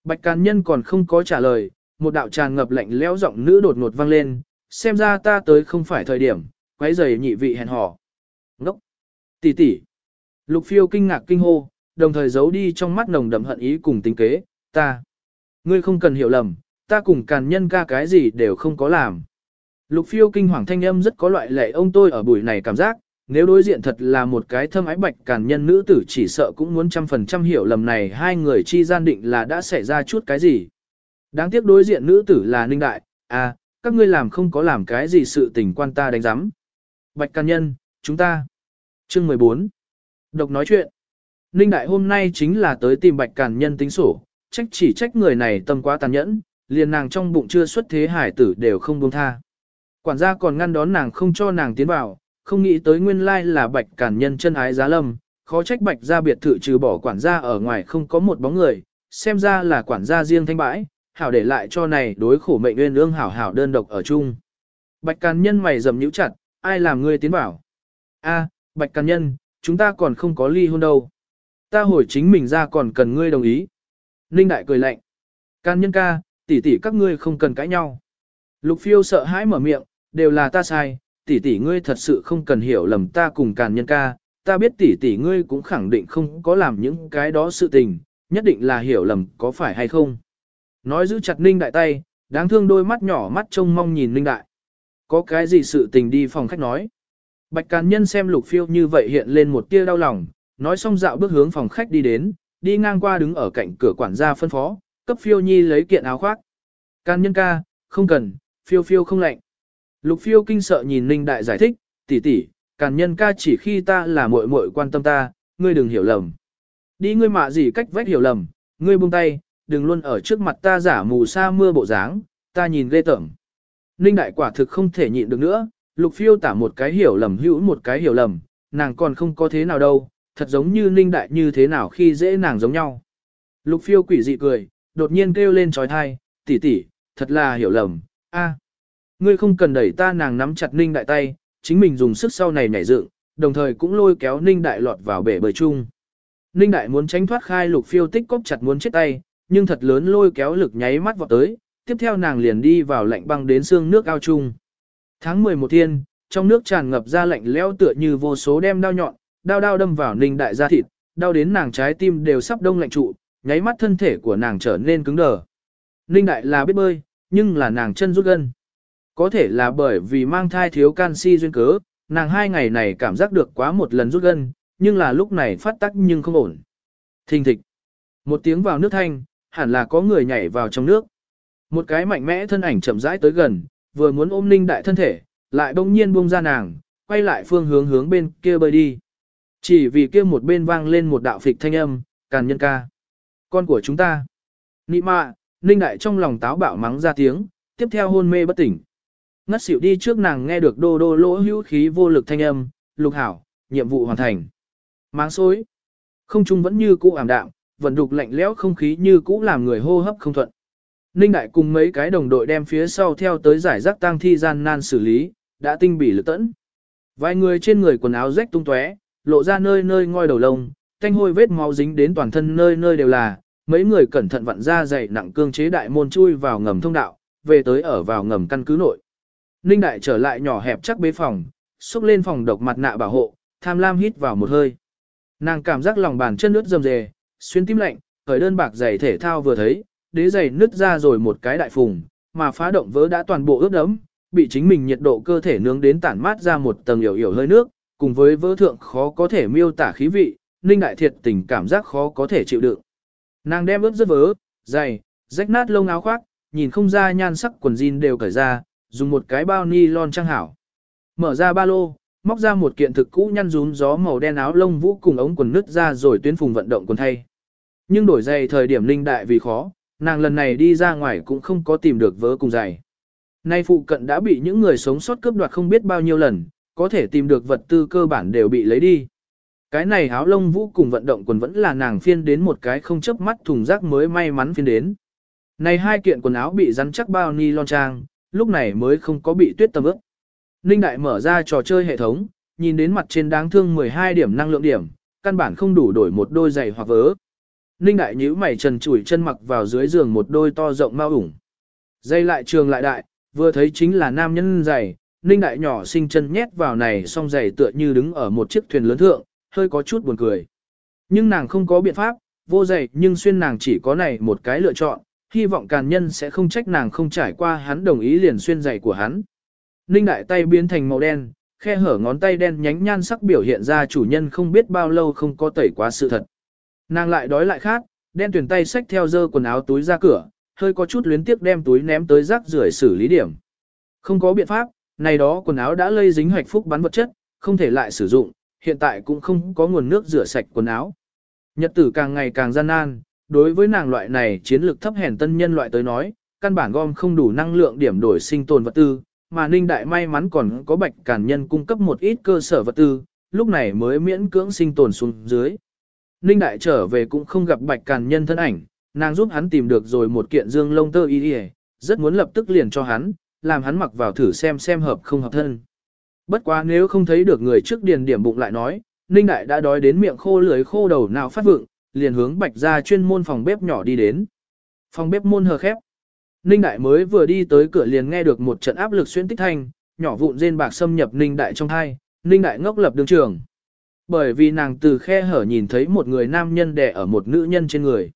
Bạch càn nhân còn không có trả lời, một đạo tràn ngập lạnh lẽo giọng nữ đột ngột vang lên, xem ra ta tới không phải thời điểm, quấy giày nhị vị hẹn hò. Ngốc! Tỷ tỷ! Lục phiêu kinh ngạc kinh hô, đồng thời giấu đi trong mắt nồng đậm hận ý cùng tính kế, ta. Ngươi không cần hiểu lầm, ta cùng càn nhân ca cái gì đều không có làm. Lục phiêu kinh hoàng thanh âm rất có loại lệ ông tôi ở buổi này cảm giác, nếu đối diện thật là một cái thâm ái bạch càn nhân nữ tử chỉ sợ cũng muốn trăm phần trăm hiểu lầm này hai người chi gian định là đã xảy ra chút cái gì. Đáng tiếc đối diện nữ tử là ninh đại, à, các ngươi làm không có làm cái gì sự tình quan ta đánh giám. Bạch càn nhân, chúng ta. Chương 14. Độc nói chuyện. Ninh đại hôm nay chính là tới tìm bạch càn nhân tính sổ, trách chỉ trách người này tâm quá tàn nhẫn, liền nàng trong bụng chưa xuất thế hải tử đều không buông tha. Quản gia còn ngăn đón nàng không cho nàng tiến vào, không nghĩ tới nguyên lai là bạch cản nhân chân ái giá lâm, khó trách bạch gia biệt thự trừ bỏ quản gia ở ngoài không có một bóng người, xem ra là quản gia riêng thanh bãi, hảo để lại cho này đối khổ mệnh nguyên ương hảo hảo đơn độc ở chung. Bạch càn nhân mày dầm nhíu chặt, ai làm ngươi tiến vào? A, bạch càn nhân, chúng ta còn không có ly hôn đâu. Ta hồi chính mình ra còn cần ngươi đồng ý. Ninh đại cười lạnh. Càn nhân ca, tỷ tỷ các ngươi không cần cãi nhau. Lục phiêu sợ hãi mở miệng, đều là ta sai, tỷ tỷ ngươi thật sự không cần hiểu lầm ta cùng càn nhân ca, ta biết tỷ tỷ ngươi cũng khẳng định không có làm những cái đó sự tình, nhất định là hiểu lầm có phải hay không. Nói giữ chặt Ninh đại tay, đáng thương đôi mắt nhỏ mắt trông mong nhìn Ninh đại. Có cái gì sự tình đi phòng khách nói. Bạch càn nhân xem lục phiêu như vậy hiện lên một tia đau lòng, nói xong dạo bước hướng phòng khách đi đến, đi ngang qua đứng ở cạnh cửa quản gia phân phó, cấp phiêu nhi lấy kiện áo khoác. Càn nhân ca, không cần, phiêu phiêu không lạnh. Lục phiêu kinh sợ nhìn Ninh Đại giải thích, tỷ tỷ, càn nhân ca chỉ khi ta là muội muội quan tâm ta, ngươi đừng hiểu lầm. Đi ngươi mạ gì cách vách hiểu lầm, ngươi buông tay, đừng luôn ở trước mặt ta giả mù sa mưa bộ dáng, ta nhìn ghê tởm. Ninh Đại quả thực không thể nhịn được nữa, lục phiêu tả một cái hiểu lầm hữu một cái hiểu lầm, nàng còn không có thế nào đâu, thật giống như Ninh Đại như thế nào khi dễ nàng giống nhau. Lục phiêu quỷ dị cười, đột nhiên kêu lên trói thai, tỷ tỷ, thật là hiểu lầm, a. Ngươi không cần đẩy ta nàng nắm chặt ninh đại tay, chính mình dùng sức sau này nhảy dựng, đồng thời cũng lôi kéo ninh đại lọt vào bể bơi chung. Ninh đại muốn tránh thoát khai lục phiêu tích cốc chặt muốn chết tay, nhưng thật lớn lôi kéo lực nháy mắt vọt tới, tiếp theo nàng liền đi vào lạnh băng đến xương nước ao chung. Tháng 11 thiên, trong nước tràn ngập ra lạnh lẽo tựa như vô số đem đao nhọn, đao đao đâm vào ninh đại da thịt, đau đến nàng trái tim đều sắp đông lạnh trụ, nháy mắt thân thể của nàng trở nên cứng đờ. Ninh đại là biết bơi, nhưng là nàng chân rút gân. Có thể là bởi vì mang thai thiếu canxi duyên cớ, nàng hai ngày này cảm giác được quá một lần rút gân, nhưng là lúc này phát tắc nhưng không ổn. Thình thịch. Một tiếng vào nước thanh, hẳn là có người nhảy vào trong nước. Một cái mạnh mẽ thân ảnh chậm rãi tới gần, vừa muốn ôm ninh đại thân thể, lại bỗng nhiên buông ra nàng, quay lại phương hướng hướng bên kia bơi đi. Chỉ vì kia một bên vang lên một đạo phịch thanh âm, càn nhân ca. Con của chúng ta. Nị mạ, ninh đại trong lòng táo bạo mắng ra tiếng, tiếp theo hôn mê bất tỉnh. Ngất xỉu đi trước nàng nghe được đô đô lỗ hữu khí vô lực thanh âm, lục hảo, nhiệm vụ hoàn thành. Máng xối. Không trung vẫn như cũ ảm đạm, vận đục lạnh lẽo không khí như cũ làm người hô hấp không thuận. Ninh đại cùng mấy cái đồng đội đem phía sau theo tới giải rác tang thi gian nan xử lý, đã tinh bỉ lực tẫn. Vài người trên người quần áo rách tung tóe, lộ ra nơi nơi ngoi đầu lông, thanh hôi vết máu dính đến toàn thân nơi nơi đều là, mấy người cẩn thận vặn ra dày nặng cương chế đại môn chui vào ngầm thông đạo, về tới ở vào ngầm căn cứ nội. Ninh Đại trở lại nhỏ hẹp chắc bế phòng, xúc lên phòng độc mặt nạ bảo hộ, tham lam hít vào một hơi. Nàng cảm giác lòng bàn chân nước rầm rề, xuyên tim lạnh, khởi đơn bạc giày thể thao vừa thấy, đế giày nứt ra rồi một cái đại phùng, mà phá động vỡ đã toàn bộ ướt đẫm, bị chính mình nhiệt độ cơ thể nướng đến tản mát ra một tầng yểu yểu hơi nước, cùng với vỡ thượng khó có thể miêu tả khí vị, Ninh Đại thiệt tình cảm giác khó có thể chịu đựng. Nàng đem ướt rất vớ, giày, rách nát lông áo khoác, nhìn không ra nhan sắc quần jean đều cởi ra, dùng một cái bao ni lon trang hảo. Mở ra ba lô, móc ra một kiện thực cũ nhăn rúm gió màu đen áo lông vũ cùng ống quần nứt ra rồi tuyến phùng vận động quần thay. Nhưng đổi giày thời điểm linh đại vì khó, nàng lần này đi ra ngoài cũng không có tìm được vớ cùng giày. Nay phụ cận đã bị những người sống sót cướp đoạt không biết bao nhiêu lần, có thể tìm được vật tư cơ bản đều bị lấy đi. Cái này áo lông vũ cùng vận động quần vẫn là nàng phiên đến một cái không chớp mắt thùng rác mới may mắn phiên đến. Này hai kiện quần áo bị rắn chắc bao ni lon trang, lúc này mới không có bị tuyết tầm ước. Ninh Đại mở ra trò chơi hệ thống, nhìn đến mặt trên đáng thương 12 điểm năng lượng điểm, căn bản không đủ đổi một đôi giày hoặc vớ. Ninh Đại nhíu mày trần chủi chân mặc vào dưới giường một đôi to rộng mau ủng. Dây lại trường lại đại, vừa thấy chính là nam nhân giày, Ninh đại nhỏ sinh chân nhét vào này song giày tựa như đứng ở một chiếc thuyền lớn thượng, hơi có chút buồn cười. Nhưng nàng không có biện pháp, vô giày nhưng xuyên nàng chỉ có này một cái lựa chọn, hy vọng càn nhân sẽ không trách nàng không trải qua hắn đồng ý liền xuyên giày của hắn. Ninh đại tay biến thành màu đen, khe hở ngón tay đen nhánh nhan sắc biểu hiện ra chủ nhân không biết bao lâu không có tẩy quá sự thật. Nàng lại đói lại khát, đen tuyển tay xách theo dơ quần áo túi ra cửa, hơi có chút luyến tiếc đem túi ném tới rác rưởi xử lý điểm. Không có biện pháp, này đó quần áo đã lây dính hoạch phúc bắn vật chất, không thể lại sử dụng, hiện tại cũng không có nguồn nước rửa sạch quần áo. Nhật tử càng ngày càng gian nan, đối với nàng loại này chiến lược thấp hèn tân nhân loại tới nói, căn bản gom không đủ năng lượng điểm đổi sinh tồn vật tư, mà Ninh Đại may mắn còn có bạch cản nhân cung cấp một ít cơ sở vật tư, lúc này mới miễn cưỡng sinh tồn xuống dưới. Ninh Đại trở về cũng không gặp bạch cản nhân thân ảnh, nàng giúp hắn tìm được rồi một kiện dương lông tơ y y, rất muốn lập tức liền cho hắn, làm hắn mặc vào thử xem xem hợp không hợp thân. Bất quá nếu không thấy được người trước điền điểm bụng lại nói, Ninh Đại đã đói đến miệng khô lưới khô đầu nào phát vượng, liền hướng bạch ra chuyên môn phòng bếp nhỏ đi đến. Phòng bếp môn hờ khép. Ninh Đại mới vừa đi tới cửa liền nghe được một trận áp lực xuyên tích thanh, nhỏ vụn rên bạc xâm nhập Ninh Đại trong thai, Ninh Đại ngốc lập đường trường. Bởi vì nàng từ khe hở nhìn thấy một người nam nhân đè ở một nữ nhân trên người.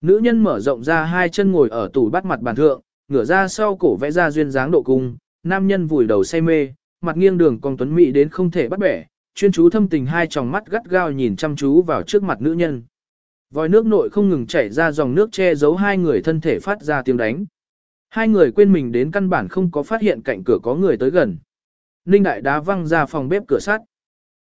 Nữ nhân mở rộng ra hai chân ngồi ở tủ bắt mặt bàn thượng, ngửa ra sau cổ vẽ ra duyên dáng độ cung, nam nhân vùi đầu say mê, mặt nghiêng đường con tuấn mỹ đến không thể bắt bẻ, chuyên chú thâm tình hai tròng mắt gắt gao nhìn chăm chú vào trước mặt nữ nhân. Vòi nước nội không ngừng chảy ra dòng nước che giấu hai người thân thể phát ra tiếng đánh. Hai người quên mình đến căn bản không có phát hiện cạnh cửa có người tới gần. Ninh đại đá văng ra phòng bếp cửa sắt.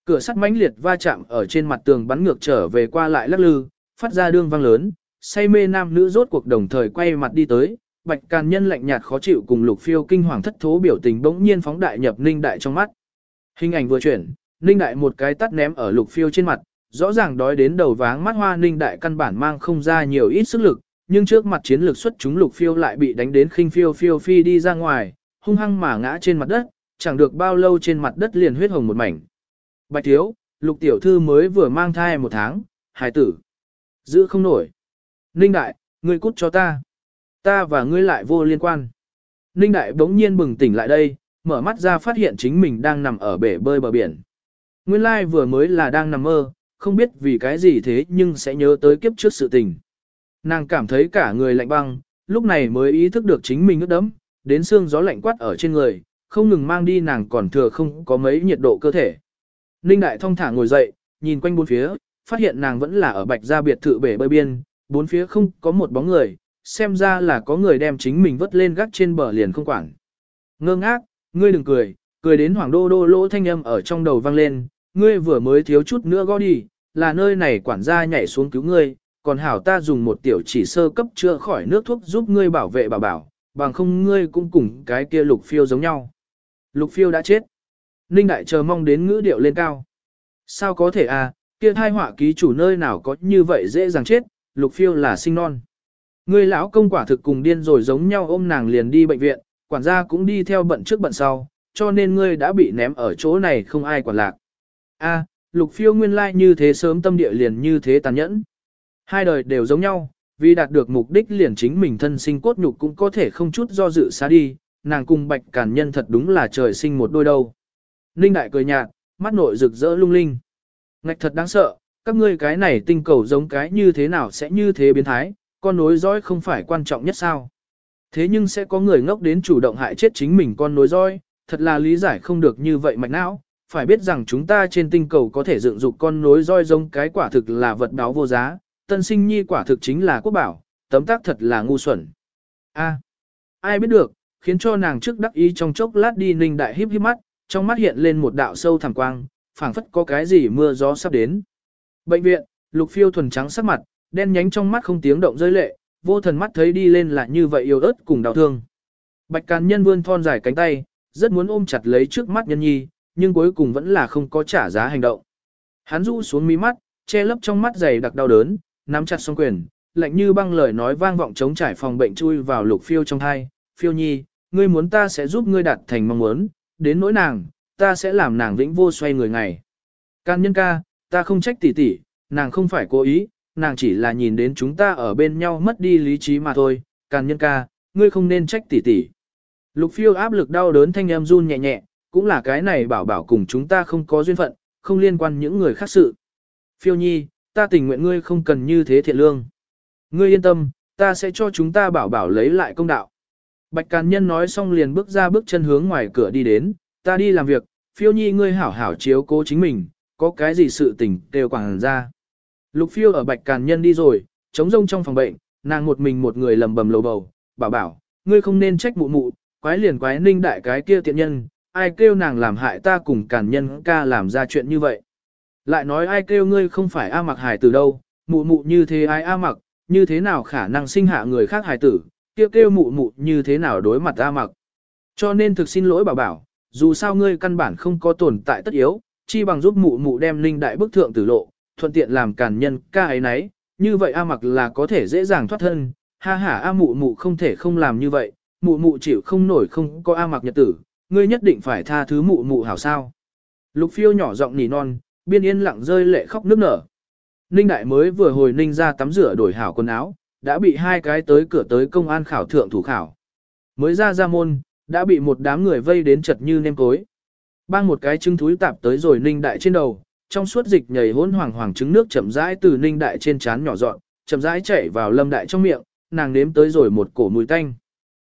Cửa sắt mãnh liệt va chạm ở trên mặt tường bắn ngược trở về qua lại lắc lư, phát ra đương vang lớn, say mê nam nữ rốt cuộc đồng thời quay mặt đi tới, bạch càn nhân lạnh nhạt khó chịu cùng lục phiêu kinh hoàng thất thố biểu tình bỗng nhiên phóng đại nhập ninh đại trong mắt. Hình ảnh vừa chuyển, ninh đại một cái tắt ném ở lục phiêu trên mặt, rõ ràng đói đến đầu váng mắt hoa ninh đại căn bản mang không ra nhiều ít sức lực, nhưng trước mặt chiến lược xuất chúng lục phiêu lại bị đánh đến khinh phiêu phiêu phi đi ra ngoài, hung hăng mà ngã trên mặt đất, chẳng được bao lâu trên mặt đất liền huyết hồng một mảnh. Bạch thiếu, lục tiểu thư mới vừa mang thai một tháng, hài tử. Giữ không nổi. Ninh đại, ngươi cút cho ta. Ta và ngươi lại vô liên quan. Ninh đại bỗng nhiên bừng tỉnh lại đây, mở mắt ra phát hiện chính mình đang nằm ở bể bơi bờ biển. Nguyên lai vừa mới là đang nằm mơ, không biết vì cái gì thế nhưng sẽ nhớ tới kiếp trước sự tình. Nàng cảm thấy cả người lạnh băng, lúc này mới ý thức được chính mình ướt đẫm, đến xương gió lạnh quát ở trên người, không ngừng mang đi nàng còn thừa không có mấy nhiệt độ cơ thể. Ninh đại thong thả ngồi dậy, nhìn quanh bốn phía, phát hiện nàng vẫn là ở bạch gia biệt thự bể bơi biên, bốn phía không có một bóng người, xem ra là có người đem chính mình vớt lên gác trên bờ liền không quản. Ngơ ngác, ngươi đừng cười, cười đến hoàng đô đô lỗ thanh âm ở trong đầu vang lên, ngươi vừa mới thiếu chút nữa gõ đi, là nơi này quản gia nhảy xuống cứu ngươi, còn hảo ta dùng một tiểu chỉ sơ cấp chữa khỏi nước thuốc giúp ngươi bảo vệ bảo bảo, bằng không ngươi cũng cùng cái kia lục phiêu giống nhau. Lục phiêu đã chết. Ninh đại chờ mong đến ngữ điệu lên cao. Sao có thể à, kia thai họa ký chủ nơi nào có như vậy dễ dàng chết, lục phiêu là sinh non. Ngươi lão công quả thực cùng điên rồi giống nhau ôm nàng liền đi bệnh viện, quản gia cũng đi theo bận trước bận sau, cho nên ngươi đã bị ném ở chỗ này không ai quản lạc. A, lục phiêu nguyên lai like như thế sớm tâm địa liền như thế tàn nhẫn. Hai đời đều giống nhau, vì đạt được mục đích liền chính mình thân sinh cốt nhục cũng có thể không chút do dự xa đi, nàng cùng bạch cản nhân thật đúng là trời sinh một đôi đâu. Ninh đại cười nhạt, mắt nội rực rỡ lung linh. Ngạch thật đáng sợ, các ngươi cái này tinh cầu giống cái như thế nào sẽ như thế biến thái, con nối dõi không phải quan trọng nhất sao. Thế nhưng sẽ có người ngốc đến chủ động hại chết chính mình con nối dõi, thật là lý giải không được như vậy mạch não. Phải biết rằng chúng ta trên tinh cầu có thể dựng dục con nối roi giống cái quả thực là vật đáo vô giá, tân sinh nhi quả thực chính là quốc bảo, tấm tác thật là ngu xuẩn. A, ai biết được, khiến cho nàng trước đắc ý trong chốc lát đi ninh đại híp híp mắt, trong mắt hiện lên một đạo sâu thẳm quang, phảng phất có cái gì mưa gió sắp đến. Bệnh viện, lục phiêu thuần trắng sắc mặt, đen nhánh trong mắt không tiếng động rơi lệ, vô thần mắt thấy đi lên là như vậy yêu ớt cùng đau thương. Bạch Càn Nhân vươn thon dài cánh tay, rất muốn ôm chặt lấy trước mắt nhân nhi, nhưng cuối cùng vẫn là không có trả giá hành động. Hắn rũ xuống mí mắt, che lấp trong mắt dày đặc đau đớn, nắm chặt song quyền, lạnh như băng lời nói vang vọng chống trải phòng bệnh chui vào lục phiêu trong thai. Phiêu nhi, ngươi muốn ta sẽ giúp ngươi đạt thành mong muốn, đến nỗi nàng, ta sẽ làm nàng vĩnh vô xoay người ngày. Can nhân ca, ta không trách tỷ tỷ, nàng không phải cố ý, nàng chỉ là nhìn đến chúng ta ở bên nhau mất đi lý trí mà thôi. Can nhân ca, ngươi không nên trách tỷ tỷ. Lục phiêu áp lực đau đớn thanh em run nhẹ nhẹ, cũng là cái này bảo bảo cùng chúng ta không có duyên phận, không liên quan những người khác sự. Phiêu nhi, ta tình nguyện ngươi không cần như thế thiện lương. Ngươi yên tâm, ta sẽ cho chúng ta bảo bảo lấy lại công đạo. Bạch Càn Nhân nói xong liền bước ra bước chân hướng ngoài cửa đi đến, ta đi làm việc, phiêu nhi ngươi hảo hảo chiếu cố chính mình, có cái gì sự tình đều quảng ra. Lục phiêu ở Bạch Càn Nhân đi rồi, trống rông trong phòng bệnh, nàng một mình một người lầm bầm lầu bầu, bảo bảo, ngươi không nên trách mụ mụ, quái liền quái ninh đại cái kia tiện nhân, ai kêu nàng làm hại ta cùng Càn Nhân ca làm ra chuyện như vậy. Lại nói ai kêu ngươi không phải A mặc hải tử đâu, mụ mụ như thế ai A mặc, như thế nào khả năng sinh hạ người khác hải tử, kêu kêu mụ mụ như thế nào đối mặt A mặc. Cho nên thực xin lỗi bảo bảo, dù sao ngươi căn bản không có tồn tại tất yếu, chi bằng giúp mụ mụ đem linh đại bức thượng tử lộ, thuận tiện làm càn nhân ca ấy nấy, như vậy A mặc là có thể dễ dàng thoát thân, ha ha A mụ mụ không thể không làm như vậy, mụ mụ chịu không nổi không có A mặc nhật tử, ngươi nhất định phải tha thứ mụ mụ hảo sao. Lục phiêu nhỏ giọng nỉ non, biên yên lặng rơi lệ khóc nước nở. Ninh đại mới vừa hồi ninh ra tắm rửa đổi hảo quần áo, đã bị hai cái tới cửa tới công an khảo thượng thủ khảo. Mới ra ra môn, đã bị một đám người vây đến chật như nêm cối. Bang một cái trứng thúi tạp tới rồi ninh đại trên đầu, trong suốt dịch nhảy hỗn hoàng hoàng trứng nước chậm rãi từ ninh đại trên trán nhỏ dọn, chậm rãi chảy vào lâm đại trong miệng, nàng nếm tới rồi một cổ mùi tanh.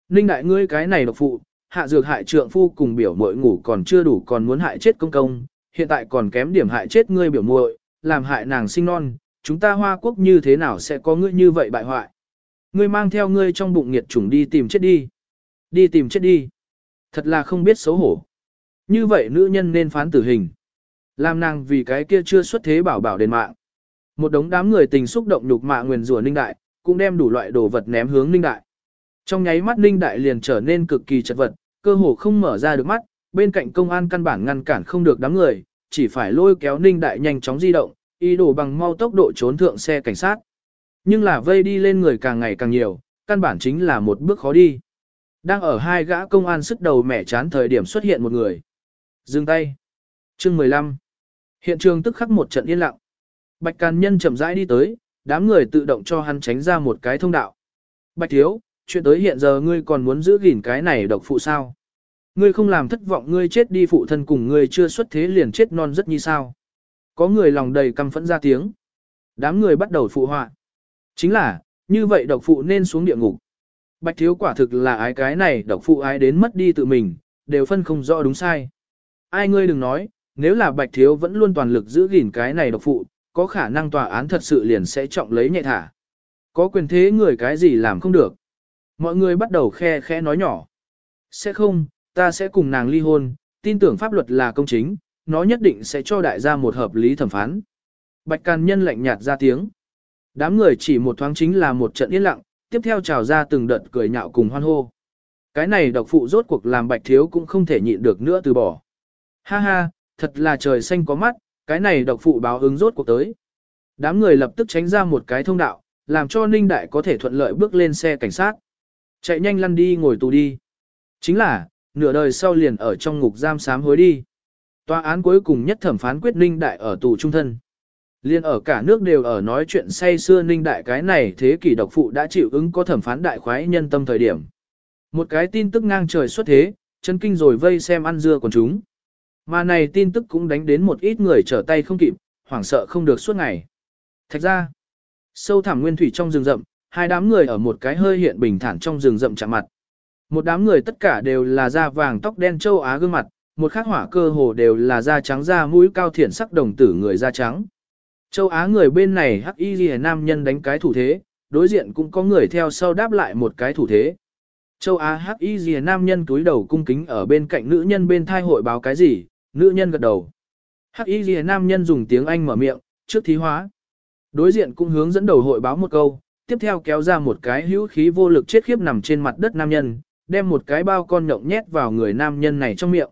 Ninh đại ngươi cái này độc phụ, hạ dược hại trượng phu cùng biểu muội ngủ còn chưa đủ còn muốn hại chết công công, hiện tại còn kém điểm hại chết ngươi biểu muội, làm hại nàng sinh non, chúng ta hoa quốc như thế nào sẽ có ngươi như vậy bại hoại. Ngươi mang theo ngươi trong bụng nghiệt chủng đi tìm chết đi. Đi tìm chết đi. Thật là không biết xấu hổ. Như vậy nữ nhân nên phán tử hình. Làm nàng vì cái kia chưa xuất thế bảo bảo đền mạng. Một đống đám người tình xúc động nhục mạ nguyền rủa ninh đại, cũng đem đủ loại đồ vật ném hướng ninh đại. Trong nháy mắt ninh đại liền trở nên cực kỳ chật vật, cơ hồ không mở ra được mắt, bên cạnh công an căn bản ngăn cản không được đám người, chỉ phải lôi kéo ninh đại nhanh chóng di động, ý đồ bằng mau tốc độ trốn thượng xe cảnh sát. Nhưng là vây đi lên người càng ngày càng nhiều, căn bản chính là một bước khó đi. Đang ở hai gã công an sức đầu mẻ chán thời điểm xuất hiện một người. Dừng tay. Chương 15. Hiện trường tức khắc một trận yên lặng. Bạch Càn Nhân chậm rãi đi tới, đám người tự động cho hắn tránh ra một cái thông đạo. Bạch Thiếu, chuyện tới hiện giờ ngươi còn muốn giữ gìn cái này độc phụ sao? Ngươi không làm thất vọng ngươi chết đi phụ thân cùng ngươi chưa xuất thế liền chết non rất như sao? Có người lòng đầy căm phẫn ra tiếng. Đám người bắt đầu phụ họa. Chính là, như vậy độc phụ nên xuống địa ngục. Bạch thiếu quả thực là ái cái này độc phụ ái đến mất đi tự mình, đều phân không rõ đúng sai. Ai ngươi đừng nói, nếu là bạch thiếu vẫn luôn toàn lực giữ gìn cái này độc phụ, có khả năng tòa án thật sự liền sẽ trọng lấy nhẹ thả. Có quyền thế người cái gì làm không được. Mọi người bắt đầu khe khe nói nhỏ. Sẽ không, ta sẽ cùng nàng ly hôn, tin tưởng pháp luật là công chính, nó nhất định sẽ cho đại gia một hợp lý thẩm phán. Bạch Càn Nhân lạnh nhạt ra tiếng. Đám người chỉ một thoáng chính là một trận yên lặng, tiếp theo trào ra từng đợt cười nhạo cùng hoan hô. Cái này độc phụ rốt cuộc làm bạch thiếu cũng không thể nhịn được nữa từ bỏ. Ha ha, thật là trời xanh có mắt, cái này độc phụ báo ứng rốt cuộc tới. Đám người lập tức tránh ra một cái thông đạo, làm cho Ninh Đại có thể thuận lợi bước lên xe cảnh sát. Chạy nhanh lăn đi ngồi tù đi. Chính là, nửa đời sau liền ở trong ngục giam sám hối đi. Tòa án cuối cùng nhất thẩm phán quyết Ninh Đại ở tù trung thân. Liên ở cả nước đều ở nói chuyện say xưa Ninh Đại cái này thế kỷ độc phụ đã chịu ứng có thẩm phán đại khoái nhân tâm thời điểm. Một cái tin tức ngang trời xuất thế, chân kinh rồi vây xem ăn dưa của chúng. Mà này tin tức cũng đánh đến một ít người trở tay không kịp, hoảng sợ không được suốt ngày. Thạch ra, sâu thẳm nguyên thủy trong rừng rậm, hai đám người ở một cái hơi hiện bình thản trong rừng rậm chạm mặt. Một đám người tất cả đều là da vàng tóc đen châu Á gương mặt, một khắc hỏa cơ hồ đều là da trắng da mũi cao thiển sắc đồng tử người da trắng. Châu Á người bên này hắc y ghi nam nhân đánh cái thủ thế, đối diện cũng có người theo sau đáp lại một cái thủ thế. Châu Á hắc y ghi nam nhân túi đầu cung kính ở bên cạnh nữ nhân bên thai hội báo cái gì, nữ nhân gật đầu. Hắc y ghi nam nhân dùng tiếng Anh mở miệng, trước thí hóa. Đối diện cũng hướng dẫn đầu hội báo một câu, tiếp theo kéo ra một cái hữu khí vô lực chết khiếp nằm trên mặt đất nam nhân, đem một cái bao con nhộng nhét vào người nam nhân này trong miệng.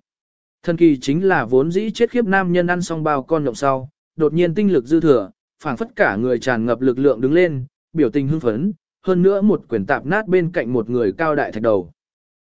Thần kỳ chính là vốn dĩ chết khiếp nam nhân ăn xong bao con nhộng sau, đột nhiên tinh lực dư thừa, phảng phất cả người tràn ngập lực lượng đứng lên, biểu tình hưng phấn, hơn nữa một quyển tạp nát bên cạnh một người cao đại thạch đầu.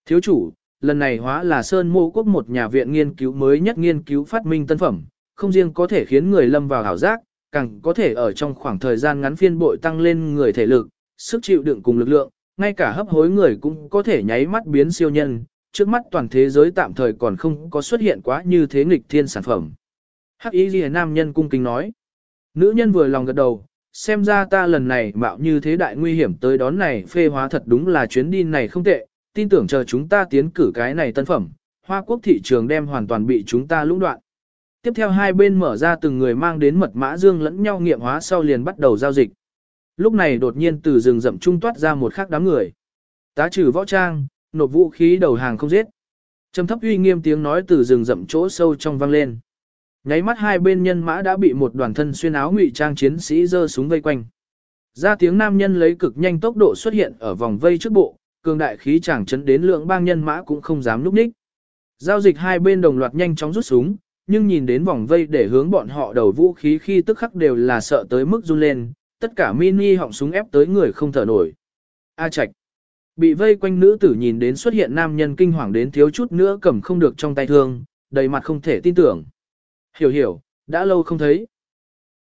Thiếu chủ, lần này hóa là Sơn Mô Quốc một nhà viện nghiên cứu mới nhất nghiên cứu phát minh tân phẩm, không riêng có thể khiến người lâm vào hảo giác, càng có thể ở trong khoảng thời gian ngắn phiên bội tăng lên người thể lực, sức chịu đựng cùng lực lượng, ngay cả hấp hối người cũng có thể nháy mắt biến siêu nhân, trước mắt toàn thế giới tạm thời còn không có xuất hiện quá như thế nghịch thiên sản phẩm. Hắc Y Liễu nam nhân cung kính nói. Nữ nhân vừa lòng gật đầu, xem ra ta lần này mạo như thế đại nguy hiểm tới đón này phê hóa thật đúng là chuyến đi này không tệ, tin tưởng chờ chúng ta tiến cử cái này tân phẩm, Hoa Quốc thị trường đem hoàn toàn bị chúng ta lũng đoạn. Tiếp theo hai bên mở ra từng người mang đến mật mã dương lẫn nhau nghiệm hóa sau liền bắt đầu giao dịch. Lúc này đột nhiên từ rừng rậm trung toát ra một khắc đám người. Tá trừ võ trang, nộp vũ khí đầu hàng không giết. Trầm thấp uy nghiêm tiếng nói từ rừng rậm chỗ sâu trong vang lên. Nháy mắt hai bên nhân mã đã bị một đoàn thân xuyên áo ngụy trang chiến sĩ giơ súng vây quanh. Ra tiếng nam nhân lấy cực nhanh tốc độ xuất hiện ở vòng vây trước bộ, cường đại khí chẳng chấn đến lượng bang nhân mã cũng không dám núp ních. Giao dịch hai bên đồng loạt nhanh chóng rút súng, nhưng nhìn đến vòng vây để hướng bọn họ đầu vũ khí khi tức khắc đều là sợ tới mức run lên, tất cả mini họng súng ép tới người không thở nổi. A Trạch Bị vây quanh nữ tử nhìn đến xuất hiện nam nhân kinh hoàng đến thiếu chút nữa cầm không được trong tay thương, đầy mặt không thể tin tưởng. Hiểu hiểu, đã lâu không thấy.